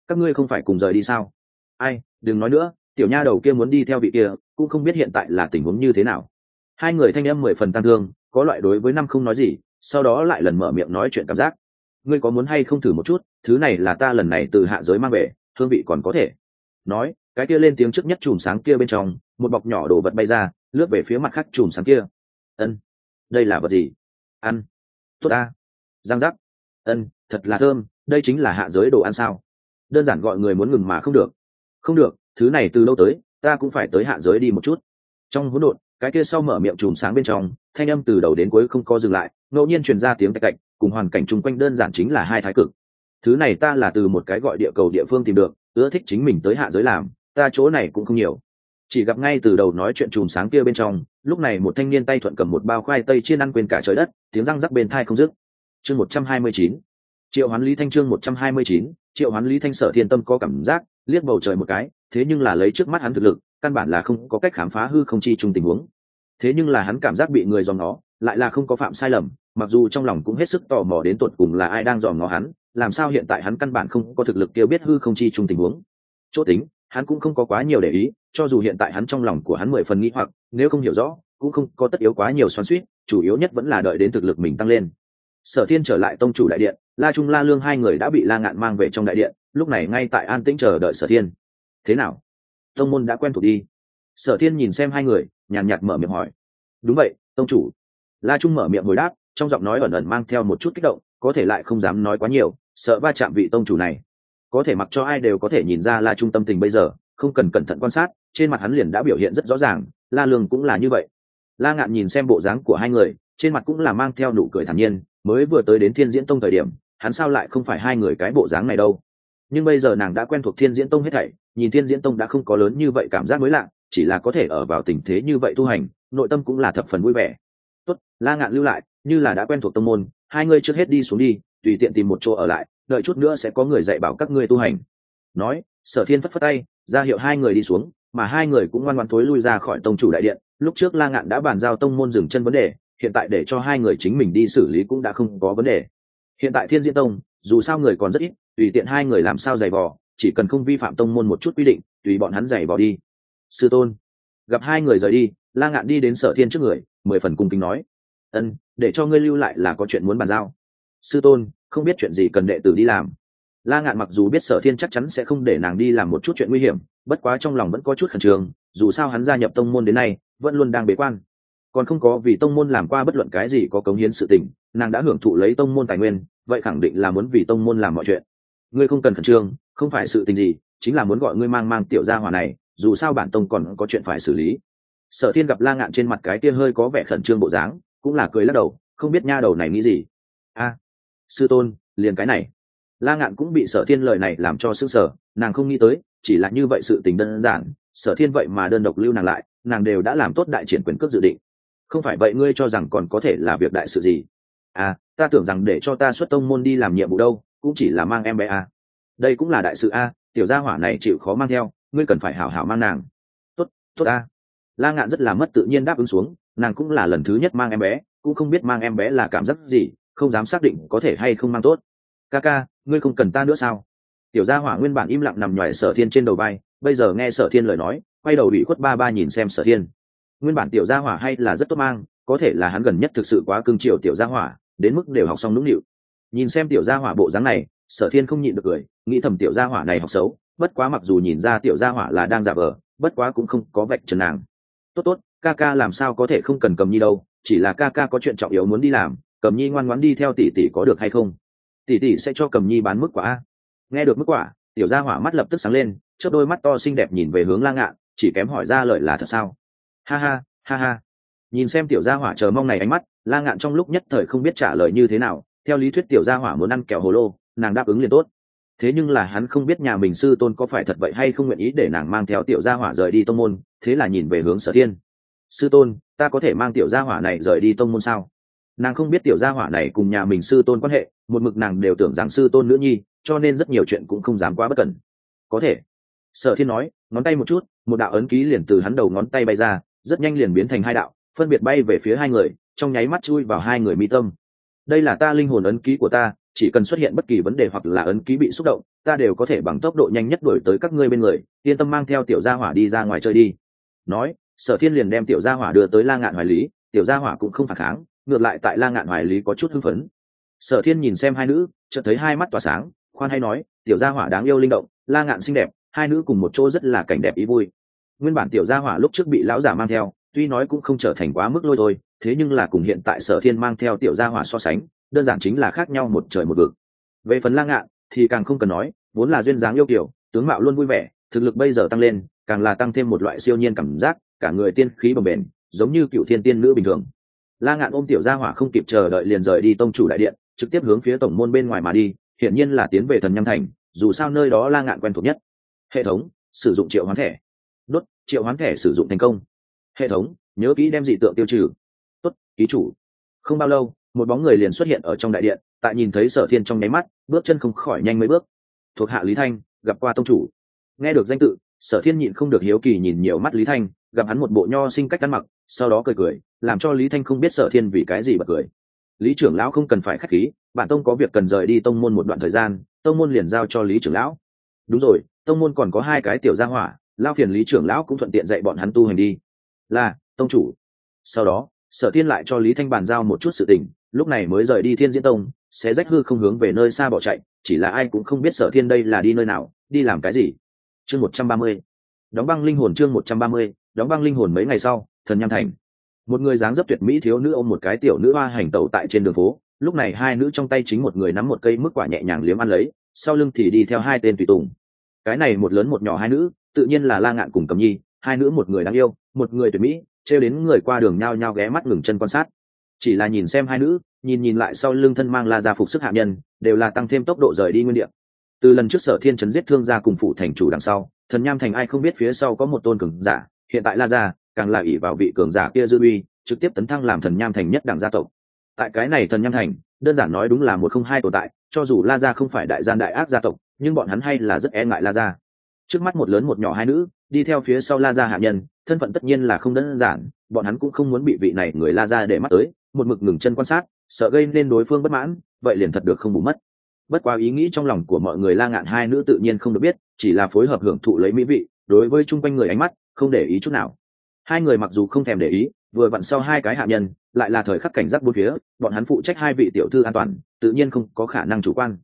Các ngươi không phải cùng rời đi sao? Ai, đừng nói nữa, tiểu nha đầu kia muốn đi theo vị kia cũng không biết hiện tại là tình huống như thế nào. Hai người thanh em mười phần tăng thương, có loại đối với năm không nói gì, sau đó lại lần mở miệng nói chuyện cảm giác. Ngươi có muốn hay không thử một chút, thứ này là ta lần này từ hạ giới mang về, hương vị còn có thể. Nói, cái kia lên tiếng trước nhất chùm sáng kia bên trong, một bọc nhỏ đồ vật bay ra, lướt về phía mặt khác chùm sáng kia. Ân, đây là vật gì? Ăn. Tốt ta. Giang giác ân, thật là thơm, đây chính là hạ giới đồ ăn sao? Đơn giản gọi người muốn ngừng mà không được. Không được, thứ này từ lâu tới? Ta cũng phải tới hạ giới đi một chút. Trong hỗn độn, cái kia sau mở miệng chùm sáng bên trong, thanh âm từ đầu đến cuối không có dừng lại, ngẫu nhiên truyền ra tiếng tạch cạnh cùng hoàn cảnh chung quanh đơn giản chính là hai thái cực. Thứ này ta là từ một cái gọi địa cầu địa phương tìm được, ưa thích chính mình tới hạ giới làm, ta chỗ này cũng không nhiều. Chỉ gặp ngay từ đầu nói chuyện chùm sáng kia bên trong, lúc này một thanh niên tay thuận cầm một bao khoai tây chiên ăn quên cả trời đất, tiếng răng rắc bên thai không dứt. Chương một trăm hai mươi chín, triệu hoán lý thanh chương một trăm hai mươi chín, triệu hoán lý thanh sở thiên tâm có cảm giác, liếc bầu trời một cái thế nhưng là lấy trước mắt hắn thực lực, căn bản là không có cách khám phá hư không chi chung tình huống. Thế nhưng là hắn cảm giác bị người dòm nó lại là không có phạm sai lầm, mặc dù trong lòng cũng hết sức tò mò đến tột cùng là ai đang dòm ngó hắn, làm sao hiện tại hắn căn bản không có thực lực kêu biết hư không chi chung tình huống. Chỗ tính, hắn cũng không có quá nhiều để ý, cho dù hiện tại hắn trong lòng của hắn mười phần nghĩ hoặc, nếu không hiểu rõ, cũng không có tất yếu quá nhiều xoắn suýt chủ yếu nhất vẫn là đợi đến thực lực mình tăng lên. Sở thiên trở lại tông chủ đại điện, la trung la lương hai người đã bị la ngạn mang về trong đại điện, lúc này ngay tại an tĩnh chờ đợi sở thiên thế nào? Tông môn đã quen thuộc đi. Sở thiên nhìn xem hai người, nhàn nhạt mở miệng hỏi. Đúng vậy, tông chủ. La trung mở miệng hồi đáp, trong giọng nói ẩn ẩn mang theo một chút kích động, có thể lại không dám nói quá nhiều, sợ va chạm vị tông chủ này. Có thể mặc cho ai đều có thể nhìn ra la trung tâm tình bây giờ, không cần cẩn thận quan sát, trên mặt hắn liền đã biểu hiện rất rõ ràng, la lương cũng là như vậy. La ngạn nhìn xem bộ dáng của hai người, trên mặt cũng là mang theo nụ cười thản nhiên, mới vừa tới đến thiên diễn tông thời điểm, hắn sao lại không phải hai người cái bộ dáng này đâu? Nhưng bây giờ nàng đã quen thuộc thiên diễn tông hết thảy, nhìn thiên diễn tông đã không có lớn như vậy cảm giác mới lạ, chỉ là có thể ở vào tình thế như vậy tu hành, nội tâm cũng là thập phần vui vẻ. Tốt, la ngạn lưu lại, như là đã quen thuộc tông môn, hai ngươi trước hết đi xuống đi, tùy tiện tìm một chỗ ở lại, đợi chút nữa sẽ có người dạy bảo các ngươi tu hành. Nói, sở thiên phất phất tay, ra hiệu hai người đi xuống, mà hai người cũng ngoan ngoan thối lui ra khỏi tông chủ đại điện. Lúc trước la ngạn đã bàn giao tông môn dừng chân vấn đề, hiện tại để cho hai người chính mình đi xử lý cũng đã không có vấn đề. Hiện tại thiên diễn tông, dù sao người còn rất ít tùy tiện hai người làm sao giày vò, chỉ cần không vi phạm tông môn một chút quy định, tùy bọn hắn giày vò đi. Sư tôn, gặp hai người rời đi, la ngạn đi đến sở thiên trước người, mười phần cung kính nói. Ân, để cho ngươi lưu lại là có chuyện muốn bàn giao. Sư tôn, không biết chuyện gì cần đệ tử đi làm. La ngạn mặc dù biết sở thiên chắc chắn sẽ không để nàng đi làm một chút chuyện nguy hiểm, bất quá trong lòng vẫn có chút khẩn trương, dù sao hắn gia nhập tông môn đến nay, vẫn luôn đang bế quan. Còn không có vì tông môn làm qua bất luận cái gì có cống hiến sự tình, nàng đã hưởng thụ lấy tông môn tài nguyên, vậy khẳng định là muốn vì tông môn làm mọi chuyện ngươi không cần khẩn trương, không phải sự tình gì, chính là muốn gọi ngươi mang mang tiểu gia hỏa này, dù sao bản tông còn có chuyện phải xử lý. Sở thiên gặp la ngạn trên mặt cái kia hơi có vẻ khẩn trương bộ dáng, cũng là cười lắc đầu, không biết nha đầu này nghĩ gì. A, sư tôn, liền cái này. La ngạn cũng bị sở thiên lời này làm cho s ư n g sở nàng không nghĩ tới, chỉ là như vậy sự tình đơn giản, sở thiên vậy mà đơn độc lưu nàng lại, nàng đều đã làm tốt đại triển quyền cước dự định. Không phải vậy ngươi cho rằng còn có thể là việc đại sự gì? À ta tưởng rằng để cho ta xuất tông môn đi làm nhiệm vụ đâu cũng chỉ là mang em bé a. Đây cũng là đại sự a, tiểu gia hỏa này chịu khó mang theo, ngươi cần phải hảo hảo mang nàng. Tốt tốt a. La ngạn rất là mất tự nhiên đáp ứng xuống, nàng cũng là lần thứ nhất mang em bé, cũng không biết mang em bé là cảm giác gì, không dám xác định có thể hay không mang tốt. Ca ca, ngươi không cần ta nữa sao? Tiểu gia hỏa nguyên bản im lặng nằm ngoài sở thiên trên đầu vai, bây giờ nghe sở thiên lời nói, quay đầu bị khuất ba ba nhìn xem sở thiên. Nguyên bản tiểu gia hỏa hay là rất tốt mang, có thể là hắn gần nhất thực sự quá cưng chiều tiểu gia hỏa, đến mức đều học xong nũng nịu nhìn xem tiểu gia hỏa bộ dáng này, sở thiên không nhịn được cười, nghĩ thầm tiểu gia hỏa này học xấu, bất quá mặc dù nhìn ra tiểu gia hỏa là đang giả vờ, bất quá cũng không có vạch trần nàng. Tốt tốt, ca ca làm sao có thể không cần cầm nhi đâu, chỉ là ca ca có chuyện trọng yếu muốn đi làm, cầm nhi ngoan ngoãn đi theo tỷ tỷ có được hay không? Tỷ tỷ sẽ cho cầm nhi bán mức quả nghe được mức quả, tiểu gia hỏa mắt lập tức sáng lên, chớp đôi mắt to xinh đẹp nhìn về hướng la ngạn, chỉ kém hỏi ra lời là thật sao? Ha ha ha ha. Nhìn xem tiểu gia hỏa chờ mong này ánh mắt, la ngạn trong lúc nhất thời không biết trả lời như thế nào theo lý thuyết tiểu gia hỏa muốn ăn kẹo hồ lô, nàng đáp ứng liền tốt. Thế nhưng là hắn không biết nhà mình sư tôn có phải thật vậy hay không nguyện ý để nàng mang theo tiểu gia hỏa rời đi tông môn, thế là nhìn về hướng sở thiên. Sư tôn, ta có thể mang tiểu gia hỏa này rời đi tông môn sao? Nàng không biết tiểu gia hỏa này cùng nhà mình sư tôn quan hệ, một mực nàng đều tưởng rằng sư tôn nữ nhi, cho nên rất nhiều chuyện cũng không dám quá bất cẩn. Có thể. Sở thiên nói, ngón tay một chút, một đạo ấn ký liền từ hắn đầu ngón tay bay ra, rất nhanh liền biến thành hai đạo, phân biệt bay về phía hai người, trong nháy mắt chui vào hai người mi tâm đây là ta linh hồn ấn ký của ta, chỉ cần xuất hiện bất kỳ vấn đề hoặc là ấn ký bị xúc động, ta đều có thể bằng tốc độ nhanh nhất đổi tới các ngươi bên người, yên tâm mang theo tiểu gia hỏa đi ra ngoài chơi đi. Nói, sở thiên liền đem tiểu gia hỏa đưa tới la ngạn hoài lý, tiểu gia hỏa cũng không phản kháng, ngược lại tại la ngạn hoài lý có chút hưng phấn. Sở thiên nhìn xem hai nữ, chợt thấy hai mắt tỏa sáng, khoan hay nói, tiểu gia hỏa đáng yêu linh động, la ngạn xinh đẹp, hai nữ cùng một chỗ rất là cảnh đẹp ý vui. Nguyên bản tiểu gia hỏa lúc trước bị lão giả mang theo tuy nói cũng không trở thành quá mức lôi thôi thế nhưng là cùng hiện tại sở thiên mang theo tiểu gia hỏa so sánh đơn giản chính là khác nhau một trời một vực. Về phần la ngạn thì càng không cần nói vốn là duyên dáng yêu kiểu tướng mạo luôn vui vẻ thực lực bây giờ tăng lên càng là tăng thêm một loại siêu nhiên cảm giác cả người tiên khí bồng bền, giống như cựu thiên tiên nữ bình thường. La ngạn ôm tiểu gia hỏa không kịp chờ đợi liền rời đi tông chủ đại điện trực tiếp hướng phía tổng môn bên ngoài mà đi hiển nhiên là tiến về thần nhâm thành dù sao nơi đó la ngạn quen thuộc nhất. Hệ thống sử dụng triệu hoán thẻ. Đốt triệu hoán thẻ sử dụng thành công hệ thống, nhớ kỹ đem dị tượng tiêu trừ. Tốt, ký chủ. Không bao lâu, một bóng người liền xuất hiện ở trong đại điện, tại nhìn thấy sở thiên trong nháy mắt, bước chân không khỏi nhanh mấy bước. Thuộc hạ lý thanh, gặp qua tông chủ. Nghe được danh tự, sở thiên nhịn không được hiếu kỳ nhìn nhiều mắt lý thanh, gặp hắn một bộ nho sinh cách ăn mặc, sau đó cười cười, làm cho lý thanh không biết sở thiên vì cái gì bật cười. Lý trưởng lão không cần phải k h á c h khí, bản tông có việc cần rời đi tông môn một đoạn thời gian, tông môn liền giao cho lý trưởng lão. Đúng rồi, tông môn còn có hai cái tiểu gia hỏa, lao phiền lý trưởng lão cũng thuận tiện dạy bọn hắn tu hành đi là, tông chủ. Sau đó, sở thiên lại cho lý thanh bàn giao một chút sự tình, lúc này mới rời đi thiên diễn tông, sẽ rách hư không hướng về nơi xa bỏ chạy, chỉ là ai cũng không biết sở thiên đây là đi nơi nào, đi làm cái gì. Chương một trăm ba mươi. Đóng băng linh hồn chương một trăm ba mươi, đóng băng linh hồn mấy ngày sau, thần nham thành. Một người dáng dấp tuyệt mỹ thiếu nữ ôm một cái tiểu nữ hoa hành tẩu tại trên đường phố, lúc này hai nữ trong tay chính một người nắm một cây mức quả nhẹ nhàng liếm ăn lấy, sau lưng thì đi theo hai tên tùy tùng. Cái này một lớn một nhỏ hai nữ, tự nhiên là la ngạn cùng cầm nhi, hai nữ một người đáng yêu một người tuyệt mỹ, trêu đến người qua đường nhao nhao ghé mắt ngừng chân quan sát. Chỉ là nhìn xem hai nữ, nhìn nhìn lại sau lưng thân mang la ra phục sức hạ nhân, đều là tăng thêm tốc độ rời đi nguyên địa. Từ lần trước sở thiên chấn giết thương gia cùng phụ thành chủ đằng sau, thần nham thành ai không biết phía sau có một tôn cường giả, hiện tại la gia, càng là ỷ vào vị cường giả kia dư uy, trực tiếp tấn thăng làm thần nham thành nhất đảng gia tộc. Tại cái này thần nham thành, đơn giản nói đúng là một không hai tồn tại, cho dù la gia không phải đại gian đại ác gia tộc, nhưng bọn hắn hay là rất e ngại la gia trước mắt một lớn một nhỏ hai nữ, đi theo phía sau la gia hạ nhân, thân phận tất nhiên là không đơn giản, bọn hắn cũng không muốn bị vị này người la gia để mắt tới, một mực ngừng chân quan sát, sợ gây nên đối phương bất mãn, vậy liền thật được không bù mất. Bất quá ý nghĩ trong lòng của mọi người la ngạn hai nữ tự nhiên không được biết, chỉ là phối hợp hưởng thụ lấy mỹ vị, đối với chung quanh người ánh mắt, không để ý chút nào. Hai người mặc dù không thèm để ý, vừa vặn sau hai cái hạ nhân, lại là thời khắc cảnh giác bốn phía, bọn hắn phụ trách hai vị tiểu thư an toàn, tự nhiên không có khả năng chủ quan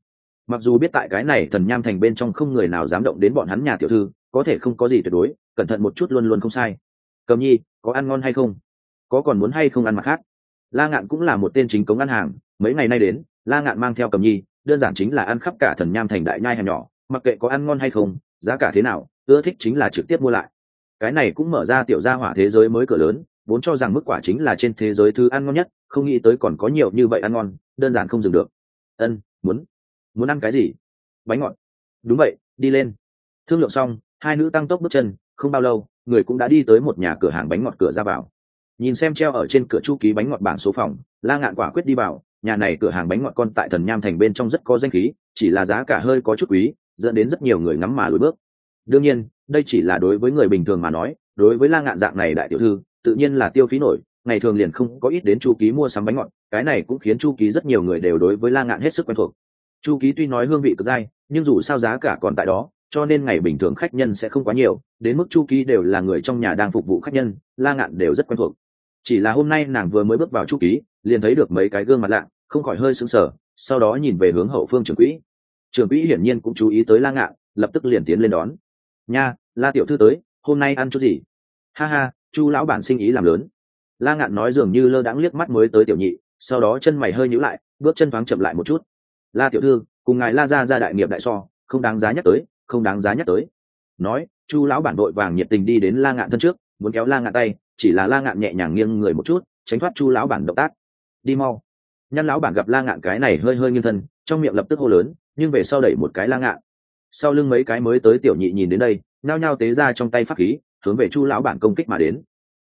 mặc dù biết tại cái này thần nham thành bên trong không người nào dám động đến bọn hắn nhà tiểu thư, có thể không có gì tuyệt đối, cẩn thận một chút luôn luôn không sai. Cầm nhi, có ăn ngon hay không? Có còn muốn hay không ăn mặc khác? La ngạn cũng là một tên chính cống ăn hàng, mấy ngày nay đến, la ngạn mang theo cầm nhi, đơn giản chính là ăn khắp cả thần nham thành đại nhai hẻm nhỏ, mặc kệ có ăn ngon hay không, giá cả thế nào, ưa thích chính là trực tiếp mua lại. Cái này cũng mở ra tiểu gia hỏa thế giới mới cửa lớn, vốn cho rằng mức quả chính là trên thế giới thứ ăn ngon nhất, không nghĩ tới còn có nhiều như vậy ăn ngon, đơn giản không dừng được. Ân, muốn muốn ăn cái gì? Bánh ngọt. Đúng vậy, đi lên. Thương lượng xong, hai nữ tăng tốc bước chân, không bao lâu, người cũng đã đi tới một nhà cửa hàng bánh ngọt cửa ra vào. Nhìn xem treo ở trên cửa chu ký bánh ngọt bảng số phòng, la ngạn quả quyết đi vào, nhà này cửa hàng bánh ngọt con tại thần nham thành bên trong rất có danh khí, chỉ là giá cả hơi có chút quý, dẫn đến rất nhiều người ngắm mà lùi bước. Đương nhiên, đây chỉ là đối với người bình thường mà nói, đối với la ngạn dạng này đại tiểu thư, tự nhiên là tiêu phí nổi, ngày thường liền không có ít đến chu ký mua sắm bánh ngọt, cái này cũng khiến chu ký rất nhiều người đều đối với la ngạn hết sức quen thuộc chu ký tuy nói hương vị cực dai, nhưng dù sao giá cả còn tại đó, cho nên ngày bình thường khách nhân sẽ không quá nhiều, đến mức chu ký đều là người trong nhà đang phục vụ khách nhân, la ngạn đều rất quen thuộc. Chỉ là hôm nay nàng vừa mới bước vào chu ký, liền thấy được mấy cái gương mặt lạ, không khỏi hơi sững sờ, sau đó nhìn về hướng hậu phương trưởng quỹ. Trưởng quỹ hiển nhiên cũng chú ý tới la ngạn, lập tức liền tiến lên đón. Nha, la tiểu thư tới, hôm nay ăn chút gì? Ha ha, chu lão bản sinh ý làm lớn. La ngạn nói dường như lơ đãng liếc mắt mới tới tiểu nhị, sau đó chân mày hơi nhíu lại, bước chân thoáng chậm lại một chút la tiểu thư, cùng ngài la ra ra đại nghiệp đại so, không đáng giá nhắc tới, không đáng giá nhắc tới. Nói, chu lão bản đội vàng nhiệt tình đi đến la ngạn thân trước, muốn kéo la ngạn tay, chỉ là la ngạn nhẹ nhàng nghiêng người một chút, tránh thoát chu lão bản động tác. Đi mau. Nhăn lão bản gặp la ngạn cái này hơi hơi nghiêng thân, trong miệng lập tức hô lớn, nhưng về sau đẩy một cái la ngạn. Sau lưng mấy cái mới tới tiểu nhị nhìn đến đây nao nhao tế ra trong tay pháp khí, hướng về chu lão bản công kích mà đến.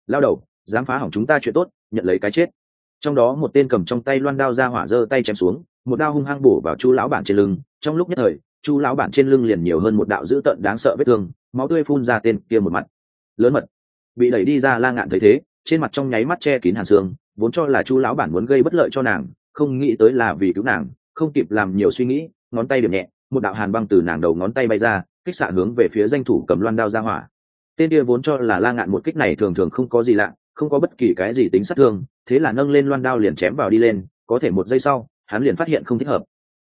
Lao đầu, dám phá hỏng chúng ta chuyện tốt, nhận lấy cái chết. Trong đó một tên cầm trong tay loan đao ra hỏa giơ tay chém xuống một đao hung hăng bổ vào chu lão bản trên lưng, trong lúc nhất thời, chu lão bản trên lưng liền nhiều hơn một đạo dữ tợn đáng sợ vết thương, máu tươi phun ra tên kia một mặt. Lớn mật. Bị đẩy đi ra la ngạn thấy thế, trên mặt trong nháy mắt che kín hàn xương, vốn cho là chu lão bản muốn gây bất lợi cho nàng, không nghĩ tới là vì cứu nàng, không kịp làm nhiều suy nghĩ, ngón tay điểm nhẹ, một đạo hàn băng từ nàng đầu ngón tay bay ra, kích xạ hướng về phía danh thủ cầm loan đao ra hỏa. Tên kia vốn cho là la ngạn một kích này thường thường không có gì lạ, không có bất kỳ cái gì tính sát thương, thế là nâng lên loan đao liền chém vào đi lên, có thể một giây sau hắn liền phát hiện không thích hợp.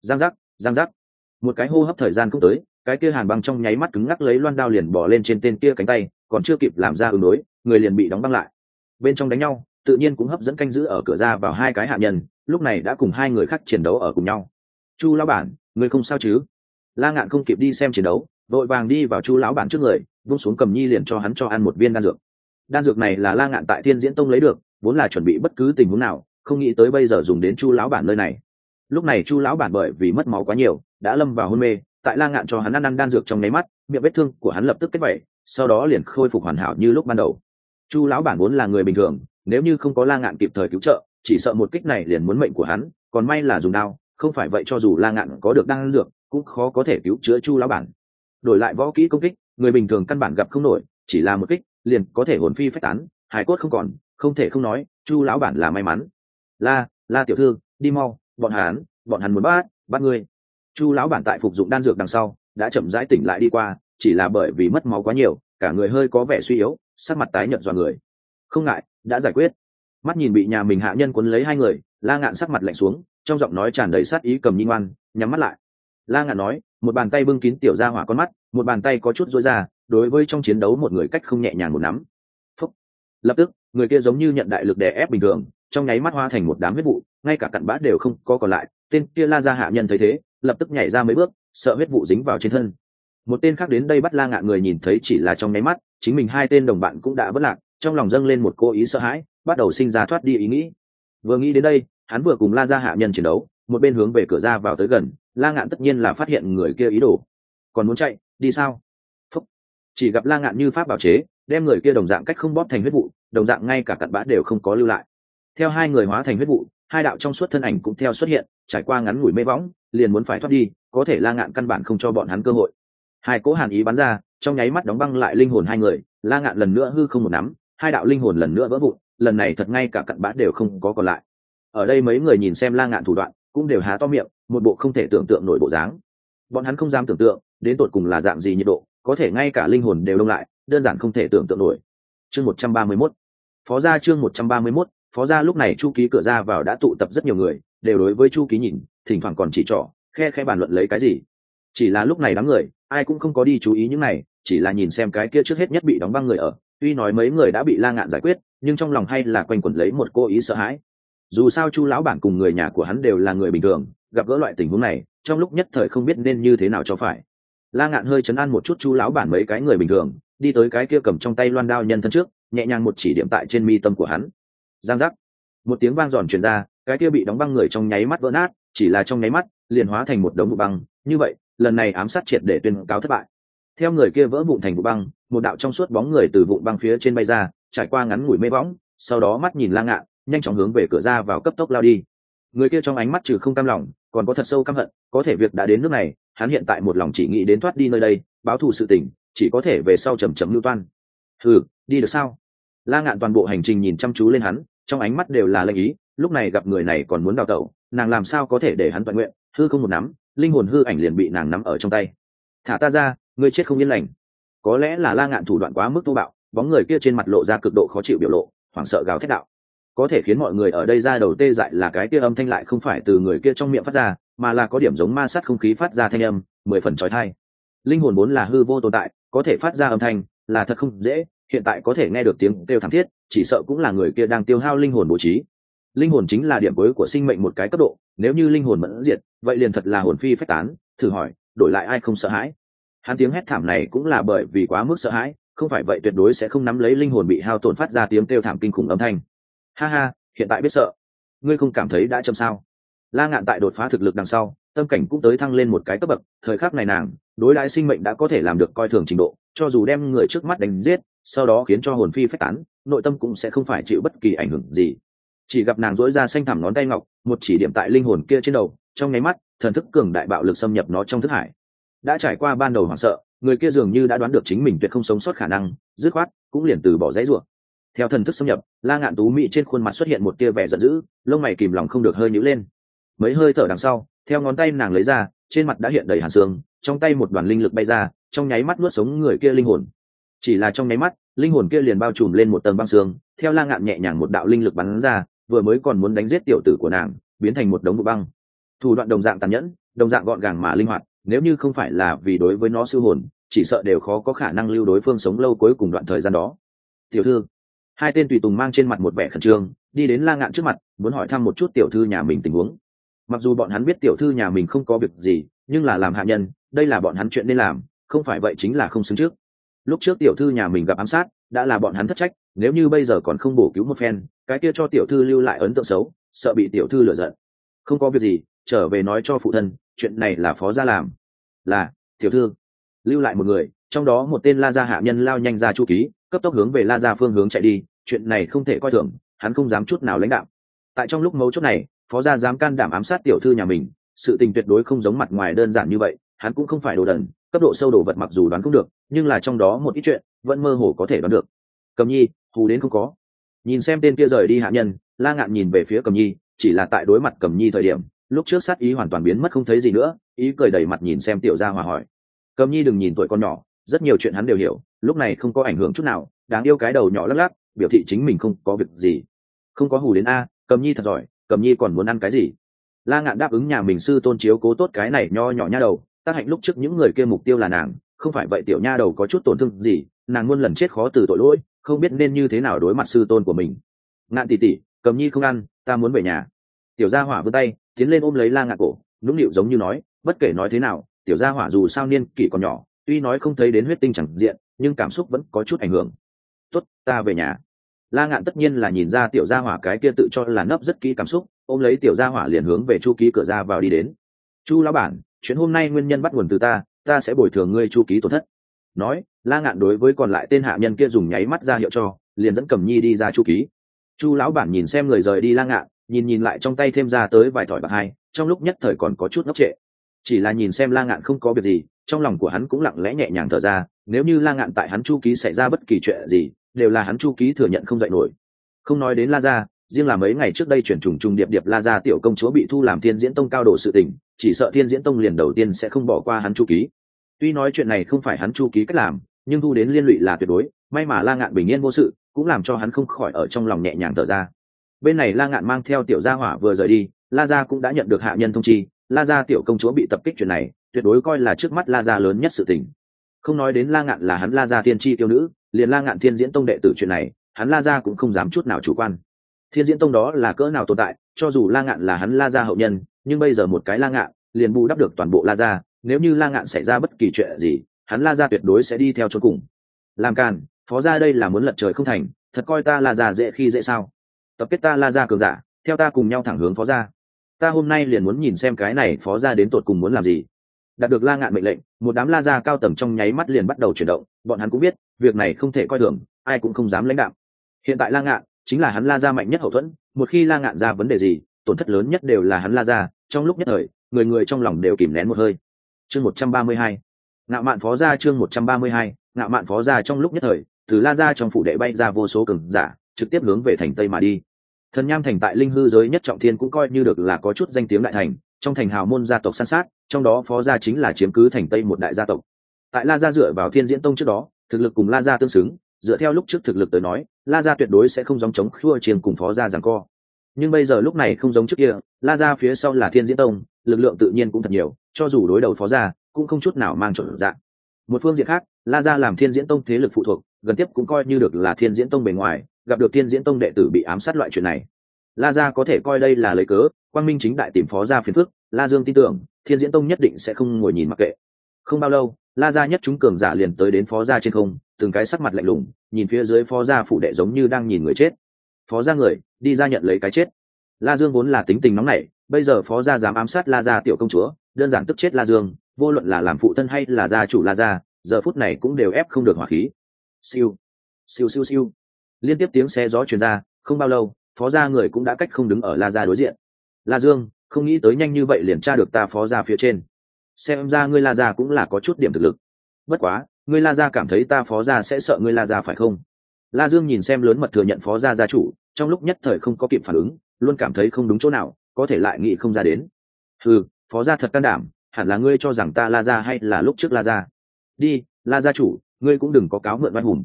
Giang giác giang giác. Một cái hô hấp thời gian cũng tới, cái kia hàn băng trong nháy mắt cứng ngắc lấy loan đao liền bỏ lên trên tên kia cánh tay, còn chưa kịp làm ra ứng đối, người liền bị đóng băng lại. Bên trong đánh nhau, tự nhiên cũng hấp dẫn canh giữ ở cửa ra vào hai cái hạ nhân, lúc này đã cùng hai người khác chiến đấu ở cùng nhau. Chu lão bản, người không sao chứ? La ngạn không kịp đi xem chiến đấu, vội vàng đi vào chu lão bản trước người vung xuống cầm nhi liền cho hắn cho ăn một viên đan dược. Đan dược này là la ngạn tại thiên diễn tông lấy được, vốn là chuẩn bị bất cứ tình huống nào, không nghĩ tới bây giờ dùng đến chu lão bản nơi này lúc này chu lão bản bởi vì mất máu quá nhiều, đã lâm vào hôn mê, tại la ngạn cho hắn ăn ăn đan dược trong nháy mắt, miệng vết thương của hắn lập tức kết vẩy sau đó liền khôi phục hoàn hảo như lúc ban đầu. Chu lão bản vốn là người bình thường, nếu như không có la ngạn kịp thời cứu trợ, chỉ sợ một kích này liền muốn mệnh của hắn, còn may là dùng đao, không phải vậy cho dù la ngạn có được đan dược, cũng khó có thể cứu chữa chu lão bản. Đổi lại võ kỹ công kích, người bình thường căn bản gặp không nổi, chỉ là một kích, liền có thể hồn phi phách tán hải cốt không còn, không thể không nói, chu lão bản là may mắn. La la tiểu thư, đi mau bọn hắn bọn hắn muốn bắt bắt ngươi. Chu lão bản tại phục dụng đan dược đằng sau, đã chậm rãi tỉnh lại đi qua, chỉ là bởi vì mất máu quá nhiều, cả người hơi có vẻ suy yếu, sắc mặt tái nhợt dọa người. Không ngại, đã giải quyết. Mắt nhìn bị nhà mình hạ nhân cuốn lấy hai người, la ngạn sắc mặt lạnh xuống, trong giọng nói tràn đầy sát ý cầm nhi ngoan, nhắm mắt lại. La ngạn nói, một bàn tay bưng kín tiểu ra hỏa con mắt, một bàn tay có chút rối ra, đối với trong chiến đấu một người cách không nhẹ nhàng một nắm. Phúc. lập tức, người kia giống như nhận đại lực đè ép bình thường trong nháy mắt hoa thành một đám huyết vụ, ngay cả cặn bã đều không có còn lại. Tên kia la ra hạ nhân thấy thế, lập tức nhảy ra mấy bước, sợ huyết vụ dính vào trên thân. Một tên khác đến đây bắt la ngạn người nhìn thấy chỉ là trong nháy mắt, chính mình hai tên đồng bạn cũng đã vất lạc, trong lòng dâng lên một cô ý sợ hãi, bắt đầu sinh ra thoát đi ý nghĩ. Vừa nghĩ đến đây, hắn vừa cùng la ra hạ nhân chiến đấu, một bên hướng về cửa ra vào tới gần, la ngạn tất nhiên là phát hiện người kia ý đồ. Còn muốn chạy, đi sao? Phúc. chỉ gặp la ngạn như pháp bảo chế, đem người kia đồng dạng cách không bóp thành huyết vụ, đồng dạng ngay cả cặn bã đều không có lưu lại theo hai người hóa thành huyết vụ, hai đạo trong suốt thân ảnh cũng theo xuất hiện, trải qua ngắn ngủi mê võng, liền muốn phải thoát đi, có thể la ngạn căn bản không cho bọn hắn cơ hội. Hai cỗ hàn ý bắn ra, trong nháy mắt đóng băng lại linh hồn hai người, la ngạn lần nữa hư không một nắm, hai đạo linh hồn lần nữa vỡ vụn, lần này thật ngay cả cặn bã đều không có còn lại. Ở đây mấy người nhìn xem la ngạn thủ đoạn, cũng đều há to miệng, một bộ không thể tưởng tượng nổi bộ dáng. Bọn hắn không dám tưởng tượng, đến tột cùng là dạng gì nhiệt độ, có thể ngay cả linh hồn đều đông lại, đơn giản không thể tưởng tượng nổi. Chương một trăm ba mươi mốt. Phó gia chương một trăm ba mươi mốt phó gia lúc này chu ký cửa ra vào đã tụ tập rất nhiều người, đều đối với chu ký nhìn, thỉnh thoảng còn chỉ trỏ, khe khe bàn luận lấy cái gì. Chỉ là lúc này đám người, ai cũng không có đi chú ý những này, chỉ là nhìn xem cái kia trước hết nhất bị đóng băng người ở. Tuy nói mấy người đã bị la ngạn giải quyết, nhưng trong lòng hay là quanh quẩn lấy một cô ý sợ hãi. Dù sao chu lão bản cùng người nhà của hắn đều là người bình thường, gặp gỡ loại tình huống này, trong lúc nhất thời không biết nên như thế nào cho phải. La ngạn hơi chấn an một chút chu lão bản mấy cái người bình thường, đi tới cái kia cầm trong tay loan đao nhân thân trước, nhẹ nhàng một chỉ điểm tại trên mi tâm của hắn giang giác. Một tiếng vang giòn truyền ra, cái kia bị đóng băng người trong nháy mắt vỡ nát, chỉ là trong nháy mắt, liền hóa thành một đống vụ băng. Như vậy, lần này ám sát triệt để tuyên cáo thất bại. Theo người kia vỡ vụn thành vụ băng, một đạo trong suốt bóng người từ vụ băng phía trên bay ra, trải qua ngắn ngủi mê võng, sau đó mắt nhìn la ngạn, nhanh chóng hướng về cửa ra vào cấp tốc lao đi. Người kia trong ánh mắt trừ không cam lòng, còn có thật sâu căm hận, có thể việc đã đến nước này, hắn hiện tại một lòng chỉ nghĩ đến thoát đi nơi đây, báo thù sự tình, chỉ có thể về sau chầm chầm lưu toan. Ừ đi được sao? La ngạn toàn bộ hành trình nhìn chăm chú lên hắn, trong ánh mắt đều là lệnh ý, lúc này gặp người này còn muốn đào tẩu, nàng làm sao có thể để hắn toàn nguyện, hư không một nắm, linh hồn hư ảnh liền bị nàng nắm ở trong tay. Thả ta ra, ngươi chết không yên lành. Có lẽ là la ngạn thủ đoạn quá mức tu bạo, bóng người kia trên mặt lộ ra cực độ khó chịu biểu lộ, hoảng sợ gào thét đạo. Có thể khiến mọi người ở đây ra đầu tê dại là cái kia âm thanh lại không phải từ người kia trong miệng phát ra, mà là có điểm giống ma sát không khí phát ra thanh âm, mười phần trói thai linh hồn vốn là hư vô tồn tại, có thể phát ra âm thanh là thật không dễ hiện tại có thể nghe được tiếng kêu thảm thiết, chỉ sợ cũng là người kia đang tiêu hao linh hồn bố trí. Linh hồn chính là điểm cuối của sinh mệnh một cái cấp độ, nếu như linh hồn mẫn diệt, vậy liền thật là hồn phi phách tán, thử hỏi, đổi lại ai không sợ hãi? Hắn tiếng hét thảm này cũng là bởi vì quá mức sợ hãi, không phải vậy tuyệt đối sẽ không nắm lấy linh hồn bị hao tổn phát ra tiếng kêu thảm kinh khủng âm thanh. Ha ha, hiện tại biết sợ. Ngươi không cảm thấy đã châm sao? La ngạn tại đột phá thực lực đằng sau, tâm cảnh cũng tới thăng lên một cái cấp bậc, thời khắc này nàng, đối đãi sinh mệnh đã có thể làm được coi thường trình độ cho dù đem người trước mắt đánh giết, sau đó khiến cho hồn phi phách tán, nội tâm cũng sẽ không phải chịu bất kỳ ảnh hưởng gì. Chỉ gặp nàng dỗi ra xanh thẳm ngón tay ngọc, một chỉ điểm tại linh hồn kia trên đầu, trong nháy mắt, thần thức cường đại bạo lực xâm nhập nó trong thức hải. Đã trải qua ban đầu hoảng sợ, người kia dường như đã đoán được chính mình tuyệt không sống sót khả năng, dứt khoát, cũng liền từ bỏ giấy ruộng theo thần thức xâm nhập, la ngạn tú mị trên khuôn mặt xuất hiện một tia vẻ giận dữ, lông mày kìm lòng không được hơi nhữ lên. Mấy hơi thở đằng sau, theo ngón tay nàng lấy ra, trên mặt đã hiện đầy hàn xương, trong tay một đoàn linh lực bay ra trong nháy mắt nuốt sống người kia linh hồn. Chỉ là trong nháy mắt, linh hồn kia liền bao trùm lên một tầng băng xương, theo la ngạn nhẹ nhàng một đạo linh lực bắn ra, vừa mới còn muốn đánh giết tiểu tử của nàng, biến thành một đống vụ băng. Thủ đoạn đồng dạng tàn nhẫn, đồng dạng gọn gàng mà linh hoạt, nếu như không phải là vì đối với nó sư hồn, chỉ sợ đều khó có khả năng lưu đối phương sống lâu cuối cùng đoạn thời gian đó. Tiểu thư, hai tên tùy tùng mang trên mặt một vẻ khẩn trương, đi đến la ngạn trước mặt, muốn hỏi thăm một chút tiểu thư nhà mình tình huống. Mặc dù bọn hắn biết tiểu thư nhà mình không có việc gì, nhưng là làm hạ nhân, đây là bọn hắn chuyện nên làm không phải vậy chính là không xứng trước. Lúc trước tiểu thư nhà mình gặp ám sát, đã là bọn hắn thất trách, nếu như bây giờ còn không bổ cứu một phen, cái kia cho tiểu thư lưu lại ấn tượng xấu, sợ bị tiểu thư lựa giận. Không có việc gì, trở về nói cho phụ thân, chuyện này là phó gia làm. Là, tiểu thư. Lưu lại một người, trong đó một tên la gia hạ nhân lao nhanh ra chu ký, cấp tốc hướng về la gia phương hướng chạy đi, chuyện này không thể coi thường, hắn không dám chút nào lãnh đạo. Tại trong lúc mấu chốt này, phó gia dám can đảm ám sát tiểu thư nhà mình, sự tình tuyệt đối không giống mặt ngoài đơn giản như vậy, hắn cũng không phải đồ đần cấp độ sâu đồ vật mặc dù đoán không được, nhưng là trong đó một ít chuyện vẫn mơ hồ có thể đoán được. Cầm nhi hù đến không có. Nhìn xem tên kia rời đi hạ nhân, la ngạn nhìn về phía cầm nhi, chỉ là tại đối mặt cầm nhi thời điểm, lúc trước sát ý hoàn toàn biến mất không thấy gì nữa, ý cười đầy mặt nhìn xem tiểu gia hòa hỏi. Cầm nhi đừng nhìn tuổi con nhỏ, rất nhiều chuyện hắn đều hiểu, lúc này không có ảnh hưởng chút nào, đáng yêu cái đầu nhỏ lắc lắc, biểu thị chính mình không có việc gì. Không có hù đến a, cầm nhi thật giỏi, cầm nhi còn muốn ăn cái gì? La ngạn đáp ứng nhà mình sư tôn chiếu cố tốt cái này nho nhỏ nha đầu tác hạnh lúc trước những người kia mục tiêu là nàng, không phải vậy tiểu nha đầu có chút tổn thương gì, nàng muôn lần chết khó từ tội lỗi, không biết nên như thế nào đối mặt sư tôn của mình. Ngạn tỉ tỉ cầm nhi không ăn, ta muốn về nhà. Tiểu gia hỏa vươn tay, tiến lên ôm lấy la ngạn cổ, nũng nịu giống như nói, bất kể nói thế nào, tiểu gia hỏa dù sao niên kỷ còn nhỏ, tuy nói không thấy đến huyết tinh chẳng diện, nhưng cảm xúc vẫn có chút ảnh hưởng. Tốt, ta về nhà. La ngạn tất nhiên là nhìn ra tiểu gia hỏa cái kia tự cho là nấp rất kỹ cảm xúc, ôm lấy tiểu gia hỏa liền hướng về chu ký cửa ra vào đi đến. Chu lão bản chuyến hôm nay nguyên nhân bắt nguồn từ ta ta sẽ bồi thường ngươi chu ký tổn thất. Nói, la ngạn đối với còn lại tên hạ nhân kia dùng nháy mắt ra hiệu cho, liền dẫn cầm nhi đi ra chu ký. Chu lão bản nhìn xem người rời đi la ngạn, nhìn nhìn lại trong tay thêm ra tới vài thỏi bạc hai, trong lúc nhất thời còn có chút ngốc trệ. Chỉ là nhìn xem la ngạn không có việc gì, trong lòng của hắn cũng lặng lẽ nhẹ nhàng thở ra, nếu như la ngạn tại hắn chu ký xảy ra bất kỳ chuyện gì, đều là hắn chu ký thừa nhận không dạy nổi. Không nói đến la gia, riêng là mấy ngày trước đây chuyển trùng trùng điệp điệp la gia tiểu công chúa bị thu làm thiên diễn tông cao đồ sự tình chỉ sợ thiên diễn tông liền đầu tiên sẽ không bỏ qua hắn chu ký. Tuy nói chuyện này không phải hắn chu ký cách làm, nhưng thu đến liên lụy là tuyệt đối, may mà la ngạn bình yên vô sự, cũng làm cho hắn không khỏi ở trong lòng nhẹ nhàng thở ra. Bên này la ngạn mang theo tiểu gia hỏa vừa rời đi, la gia cũng đã nhận được hạ nhân thông chi, la gia tiểu công chúa bị tập kích chuyện này, tuyệt đối coi là trước mắt la gia lớn nhất sự tình. Không nói đến la ngạn là hắn la gia thiên tri tiêu nữ, liền la ngạn thiên diễn tông đệ tử chuyện này, hắn la gia cũng không dám chút nào chủ quan. Thiên diễn tông đó là cỡ nào tồn tại, cho dù la ngạn là hắn la gia hậu nhân nhưng bây giờ một cái la ngạn, liền bù đắp được toàn bộ la gia, nếu như la ngạn xảy ra bất kỳ chuyện gì, hắn la gia tuyệt đối sẽ đi theo cho cùng. Làm càn, phó gia đây là muốn lật trời không thành, thật coi ta la gia dễ khi dễ sao? Tập kết ta la gia cường giả, theo ta cùng nhau thẳng hướng phó gia. Ta hôm nay liền muốn nhìn xem cái này phó gia đến tột cùng muốn làm gì. Đạt được la ngạn mệnh lệnh, một đám la gia cao tầm trong nháy mắt liền bắt đầu chuyển động, bọn hắn cũng biết, việc này không thể coi thường, ai cũng không dám lãnh đạo hiện tại la ngạn chính là hắn la gia mạnh nhất hậu thuẫn, một khi la ngạn ra vấn đề gì, tổn thất lớn nhất đều là hắn la gia trong lúc nhất thời, người người trong lòng đều kìm nén một hơi. Chương một trăm ba mươi hai, ngạo mạn phó gia chương một trăm ba mươi hai, ngạo mạn phó gia trong lúc nhất thời, từ la gia trong phủ đệ bay ra vô số cường giả, trực tiếp hướng về thành tây mà đi. Thần nham thành tại linh hư giới nhất trọng thiên cũng coi như được là có chút danh tiếng đại thành, trong thành hào môn gia tộc san sát, trong đó phó gia chính là chiếm cứ thành tây một đại gia tộc. Tại la gia dựa vào thiên diễn tông trước đó, thực lực cùng la gia tương xứng, dựa theo lúc trước thực lực tới nói, la gia tuyệt đối sẽ không dòng chống khua chiêng cùng phó gia rằng co nhưng bây giờ lúc này không giống trước kia, la gia phía sau là thiên diễn tông, lực lượng tự nhiên cũng thật nhiều, cho dù đối đầu phó gia, cũng không chút nào mang trộn dạng. Một phương diện khác, la gia làm thiên diễn tông thế lực phụ thuộc, gần tiếp cũng coi như được là thiên diễn tông bề ngoài, gặp được thiên diễn tông đệ tử bị ám sát loại chuyện này. La gia có thể coi đây là lấy cớ, quang minh chính đại tìm phó gia phiền phức, la dương tin tưởng, thiên diễn tông nhất định sẽ không ngồi nhìn mặc kệ. Không bao lâu, la gia nhất chúng cường giả liền tới đến phó gia trên không, từng cái sắc mặt lạnh lùng, nhìn phía dưới phó gia phụ đệ giống như đang nhìn người chết phó gia người, đi ra nhận lấy cái chết. La dương vốn là tính tình nóng nảy, bây giờ phó gia dám ám sát la gia tiểu công chúa, đơn giản tức chết la dương, vô luận là làm phụ thân hay là gia chủ la gia, giờ phút này cũng đều ép không được hỏa khí. Siêu siêu siêu siêu. Liên tiếp tiếng xe gió truyền ra, không bao lâu, phó gia người cũng đã cách không đứng ở la gia đối diện. La dương, không nghĩ tới nhanh như vậy liền tra được ta phó gia phía trên. Xem ra ngươi la gia cũng là có chút điểm thực lực. Bất quá, ngươi la gia cảm thấy ta phó gia sẽ sợ ngươi la gia phải không? La dương nhìn xem lớn mật thừa nhận phó gia gia chủ, trong lúc nhất thời không có kịp phản ứng, luôn cảm thấy không đúng chỗ nào, có thể lại nghĩ không ra đến. Ừ phó gia thật can đảm, hẳn là ngươi cho rằng ta la gia hay là lúc trước la gia? Đi, la gia chủ, ngươi cũng đừng có cáo mượn văn hùng.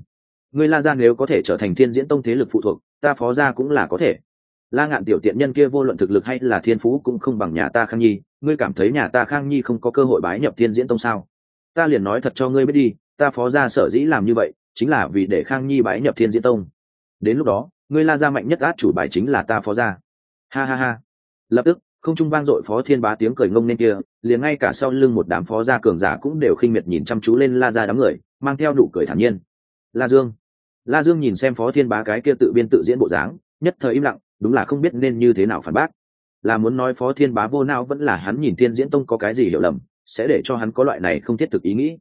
Ngươi la gia nếu có thể trở thành thiên diễn tông thế lực phụ thuộc, ta phó gia cũng là có thể. La ngạn tiểu tiện nhân kia vô luận thực lực hay là thiên phú cũng không bằng nhà ta khang nhi, ngươi cảm thấy nhà ta khang nhi không có cơ hội bái nhập thiên diễn tông sao? Ta liền nói thật cho ngươi biết đi, ta phó gia sở dĩ làm như vậy chính là vì để khang nhi bái nhập thiên diễn tông. Đến lúc đó, ngươi la gia mạnh nhất át chủ bài chính là ta phó gia. Ha ha ha. Lập tức, không trung vang dội phó thiên bá tiếng cười ngông nên kia, liền ngay cả sau lưng một đám phó gia cường giả cũng đều khinh miệt nhìn chăm chú lên la gia đám người, mang theo đủ cười thản nhiên. La dương. La dương nhìn xem phó thiên bá cái kia tự biên tự diễn bộ dáng, nhất thời im lặng, đúng là không biết nên như thế nào phản bác. Là muốn nói phó thiên bá vô não vẫn là hắn nhìn thiên diễn tông có cái gì hiểu lầm, sẽ để cho hắn có loại này không thiết thực ý nghĩ.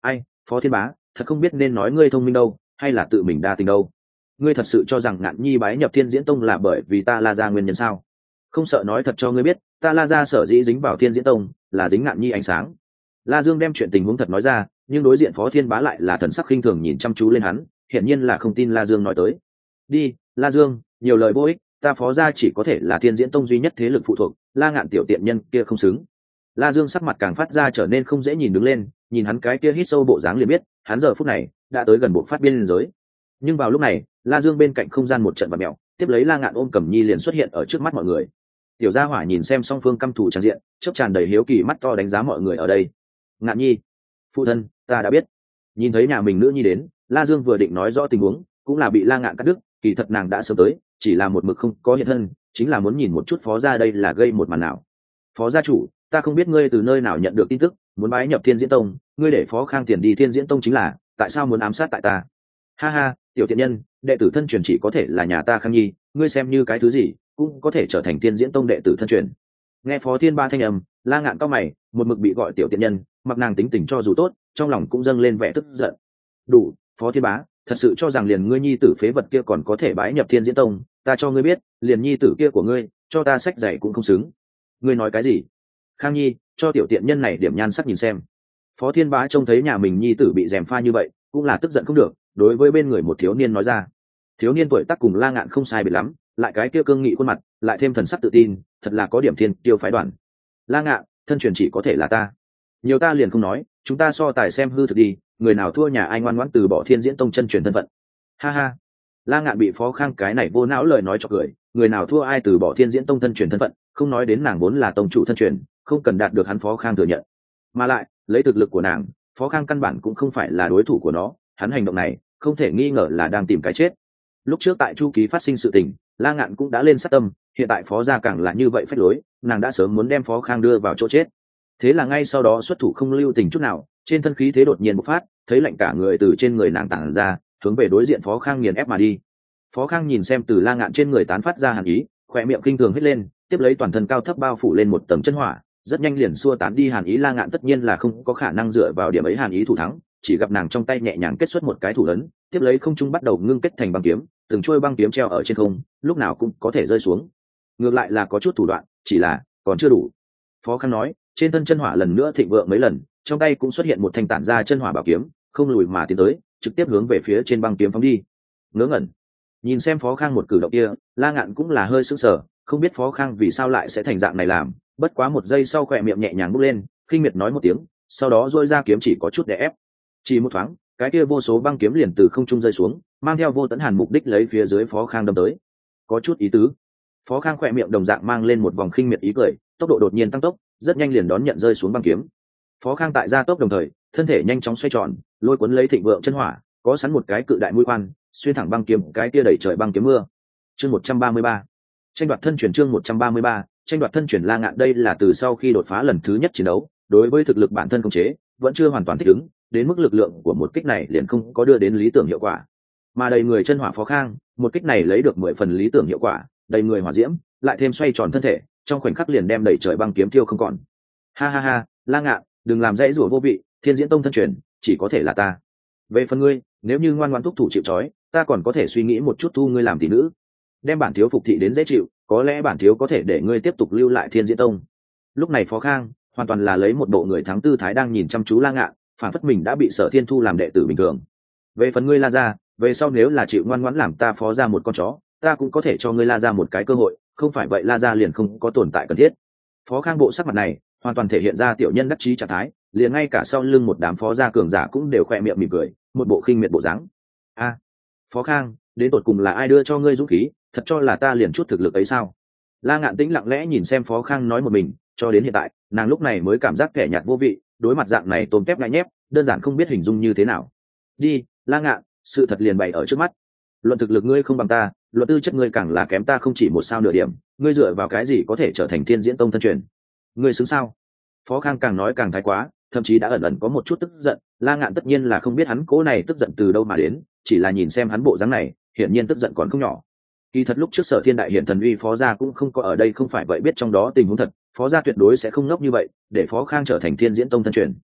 Ai, phó thiên bá thật không biết nên nói ngươi thông minh đâu, hay là tự mình đa tình đâu. Ngươi thật sự cho rằng ngạn nhi bái nhập thiên diễn tông là bởi vì ta la ra nguyên nhân sao? Không sợ nói thật cho ngươi biết, ta la ra sở dĩ dính vào thiên diễn tông, là dính ngạn nhi ánh sáng. La dương đem chuyện tình huống thật nói ra, nhưng đối diện phó thiên bá lại là thần sắc khinh thường nhìn chăm chú lên hắn, hiển nhiên là không tin la dương nói tới. Đi, la dương, nhiều lời vô ích, ta phó ra chỉ có thể là thiên diễn tông duy nhất thế lực phụ thuộc, la ngạn tiểu tiện nhân kia không xứng. La dương sắc mặt càng phát ra trở nên không dễ nhìn đứng lên, nhìn hắn cái kia hít sâu bộ dáng liền biết hắn giờ phút này đã tới gần buộc phát biên giới. Nhưng vào lúc này, la dương bên cạnh không gian một trận và mèo, tiếp lấy la ngạn ôm cầm nhi liền xuất hiện ở trước mắt mọi người. Tiểu gia hỏa nhìn xem song phương căm thủ tràn diện, chớp tràn đầy hiếu kỳ mắt to đánh giá mọi người ở đây. Ngạn nhi, phụ thân, ta đã biết. Nhìn thấy nhà mình nữ nhi đến, la dương vừa định nói rõ tình huống, cũng là bị la ngạn cắt đứt, kỳ thật nàng đã sớm tới, chỉ là một mực không có hiện thân, chính là muốn nhìn một chút phó gia đây là gây một màn nào. Phó gia chủ, ta không biết ngươi từ nơi nào nhận được tin tức muốn bái nhập thiên diễn tông, ngươi để phó khang tiền đi thiên diễn tông chính là, tại sao muốn ám sát tại ta? Ha ha, tiểu thiện nhân, đệ tử thân truyền chỉ có thể là nhà ta khang nhi, ngươi xem như cái thứ gì, cũng có thể trở thành thiên diễn tông đệ tử thân truyền. Nghe phó thiên ba thanh âm, la ngạn cao mày, một mực bị gọi tiểu tiện nhân, mặc nàng tính tình cho dù tốt, trong lòng cũng dâng lên vẻ tức giận. Đủ, phó thiên bá, thật sự cho rằng liền ngươi nhi tử phế vật kia còn có thể bái nhập thiên diễn tông, ta cho ngươi biết, liền nhi tử kia của ngươi, cho ta sách dạy cũng không xứng. Ngươi nói cái gì? Khang nhi, cho tiểu tiện nhân này điểm nhan sắc nhìn xem. Phó thiên bá trông thấy nhà mình nhi tử bị dèm pha như vậy, cũng là tức giận không được, đối với bên người một thiếu niên nói ra. Thiếu niên tuổi tác cùng la ngạn không sai biệt lắm, lại cái kia cương nghị khuôn mặt, lại thêm thần sắc tự tin, thật là có điểm thiên tiêu phái đoàn. La ngạn, thân truyền chỉ có thể là ta. Nhiều ta liền không nói, chúng ta so tài xem hư thực đi, người nào thua nhà ai ngoan ngoãn từ bỏ thiên diễn tông chân truyền thân phận. Ha ha. La ngạn bị phó khang cái này vô não lời nói cho cười, người nào thua ai từ bỏ thiên diễn tông thân truyền thân phận, không nói đến nàng vốn là tông chủ thân truyền không cần đạt được hắn phó khang thừa nhận. Mà lại, lấy thực lực của nàng, phó khang căn bản cũng không phải là đối thủ của nó, hắn hành động này, không thể nghi ngờ là đang tìm cái chết. Lúc trước tại chu ký phát sinh sự tình, la ngạn cũng đã lên sát tâm, hiện tại phó gia càng là như vậy phép lối, nàng đã sớm muốn đem phó khang đưa vào chỗ chết. Thế là ngay sau đó xuất thủ không lưu tình chút nào, trên thân khí thế đột nhiên bộc phát, thấy lạnh cả người từ trên người nàng tản ra, hướng về đối diện phó khang nghiền ép mà đi. Phó khang nhìn xem từ la ngạn trên người tán phát ra hàn ý, khỏe miệng kinh thường hết lên, tiếp lấy toàn thân cao thấp bao phủ lên một tấm chân hỏa rất nhanh liền xua tán đi hàn ý la ngạn, tất nhiên là không có khả năng dựa vào điểm ấy hàn ý thủ thắng, chỉ gặp nàng trong tay nhẹ nhàng kết xuất một cái thủ lớn tiếp lấy không trung bắt đầu ngưng kết thành băng kiếm, từng trôi băng kiếm treo ở trên không, lúc nào cũng có thể rơi xuống. Ngược lại là có chút thủ đoạn, chỉ là còn chưa đủ. Phó khang nói, trên thân chân hỏa lần nữa thịnh vượng mấy lần, trong tay cũng xuất hiện một thanh tản ra chân hỏa bảo kiếm, không lùi mà tiến tới, trực tiếp hướng về phía trên băng kiếm phóng đi. Ngớ ngẩn. Nhìn xem phó khang một cử động kia, la ngạn cũng là hơi sững sờ, không biết phó khang vì sao lại sẽ thành dạng này làm bất quá một giây sau khỏe miệng nhẹ nhàng bước lên, khinh miệt nói một tiếng, sau đó dôi ra kiếm chỉ có chút để ép. Chỉ một thoáng, cái kia vô số băng kiếm liền từ không trung rơi xuống, mang theo vô tấn hàn mục đích lấy phía dưới phó khang đâm tới. Có chút ý tứ. Phó khang khỏe miệng đồng dạng mang lên một vòng khinh miệt ý cười, tốc độ đột nhiên tăng tốc, rất nhanh liền đón nhận rơi xuống băng kiếm. Phó khang tại gia tốc đồng thời, thân thể nhanh chóng xoay tròn, lôi cuốn lấy thịnh vượng chân hỏa, có sẵn một cái cự đại mũi khoan, xuyên thẳng băng kiếm, cái kia đẩy trời băng kiếm mưa. Chương một trăm ba mươi ba. Tranh đoạt thân chuyển chương một trăm ba mươi ba tranh đoạt thân chuyển la ngạn đây là từ sau khi đột phá lần thứ nhất chiến đấu, đối với thực lực bản thân không chế, vẫn chưa hoàn toàn thích ứng, đến mức lực lượng của một kích này liền không có đưa đến lý tưởng hiệu quả. Mà đầy người chân hỏa phó khang, một kích này lấy được mười phần lý tưởng hiệu quả, đầy người hỏa diễm, lại thêm xoay tròn thân thể, trong khoảnh khắc liền đem đẩy trời băng kiếm tiêu không còn. Ha ha ha, la ngạn, đừng làm dãy rủa vô vị, thiên diễn tông thân truyền, chỉ có thể là ta. Về phần ngươi, nếu như ngoan ngoan thúc thủ chịu trói, ta còn có thể suy nghĩ một chút thu ngươi làm tỷ nữ. Đem bản thiếu phục thị đến dễ chịu có lẽ bản thiếu có thể để ngươi tiếp tục lưu lại thiên diễn tông. Lúc này phó khang, hoàn toàn là lấy một bộ người thắng tư thái đang nhìn chăm chú la ngạn, phản phất mình đã bị sở thiên thu làm đệ tử bình thường. Về phần ngươi la ra về sau nếu là chịu ngoan ngoãn làm ta phó ra một con chó, ta cũng có thể cho ngươi la ra một cái cơ hội, không phải vậy la ra liền không có tồn tại cần thiết. Phó khang bộ sắc mặt này, hoàn toàn thể hiện ra tiểu nhân đắc chí trạng thái, liền ngay cả sau lưng một đám phó gia cường giả cũng đều khoe miệng mỉm cười, một bộ khinh miệt bộ dáng. A, phó khang, đến tột cùng là ai đưa cho ngươi dũng khí thật cho là ta liền chút thực lực ấy sao? La ngạn tĩnh lặng lẽ nhìn xem phó khang nói một mình, cho đến hiện tại, nàng lúc này mới cảm giác kẻ nhạt vô vị, đối mặt dạng này tôm tép ngại nhép, đơn giản không biết hình dung như thế nào. Đi, la ngạn, sự thật liền bày ở trước mắt. Luận thực lực ngươi không bằng ta, luận tư chất ngươi càng là kém ta không chỉ một sao nửa điểm, ngươi dựa vào cái gì có thể trở thành thiên diễn tông thân truyền? Ngươi xứng sao? Phó khang càng nói càng thái quá, thậm chí đã ẩn ẩn có một chút tức giận, la ngạn tất nhiên là không biết hắn cố này tức giận từ đâu mà đến, chỉ là nhìn xem hắn bộ dáng này, hiển nhiên tức giận còn không nhỏ kỳ thật lúc trước sở thiên đại hiện thần uy phó gia cũng không có ở đây, không phải vậy biết trong đó tình huống thật, phó gia tuyệt đối sẽ không ngốc như vậy, để phó khang trở thành thiên diễn tông thân truyền.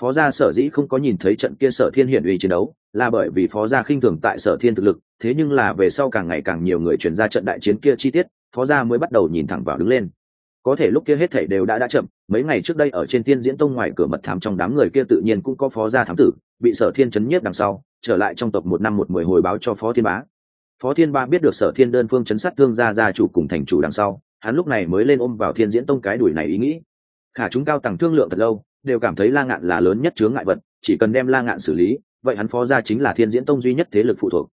Phó gia sở dĩ không có nhìn thấy trận kia sở thiên hiển uy chiến đấu, là bởi vì phó gia khinh thường tại sở thiên thực lực, thế nhưng là về sau càng ngày càng nhiều người chuyển ra trận đại chiến kia chi tiết, phó gia mới bắt đầu nhìn thẳng vào đứng lên. Có thể lúc kia hết thảy đều đã đã chậm, mấy ngày trước đây ở trên tiên diễn tông ngoài cửa mật thám trong đám người kia tự nhiên cũng có phó gia thám tử, bị sở thiên chấn nhiếp đằng sau, trở lại trong tộc một năm một mười hồi báo cho phó thiên bá phó thiên ba biết được sở thiên đơn phương chấn sát thương gia gia chủ cùng thành chủ đằng sau, hắn lúc này mới lên ôm vào thiên diễn tông cái đuổi này ý nghĩ. Khả chúng cao tầng thương lượng thật lâu, đều cảm thấy la ngạn là lớn nhất chướng ngại vật, chỉ cần đem la ngạn xử lý, vậy hắn phó gia chính là thiên diễn tông duy nhất thế lực phụ thuộc.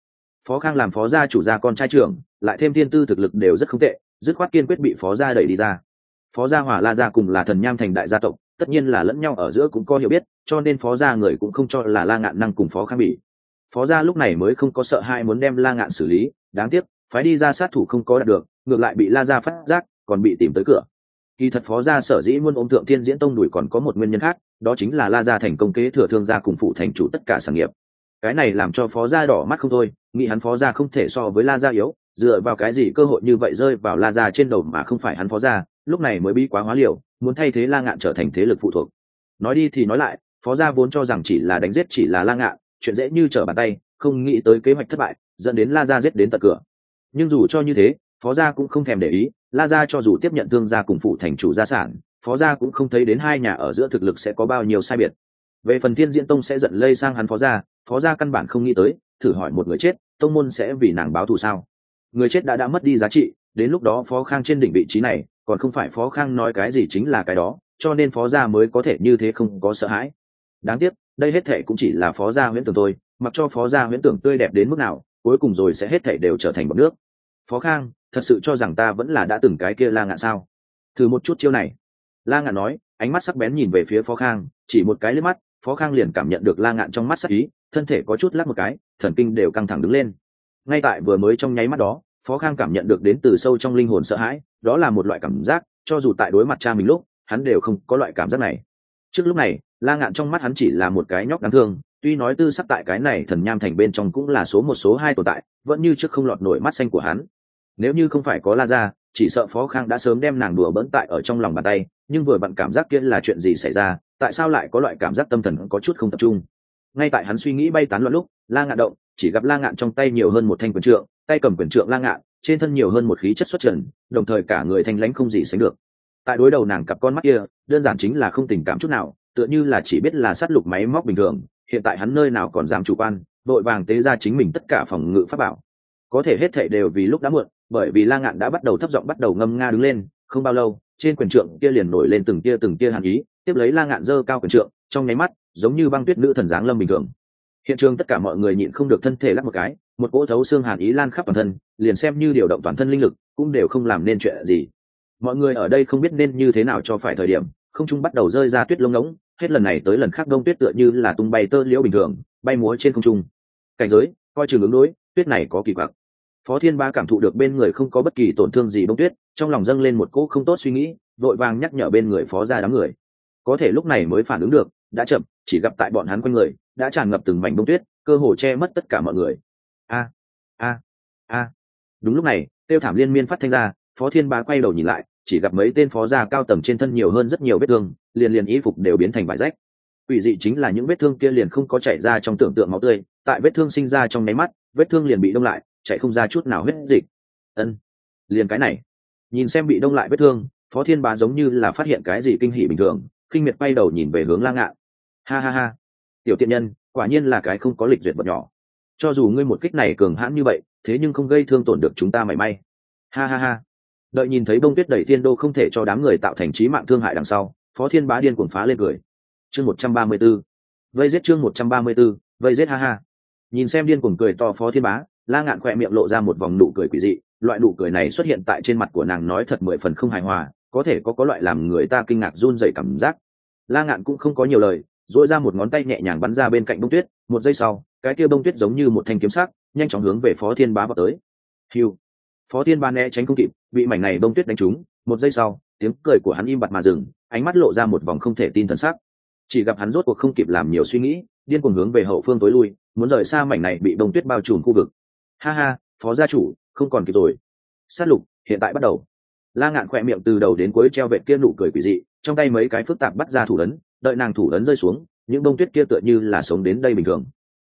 Phó khang làm phó gia chủ gia con trai trưởng, lại thêm thiên tư thực lực đều rất không tệ, dứt khoát kiên quyết bị phó gia đẩy đi ra. Phó gia hỏa la gia cùng là thần nham thành đại gia tộc, tất nhiên là lẫn nhau ở giữa cũng có hiểu biết, cho nên phó gia người cũng không cho là la ngạn năng cùng phó khang bị phó gia lúc này mới không có sợ hai muốn đem la ngạn xử lý, đáng tiếc, phái đi ra sát thủ không có đạt được, ngược lại bị la gia phát giác, còn bị tìm tới cửa. Kỳ thật phó gia sở dĩ muốn ôm thượng thiên diễn tông đuổi còn có một nguyên nhân khác, đó chính là la gia thành công kế thừa thương gia cùng phụ thành chủ tất cả sản nghiệp. Cái này làm cho phó gia đỏ mắt không thôi, nghĩ hắn phó gia không thể so với la gia yếu, dựa vào cái gì cơ hội như vậy rơi vào la gia trên đầu mà không phải hắn phó gia, lúc này mới bí quá hóa liều, muốn thay thế la ngạn trở thành thế lực phụ thuộc. Nói đi thì nói lại, phó gia vốn cho rằng chỉ là đánh giết chỉ là la ngạn chuyện dễ như trở bàn tay, không nghĩ tới kế hoạch thất bại, dẫn đến la gia giết đến tận cửa. Nhưng dù cho như thế, phó gia cũng không thèm để ý, la gia cho dù tiếp nhận thương gia cùng phụ thành chủ gia sản, phó gia cũng không thấy đến hai nhà ở giữa thực lực sẽ có bao nhiêu sai biệt. Về phần thiên diễn tông sẽ giận lây sang hắn phó gia phó gia căn bản không nghĩ tới, thử hỏi một người chết, tông môn sẽ vì nàng báo thù sao? Người chết đã đã mất đi giá trị, đến lúc đó phó khang trên đỉnh vị trí này, còn không phải phó khang nói cái gì chính là cái đó, cho nên phó gia mới có thể như thế không có sợ hãi. Đáng tiếc đây hết thể cũng chỉ là phó gia huyễn tưởng thôi, mặc cho phó gia huyễn tưởng tươi đẹp đến mức nào, cuối cùng rồi sẽ hết thể đều trở thành bọc nước. Phó khang, thật sự cho rằng ta vẫn là đã từng cái kia la ngạn sao? Thử một chút chiêu này. La ngạn nói, ánh mắt sắc bén nhìn về phía phó khang, chỉ một cái lên mắt, phó khang liền cảm nhận được la ngạn trong mắt sắc ý, thân thể có chút lắc một cái, thần kinh đều căng thẳng đứng lên. Ngay tại vừa mới trong nháy mắt đó, phó khang cảm nhận được đến từ sâu trong linh hồn sợ hãi, đó là một loại cảm giác, cho dù tại đối mặt cha mình lúc, hắn đều không có loại cảm giác này. Trước lúc này la ngạn trong mắt hắn chỉ là một cái nhóc đáng thương, tuy nói tư sắc tại cái này thần nham thành bên trong cũng là số một, số hai tồn tại, vẫn như trước không lọt nổi mắt xanh của hắn. Nếu như không phải có la ra chỉ sợ phó khang đã sớm đem nàng đùa bỡn tại ở trong lòng bàn tay, nhưng vừa vặn cảm giác kia là chuyện gì xảy ra, tại sao lại có loại cảm giác tâm thần có chút không tập trung? Ngay tại hắn suy nghĩ bay tán loạn lúc, la ngạn động, chỉ gặp la ngạn trong tay nhiều hơn một thanh quyền trượng, tay cầm quyền trượng la ngạn, trên thân nhiều hơn một khí chất xuất trần, đồng thời cả người thanh lãnh không gì sánh được. Tại đối đầu nàng cặp con mắt kia, đơn giản chính là không tình cảm chút nào tựa như là chỉ biết là sát lục máy móc bình thường, hiện tại hắn nơi nào còn dám chủ quan, vội vàng tế ra chính mình tất cả phòng ngự pháp bảo. Có thể hết thệ đều vì lúc đã muộn, bởi vì la ngạn đã bắt đầu thấp giọng bắt đầu ngâm nga đứng lên, không bao lâu, trên quyền trượng kia liền nổi lên từng kia từng kia hàn ý, tiếp lấy la ngạn dơ cao quyền trượng, trong nháy mắt, giống như băng tuyết nữ thần giáng lâm bình thường. Hiện trường tất cả mọi người nhịn không được thân thể lắc một cái, một cỗ thấu xương hàn ý lan khắp toàn thân, liền xem như điều động toàn thân linh lực, cũng đều không làm nên chuyện gì. Mọi người ở đây không biết nên như thế nào cho phải thời điểm, không trung bắt đầu rơi ra tuyết lông ngỗng hết lần này tới lần khác đông tuyết tựa như là tung bay tơ liễu bình thường, bay múa trên không trung. Cảnh giới, coi chừng ứng đối, tuyết này có kỳ quặc. Phó thiên ba cảm thụ được bên người không có bất kỳ tổn thương gì Đông tuyết, trong lòng dâng lên một cỗ không tốt suy nghĩ, vội vàng nhắc nhở bên người phó ra đám người. Có thể lúc này mới phản ứng được, đã chậm, chỉ gặp tại bọn hắn quanh người, đã tràn ngập từng mảnh bông tuyết, cơ hồ che mất tất cả mọi người. A a a. Đúng lúc này, tiêu thảm liên miên phát thanh ra, phó thiên ba quay đầu nhìn lại chỉ gặp mấy tên phó gia cao tầng trên thân nhiều hơn rất nhiều vết thương, liền liền y phục đều biến thành vải rách. Quỷ dị chính là những vết thương kia liền không có chảy ra trong tưởng tượng máu tươi, tại vết thương sinh ra trong nháy mắt, vết thương liền bị đông lại, chảy không ra chút nào huyết dịch. Ân, liền cái này. Nhìn xem bị đông lại vết thương, phó thiên bá giống như là phát hiện cái gì kinh hỉ bình thường kinh miệt bay đầu nhìn về hướng la ngạn. Ha ha ha. Tiểu tiện nhân, quả nhiên là cái không có lịch duyệt vật nhỏ. Cho dù ngươi một kích này cường hãn như vậy, thế nhưng không gây thương tổn được chúng ta mảy may. Ha ha ha đợi nhìn thấy bông tuyết đẩy thiên đô không thể cho đám người tạo thành trí mạng thương hại đằng sau, phó thiên bá điên cuồng phá lên cười. Chương một trăm ba mươi b ố vây giết chương một trăm ba mươi b ố vây giết ha ha. Nhìn xem điên cuồng cười to phó thiên bá, la ngạn khoe miệng lộ ra một vòng nụ cười quỷ dị, loại nụ cười này xuất hiện tại trên mặt của nàng nói thật mười phần không hài hòa, có thể có có loại làm người ta kinh ngạc run dày cảm giác. La ngạn cũng không có nhiều lời dỗi ra một ngón tay nhẹ nhàng bắn ra bên cạnh bông tuyết, một giây sau, cái kia bông tuyết giống như một thanh kiếm sắc, nhanh chóng hướng về phó thiên bá vào tới. Hiu phó thiên ban né tránh không kịp, bị mảnh này bông tuyết đánh trúng, một giây sau, tiếng cười của hắn im bặt mà dừng, ánh mắt lộ ra một vòng không thể tin thần sắc. Chỉ gặp hắn rốt cuộc không kịp làm nhiều suy nghĩ, điên cuồng hướng về hậu phương tối lui, muốn rời xa mảnh này bị bông tuyết bao trùm khu vực. Ha ha, phó gia chủ, không còn kịp rồi. Sát lục, hiện tại bắt đầu. La ngạn khỏe miệng từ đầu đến cuối treo vệ kia nụ cười quỷ dị, trong tay mấy cái phức tạp bắt ra thủ ấn, đợi nàng thủ ấn rơi xuống, những bông tuyết kia tựa như là sống đến đây bình thường.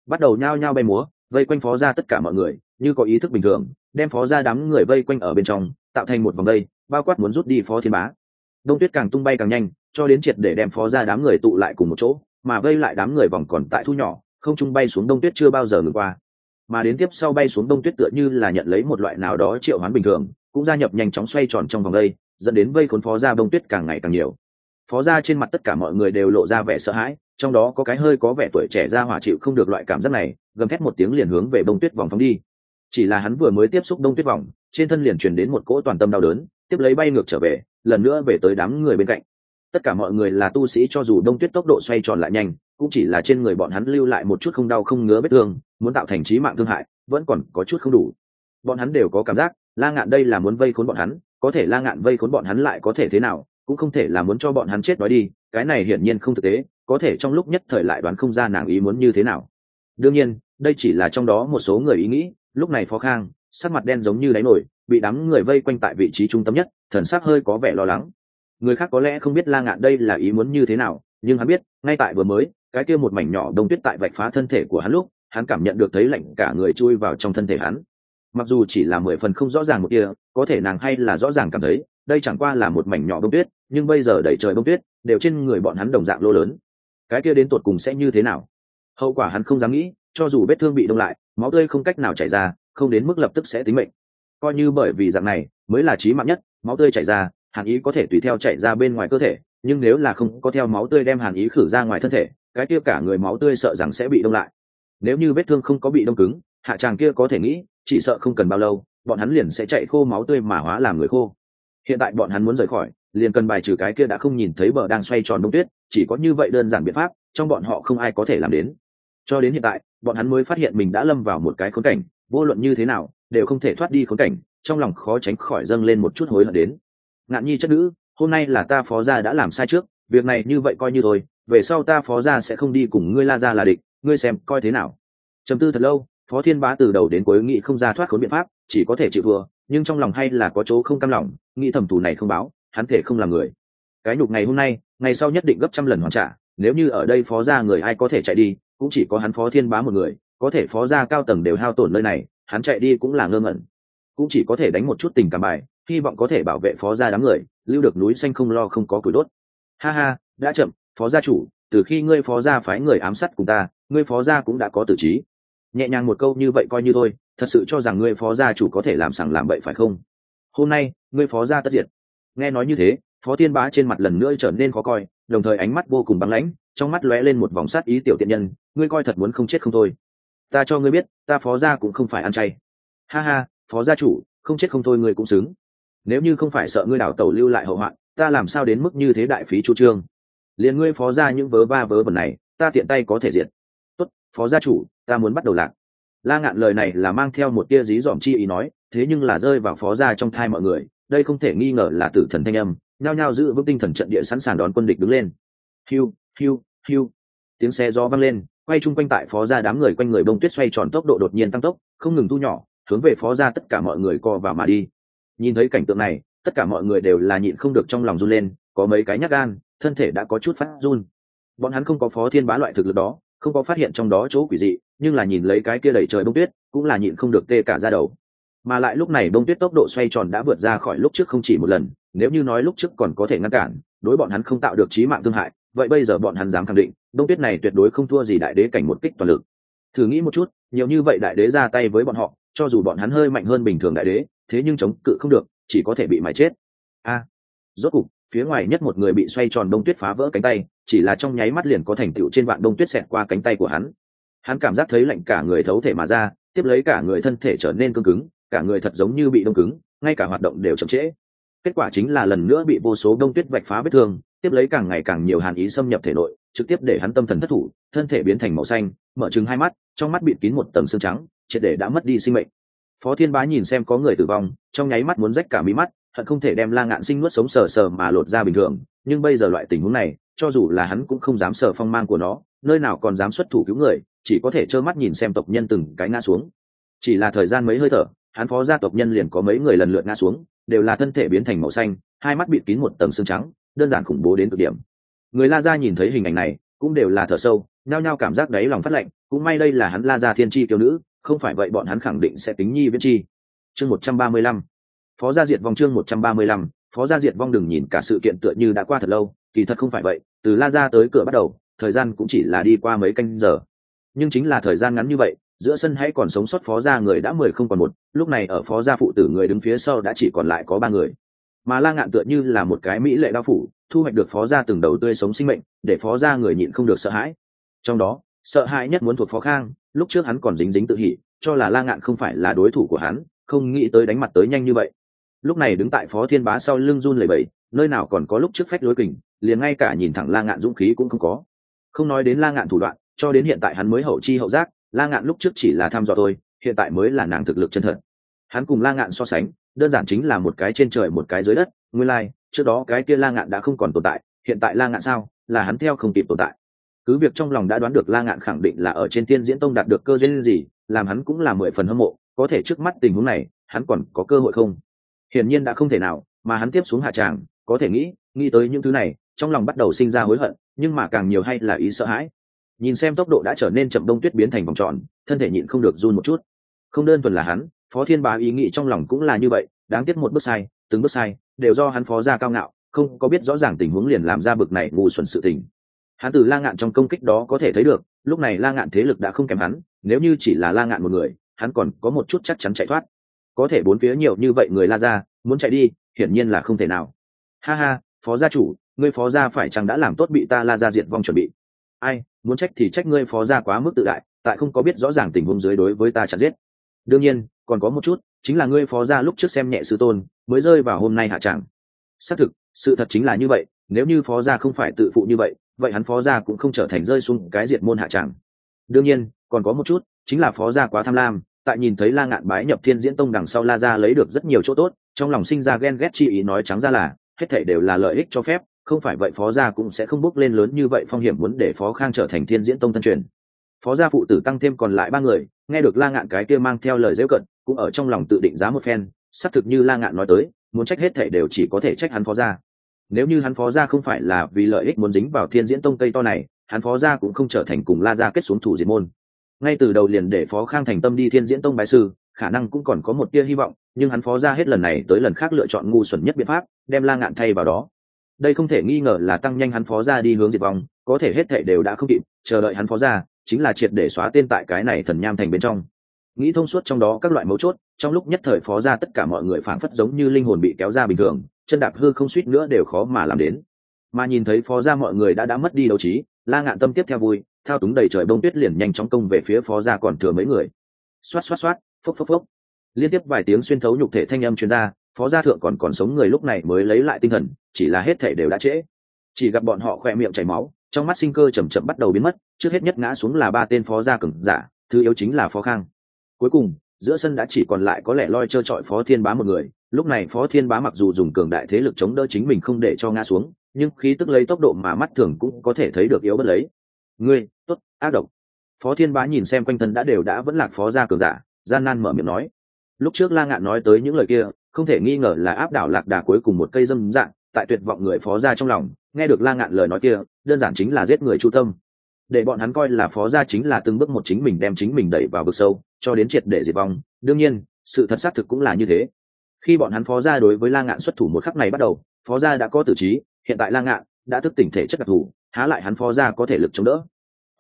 Bắt đầu nhao nhao bay múa, vây quanh phó ra tất cả mọi người như có ý thức bình thường, đem phó ra đám người vây quanh ở bên trong, tạo thành một vòng đây, bao quát muốn rút đi phó thiên bá. Đông tuyết càng tung bay càng nhanh, cho đến triệt để đem phó ra đám người tụ lại cùng một chỗ, mà vây lại đám người vòng còn tại thu nhỏ, không trung bay xuống đông tuyết chưa bao giờ ngừng qua. Mà đến tiếp sau bay xuống đông tuyết tựa như là nhận lấy một loại nào đó triệu hoán bình thường, cũng gia nhập nhanh chóng xoay tròn trong vòng đây, dẫn đến vây khốn phó ra đông tuyết càng ngày càng nhiều. Phó ra trên mặt tất cả mọi người đều lộ ra vẻ sợ hãi, trong đó có cái hơi có vẻ tuổi trẻ ra hỏa chịu không được loại cảm giác này, gầm thét một tiếng liền hướng về đông tuyết vòng phóng đi chỉ là hắn vừa mới tiếp xúc đông tuyết vòng trên thân liền truyền đến một cỗ toàn tâm đau đớn, tiếp lấy bay ngược trở về, lần nữa về tới đám người bên cạnh. Tất cả mọi người là tu sĩ cho dù đông tuyết tốc độ xoay tròn lại nhanh, cũng chỉ là trên người bọn hắn lưu lại một chút không đau không ngứa vết thương, muốn tạo thành trí mạng thương hại, vẫn còn có chút không đủ. Bọn hắn đều có cảm giác, la ngạn đây là muốn vây khốn bọn hắn, có thể la ngạn vây khốn bọn hắn lại có thể thế nào, cũng không thể là muốn cho bọn hắn chết nói đi, cái này hiển nhiên không thực tế, có thể trong lúc nhất thời lại đoán không ra nàng ý muốn như thế nào. Đương nhiên, đây chỉ là trong đó một số người ý nghĩ lúc này phó khang, sắc mặt đen giống như đáy nổi bị đám người vây quanh tại vị trí trung tâm nhất, thần sắc hơi có vẻ lo lắng. Người khác có lẽ không biết la ngạn đây là ý muốn như thế nào, nhưng hắn biết, ngay tại vừa mới, cái kia một mảnh nhỏ đông tuyết tại vạch phá thân thể của hắn lúc, hắn cảm nhận được thấy lạnh cả người chui vào trong thân thể hắn. Mặc dù chỉ là mười phần không rõ ràng một kia, có thể nàng hay là rõ ràng cảm thấy, đây chẳng qua là một mảnh nhỏ đông tuyết, nhưng bây giờ đẩy trời đông tuyết, đều trên người bọn hắn đồng dạng lô lớn. Cái kia đến tột cùng sẽ như thế nào? Hậu quả hắn không dám nghĩ, cho dù vết thương bị đông lại máu tươi không cách nào chảy ra, không đến mức lập tức sẽ tính mệnh. Coi như bởi vì dạng này, mới là trí mạng nhất, máu tươi chảy ra, hàn ý có thể tùy theo chảy ra bên ngoài cơ thể, nhưng nếu là không có theo máu tươi đem hàn ý khử ra ngoài thân thể, cái kia cả người máu tươi sợ rằng sẽ bị đông lại. Nếu như vết thương không có bị đông cứng, hạ tràng kia có thể nghĩ, chỉ sợ không cần bao lâu, bọn hắn liền sẽ chạy khô máu tươi mà hóa làm người khô. Hiện tại bọn hắn muốn rời khỏi, liền cần bài trừ cái kia đã không nhìn thấy bờ đang xoay tròn đông tuyết, chỉ có như vậy đơn giản biện pháp, trong bọn họ không ai có thể làm đến cho đến hiện tại, bọn hắn mới phát hiện mình đã lâm vào một cái khốn cảnh, vô luận như thế nào, đều không thể thoát đi khốn cảnh, trong lòng khó tránh khỏi dâng lên một chút hối hận đến. Ngạn nhi chất nữ, hôm nay là ta phó gia đã làm sai trước, việc này như vậy coi như thôi, về sau ta phó gia sẽ không đi cùng ngươi la ra là địch, ngươi xem coi thế nào. Trầm tư thật lâu, phó thiên bá từ đầu đến cuối nghĩ không ra thoát khốn biện pháp, chỉ có thể chịu vừa nhưng trong lòng hay là có chỗ không cam lòng, nghĩ thẩm tù này không báo, hắn thể không là người. Cái nhục ngày hôm nay, ngày sau nhất định gấp trăm lần hoàn trả, nếu như ở đây phó gia người ai có thể chạy đi cũng chỉ có hắn phó thiên bá một người, có thể phó gia cao tầng đều hao tổn nơi này, hắn chạy đi cũng là ngơ ngẩn. Cũng chỉ có thể đánh một chút tình cảm bài, hy vọng có thể bảo vệ phó gia đám người, lưu được núi xanh không lo không có củi đốt. Ha ha, đã chậm, phó gia chủ, từ khi ngươi phó gia phái người ám sát cùng ta, ngươi phó gia cũng đã có tử trí. Nhẹ nhàng một câu như vậy coi như thôi, thật sự cho rằng ngươi phó gia chủ có thể làm sằng làm bậy phải không? Hôm nay, ngươi phó gia tất diệt. Nghe nói như thế, phó thiên bá trên mặt lần nữa trở nên khó coi, đồng thời ánh mắt vô cùng băng lãnh trong mắt lóe lên một vòng sát ý tiểu tiện nhân, ngươi coi thật muốn không chết không thôi. Ta cho ngươi biết, ta phó gia cũng không phải ăn chay. Ha ha, phó gia chủ, không chết không thôi ngươi cũng xứng. Nếu như không phải sợ ngươi đảo tàu lưu lại hậu hoạn, ta làm sao đến mức như thế đại phí chu trương? Liền ngươi phó gia những vớ ba vớ vẩn này, ta tiện tay có thể diệt. Tốt, phó gia chủ, ta muốn bắt đầu lạc. La ngạn lời này là mang theo một tia dí dỏm chi ý nói, thế nhưng là rơi vào phó gia trong thai mọi người, đây không thể nghi ngờ là tử thần thanh âm, nhao nhao giữ vững tinh thần trận địa sẵn sàng đón quân địch đứng lên. Hiu hiu hiu. Tiếng xe gió vang lên, quay chung quanh tại phó gia đám người quanh người bông tuyết xoay tròn tốc độ đột nhiên tăng tốc, không ngừng thu nhỏ, hướng về phó gia tất cả mọi người co vào mà đi. Nhìn thấy cảnh tượng này, tất cả mọi người đều là nhịn không được trong lòng run lên, có mấy cái nhát gan, thân thể đã có chút phát run. Bọn hắn không có phó thiên bá loại thực lực đó, không có phát hiện trong đó chỗ quỷ dị, nhưng là nhìn lấy cái kia đẩy trời bông tuyết, cũng là nhịn không được tê cả ra đầu. Mà lại lúc này bông tuyết tốc độ xoay tròn đã vượt ra khỏi lúc trước không chỉ một lần, nếu như nói lúc trước còn có thể ngăn cản đối bọn hắn không tạo được trí mạng thương hại, vậy bây giờ bọn hắn dám khẳng định, đông tuyết này tuyệt đối không thua gì đại đế cảnh một kích toàn lực. Thử nghĩ một chút, nhiều như vậy đại đế ra tay với bọn họ, cho dù bọn hắn hơi mạnh hơn bình thường đại đế, thế nhưng chống cự không được, chỉ có thể bị mái chết. A. Rốt cục, phía ngoài nhất một người bị xoay tròn đông tuyết phá vỡ cánh tay, chỉ là trong nháy mắt liền có thành tựu trên vạn đông tuyết xẹt qua cánh tay của hắn. Hắn cảm giác thấy lạnh cả người thấu thể mà ra, tiếp lấy cả người thân thể trở nên cương cứng, cả người thật giống như bị đông cứng, ngay cả hoạt động đều chậm trễ kết quả chính là lần nữa bị vô số đông tuyết vạch phá vết thương, tiếp lấy càng ngày càng nhiều hàn ý xâm nhập thể nội, trực tiếp để hắn tâm thần thất thủ, thân thể biến thành màu xanh, mở trừng hai mắt, trong mắt bịt kín một tầng xương trắng, triệt để đã mất đi sinh mệnh. Phó thiên bá nhìn xem có người tử vong, trong nháy mắt muốn rách cả mí mắt, hận không thể đem la ngạn sinh nuốt sống sờ sờ mà lột ra bình thường, nhưng bây giờ loại tình huống này, cho dù là hắn cũng không dám sờ phong mang của nó, nơi nào còn dám xuất thủ cứu người, chỉ có thể trơ mắt nhìn xem tộc nhân từng cái ngã xuống. Chỉ là thời gian mấy hơi thở, hắn phó gia tộc nhân liền có mấy người lần lượt ngã xuống đều là thân thể biến thành màu xanh, hai mắt bịt kín một tầng xương trắng, đơn giản khủng bố đến cực điểm. Người la gia nhìn thấy hình ảnh này, cũng đều là thở sâu, nhao nhao cảm giác đáy lòng phát lạnh, cũng may đây là hắn la gia thiên tri kiêu nữ, không phải vậy bọn hắn khẳng định sẽ tính nhi viễn chi. Chương một trăm ba mươi lăm, phó gia diệt vong chương một trăm ba mươi lăm, phó gia diệt vong đừng nhìn cả sự kiện tựa như đã qua thật lâu, kỳ thật không phải vậy, từ la gia tới cửa bắt đầu, thời gian cũng chỉ là đi qua mấy canh giờ. Nhưng chính là thời gian ngắn như vậy giữa sân hãy còn sống sót phó gia người đã mười không còn một, lúc này ở phó gia phụ tử người đứng phía sau đã chỉ còn lại có ba người. Mà la ngạn tựa như là một cái mỹ lệ đao phủ, thu hoạch được phó gia từng đầu tươi sống sinh mệnh, để phó gia người nhịn không được sợ hãi. Trong đó, sợ hãi nhất muốn thuộc phó khang, lúc trước hắn còn dính dính tự hỉ, cho là la ngạn không phải là đối thủ của hắn, không nghĩ tới đánh mặt tới nhanh như vậy. Lúc này đứng tại phó thiên bá sau lưng run lẩy bẩy, nơi nào còn có lúc trước phách lối kình, liền ngay cả nhìn thẳng la ngạn dũng khí cũng không có. Không nói đến la ngạn thủ đoạn, cho đến hiện tại hắn mới hậu chi hậu giác la ngạn lúc trước chỉ là thăm dò tôi hiện tại mới là nàng thực lực chân thật. Hắn cùng la ngạn so sánh đơn giản chính là một cái trên trời một cái dưới đất nguyên lai、like, trước đó cái kia la ngạn đã không còn tồn tại hiện tại la ngạn sao là hắn theo không kịp tồn tại. Cứ việc trong lòng đã đoán được la ngạn khẳng định là ở trên tiên diễn tông đạt được cơ duyên gì làm hắn cũng là mười phần hâm mộ có thể trước mắt tình huống này hắn còn có cơ hội không? Hiển nhiên đã không thể nào mà hắn tiếp xuống hạ tràng có thể nghĩ nghĩ tới những thứ này trong lòng bắt đầu sinh ra hối hận nhưng mà càng nhiều hay là ý sợ hãi nhìn xem tốc độ đã trở nên chậm đông tuyết biến thành vòng tròn, thân thể nhịn không được run một chút. Không đơn thuần là hắn, phó thiên bá ý nghĩ trong lòng cũng là như vậy, đáng tiếc một bước sai, từng bước sai, đều do hắn phó ra cao ngạo, không có biết rõ ràng tình huống liền làm ra bực này ngu xuẩn sự tình. Hắn từ la ngạn trong công kích đó có thể thấy được, lúc này la ngạn thế lực đã không kém hắn, nếu như chỉ là la ngạn một người, hắn còn có một chút chắc chắn chạy thoát. Có thể bốn phía nhiều như vậy người la ra muốn chạy đi, hiển nhiên là không thể nào. Ha ha, phó gia chủ, ngươi phó gia phải chăng đã làm tốt bị ta la ra diệt vong chuẩn bị? Ai muốn trách thì trách ngươi phó gia quá mức tự đại, tại không có biết rõ ràng tình huống dưới đối với ta chặt giết đương nhiên, còn có một chút, chính là ngươi phó gia lúc trước xem nhẹ sư tôn, mới rơi vào hôm nay hạ trạng. xác thực, sự thật chính là như vậy, nếu như phó gia không phải tự phụ như vậy vậy hắn phó gia cũng không trở thành rơi xuống cái diệt môn hạ trạng. đương nhiên, còn có một chút, chính là phó gia quá tham lam, tại nhìn thấy la ngạn bái nhập thiên diễn tông đằng sau la ra lấy được rất nhiều chỗ tốt, trong lòng sinh ra ghen ghét chi ý nói trắng ra là, hết thể đều là lợi ích cho phép không phải vậy phó gia cũng sẽ không bước lên lớn như vậy phong hiểm muốn để phó khang trở thành thiên diễn tông tân truyền. Phó gia phụ tử tăng thêm còn lại ba người, nghe được la ngạn cái kia mang theo lời dễ cận, cũng ở trong lòng tự định giá một phen, xác thực như la ngạn nói tới, muốn trách hết thể đều chỉ có thể trách hắn phó gia. Nếu như hắn phó gia không phải là vì lợi ích muốn dính vào thiên diễn tông cây to này, hắn phó gia cũng không trở thành cùng la gia kết xuống thủ diệt môn. Ngay từ đầu liền để phó khang thành tâm đi thiên diễn tông bái sư, khả năng cũng còn có một tia hy vọng, nhưng hắn phó gia hết lần này tới lần khác lựa chọn ngu xuẩn nhất biện pháp, đem la ngạn thay vào đó đây không thể nghi ngờ là tăng nhanh hắn phó gia đi hướng diệt vong, có thể hết thệ đều đã không kịp, chờ đợi hắn phó gia, chính là triệt để xóa tên tại cái này thần nham thành bên trong. Nghĩ thông suốt trong đó các loại mấu chốt, trong lúc nhất thời phó gia tất cả mọi người phảng phất giống như linh hồn bị kéo ra bình thường, chân đạp hư không suýt nữa đều khó mà làm đến. Mà nhìn thấy phó gia mọi người đã đã mất đi đấu trí, la ngạn tâm tiếp theo vui, thao túng đầy trời bông tuyết liền nhanh chóng công về phía phó gia còn thừa mấy người. Xoát xoát xoát, phốc phốc phốc. Liên tiếp vài tiếng xuyên thấu nhục thể thanh âm chuyên gia phó gia thượng còn còn sống người lúc này mới lấy lại tinh thần, chỉ là hết thể đều đã trễ. Chỉ gặp bọn họ khoe miệng chảy máu, trong mắt sinh cơ chầm chậm bắt đầu biến mất, trước hết nhất ngã xuống là ba tên phó gia cường giả, thứ yếu chính là phó khang. Cuối cùng, giữa sân đã chỉ còn lại có lẽ loi trơ trọi phó thiên bá một người, lúc này phó thiên bá mặc dù dùng cường đại thế lực chống đỡ chính mình không để cho ngã xuống, nhưng khí tức lấy tốc độ mà mắt thường cũng có thể thấy được yếu bất lấy. Ngươi, tốt, ác độc. Phó thiên bá nhìn xem quanh thân đã đều đã vẫn lạc phó gia cường giả, gian nan mở miệng nói. Lúc trước la ngạn nói tới những lời kia không thể nghi ngờ là áp đảo lạc đà cuối cùng một cây dâm dạng, tại tuyệt vọng người phó gia trong lòng, nghe được la ngạn lời nói kia, đơn giản chính là giết người chu tâm. Để bọn hắn coi là phó gia chính là từng bước một chính mình đem chính mình đẩy vào vực sâu, cho đến triệt để diệt vong, đương nhiên, sự thật xác thực cũng là như thế. Khi bọn hắn phó gia đối với la ngạn xuất thủ một khắc này bắt đầu, phó gia đã có tử trí, hiện tại la ngạn đã thức tỉnh thể chất đặc thù, há lại hắn phó gia có thể lực chống đỡ.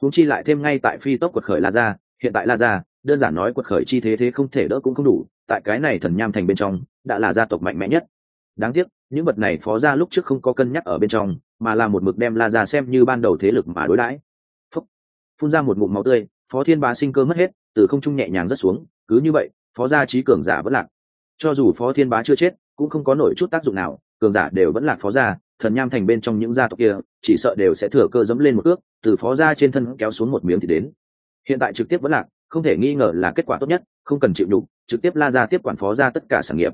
Húng chi lại thêm ngay tại phi tốc quật khởi la gia, hiện tại la gia, đơn giản nói quật khởi chi thế thế không thể đỡ cũng không đủ, tại cái này thần nham thành bên trong đã là gia tộc mạnh mẽ nhất. Đáng tiếc, những vật này phó gia lúc trước không có cân nhắc ở bên trong, mà là một mực đem la gia xem như ban đầu thế lực mà đối đãi. Phúc. phun ra một ngụm máu tươi, phó thiên bá sinh cơ mất hết, từ không trung nhẹ nhàng rất xuống, cứ như vậy, phó gia trí cường giả vẫn lạc. Cho dù phó thiên bá chưa chết, cũng không có nổi chút tác dụng nào, cường giả đều vẫn lạc phó gia, thần nham thành bên trong những gia tộc kia, chỉ sợ đều sẽ thừa cơ dẫm lên một ước, từ phó gia trên thân kéo xuống một miếng thì đến. Hiện tại trực tiếp vẫn lạc, không thể nghi ngờ là kết quả tốt nhất, không cần chịu đủ trực tiếp la ra tiếp quản phó gia tất cả sản nghiệp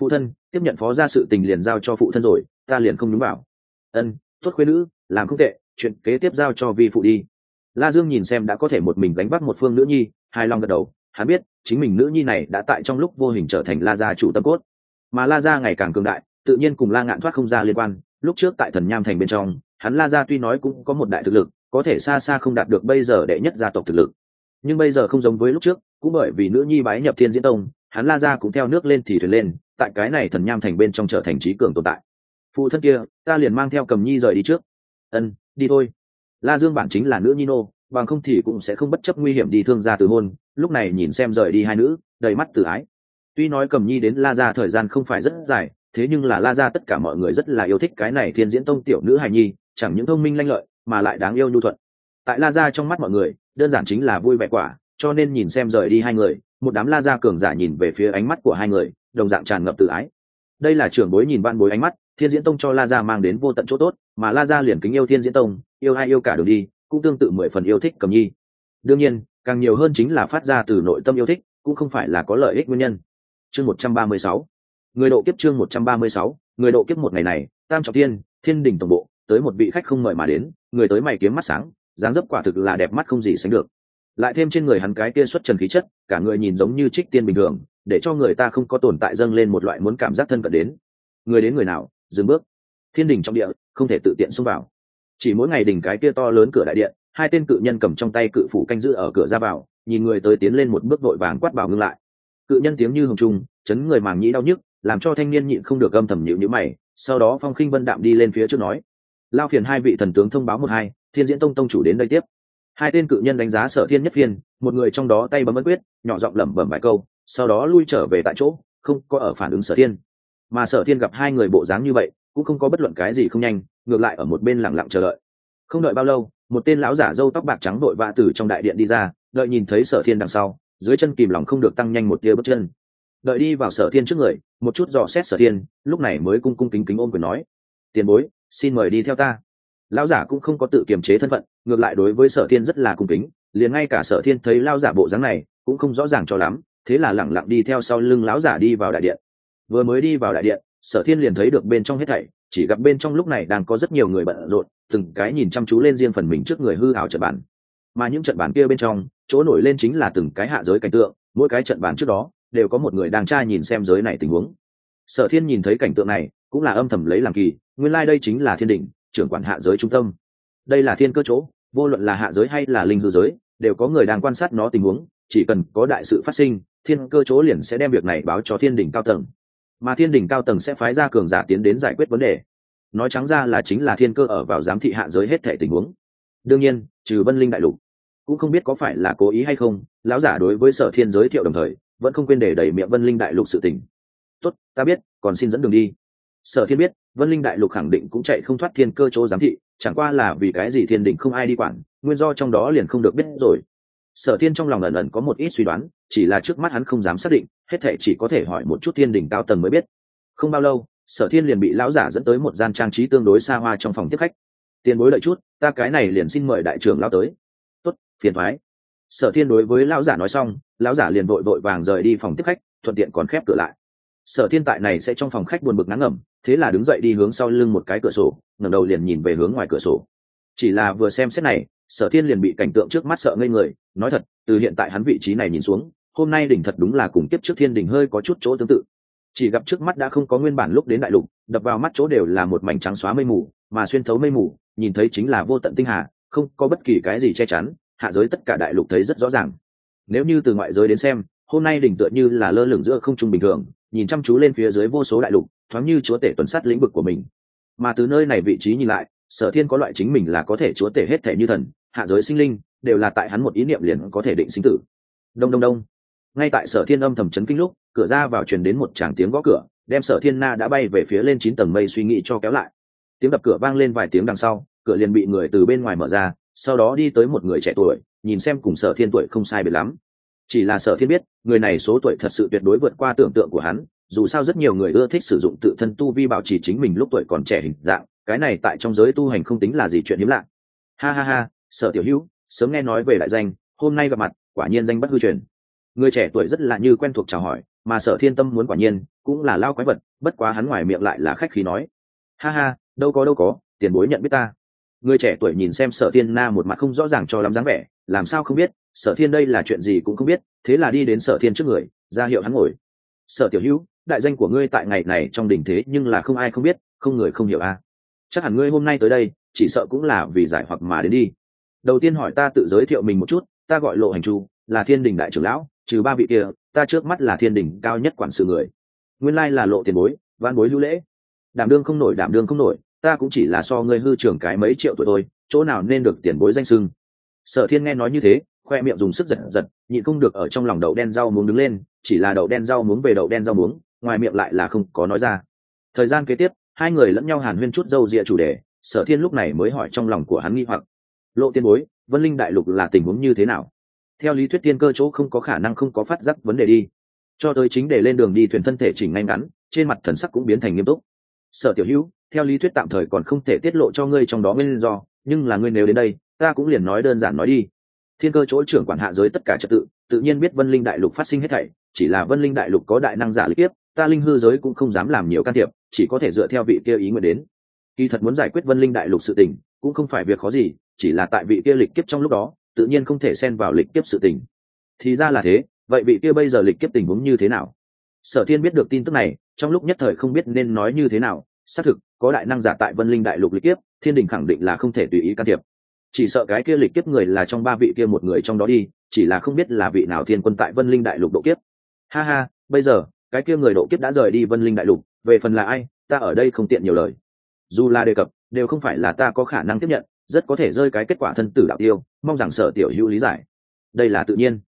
phụ thân, tiếp nhận phó gia sự tình liền giao cho phụ thân rồi, ta liền không đúng bảo. Ân, tốt khuyên nữ, làm không tệ, chuyện kế tiếp giao cho vi phụ đi. La dương nhìn xem đã có thể một mình đánh bắt một phương nữ nhi, hài lòng gật đầu. Hắn biết, chính mình nữ nhi này đã tại trong lúc vô hình trở thành la gia chủ tâm cốt. Mà la gia ngày càng cường đại, tự nhiên cùng la ngạn thoát không ra liên quan. Lúc trước tại thần nham thành bên trong, hắn la gia tuy nói cũng có một đại thực lực, có thể xa xa không đạt được bây giờ đệ nhất gia tộc thực lực. Nhưng bây giờ không giống với lúc trước, cũng bởi vì nữ nhi bái nhập thiên diễn tông, hắn la gia cũng theo nước lên thì thuyền lên tại cái này thần nham thành bên trong trở thành trí cường tồn tại. Phụ thân kia, ta liền mang theo cầm nhi rời đi trước. Ân, đi thôi. La dương bản chính là nữ nhi nô, bằng không thì cũng sẽ không bất chấp nguy hiểm đi thương gia từ hôn, lúc này nhìn xem rời đi hai nữ, đầy mắt tự ái. Tuy nói cầm nhi đến la gia thời gian không phải rất dài, thế nhưng là la gia tất cả mọi người rất là yêu thích cái này thiên diễn tông tiểu nữ hài nhi, chẳng những thông minh lanh lợi, mà lại đáng yêu nhu thuận. Tại la gia trong mắt mọi người, đơn giản chính là vui vẻ quả, cho nên nhìn xem rời đi hai người, một đám la gia cường giả nhìn về phía ánh mắt của hai người đồng dạng tràn ngập tự ái. Đây là trưởng bối nhìn ban bối ánh mắt, thiên diễn tông cho la gia mang đến vô tận chỗ tốt, mà la gia liền kính yêu thiên diễn tông, yêu ai yêu cả đường đi, cũng tương tự mười phần yêu thích cầm nhi. Đương nhiên, càng nhiều hơn chính là phát ra từ nội tâm yêu thích, cũng không phải là có lợi ích nguyên nhân. Chương một trăm ba mươi sáu. Người độ kiếp chương một trăm ba mươi sáu, người độ kiếp một ngày này, tam trọng thiên thiên đình tổng bộ, tới một vị khách không mời mà đến, người tới mày kiếm mắt sáng, dáng dấp quả thực là đẹp mắt không gì sánh được. Lại thêm trên người hắn cái kia xuất trần khí chất, cả người nhìn giống như trích tiên bình thường để cho người ta không có tồn tại dâng lên một loại muốn cảm giác thân cận đến. Người đến người nào, dừng bước. Thiên đình trong địa, không thể tự tiện xông vào. Chỉ mỗi ngày đỉnh cái kia to lớn cửa đại điện, hai tên cự nhân cầm trong tay cự phủ canh giữ ở cửa ra vào, nhìn người tới tiến lên một bước vội vàng quát bảo ngưng lại. Cự nhân tiếng như hồng trung, chấn người màng nhĩ đau nhức, làm cho thanh niên nhịn không được âm thầm nhịu nhữ mày, sau đó phong khinh vân đạm đi lên phía trước nói, lao phiền hai vị thần tướng thông báo một hai, thiên diễn tông tông chủ đến đây tiếp. Hai tên cự nhân đánh giá sở thiên nhất phiên, một người trong đó tay bấm ấn quyết, nhỏ giọng lẩm bẩm vài câu sau đó lui trở về tại chỗ, không có ở phản ứng sở thiên. Mà sở thiên gặp hai người bộ dáng như vậy, cũng không có bất luận cái gì không nhanh, ngược lại ở một bên lẳng lặng chờ đợi. Không đợi bao lâu, một tên lão giả râu tóc bạc trắng đội vạ từ trong đại điện đi ra, đợi nhìn thấy sở thiên đằng sau, dưới chân kìm lòng không được tăng nhanh một tia bước chân. Đợi đi vào sở thiên trước người, một chút dò xét sở thiên, lúc này mới cung cung kính kính ôm quyền nói, tiền bối, xin mời đi theo ta. Lão giả cũng không có tự kiềm chế thân phận, ngược lại đối với sở thiên rất là cung kính, liền ngay cả sở thiên thấy lao giả bộ dáng này, cũng không rõ ràng cho lắm thế là lẳng lặng đi theo sau lưng lão giả đi vào đại điện. Vừa mới đi vào đại điện, sở thiên liền thấy được bên trong hết thảy, chỉ gặp bên trong lúc này đang có rất nhiều người bận rộn, từng cái nhìn chăm chú lên riêng phần mình trước người hư hảo trận bản mà những trận bản kia bên trong, chỗ nổi lên chính là từng cái hạ giới cảnh tượng, mỗi cái trận bản trước đó, đều có một người đang tra nhìn xem giới này tình huống. Sở thiên nhìn thấy cảnh tượng này, cũng là âm thầm lấy làm kỳ, nguyên lai、like、đây chính là thiên đình trưởng quản hạ giới trung tâm. Đây là thiên cơ chỗ, vô luận là hạ giới hay là linh hư giới, đều có người đang quan sát nó tình huống chỉ cần có đại sự phát sinh, thiên cơ chỗ liền sẽ đem việc này báo cho thiên đình cao tầng. Mà thiên đình cao tầng sẽ phái ra cường giả tiến đến giải quyết vấn đề. Nói trắng ra là chính là thiên cơ ở vào giám thị hạ giới hết thể tình huống. Đương nhiên, trừ vân linh đại lục, cũng không biết có phải là cố ý hay không, lão giả đối với sở thiên giới thiệu đồng thời, vẫn không quên để đẩy miệng vân linh đại lục sự tình. Tốt, ta biết, còn xin dẫn đường đi. Sở thiên biết, vân linh đại lục khẳng định cũng chạy không thoát thiên cơ chỗ giám thị, chẳng qua là vì cái gì thiên đình không ai đi quản, nguyên do trong đó liền không được biết rồi sở thiên trong lòng ẩn ẩn có một ít suy đoán, chỉ là trước mắt hắn không dám xác định, hết thể chỉ có thể hỏi một chút thiên đỉnh cao tầng mới biết. Không bao lâu, sở thiên liền bị lão giả dẫn tới một gian trang trí tương đối xa hoa trong phòng tiếp khách. Tiền bối lợi chút, ta cái này liền xin mời đại trưởng lão tới. Tốt, phiền thoái. Sở thiên đối với lão giả nói xong, lão giả liền vội vội vàng rời đi phòng tiếp khách, thuận tiện còn khép cửa lại. Sở thiên tại này sẽ trong phòng khách buồn bực ngắn ngẩm, thế là đứng dậy đi hướng sau lưng một cái cửa sổ, ngẩng đầu liền nhìn về hướng ngoài cửa sổ. Chỉ là vừa xem xét này sở thiên liền bị cảnh tượng trước mắt sợ ngây người, nói thật, từ hiện tại hắn vị trí này nhìn xuống, hôm nay đỉnh thật đúng là cùng tiếp trước thiên đỉnh hơi có chút chỗ tương tự. Chỉ gặp trước mắt đã không có nguyên bản lúc đến đại lục, đập vào mắt chỗ đều là một mảnh trắng xóa mây mù, mà xuyên thấu mây mù, nhìn thấy chính là vô tận tinh hà, không có bất kỳ cái gì che chắn, hạ giới tất cả đại lục thấy rất rõ ràng. Nếu như từ ngoại giới đến xem, hôm nay đỉnh tựa như là lơ lửng giữa không trung bình thường, nhìn chăm chú lên phía dưới vô số đại lục, thoáng như chúa tể tuần sát lĩnh vực của mình. Mà từ nơi này vị trí nhìn lại, sở thiên có loại chính mình là có thể chúa tể hết thể như thần hạ giới sinh linh đều là tại hắn một ý niệm liền có thể định sinh tử. Đông đông đông. Ngay tại sở thiên âm thầm chấn kinh lúc, cửa ra vào truyền đến một tràng tiếng gõ cửa, đem sở thiên na đã bay về phía lên chín tầng mây suy nghĩ cho kéo lại. Tiếng đập cửa vang lên vài tiếng đằng sau, cửa liền bị người từ bên ngoài mở ra, sau đó đi tới một người trẻ tuổi, nhìn xem cùng sở thiên tuổi không sai biệt lắm. Chỉ là sở thiên biết, người này số tuổi thật sự tuyệt đối vượt qua tưởng tượng của hắn, dù sao rất nhiều người ưa thích sử dụng tự thân tu vi bảo trì chính mình lúc tuổi còn trẻ hình dạng, cái này tại trong giới tu hành không tính là gì chuyện hiếm lạ. Ha ha ha sở tiểu hữu, sớm nghe nói về đại danh, hôm nay gặp mặt, quả nhiên danh bất hư truyền. Người trẻ tuổi rất là như quen thuộc chào hỏi, mà sở thiên tâm muốn quả nhiên, cũng là lao quái vật, bất quá hắn ngoài miệng lại là khách khí nói. Ha ha, đâu có đâu có, tiền bối nhận biết ta. Người trẻ tuổi nhìn xem sở thiên na một mặt không rõ ràng cho lắm dáng vẻ, làm sao không biết, sở thiên đây là chuyện gì cũng không biết, thế là đi đến sở thiên trước người, ra hiệu hắn ngồi. Sở tiểu hữu, đại danh của ngươi tại ngày này trong đỉnh thế nhưng là không ai không biết, không người không hiểu a chắc hẳn ngươi hôm nay tới đây, chỉ sợ cũng là vì giải hoặc mà đến đi đầu tiên hỏi ta tự giới thiệu mình một chút, ta gọi lộ hành chu, là thiên đình đại trưởng lão, trừ ba vị kia, ta trước mắt là thiên đình cao nhất quản sự người. Nguyên lai là lộ tiền bối văn bối lưu lễ. Đảm đương không nổi, đảm đương không nổi, ta cũng chỉ là so ngươi hư trưởng cái mấy triệu tuổi thôi, chỗ nào nên được tiền bối danh sưng sở thiên nghe nói như thế, khoe miệng dùng sức giật giật, nhịn không được ở trong lòng đậu đen rau muống đứng lên, chỉ là đậu đen rau muống về đậu đen rau muống, ngoài miệng lại là không có nói ra. Thời gian kế tiếp, hai người lẫn nhau hàn huyên chút dâu rịa chủ đề, sở thiên lúc này mới hỏi trong lòng của hắn nghi hoặc lộ tiên bối, vân linh đại lục là tình huống như thế nào? Theo lý thuyết tiên cơ chỗ không có khả năng không có phát giác vấn đề đi. Cho tới chính để lên đường đi thuyền thân thể chỉnh ngay ngắn, trên mặt thần sắc cũng biến thành nghiêm túc. Sở tiểu hữu, theo lý thuyết tạm thời còn không thể tiết lộ cho ngươi trong đó nguyên do, nhưng là ngươi nếu đến đây, ta cũng liền nói đơn giản nói đi. Thiên cơ chỗ trưởng quản hạ giới tất cả trật tự tự nhiên biết vân linh đại lục phát sinh hết thảy, chỉ là vân linh đại lục có đại năng giả lý tiếp, ta linh hư giới cũng không dám làm nhiều can thiệp, chỉ có thể dựa theo vị kia ý nguyện đến. Kỳ thật muốn giải quyết vân linh đại lục sự tình, cũng không phải việc khó gì chỉ là tại vị kia lịch kiếp trong lúc đó, tự nhiên không thể xen vào lịch kiếp sự tình. Thì ra là thế, vậy vị kia bây giờ lịch kiếp tình huống như thế nào? Sở thiên biết được tin tức này, trong lúc nhất thời không biết nên nói như thế nào. Xác thực, có đại năng giả tại vân linh đại lục lịch kiếp, thiên đình khẳng định là không thể tùy ý can thiệp. Chỉ sợ cái kia lịch kiếp người là trong ba vị kia một người trong đó đi, chỉ là không biết là vị nào thiên quân tại vân linh đại lục độ kiếp. Ha ha, bây giờ, cái kia người độ kiếp đã rời đi vân linh đại lục, về phần là ai, ta ở đây không tiện nhiều lời. Dù là đề cập, đều không phải là ta có khả năng tiếp nhận rất có thể rơi cái kết quả thân tử đạo tiêu, mong rằng sở tiểu hữu lý giải. Đây là tự nhiên.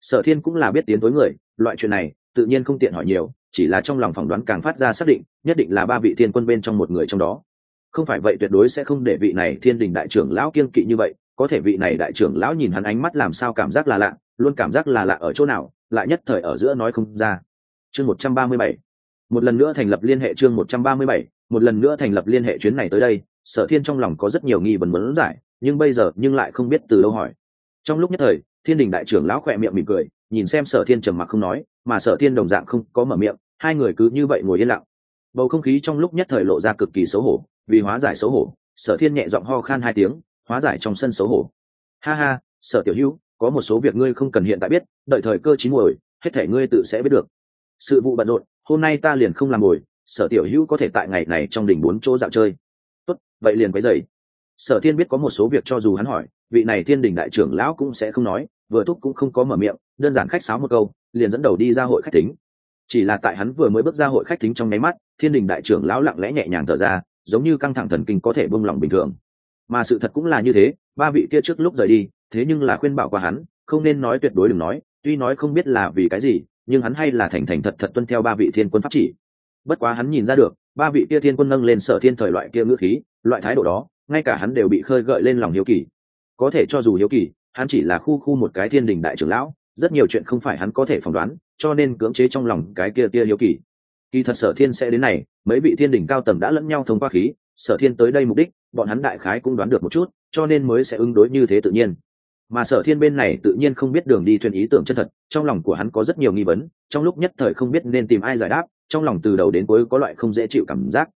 Sở thiên cũng là biết tiến tối người, loại chuyện này, tự nhiên không tiện hỏi nhiều, chỉ là trong lòng phỏng đoán càng phát ra xác định, nhất định là ba vị thiên quân bên trong một người trong đó. Không phải vậy tuyệt đối sẽ không để vị này thiên đình đại trưởng lão kiên kỵ như vậy, có thể vị này đại trưởng lão nhìn hắn ánh mắt làm sao cảm giác là lạ, luôn cảm giác là lạ ở chỗ nào, lại nhất thời ở giữa nói không ra. Chương một trăm ba mươi bảy. Một lần nữa thành lập liên hệ chương một trăm ba mươi bảy, một lần nữa thành lập liên hệ chuyến này tới đây sở thiên trong lòng có rất nhiều nghi vấn vấn giải, nhưng bây giờ nhưng lại không biết từ đâu hỏi. Trong lúc nhất thời, thiên đình đại trưởng lão khỏe miệng mỉm cười, nhìn xem sở thiên trầm mặc không nói, mà sở thiên đồng dạng không có mở miệng, hai người cứ như vậy ngồi yên lặng. Bầu không khí trong lúc nhất thời lộ ra cực kỳ xấu hổ, vì hóa giải xấu hổ, sở thiên nhẹ giọng ho khan hai tiếng, hóa giải trong sân xấu hổ. Ha ha, sở tiểu hữu, có một số việc ngươi không cần hiện tại biết, đợi thời cơ chín muồi, hết thể ngươi tự sẽ biết được. Sự vụ bận rộn, hôm nay ta liền không làm ngồi, sở tiểu hữu có thể tại ngày này trong đỉnh bốn chỗ dạo chơi tốt, vậy liền quấy dày sở thiên biết có một số việc cho dù hắn hỏi, vị này thiên đình đại trưởng lão cũng sẽ không nói, vừa thúc cũng không có mở miệng, đơn giản khách sáo một câu, liền dẫn đầu đi ra hội khách tính chỉ là tại hắn vừa mới bước ra hội khách tính trong nháy mắt, thiên đình đại trưởng lão lặng lẽ nhẹ nhàng thở ra, giống như căng thẳng thần kinh có thể bông lòng bình thường. Mà sự thật cũng là như thế, ba vị kia trước lúc rời đi, thế nhưng là khuyên bảo qua hắn, không nên nói tuyệt đối đừng nói, tuy nói không biết là vì cái gì, nhưng hắn hay là thành thành thật thật tuân theo ba vị thiên quân pháp chỉ. Bất quá hắn nhìn ra được ba vị kia thiên quân nâng lên sở thiên thời loại kia ngữ khí, loại thái độ đó, ngay cả hắn đều bị khơi gợi lên lòng hiếu kỳ. Có thể cho dù hiếu kỳ, hắn chỉ là khu khu một cái thiên đình đại trưởng lão, rất nhiều chuyện không phải hắn có thể phỏng đoán, cho nên cưỡng chế trong lòng cái kia kia hiếu kỳ. Kỳ thật sở thiên sẽ đến này, mấy vị thiên đình cao tầng đã lẫn nhau thông qua khí, sở thiên tới đây mục đích, bọn hắn đại khái cũng đoán được một chút, cho nên mới sẽ ứng đối như thế tự nhiên. Mà sở thiên bên này tự nhiên không biết đường đi thuyền ý tưởng chân thật, trong lòng của hắn có rất nhiều nghi vấn, trong lúc nhất thời không biết nên tìm ai giải đáp trong lòng từ đầu đến cuối có loại không dễ chịu cảm giác.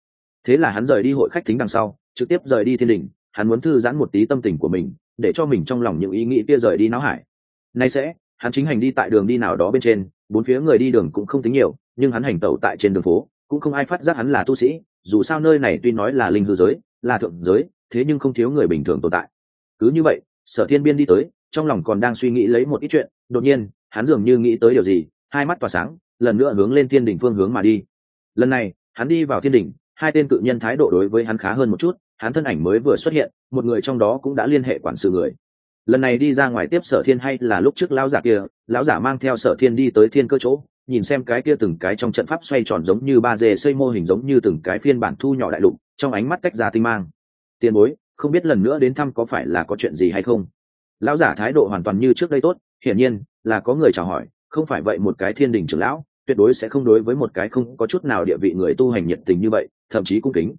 Thế là hắn rời đi hội khách thính đằng sau, trực tiếp rời đi thiên đình, hắn muốn thư giãn một tí tâm tình của mình, để cho mình trong lòng những ý nghĩ kia rời đi não hải. Nay sẽ, hắn chính hành đi tại đường đi nào đó bên trên, bốn phía người đi đường cũng không tính nhiều, nhưng hắn hành tẩu tại trên đường phố, cũng không ai phát giác hắn là tu sĩ, dù sao nơi này tuy nói là linh hư giới, là thượng giới, thế nhưng không thiếu người bình thường tồn tại. Cứ như vậy, sở thiên biên đi tới, trong lòng còn đang suy nghĩ lấy một ít chuyện, đột nhiên, hắn dường như nghĩ tới điều gì, hai mắt tỏa sáng lần nữa hướng lên thiên đỉnh phương hướng mà đi. Lần này, hắn đi vào thiên đỉnh, hai tên cự nhân thái độ đối với hắn khá hơn một chút, hắn thân ảnh mới vừa xuất hiện, một người trong đó cũng đã liên hệ quản sự người. Lần này đi ra ngoài tiếp sở thiên hay là lúc trước lão giả kia, lão giả mang theo sở thiên đi tới thiên cơ chỗ, nhìn xem cái kia từng cái trong trận pháp xoay tròn giống như ba dê xây mô hình giống như từng cái phiên bản thu nhỏ đại lục, trong ánh mắt tách ra tinh mang. Tiền bối, không biết lần nữa đến thăm có phải là có chuyện gì hay không? Lão giả thái độ hoàn toàn như trước đây tốt, hiển nhiên là có người chào hỏi, không phải vậy một cái thiên đình trưởng lão tuyệt đối sẽ không đối với một cái không có chút nào địa vị người tu hành nhiệt tình như vậy, thậm chí cung kính.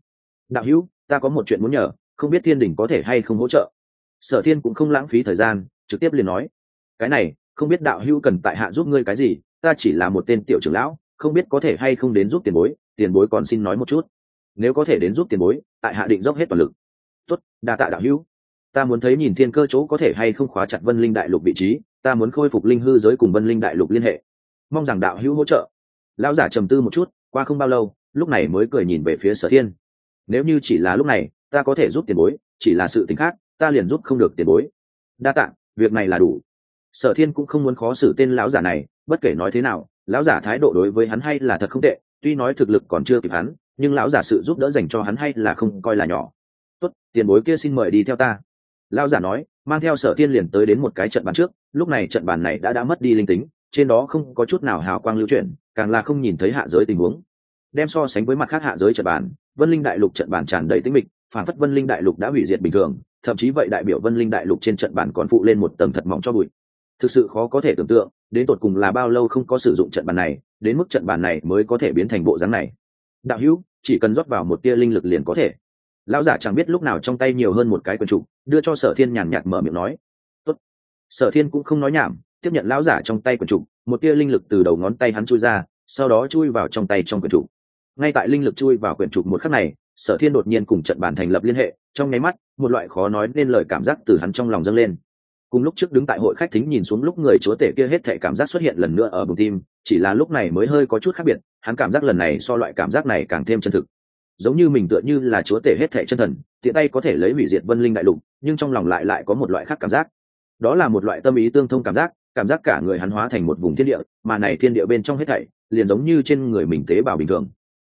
Đạo hữu, ta có một chuyện muốn nhờ, không biết thiên đình có thể hay không hỗ trợ? Sở thiên cũng không lãng phí thời gian, trực tiếp liền nói. Cái này, không biết đạo hữu cần tại hạ giúp ngươi cái gì, ta chỉ là một tên tiểu trưởng lão, không biết có thể hay không đến giúp tiền bối tiền bối còn xin nói một chút. Nếu có thể đến giúp tiền bối, tại hạ định dốc hết toàn lực. Tốt, đa tạ đạo hữu. Ta muốn thấy nhìn thiên cơ chỗ có thể hay không khóa chặt vân linh đại lục vị trí, ta muốn khôi phục linh hư giới cùng vân linh đại lục liên hệ mong rằng đạo hữu hỗ trợ. Lão giả trầm tư một chút, qua không bao lâu, lúc này mới cười nhìn về phía sở thiên. Nếu như chỉ là lúc này, ta có thể giúp tiền bối, chỉ là sự t ì n h khác, ta liền giúp không được tiền bối. Đa t ạ việc này là đủ. Sở thiên cũng không muốn khó xử tên lão giả này, bất kể nói thế nào, lão giả thái độ đối với hắn hay là thật không tệ, tuy nói thực lực còn chưa kịp hắn, nhưng lão giả sự giúp đỡ dành cho hắn hay là không coi là nhỏ. Tốt, tiền bối kia xin mời đi theo ta. Lão giả nói, mang theo sở thiên liền tới đến một cái trận bàn trước, lúc này trận bàn này đã đã mất đi linh tính trên đó không có chút nào hào quang lưu chuyển, càng là không nhìn thấy hạ giới tình huống. Đem so sánh với mặt khác hạ giới trận bàn, vân linh đại lục trận bàn tràn đầy tính mịch, phản phất vân linh đại lục đã hủy diệt bình thường, thậm chí vậy đại biểu vân linh đại lục trên trận bàn còn phụ lên một tầng thật mỏng cho bụi. Thực sự khó có thể tưởng tượng, đến tột cùng là bao lâu không có sử dụng trận bàn này, đến mức trận bàn này mới có thể biến thành bộ dáng này. Đạo hữu, chỉ cần rót vào một tia linh lực liền có thể. Lão giả chẳng biết lúc nào trong tay nhiều hơn một cái quần trục đưa cho sở thiên nhàn nhạt mở miệng nói. Tốt. sở thiên cũng không nói nhảm tiếp nhận lão giả trong tay quần trục, một tia linh lực từ đầu ngón tay hắn chui ra, sau đó chui vào trong tay trong quyển trục. Ngay tại linh lực chui vào quyển trục một khắc này, sở thiên đột nhiên cùng trận bản thành lập liên hệ, trong nháy mắt, một loại khó nói nên lời cảm giác từ hắn trong lòng dâng lên. Cùng lúc trước đứng tại hội khách thính nhìn xuống lúc người chúa tể kia hết thể cảm giác xuất hiện lần nữa ở bụng tim, chỉ là lúc này mới hơi có chút khác biệt, hắn cảm giác lần này so loại cảm giác này càng thêm chân thực. Giống như mình tựa như là chúa tể hết thể chân thần, tiện tay có thể lấy hủy diệt vân linh đại lục, nhưng trong lòng lại lại có một loại khác cảm giác. Đó là một loại tâm ý tương thông cảm giác cảm giác cả người hắn hóa thành một vùng thiên địa, mà này thiên địa bên trong hết thảy liền giống như trên người mình tế bào bình thường.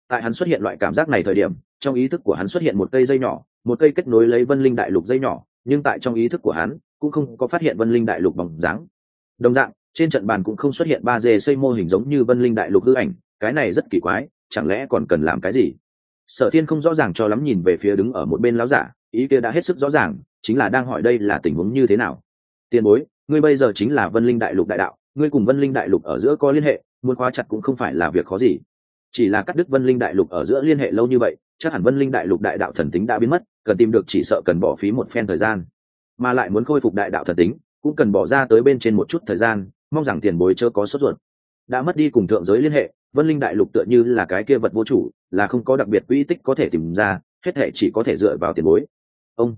Tại hắn xuất hiện loại cảm giác này thời điểm, trong ý thức của hắn xuất hiện một cây dây nhỏ, một cây kết nối lấy vân linh đại lục dây nhỏ, nhưng tại trong ý thức của hắn cũng không có phát hiện vân linh đại lục bóng dáng. Đồng dạng, trên trận bàn cũng không xuất hiện ba dê xây mô hình giống như vân linh đại lục hư ảnh, cái này rất kỳ quái, chẳng lẽ còn cần làm cái gì? Sở thiên không rõ ràng cho lắm nhìn về phía đứng ở một bên láo giả, ý kia đã hết sức rõ ràng, chính là đang hỏi đây là tình huống như thế nào. Tiền bối ngươi bây giờ chính là vân linh đại lục đại đạo, ngươi cùng vân linh đại lục ở giữa có liên hệ, muốn khóa chặt cũng không phải là việc khó gì. Chỉ là cắt đứt vân linh đại lục ở giữa liên hệ lâu như vậy, chắc hẳn vân linh đại lục đại đạo thần tính đã biến mất, cần tìm được chỉ sợ cần bỏ phí một phen thời gian. Mà lại muốn khôi phục đại đạo thần tính, cũng cần bỏ ra tới bên trên một chút thời gian, mong rằng tiền bối chớ có sốt ruột. Đã mất đi cùng thượng giới liên hệ, vân linh đại lục tựa như là cái kia vật vô chủ, là không có đặc biệt quỹ tích có thể tìm ra, hết hệ chỉ có thể dựa vào tiền bối. Ông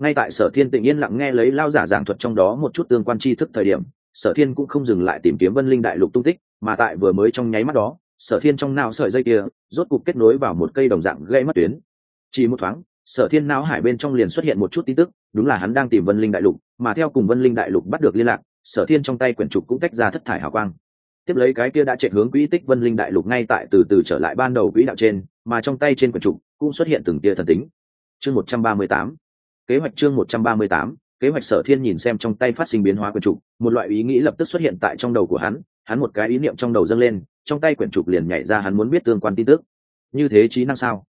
ngay tại sở thiên tịnh yên lặng nghe lấy lao giả giảng thuật trong đó một chút tương quan tri thức thời điểm, sở thiên cũng không dừng lại tìm kiếm vân linh đại lục tung tích, mà tại vừa mới trong nháy mắt đó, sở thiên trong não sợi dây kia, rốt cục kết nối vào một cây đồng dạng gây mất tuyến. Chỉ một thoáng, sở thiên não hải bên trong liền xuất hiện một chút tin tức, đúng là hắn đang tìm vân linh đại lục, mà theo cùng vân linh đại lục bắt được liên lạc, sở thiên trong tay quyển trục cũng tách ra thất thải hào quang. Tiếp lấy cái kia đã chạy hướng quỹ tích vân linh đại lục ngay tại từ từ trở lại ban đầu quỹ đạo trên, mà trong tay trên quyển trục cũng xuất hiện từng tia thần tính. Chương một trăm ba mươi tám kế hoạch chương một trăm ba mươi tám, kế hoạch sở thiên nhìn xem trong tay phát sinh biến hóa quyển trục, một loại ý nghĩ lập tức xuất hiện tại trong đầu của hắn hắn một cái ý niệm trong đầu dâng lên, trong tay quyển trục liền nhảy ra hắn muốn biết tương quan tin tức. Như thế trí năng sao?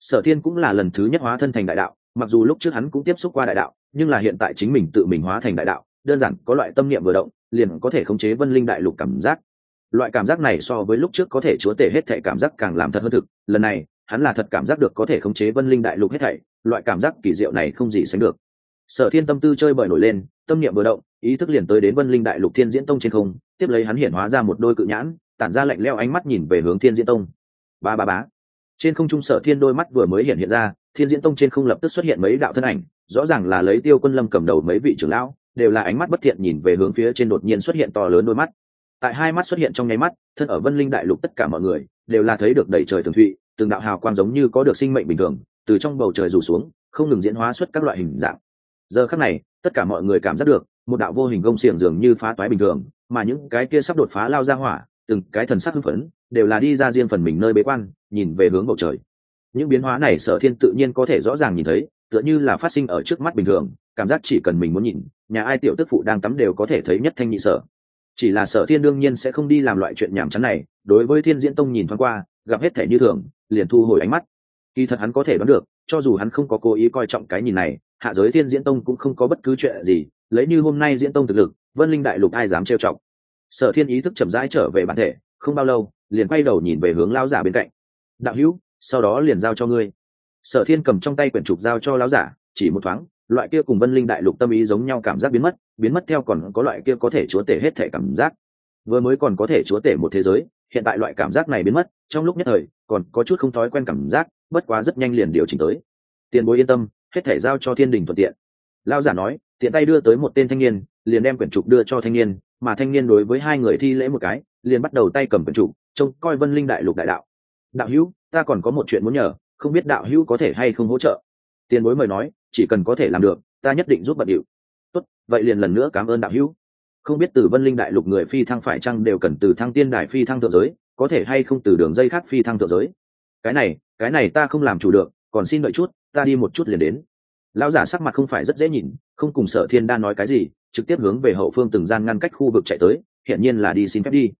Sở thiên cũng là lần thứ nhất hóa thân thành đại đạo, mặc dù lúc trước hắn cũng tiếp xúc qua đại đạo, nhưng là hiện tại chính mình tự mình hóa thành đại đạo, đơn giản có loại tâm niệm vừa động, liền có thể khống chế vân linh đại lục cảm giác. Loại cảm giác này so với lúc trước có thể chúa tể hết thệ cảm giác càng làm thật hơn thực. Lần này hắn là thật cảm giác được có thể khống chế vân linh đại lục hết thảy, loại cảm giác kỳ diệu này không gì sánh được. Sở thiên tâm tư chơi bời nổi lên, tâm niệm vừa động, ý thức liền tới đến vân linh đại lục thiên diễn tông trên không, tiếp lấy hắn hiện hóa ra một đôi cự nhãn, tản ra lạnh leo ánh mắt nhìn về hướng thiên diễn tông. Ba ba bá trên không trung sở thiên đôi mắt vừa mới hiện hiện ra, thiên diễn tông trên không lập tức xuất hiện mấy đạo thân ảnh, rõ ràng là lấy tiêu quân lâm cầm đầu mấy vị trưởng lão, đều là ánh mắt bất thiện nhìn về hướng phía trên đột nhiên xuất hiện to lớn đôi mắt. Tại hai mắt xuất hiện trong nháy mắt, thân ở vân linh đại lục tất cả mọi người, đều là thấy được đầy trời tường thụy từng đạo hào quang giống như có được sinh mệnh bình thường, từ trong bầu trời rủ xuống, không ngừng diễn hóa xuất các loại hình dạng. Giờ khắc này, tất cả mọi người cảm giác được, một đạo vô hình gông xiềng dường như phá toái bình thường, mà những cái kia sắp đột phá lao ra hỏa, từng cái thần sắc hưng phấn, đều là đi ra riêng phần mình nơi bế quan, nhìn về hướng bầu trời. Những biến hóa này sở thiên tự nhiên có thể rõ ràng nhìn thấy, tựa như là phát sinh ở trước mắt bình thường, cảm giác chỉ cần mình muốn nhìn, nhà ai tiểu tức phụ đang tắm đều có thể thấy nhất thanh nhị sở. Chỉ là sở thiên đương nhiên sẽ không đi làm loại chuyện nhảm chán này, đối với thiên diễn tông nhìn thoáng qua gặp hết thể như thường, liền thu hồi ánh mắt. Kỳ thật hắn có thể đoán được, cho dù hắn không có cố ý coi trọng cái nhìn này, hạ giới thiên diễn tông cũng không có bất cứ chuyện gì, lấy như hôm nay diễn tông thực lực, vân linh đại lục ai dám trêu trọng sở thiên ý thức chậm rãi trở về bản thể, không bao lâu, liền quay đầu nhìn về hướng lão giả bên cạnh. Đạo hữu, sau đó liền giao cho ngươi. Sở thiên cầm trong tay quyển trục giao cho lão giả, chỉ một thoáng, loại kia cùng vân linh đại lục tâm ý giống nhau cảm giác biến mất biến mất theo còn có loại kia có thể chúa tể hết thể cảm giác. Vừa mới còn có thể chúa tể một thế giới hiện tại loại cảm giác này biến mất, trong lúc nhất thời, còn có chút không thói quen cảm giác, bất quá rất nhanh liền điều chỉnh tới. Tiền bối yên tâm, hết thể giao cho thiên đình thuận tiện. Lao giả nói, tiện tay đưa tới một tên thanh niên, liền đem quyển trục đưa cho thanh niên, mà thanh niên đối với hai người thi lễ một cái, liền bắt đầu tay cầm quyển trục, trông coi vân linh đại lục đại đạo. Đạo hữu, ta còn có một chuyện muốn nhờ, không biết đạo hữu có thể hay không hỗ trợ? Tiền bối mời nói, chỉ cần có thể làm được, ta nhất định giúp bận điệu. Tốt, vậy liền lần nữa cảm ơn đạo hữu không biết từ vân linh đại lục người phi thăng phải chăng đều cần từ thăng tiên đài phi thăng thượng giới, có thể hay không từ đường dây khác phi thăng thượng giới. Cái này cái này ta không làm chủ được, còn xin đợi chút, ta đi một chút liền đến. Lão giả sắc mặt không phải rất dễ nhìn, không cùng sở thiên đa nói cái gì, trực tiếp hướng về hậu phương từng gian ngăn cách khu vực chạy tới hiện nhiên là đi xin phép đi.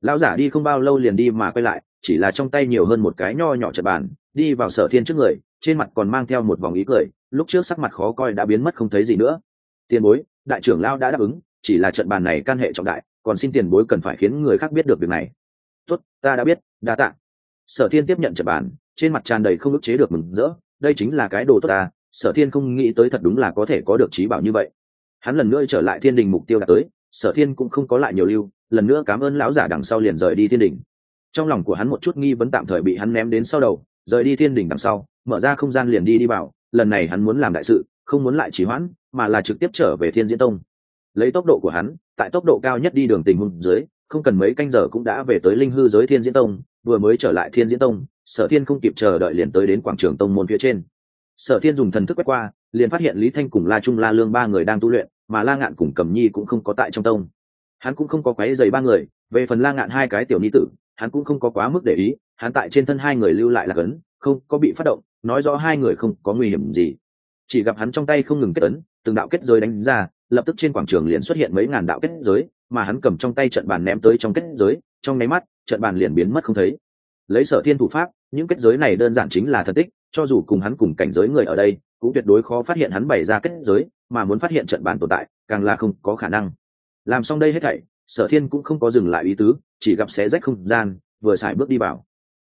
Lão giả đi không bao lâu liền đi mà quay lại, chỉ là trong tay nhiều hơn một cái nho nhỏ trật bàn, đi vào sở thiên trước người, trên mặt còn mang theo một vòng ý cười, lúc trước sắc mặt khó coi đã biến mất không thấy gì nữa. Tiền bối, đại trưởng lao đã đáp ứng chỉ là trận bàn này can hệ trọng đại, còn xin tiền bối cần phải khiến người khác biết được việc này. Tốt, ta đã biết, đa tạ. Sở thiên tiếp nhận trận bàn, trên mặt tràn đầy không ức chế được mừng rỡ, đây chính là cái đồ tốt ta, sở thiên không nghĩ tới thật đúng là có thể có được trí bảo như vậy. Hắn lần nữa trở lại thiên đình mục tiêu đã tới, sở thiên cũng không có lại nhiều lưu, lần nữa cảm ơn lão giả đằng sau liền rời đi thiên đình. Trong lòng của hắn một chút nghi vấn tạm thời bị hắn ném đến sau đầu, rời đi thiên đình đằng sau, mở ra không gian liền đi đi vào, lần này hắn muốn làm đại sự, không muốn lại trì hoãn, mà là trực tiếp trở về thiên diễn tông lấy tốc độ của hắn, tại tốc độ cao nhất đi đường tình huống dưới, không cần mấy canh giờ cũng đã về tới linh hư giới thiên diễn tông, vừa mới trở lại thiên diễn tông, sở thiên không kịp chờ đợi liền tới đến quảng trường tông môn phía trên. Sở thiên dùng thần thức quét qua, liền phát hiện lý thanh cùng la trung la lương ba người đang tu luyện, mà la ngạn cùng cầm nhi cũng không có tại trong tông. Hắn cũng không có quáy dày ba người, về phần la ngạn hai cái tiểu ni tử, hắn cũng không có quá mức để ý, hắn tại trên thân hai người lưu lại là cấn không có bị phát động, nói rõ hai người không có nguy hiểm gì. Chỉ gặp hắn trong tay không ngừng kết ấn, từng đạo kết giới đánh ra lập tức trên quảng trường liền xuất hiện mấy ngàn đạo kết giới, mà hắn cầm trong tay trận bàn ném tới trong kết giới, trong nháy mắt, trận bàn liền biến mất không thấy. Lấy sở thiên thủ pháp, những kết giới này đơn giản chính là thần tích, cho dù cùng hắn cùng cảnh giới người ở đây, cũng tuyệt đối khó phát hiện hắn bày ra kết giới, mà muốn phát hiện trận bàn tồn tại, càng là không có khả năng. Làm xong đây hết thảy, sở thiên cũng không có dừng lại ý tứ, chỉ gặp xé rách không gian, vừa xài bước đi vào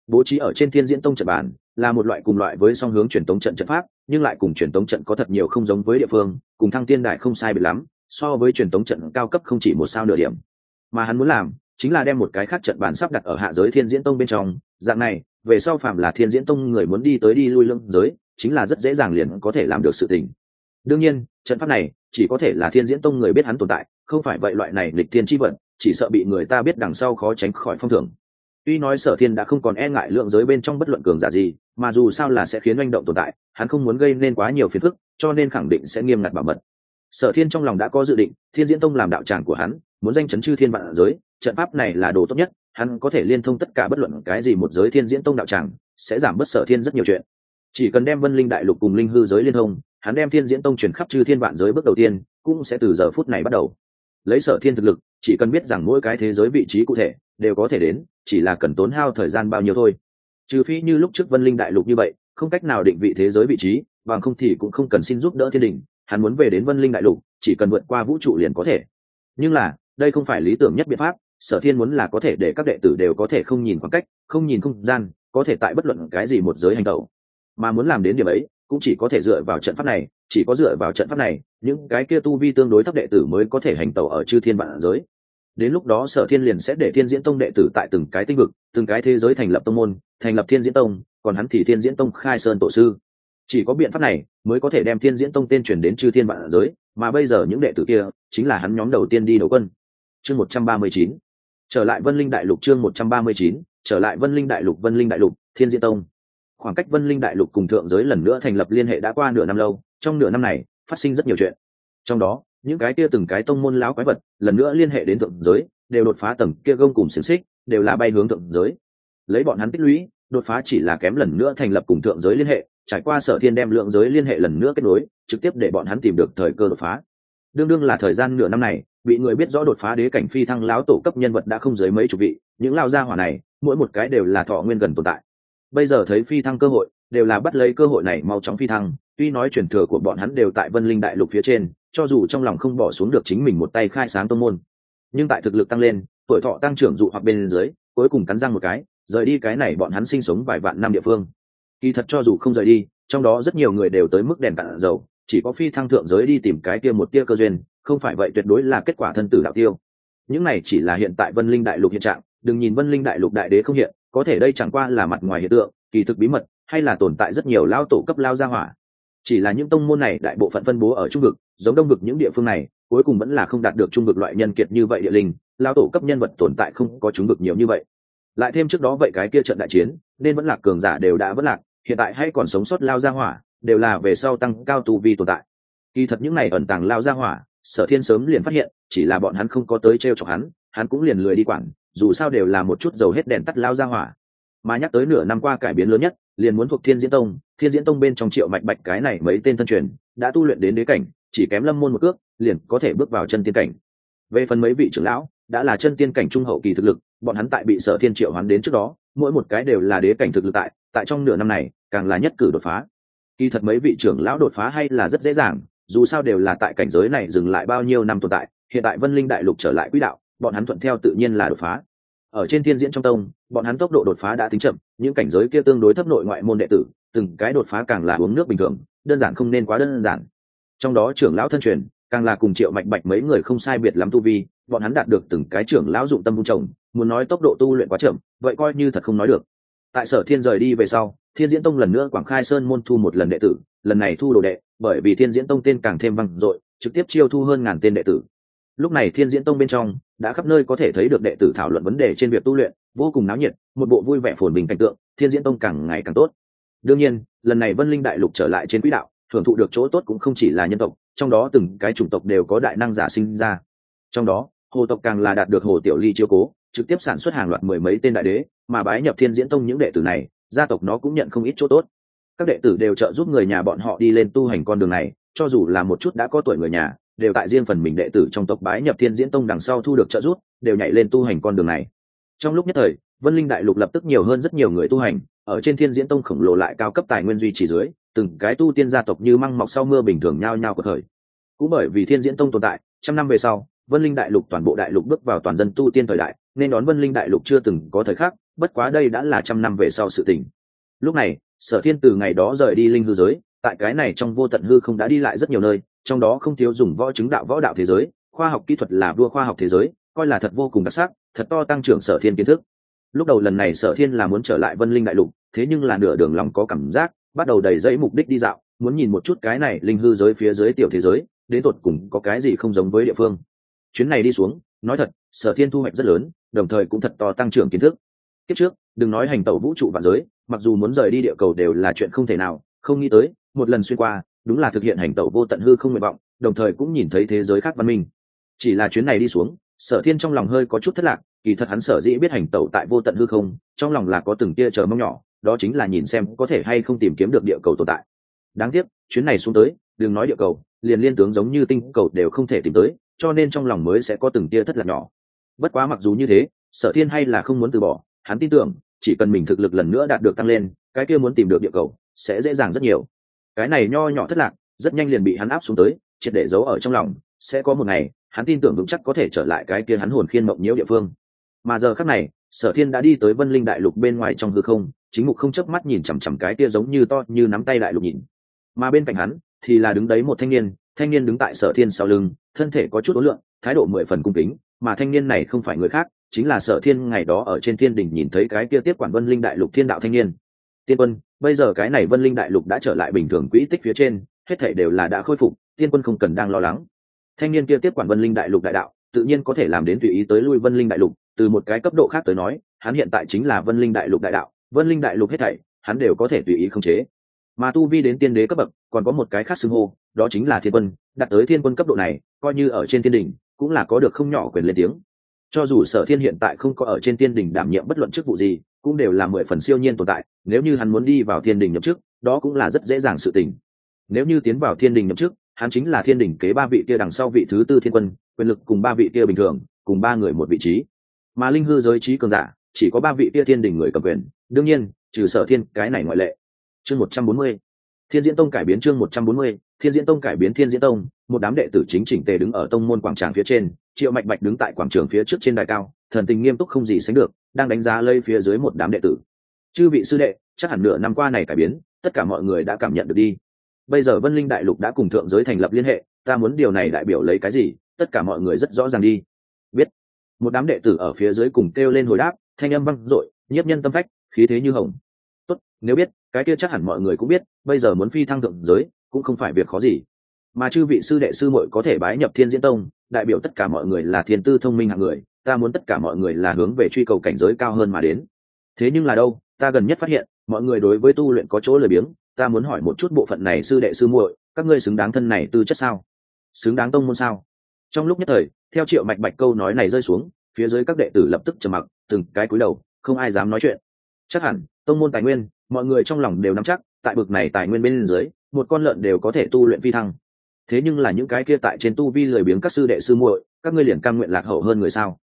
bố trí ở trên thiên diễn tông trận bàn, là một loại cùng loại với song hướng truyền tống trận trận pháp, nhưng lại cùng truyền tống trận có thật nhiều không giống với địa phương, cùng thăng tiên đại không sai biệt lắm, so với truyền tống trận cao cấp không chỉ một sao nửa điểm. Mà hắn muốn làm, chính là đem một cái khác trận bản sắp đặt ở hạ giới thiên diễn tông bên trong. Dạng này, về sau phạm là thiên diễn tông người muốn đi tới đi lui lưng giới, chính là rất dễ dàng liền có thể làm được sự tình. Đương nhiên, trận pháp này chỉ có thể là thiên diễn tông người biết hắn tồn tại, không phải vậy loại này lịch thiên tri vận, chỉ sợ bị người ta biết đằng sau khó tránh khỏi phong thưởng tuy nói sở thiên đã không còn e ngại lượng giới bên trong bất luận cường giả gì, mà dù sao là sẽ khiến manh động tồn tại, hắn không muốn gây nên quá nhiều phiền phức, cho nên khẳng định sẽ nghiêm ngặt bảo mật. Sở thiên trong lòng đã có dự định, thiên diễn tông làm đạo tràng của hắn, muốn danh chấn chư thiên vạn giới, trận pháp này là đồ tốt nhất, hắn có thể liên thông tất cả bất luận cái gì một giới thiên diễn tông đạo tràng, sẽ giảm bớt sở thiên rất nhiều chuyện. Chỉ cần đem vân linh đại lục cùng linh hư giới liên thông, hắn đem thiên diễn tông chuyển khắp chư thiên vạn giới bước đầu tiên, cũng sẽ từ giờ phút này bắt đầu. Lấy sở thiên thực lực, chỉ cần biết rằng mỗi cái thế giới vị trí cụ thể, đều có thể đến chỉ là cần tốn hao thời gian bao nhiêu thôi. Trừ phi như lúc trước vân linh đại lục như vậy, không cách nào định vị thế giới vị trí, bằng không thì cũng không cần xin giúp đỡ thiên đình, hắn muốn về đến vân linh đại lục, chỉ cần vượt qua vũ trụ liền có thể. Nhưng là, đây không phải lý tưởng nhất biện pháp, sở thiên muốn là có thể để các đệ tử đều có thể không nhìn khoảng cách, không nhìn không gian, có thể tại bất luận cái gì một giới hành tẩu mà muốn làm đến điểm ấy, cũng chỉ có thể dựa vào trận pháp này, chỉ có dựa vào trận pháp này, những cái kia tu vi tương đối thấp đệ tử mới có thể hành tẩu ở chư thiên vạn giới đến lúc đó sở thiên liền sẽ để thiên diễn tông đệ tử tại từng cái tinh vực, từng cái thế giới thành lập tông môn, thành lập thiên diễn tông, còn hắn thì thiên diễn tông khai sơn tổ sư. Chỉ có biện pháp này mới có thể đem thiên diễn tông tên chuyển đến chư thiên vạn giới, mà bây giờ những đệ tử kia chính là hắn nhóm đầu tiên đi đầu quân. Chương một trăm ba mươi chín. Trở lại vân linh đại lục chương một trăm ba mươi chín. Trở lại vân linh đại lục, vân linh đại lục, thiên diễn tông. Khoảng cách vân linh đại lục cùng thượng giới lần nữa thành lập liên hệ đã qua nửa năm lâu, trong nửa năm này phát sinh rất nhiều chuyện. Trong đó những cái kia từng cái tông môn lão quái vật, lần nữa liên hệ đến thượng giới, đều đột phá tầng kia gông cùng xiềng xích, đều là bay hướng thượng giới. Lấy bọn hắn tích lũy, đột phá chỉ là kém lần nữa thành lập cùng thượng giới liên hệ, trải qua sở thiên đem lượng giới liên hệ lần nữa kết nối, trực tiếp để bọn hắn tìm được thời cơ đột phá. Đương đương là thời gian nửa năm này, bị người biết rõ đột phá đế cảnh phi thăng lão tổ cấp nhân vật đã không dưới mấy chục vị, những lao gia hỏa này, mỗi một cái đều là thọ nguyên gần tồn tại. Bây giờ thấy phi thăng cơ hội, đều là bắt lấy cơ hội này mau chóng phi thăng, tuy nói truyền thừa của bọn hắn đều tại vân linh đại lục phía trên cho dù trong lòng không bỏ xuống được chính mình một tay khai sáng tông môn, nhưng tại thực lực tăng lên, tuổi thọ tăng trưởng dụ hoặc bên dưới, cuối cùng cắn răng một cái, rời đi cái này bọn hắn sinh sống vài vạn năm địa phương. Kỳ thật cho dù không rời đi, trong đó rất nhiều người đều tới mức đèn cạn dầu, chỉ có phi thăng thượng giới đi tìm cái kia một tia cơ duyên, không phải vậy tuyệt đối là kết quả thân tử đạo tiêu. Những này chỉ là hiện tại vân linh đại lục hiện trạng, đừng nhìn vân linh đại lục đại đế không hiện, có thể đây chẳng qua là mặt ngoài hiện tượng, kỳ thực bí mật, hay là tồn tại rất nhiều lao tổ cấp lao gia hỏa. Chỉ là những tông môn này đại bộ phận phân bố ở trung vực giống đông vực những địa phương này, cuối cùng vẫn là không đạt được trung vực loại nhân kiệt như vậy địa linh lao tổ cấp nhân vật tồn tại không có trung vực nhiều như vậy. Lại thêm trước đó vậy cái kia trận đại chiến, nên vẫn là cường giả đều đã vẫn lạc, hiện tại hay còn sống sót lao ra hỏa, đều là về sau tăng cao tu vi tồn tại. Kỳ thật những này ẩn tàng lao ra hỏa, sở thiên sớm liền phát hiện, chỉ là bọn hắn không có tới t r e o chọc hắn hắn cũng liền lười đi quản, dù sao đều là một chút dầu hết đèn tắt lao ra hỏa. Mà nhắc tới nửa năm qua cải biến lớn nhất, liền muốn thuộc thiên diễn tông, thiên diễn tông bên trong triệu mạch bạch cái này mấy tên thân truyền, đã tu luyện đến đế cảnh chỉ kém lâm môn một cước, liền có thể bước vào chân tiên cảnh. Về phần mấy vị trưởng lão, đã là chân tiên cảnh trung hậu kỳ thực lực, bọn hắn tại bị sở thiên triệu hắn đến trước đó, mỗi một cái đều là đế cảnh thực lực tại tại trong nửa năm này, càng là nhất cử đột phá. Kỳ thật mấy vị trưởng lão đột phá hay là rất dễ dàng, dù sao đều là tại cảnh giới này dừng lại bao nhiêu năm tồn tại, hiện tại vân linh đại lục trở lại quỹ đạo, bọn hắn thuận theo tự nhiên là đột phá. Ở trên thiên diễn trong tông, bọn hắn tốc độ đột phá đã tính chậm, những cảnh giới kia tương đối thấp nội ngoại môn đệ tử, từng cái đột phá càng là uống nước bình thường, đơn giản không nên quá đơn giản trong đó trưởng lão thân truyền, càng là cùng triệu mạch bạch mấy người không sai biệt lắm tu vi, bọn hắn đạt được từng cái trưởng lão dụng tâm vung trồng, muốn nói tốc độ tu luyện quá chậm, vậy coi như thật không nói được. Tại sở thiên rời đi về sau, thiên diễn tông lần nữa quảng khai sơn môn thu một lần đệ tử, lần này thu đồ đệ, bởi vì thiên diễn tông tên càng thêm văng dội, trực tiếp chiêu thu hơn ngàn tên đệ tử. Lúc này thiên diễn tông bên trong, đã khắp nơi có thể thấy được đệ tử thảo luận vấn đề trên việc tu luyện, vô cùng náo nhiệt, một bộ vui vẻ phồn bình cảnh tượng, thiên diễn tông càng ngày càng tốt. Đương nhiên, lần này vân linh đại lục trở lại trên quỹ đạo thưởng thụ được chỗ tốt cũng không chỉ là nhân tộc, trong đó từng cái chủng tộc đều có đại năng giả sinh ra. Trong đó, hồ tộc càng là đạt được hồ tiểu ly chiếu cố, trực tiếp sản xuất hàng loạt mười mấy tên đại đế, mà bái nhập thiên diễn tông những đệ tử này, gia tộc nó cũng nhận không ít chỗ tốt. Các đệ tử đều trợ giúp người nhà bọn họ đi lên tu hành con đường này, cho dù là một chút đã có tuổi người nhà, đều tại riêng phần mình đệ tử trong tộc bái nhập thiên diễn tông đằng sau thu được trợ giúp, đều nhảy lên tu hành con đường này. Trong lúc nhất thời, vân linh đại lục lập tức nhiều hơn rất nhiều người tu hành, ở trên thiên diễn tông khổng lồ lại cao cấp tài nguyên duy trì dưới từng cái tu tiên gia tộc như măng mọc sau mưa bình thường nhao nhao của thời cũng bởi vì thiên diễn tông tồn tại, trăm năm về sau, vân linh đại lục toàn bộ đại lục bước vào toàn dân tu tiên thời đại, nên đón vân linh đại lục chưa từng có thời khắc, bất quá đây đã là trăm năm về sau sự tình. Lúc này, sở thiên từ ngày đó rời đi linh hư giới, tại cái này trong vô tận hư không đã đi lại rất nhiều nơi, trong đó không thiếu dùng võ chứng đạo võ đạo thế giới, khoa học kỹ thuật là vua khoa học thế giới, coi là thật vô cùng đặc sắc, thật to tăng trưởng sở thiên kiến thức. Lúc đầu lần này sở thiên là muốn trở lại vân linh đại lục, thế nhưng là nửa đường lòng có cảm giác bắt đầu đầy dẫy mục đích đi dạo, muốn nhìn một chút cái này linh hư giới phía dưới tiểu thế giới, đến tột cùng có cái gì không giống với địa phương. Chuyến này đi xuống, nói thật, sở thiên thu hoạch rất lớn, đồng thời cũng thật to tăng trưởng kiến thức. Kiếp trước, đừng nói hành tẩu vũ trụ vạn giới, mặc dù muốn rời đi địa cầu đều là chuyện không thể nào, không nghĩ tới, một lần xuyên qua, đúng là thực hiện hành tẩu vô tận hư không nguyện vọng, đồng thời cũng nhìn thấy thế giới khác văn minh. Chỉ là chuyến này đi xuống, sở thiên trong lòng hơi có chút thất lạc kỳ thật hắn sở dĩ biết hành tẩu tại vô tận hư không, trong lòng là có từng tia chờ mong nhỏ, đó chính là nhìn xem có thể hay không tìm kiếm được địa cầu tồn tại. Đáng tiếc, chuyến này xuống tới, đừng nói địa cầu, liền liên tướng giống như tinh cầu đều không thể tìm tới, cho nên trong lòng mới sẽ có từng tia thất lạc nhỏ. Bất quá mặc dù như thế, sở thiên hay là không muốn từ bỏ, hắn tin tưởng, chỉ cần mình thực lực lần nữa đạt được tăng lên, cái kia muốn tìm được địa cầu, sẽ dễ dàng rất nhiều. Cái này nho nhỏ thất lạc, rất nhanh liền bị hắn áp xuống tới, triệt để giấu ở trong lòng. Sẽ có một ngày, hắn tin tưởng vững chắc có thể trở lại cái kia hắn hồn khiên mộng nhiễu địa phương mà giờ khắc này, sở thiên đã đi tới vân linh đại lục bên ngoài trong hư không, chính mục không chớp mắt nhìn chằm chằm cái kia giống như to như nắm tay đại lục nhìn. Mà bên cạnh hắn, thì là đứng đấy một thanh niên thanh niên đứng tại sở thiên sau lưng, thân thể có chút ối lượng thái độ mười phần cung kính, mà thanh niên này không phải người khác, chính là sở thiên ngày đó ở trên thiên đình nhìn thấy cái kia tiếp quản vân linh đại lục thiên đạo thanh niên. Tiên quân, bây giờ cái này vân linh đại lục đã trở lại bình thường quỹ tích phía trên, hết thể đều là đã khôi phục, tiên quân không cần đang lo lắng. Thanh niên kia tiếp quản vân linh đại lục đại đạo, tự nhiên có thể làm đến tùy ý tới lui vân linh đại lục từ một cái cấp độ khác tới nói, hắn hiện tại chính là vân linh đại lục đại đạo, vân linh đại lục hết thảy, hắn đều có thể tùy ý khống chế. Mà tu vi đến tiên đế cấp bậc, còn có một cái khác xưng hô, đó chính là thiên quân đặt tới thiên quân cấp độ này, coi như ở trên thiên đình cũng là có được không nhỏ quyền lên tiếng. Cho dù sở thiên hiện tại không có ở trên thiên đình đảm nhiệm bất luận chức vụ gì, cũng đều là mười phần siêu nhiên tồn tại, nếu như hắn muốn đi vào thiên đình nhậm chức, đó cũng là rất dễ dàng sự tình. Nếu như tiến vào thiên đình nhậm chức, hắn chính là thiên đình kế ba vị kia đằng sau vị thứ tư thiên quân, quyền lực cùng ba vị kia bình thường, cùng ba người một vị trí mà linh hư giới trí cường giả, chỉ có ba vị kia thiên đình người cầm quyền. Đương nhiên, trừ sở thiên, cái này ngoại lệ. Chương một trăm bốn mươi. Thiên diễn tông cải biến chương một trăm bốn mươi. Thiên diễn tông cải biến thiên diễn tông, một đám đệ tử chính chỉnh tề đứng ở tông môn quảng trường phía trên, triệu mạch bạch đứng tại quảng trường phía trước trên đài cao, thần tình nghiêm túc không gì sánh được, đang đánh giá lây phía dưới một đám đệ tử. Chư vị sư đệ, chắc hẳn nửa năm qua này cải biến, tất cả mọi người đã cảm nhận được đi. Bây giờ vân linh đại lục đã cùng thượng giới thành lập liên hệ, ta muốn điều này đại biểu lấy cái gì, tất cả mọi người rất rõ ràng đi một đám đệ tử ở phía dưới cùng kêu lên hồi đáp, thanh âm vang dội, nhiếp nhân tâm phách, khí thế như hồng. Tốt, nếu biết, cái kia chắc hẳn mọi người cũng biết, bây giờ muốn phi thăng thượng giới, cũng không phải việc khó gì. Mà chư vị sư đệ sư muội có thể bái nhập thiên diễn tông, đại biểu tất cả mọi người là thiên tư thông minh hạng người, ta muốn tất cả mọi người là hướng về truy cầu cảnh giới cao hơn mà đến. Thế nhưng là đâu, ta gần nhất phát hiện, mọi người đối với tu luyện có chỗ lười biếng, ta muốn hỏi một chút bộ phận này sư đệ sư muội, các ngươi xứng đáng thân này tư chất sao? Xứng đáng tông môn sao? Trong lúc nhất thời, theo triệu mạch bạch câu nói này rơi xuống, phía dưới các đệ tử lập tức trầm mặc, từng cái cúi đầu, không ai dám nói chuyện. Chắc hẳn, tông môn tài nguyên, mọi người trong lòng đều nắm chắc, tại bực này tài nguyên bên dưới, một con lợn đều có thể tu luyện phi thăng. Thế nhưng là những cái kia tại trên tu vi lười biếng các sư đệ sư muội, các ngươi liền cam nguyện lạc hậu hơn người sao?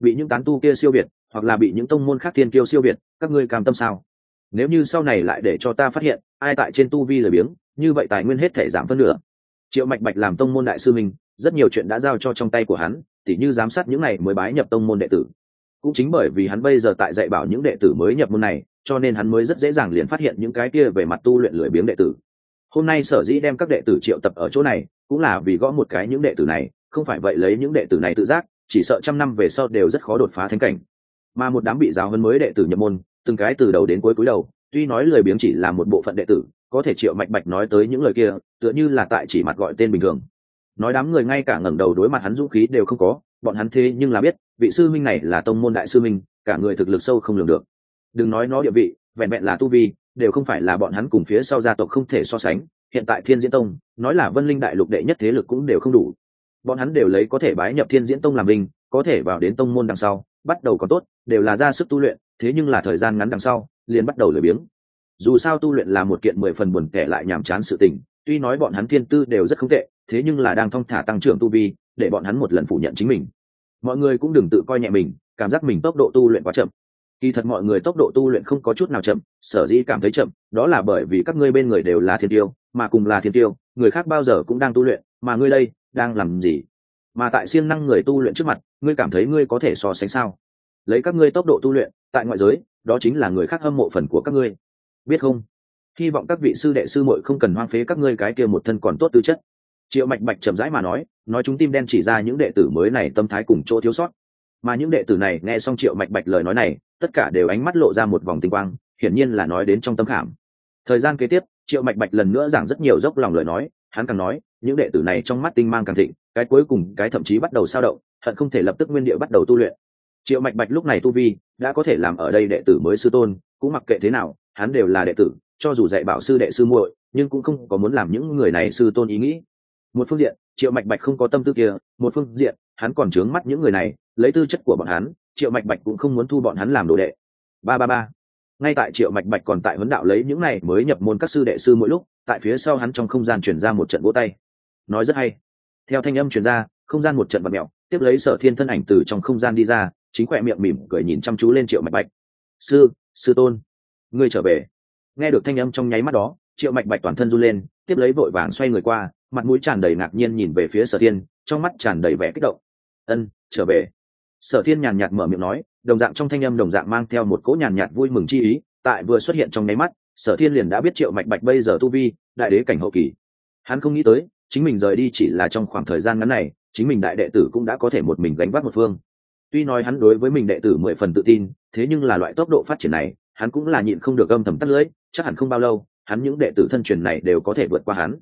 Bị những tán tu kia siêu biệt hoặc là bị những tông môn khác thiên kiêu siêu biệt các ngươi cam tâm sao? Nếu như sau này lại để cho ta phát hiện, ai tại trên tu vi lười biếng, như vậy tài nguyên hết thể giảm phân nửa. Triệu mạch bạch làm tông môn đại sư mình rất nhiều chuyện đã giao cho trong tay của hắn, tỉ như giám sát những này mới bái nhập tông môn đệ tử. Cũng chính bởi vì hắn bây giờ tại dạy bảo những đệ tử mới nhập môn này, cho nên hắn mới rất dễ dàng liền phát hiện những cái kia về mặt tu luyện lười biếng đệ tử. Hôm nay sở dĩ đem các đệ tử triệu tập ở chỗ này, cũng là vì gõ một cái những đệ tử này, không phải vậy lấy những đệ tử này tự giác, chỉ sợ trăm năm về sau đều rất khó đột phá thánh cảnh. Mà một đám bị giáo hơn mới đệ tử nhập môn, từng cái từ đầu đến cuối cúi đầu, tuy nói lười biếng chỉ là một bộ phận đệ tử, có thể triệu mạch bạch nói tới những lời kia, tựa như là tại chỉ mặt gọi tên bình thường nói đám người ngay cả ngẩng đầu đối mặt hắn dũng khí đều không có bọn hắn thế nhưng là biết vị sư minh này là tông môn đại sư minh cả người thực lực sâu không lường được. Đừng nói nó địa vị vẹn vẹn là tu vi đều không phải là bọn hắn cùng phía sau gia tộc không thể so sánh. Hiện tại thiên diễn tông nói là vân linh đại lục đệ nhất thế lực cũng đều không đủ. Bọn hắn đều lấy có thể bái nhập thiên diễn tông làm minh, có thể vào đến tông môn đằng sau bắt đầu có tốt đều là ra sức tu luyện thế nhưng là thời gian ngắn đằng sau liền bắt đầu lười biếng. Dù sao tu luyện là một kiện mười phần buồn kẻ lại nhàm chán sự tình tuy nói bọn hắn thiên tư đều rất không tệ, thế nhưng là đang thong thả tăng trưởng tu vi, để bọn hắn một lần phủ nhận chính mình. Mọi người cũng đừng tự coi nhẹ mình, cảm giác mình tốc độ tu luyện quá chậm. Kỳ thật mọi người tốc độ tu luyện không có chút nào chậm, sở dĩ cảm thấy chậm, đó là bởi vì các ngươi bên người đều là thiên tiêu, mà cùng là thiên tiêu, người khác bao giờ cũng đang tu luyện, mà ngươi đây, đang làm gì? Mà tại siêng năng người tu luyện trước mặt, ngươi cảm thấy ngươi có thể so sánh sao? Lấy các ngươi tốc độ tu luyện, tại ngoại giới, đó chính là người khác hâm mộ phần của các ngươi. Biết không? Hy vọng các vị sư đệ sư muội không cần hoang phế các ngươi cái kia một thân còn tốt tư chất. Triệu mạch bạch chậm rãi mà nói nói chúng tim đen chỉ ra những đệ tử mới này tâm thái cùng chỗ thiếu sót. Mà những đệ tử này nghe xong triệu mạch bạch lời nói này, tất cả đều ánh mắt lộ ra một vòng tinh quang, hiển nhiên là nói đến trong tâm khảm. Thời gian kế tiếp, triệu mạch bạch lần nữa giảng rất nhiều dốc lòng lời nói, hắn càng nói, những đệ tử này trong mắt tinh mang càng thịnh, cái cuối cùng, cái thậm chí bắt đầu sao động, hận không thể lập tức nguyên địa bắt đầu tu luyện. Triệu mạch bạch lúc này tu vi, đã có thể làm ở đây đệ tử mới sư tôn, cũng mặc kệ thế nào, hắn đều là đệ tử cho dù dạy bảo sư đệ sư muội, nhưng cũng không có muốn làm những người này sư tôn ý nghĩ. Một phương diện, triệu mạch bạch không có tâm tư kia, một phương diện, hắn còn trướng mắt những người này, lấy tư chất của bọn hắn, triệu mạch bạch cũng không muốn thu bọn hắn làm đồ đệ. Ba ba ba. Ngay tại triệu mạch bạch còn tại huấn đạo lấy những này mới nhập môn các sư đệ sư mỗi lúc, tại phía sau hắn trong không gian chuyển ra một trận vỗ tay. Nói rất hay. Theo thanh âm chuyển ra, không gian một trận bật mẹo tiếp lấy sở thiên thân ảnh từ trong không gian đi ra, chính khỏe miệng mỉm cười nhìn chăm chú lên triệu mạch bạch. Sư sư tôn, ngươi trở về nghe được thanh âm trong nháy mắt đó, triệu mạch bạch toàn thân run lên, tiếp lấy vội vàng xoay người qua, mặt mũi tràn đầy ngạc nhiên nhìn về phía sở thiên, trong mắt tràn đầy vẻ kích động. Ân, trở về. Sở thiên nhàn nhạt mở miệng nói, đồng dạng trong thanh âm đồng dạng mang theo một cỗ nhàn nhạt vui mừng chi ý, tại vừa xuất hiện trong nháy mắt, sở thiên liền đã biết triệu mạch bạch bây giờ tu vi, đại đế cảnh hậu kỳ. Hắn không nghĩ tới, chính mình rời đi chỉ là trong khoảng thời gian ngắn này, chính mình đại đệ tử cũng đã có thể một mình gánh vác một phương. Tuy nói hắn đối với mình đệ tử mười phần tự tin, thế nhưng là loại tốc độ phát triển này, hắn cũng là nhịn không được âm thầm tắt lưỡi chắc hẳn không bao lâu, hắn những đệ tử thân truyền này đều có thể vượt qua hắn.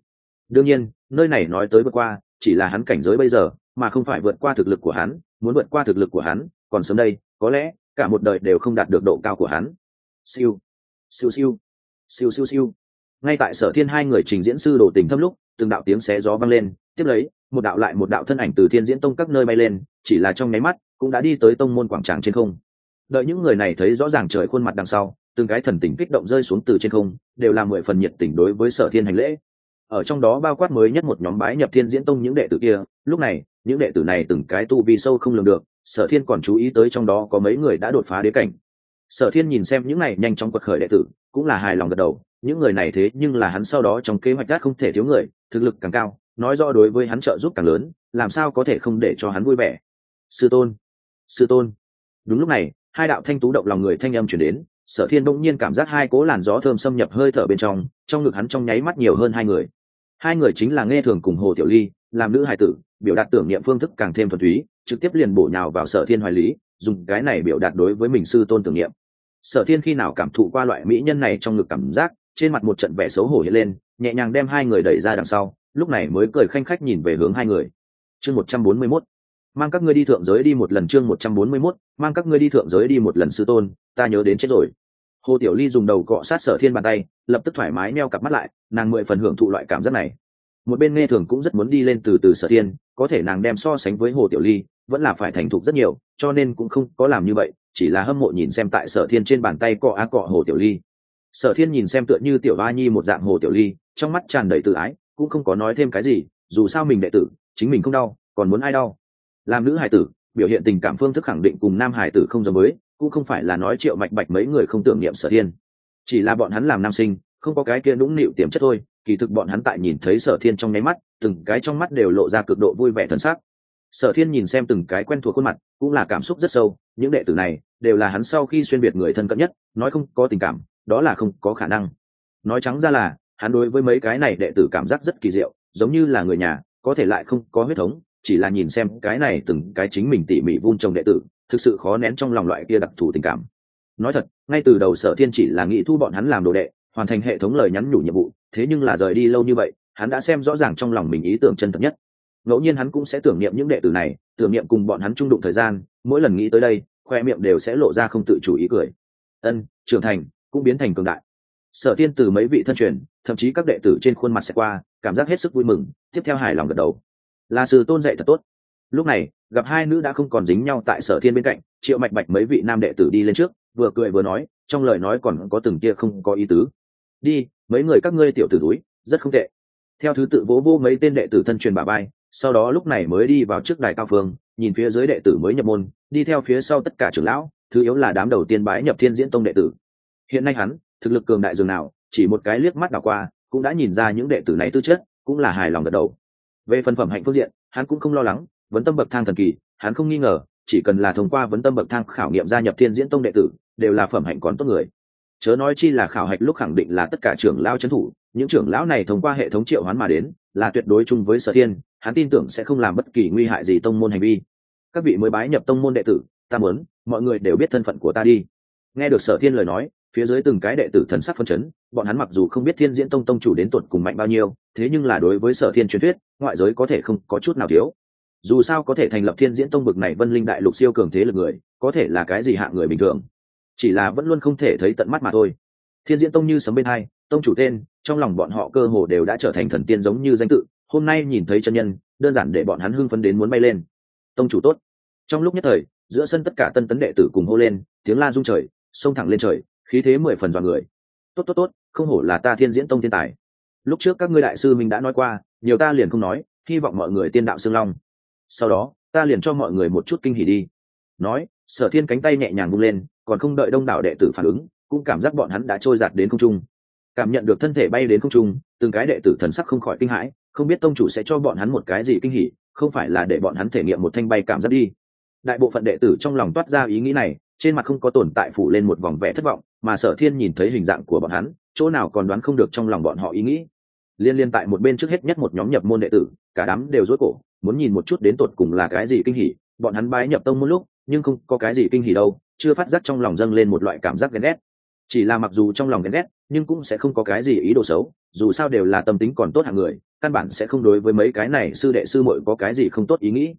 Đương nhiên, nơi này nói tới vượt qua, chỉ là hắn cảnh giới bây giờ, mà không phải vượt qua thực lực của hắn, muốn vượt qua thực lực của hắn, còn sớm đây, có lẽ, cả một đời đều không đạt được độ cao của hắn. Siêu siêu siêu siêu siêu siêu. Ngay tại sở thiên hai người trình diễn sư đồ tình thâm lúc, từng đạo tiếng xé gió vang lên, tiếp lấy, một đạo lại một đạo thân ảnh từ thiên diễn tông các nơi bay lên, chỉ là trong nháy mắt, cũng đã đi tới tông môn quảng tràng trên không. Đợi những người này thấy rõ ràng trời khuôn mặt đằng sau từng cái thần tình kích động rơi xuống từ trên không, đều là mười phần nhiệt tình đối với sở thiên hành lễ. Ở trong đó bao quát mới nhất một nhóm bái nhập thiên diễn tông những đệ tử kia, lúc này, những đệ tử này từng cái tu vi sâu không lường được, sở thiên còn chú ý tới trong đó có mấy người đã đột phá đế cảnh. Sở thiên nhìn xem những này nhanh chóng quật khởi đệ tử, cũng là hài lòng gật đầu, những người này thế nhưng là hắn sau đó trong kế hoạch gác không thể thiếu người, thực lực càng cao, nói rõ đối với hắn trợ giúp càng lớn, làm sao có thể không để cho hắn vui vẻ. Sư tôn sư tôn. Đúng lúc này, hai đạo thanh tú động lòng người thanh âm chuyển đến sở thiên bỗng nhiên cảm giác hai cố làn gió thơm xâm nhập hơi thở bên trong trong ngực hắn trong nháy mắt nhiều hơn hai người. Hai người chính là nghe thường cùng hồ tiểu ly, làm nữ hải tử, biểu đạt tưởng niệm phương thức càng thêm thuần túy, trực tiếp liền bổ nhào vào sở thiên hoài lý, dùng cái này biểu đạt đối với mình sư tôn tưởng niệm. Sở thiên khi nào cảm thụ qua loại mỹ nhân này trong ngực cảm giác, trên mặt một trận vẻ xấu hổ hiện lên, nhẹ nhàng đem hai người đẩy ra đằng sau, lúc này mới cười khanh khách nhìn về hướng hai người. Chương một trăm bốn mươi mốt, mang các ngươi đi thượng giới đi một lần, chương một trăm bốn mươi mốt, mang các ngươi đi thượng giới đi một lần sư tôn, ta nhớ đến chết rồi hồ tiểu ly dùng đầu cọ sát sở thiên bàn tay, lập tức thoải mái neo cặp mắt lại, nàng mười phần hưởng thụ loại cảm giác này. Một bên nghe thường cũng rất muốn đi lên từ từ sở thiên, có thể nàng đem so sánh với hồ tiểu ly, vẫn là phải thành thục rất nhiều, cho nên cũng không có làm như vậy, chỉ là hâm mộ nhìn xem tại sở thiên trên bàn tay cọ á cọ hồ tiểu ly. Sở thiên nhìn xem tựa như tiểu ba nhi một dạng hồ tiểu ly, trong mắt tràn đầy tự ái, cũng không có nói thêm cái gì, dù sao mình đệ tử, chính mình không đau, còn muốn ai đau? Làm nữ hải tử, biểu hiện tình cảm phương thức khẳng định cùng nam hải tử không giống với cũng không phải là nói triệu mạch bạch mấy người không tưởng niệm sở thiên. Chỉ là bọn hắn làm nam sinh, không có cái kia nũng nịu tiềm chất thôi, kỳ thực bọn hắn tại nhìn thấy sở thiên trong nháy mắt, từng cái trong mắt đều lộ ra cực độ vui vẻ thân xác sở thiên nhìn xem từng cái quen thuộc khuôn mặt, cũng là cảm xúc rất sâu, những đệ tử này đều là hắn sau khi xuyên biệt người thân cận nhất, nói không có tình cảm, đó là không có khả năng. Nói trắng ra là, hắn đối với mấy cái này đệ tử cảm giác rất kỳ diệu, giống như là người nhà, có thể lại không có huyết thống, chỉ là nhìn xem cái này từng cái chính mình tỉ mỉ vun trồng đệ tử thực sự khó nén trong lòng loại kia đặc thù tình cảm. Nói thật, ngay từ đầu sở thiên chỉ là nghĩ thu bọn hắn làm đồ đệ, hoàn thành hệ thống lời nhắn nhủ nhiệm vụ, thế nhưng là rời đi lâu như vậy, hắn đã xem rõ ràng trong lòng mình ý tưởng chân thật nhất. Ngẫu nhiên hắn cũng sẽ tưởng niệm những đệ tử này, tưởng niệm cùng bọn hắn trung đụng thời gian, mỗi lần nghĩ tới đây, khoe miệng đều sẽ lộ ra không tự chủ ý cười. Ân, trưởng thành, cũng biến thành cường đại. Sở thiên từ mấy vị thân truyền, thậm chí các đệ tử trên khuôn mặt sẽ qua, cảm giác hết sức vui mừng, tiếp theo hài lòng gật đầu. Là sư tôn dạy thật tốt lúc này, gặp hai nữ đã không còn dính nhau tại sở thiên bên cạnh, triệu mạch bạch mấy vị nam đệ tử đi lên trước, vừa cười vừa nói, trong lời nói còn có từng kia không có ý tứ. Đi, mấy người các ngươi tiểu tử túi rất không tệ. Theo thứ tự vỗ vô mấy tên đệ tử thân truyền bà bay sau đó lúc này mới đi vào trước đài cao phương, nhìn phía dưới đệ tử mới nhập môn, đi theo phía sau tất cả trưởng lão, thứ yếu là đám đầu tiên bái nhập thiên diễn tông đệ tử. Hiện nay hắn, thực lực cường đại dường nào, chỉ một cái liếc mắt đảo qua, cũng đã nhìn ra những đệ tử này tư chất, cũng là hài lòng gật đầu. Về phần phẩm hạnh phương diện, hắn cũng không lo lắng vấn tâm bậc thang thần kỳ, hắn không nghi ngờ, chỉ cần là thông qua vấn tâm bậc thang khảo nghiệm gia nhập thiên diễn tông đệ tử, đều là phẩm hạnh còn tốt người. Chớ nói chi là khảo hạch lúc khẳng định là tất cả trưởng lao trấn thủ, những trưởng lão này thông qua hệ thống triệu hoán mà đến, là tuyệt đối chung với sở thiên, hắn tin tưởng sẽ không làm bất kỳ nguy hại gì tông môn hành vi. Các vị mới bái nhập tông môn đệ tử, ta muốn, mọi người đều biết thân phận của ta đi. Nghe được sở thiên lời nói, phía dưới từng cái đệ tử thần sắc phân chấn, bọn hắn mặc dù không biết thiên diễn tông tông chủ đến tuột cùng mạnh bao nhiêu, thế nhưng là đối với sở thiên truyền thuyết, ngoại giới có thể không có chút nào thiếu dù sao có thể thành lập thiên diễn tông bực này vân linh đại lục siêu cường thế lực người, có thể là cái gì hạ người bình thường. Chỉ là vẫn luôn không thể thấy tận mắt mà thôi. Thiên diễn tông như sấm bên hai, tông chủ tên, trong lòng bọn họ cơ hồ đều đã trở thành thần tiên giống như danh tự, hôm nay nhìn thấy chân nhân, đơn giản để bọn hắn hưng phấn đến muốn bay lên. Tông chủ tốt. Trong lúc nhất thời, giữa sân tất cả tân tấn đệ tử cùng hô lên, tiếng la rung trời, xông thẳng lên trời, khí thế mười phần vào người. Tốt tốt tốt, không hổ là ta thiên diễn tông thiên tài. Lúc trước các ngươi đại sư mình đã nói qua, nhiều ta liền không nói, hy vọng mọi người tiên đạo xương long sau đó, ta liền cho mọi người một chút kinh hỉ đi. Nói, sở thiên cánh tay nhẹ nhàng bung lên, còn không đợi đông đảo đệ tử phản ứng, cũng cảm giác bọn hắn đã trôi giạt đến không trung. Cảm nhận được thân thể bay đến không trung, từng cái đệ tử thần sắc không khỏi kinh hãi, không biết tông chủ sẽ cho bọn hắn một cái gì kinh hỉ, không phải là để bọn hắn thể nghiệm một thanh bay cảm giác đi. Đại bộ phận đệ tử trong lòng toát ra ý nghĩ này, trên mặt không có tồn tại phủ lên một vòng vẻ thất vọng, mà sở thiên nhìn thấy hình dạng của bọn hắn, chỗ nào còn đoán không được trong lòng bọn họ ý nghĩ liên liên tại một bên trước hết nhất một nhóm nhập môn đệ tử, cả đám đều rối cổ, muốn nhìn một chút đến tột cùng là cái gì kinh hỉ. Bọn hắn bái nhập tông một lúc, nhưng không có cái gì kinh hỉ đâu, chưa phát giác trong lòng dâng lên một loại cảm giác ghen ghét. Chỉ là mặc dù trong lòng ghen ghét, nhưng cũng sẽ không có cái gì ý đồ xấu, dù sao đều là tâm tính còn tốt hạng người, căn bản sẽ không đối với mấy cái này sư đệ sư muội có cái gì không tốt ý nghĩ.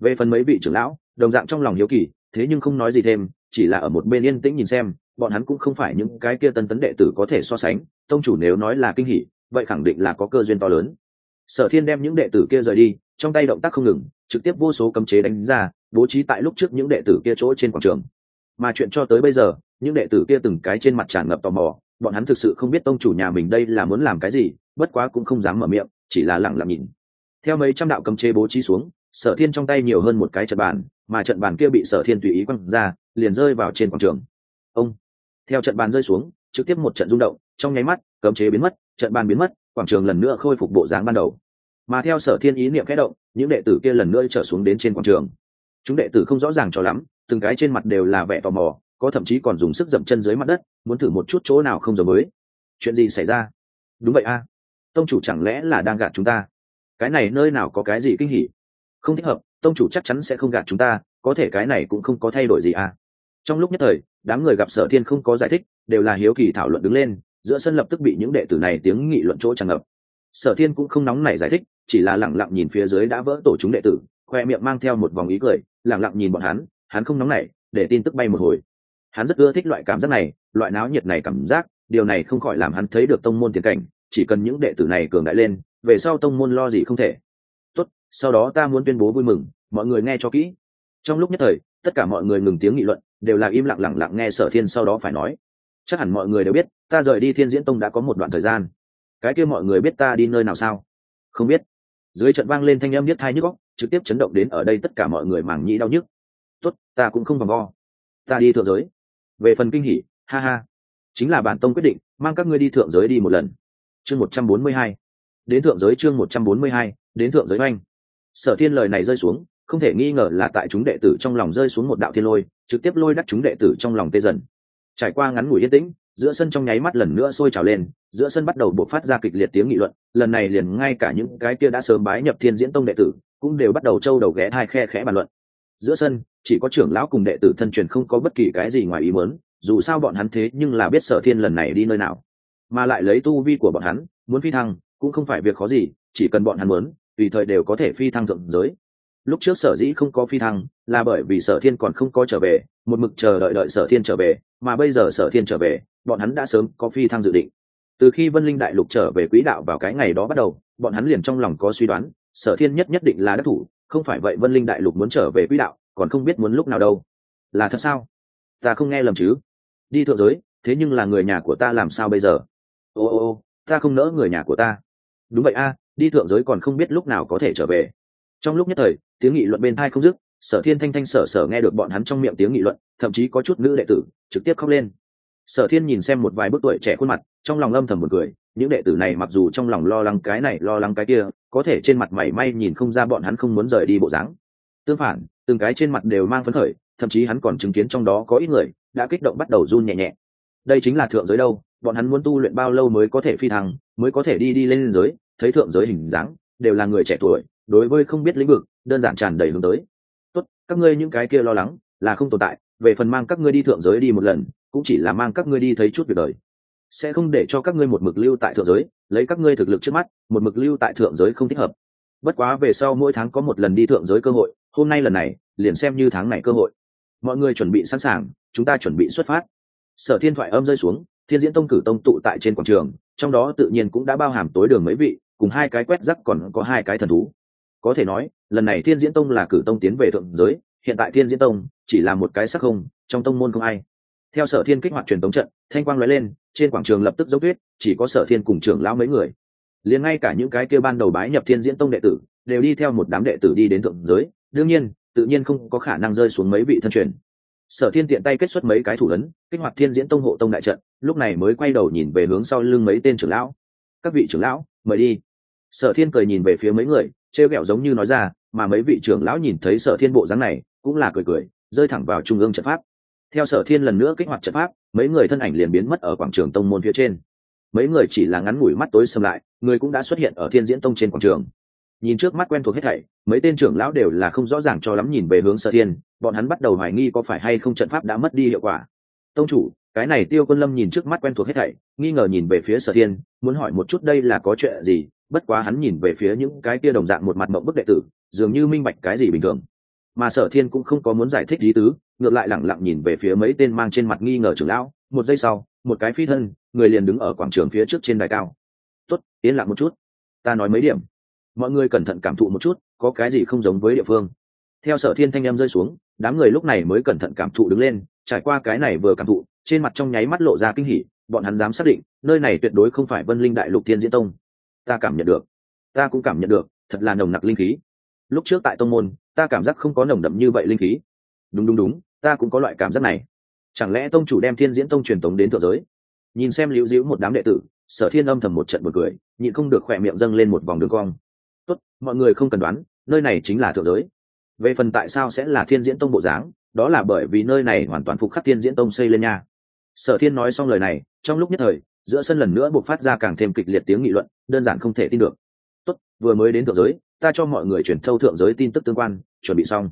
Về phần mấy vị trưởng lão, đồng dạng trong lòng hiếu kỳ, thế nhưng không nói gì thêm, chỉ là ở một bên yên tĩnh nhìn xem, bọn hắn cũng không phải những cái kia tân tấn đệ tử có thể so sánh, tông chủ nếu nói là kinh hỉ vậy khẳng định là có cơ duyên to lớn. Sở thiên đem những đệ tử kia rời đi, trong tay động tác không ngừng, trực tiếp vô số cấm chế đánh ra, bố trí tại lúc trước những đệ tử kia chỗ trên quảng trường. Mà chuyện cho tới bây giờ, những đệ tử kia từng cái trên mặt tràn ngập tò mò, bọn hắn thực sự không biết tông chủ nhà mình đây là muốn làm cái gì, bất quá cũng không dám mở miệng, chỉ là lẳng lặng nhìn. Theo mấy trăm đạo cấm chế bố trí xuống, sở thiên trong tay nhiều hơn một cái trận bàn, mà trận bàn kia bị sở thiên tùy ý quăng ra, liền rơi vào trên quảng trường. Ông! Theo trận bàn rơi xuống, trực tiếp một trận rung động, trong nháy mắt, cấm chế biến mất trận bàn biến mất, quảng trường lần nữa khôi phục bộ dáng ban đầu. Mà theo sở thiên ý niệm kẽ động, những đệ tử kia lần nữa trở xuống đến trên quảng trường. Chúng đệ tử không rõ ràng cho lắm, từng cái trên mặt đều là vẻ tò mò, có thậm chí còn dùng sức dậm chân dưới mặt đất, muốn thử một chút chỗ nào không giống mới. Chuyện gì xảy ra? Đúng vậy a. Tông chủ chẳng lẽ là đang gạt chúng ta? Cái này nơi nào có cái gì kinh hỉ? Không thích hợp, tông chủ chắc chắn sẽ không gạt chúng ta, có thể cái này cũng không có thay đổi gì à trong lúc nhất thời, đám người gặp sở thiên không có giải thích, đều là hiếu kỳ thảo luận đứng lên giữa sân lập tức bị những đệ tử này tiếng nghị luận chỗ tràn ngập. Sở thiên cũng không nóng nảy giải thích, chỉ là lẳng lặng nhìn phía dưới đã vỡ tổ chúng đệ tử, khoe miệng mang theo một vòng ý cười lẳng lặng nhìn bọn hắn hắn không nóng nảy, để tin tức bay một hồi. Hắn rất ưa thích loại cảm giác này, loại náo nhiệt này cảm giác, điều này không khỏi làm hắn thấy được tông môn tiền cảnh, chỉ cần những đệ tử này cường đại lên, về sau tông môn lo gì không thể. Tốt, sau đó ta muốn tuyên bố vui mừng, mọi người nghe cho kỹ. Trong lúc nhất thời, tất cả mọi người ngừng tiếng nghị luận, đều là im lặng lặng lặng nghe sở thiên sau đó phải nói chắc hẳn mọi người đều biết, ta rời đi thiên diễn tông đã có một đoạn thời gian. Cái kia mọi người biết ta đi nơi nào sao? Không biết. Dưới trận vang lên thanh âm biết hai nhức góc trực tiếp chấn động đến ở đây tất cả mọi người mảng nhĩ đau nhức. Tốt, ta cũng không vòng vo. Ta đi thượng giới. Về phần kinh hỉ, ha ha. Chính là bản tông quyết định, mang các ngươi đi thượng giới đi một lần. Chương một trăm bốn mươi hai. Đến thượng giới chương một trăm bốn mươi hai, đến thượng giới oanh. Sở thiên lời này rơi xuống, không thể nghi ngờ là tại chúng đệ tử trong lòng rơi xuống một đạo thiên lôi, trực tiếp lôi đắc chúng đệ tử trong lòng tê dần trải qua ngắn ngủi yên tĩnh, giữa sân trong nháy mắt lần nữa sôi trào lên, giữa sân bắt đầu buộc phát ra kịch liệt tiếng nghị luận, lần này liền ngay cả những cái kia đã sớm bái nhập thiên diễn tông đệ tử cũng đều bắt đầu trâu đầu ghé hai khe khẽ bàn luận. Giữa sân, chỉ có trưởng lão cùng đệ tử thân truyền không có bất kỳ cái gì ngoài ý muốn, dù sao bọn hắn thế nhưng là biết sở thiên lần này đi nơi nào. Mà lại lấy tu vi của bọn hắn, muốn phi thăng cũng không phải việc khó gì, chỉ cần bọn hắn muốn, tùy thời đều có thể phi thăng thượng giới lúc trước sở dĩ không có phi thăng là bởi vì sở thiên còn không có trở về, một mực chờ đợi đợi sở thiên trở về, mà bây giờ sở thiên trở về, bọn hắn đã sớm có phi thăng dự định. Từ khi vân linh đại lục trở về quỹ đạo vào cái ngày đó bắt đầu, bọn hắn liền trong lòng có suy đoán, sở thiên nhất nhất định là đắc thủ, không phải vậy vân linh đại lục muốn trở về quỹ đạo, còn không biết muốn lúc nào đâu. Là thật sao? Ta không nghe lầm chứ? Đi thượng giới, thế nhưng là người nhà của ta làm sao bây giờ? Ô ô ô, ta không nỡ người nhà của ta. Đúng vậy a, đi thượng giới còn không biết lúc nào có thể trở về. Trong lúc nhất thời tiếng nghị luận bên thai không dứt, sở thiên thanh thanh sở sở nghe được bọn hắn trong miệng tiếng nghị luận, thậm chí có chút nữ đệ tử, trực tiếp khóc lên. Sở thiên nhìn xem một vài bức tuổi trẻ khuôn mặt, trong lòng âm thầm một cười, những đệ tử này mặc dù trong lòng lo lắng cái này, lo lắng cái kia, có thể trên mặt mảy may nhìn không ra bọn hắn không muốn rời đi bộ dáng. Tương phản, từng cái trên mặt đều mang phấn khởi, thậm chí hắn còn chứng kiến trong đó có ít người, đã kích động bắt đầu run nhẹ nhẹ. Đây chính là thượng giới đâu, bọn hắn muốn tu luyện bao lâu mới có thể phi thăng, mới có thể đi đi lên giới, thấy thượng giới hình dáng, đều là người trẻ tuổi đối với không biết lĩnh vực, đơn giản tràn đầy hướng tới. Các ngươi những cái kia lo lắng là không tồn tại, về phần mang các ngươi đi thượng giới đi một lần, cũng chỉ là mang các ngươi đi thấy chút việc đời. Sẽ không để cho các ngươi một mực lưu tại thượng giới, lấy các ngươi thực lực trước mắt, một mực lưu tại thượng giới không thích hợp. Bất quá về sau mỗi tháng có một lần đi thượng giới cơ hội, hôm nay lần này, liền xem như tháng này cơ hội. Mọi người chuẩn bị sẵn sàng, chúng ta chuẩn bị xuất phát. Sở thiên thoại âm rơi xuống, thiên diễn tông cử tông tụ tại trên quảng trường, trong đó tự nhiên cũng đã bao hàm tối đường mấy vị, cùng hai cái quét rắc còn có hai cái thần thú có thể nói, lần này thiên diễn tông là cử tông tiến về thượng giới, hiện tại thiên diễn tông chỉ là một cái sắc không, trong tông môn không ai. Theo sở thiên kích hoạt truyền tống trận, thanh quang nói lên, trên quảng trường lập tức dốc tuyết chỉ có sở thiên cùng trưởng lão mấy người. Liền ngay cả những cái kêu ban đầu bái nhập thiên diễn tông đệ tử, đều đi theo một đám đệ tử đi đến thượng giới, đương nhiên, tự nhiên không có khả năng rơi xuống mấy vị thân truyền. Sở thiên tiện tay kết xuất mấy cái thủ ấn kích hoạt thiên diễn tông hộ tông đại trận, lúc này mới quay đầu nhìn về hướng sau lưng mấy tên trưởng lão. Các vị trưởng lão, mời đi. Sở thiên cười nhìn về phía mấy người trêu ghẹo giống như nói ra, mà mấy vị trưởng lão nhìn thấy sở thiên bộ dáng này, cũng là cười cười, rơi thẳng vào trung ương trận pháp. Theo sở thiên lần nữa kích hoạt trận pháp, mấy người thân ảnh liền biến mất ở quảng trường tông môn phía trên. Mấy người chỉ là ngắn ngủi mắt tối xâm lại, người cũng đã xuất hiện ở thiên diễn tông trên quảng trường. Nhìn trước mắt quen thuộc hết thảy, mấy tên trưởng lão đều là không rõ ràng cho lắm nhìn về hướng sở thiên, bọn hắn bắt đầu hoài nghi có phải hay không trận pháp đã mất đi hiệu quả. Tông chủ, cái này tiêu quân lâm nhìn trước mắt quen thuộc hết thảy, nghi ngờ nhìn về phía sở thiên, muốn hỏi một chút đây là có chuyện gì bất quá hắn nhìn về phía những cái kia đồng dạng một mặt mộng bức đệ tử, dường như minh bạch cái gì bình thường. Mà sở thiên cũng không có muốn giải thích lý tứ, ngược lại lẳng lặng nhìn về phía mấy tên mang trên mặt nghi ngờ trưởng lão. Một giây sau, một cái phi thân, người liền đứng ở quảng trường phía trước trên đài cao. Tốt, yên lặng một chút. Ta nói mấy điểm. Mọi người cẩn thận cảm thụ một chút, có cái gì không giống với địa phương. Theo sở thiên thanh em rơi xuống, đám người lúc này mới cẩn thận cảm thụ đứng lên, trải qua cái này vừa cảm thụ, trên mặt trong nháy mắt lộ ra kinh hỉ, bọn hắn dám xác định, nơi này tuyệt đối không phải vân linh đại lục thiên diễn tông ta cảm nhận được. Ta cũng cảm nhận được, thật là nồng nặc linh khí. Lúc trước tại tông môn, ta cảm giác không có nồng đậm như vậy linh khí. Đúng đúng đúng, ta cũng có loại cảm giác này. Chẳng lẽ tông chủ đem thiên diễn tông truyền tống đến thượng giới? Nhìn xem liễu diễu một đám đệ tử, sở thiên âm thầm một trận bật cười, nhịn không được khỏe miệng dâng lên một vòng đường cong. Tốt, mọi người không cần đoán, nơi này chính là thượng giới. Về phần tại sao sẽ là thiên diễn tông bộ dáng, đó là bởi vì nơi này hoàn toàn phục khắc thiên diễn tông xây lên nha. Sở thiên nói xong lời này, trong lúc nhất thời giữa sân lần nữa buộc phát ra càng thêm kịch liệt tiếng nghị luận, đơn giản không thể tin được. Tốt, vừa mới đến thượng giới, ta cho mọi người chuyển thâu thượng giới tin tức tương quan, chuẩn bị xong.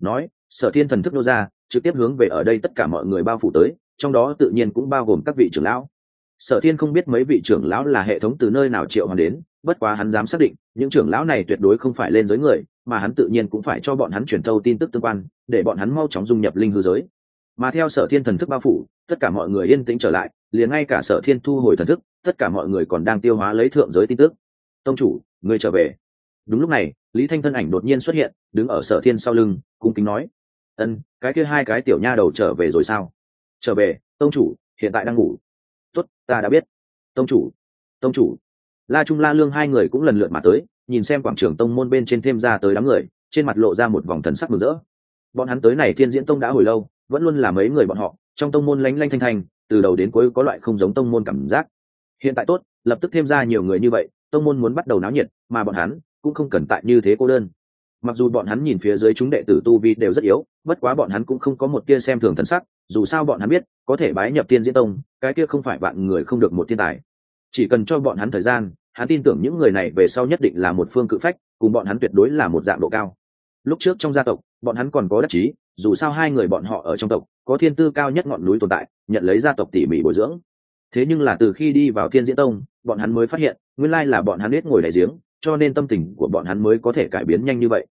Nói, sở thiên thần thức nô ra, trực tiếp hướng về ở đây tất cả mọi người bao phủ tới, trong đó tự nhiên cũng bao gồm các vị trưởng lão. Sở thiên không biết mấy vị trưởng lão là hệ thống từ nơi nào triệu hoàn đến, bất quá hắn dám xác định, những trưởng lão này tuyệt đối không phải lên giới người, mà hắn tự nhiên cũng phải cho bọn hắn truyền thâu tin tức tương quan, để bọn hắn mau chóng dung nhập linh hư giới. Mà theo sở thiên thần thức bao phủ, tất cả mọi người yên tĩnh trở lại liền ngay cả sở thiên thu hồi thần thức, tất cả mọi người còn đang tiêu hóa lấy thượng giới tin tức. Tông chủ, người trở về. Đúng lúc này, lý thanh thân ảnh đột nhiên xuất hiện, đứng ở sở thiên sau lưng, cung kính nói. Ân, cái kia hai cái tiểu nha đầu trở về rồi sao? Trở về, tông chủ, hiện tại đang ngủ. Tuất ta đã biết. Tông chủ tông chủ. La trung la lương hai người cũng lần lượt mà tới, nhìn xem quảng trường tông môn bên trên thêm ra tới đám người, trên mặt lộ ra một vòng thần sắc mừng rỡ. Bọn hắn tới này thiên diễn tông đã hồi lâu, vẫn luôn là mấy người bọn họ, trong tông môn lánh lanh thanh thanh từ đầu đến cuối có loại không giống tông môn cảm giác. Hiện tại tốt, lập tức thêm ra nhiều người như vậy, tông môn muốn bắt đầu náo nhiệt, mà bọn hắn cũng không cần tại như thế cô đơn. Mặc dù bọn hắn nhìn phía dưới chúng đệ tử tu vi đều rất yếu, bất quá bọn hắn cũng không có một tia xem thường thân sắc, dù sao bọn hắn biết, có thể bái nhập tiên diễn tông, cái kia không phải bạn người không được một thiên tài. Chỉ cần cho bọn hắn thời gian, hắn tin tưởng những người này về sau nhất định là một phương cự phách, cùng bọn hắn tuyệt đối là một dạng độ cao. Lúc trước trong gia tộc, bọn hắn còn có đắc chí dù sao hai người bọn họ ở trong tộc, có thiên tư cao nhất ngọn núi tồn tại, nhận lấy gia tộc tỉ mỉ bồi dưỡng. Thế nhưng là từ khi đi vào thiên diễn tông, bọn hắn mới phát hiện, nguyên lai là bọn hắn biết ngồi đại giếng, cho nên tâm tình của bọn hắn mới có thể cải biến nhanh như vậy.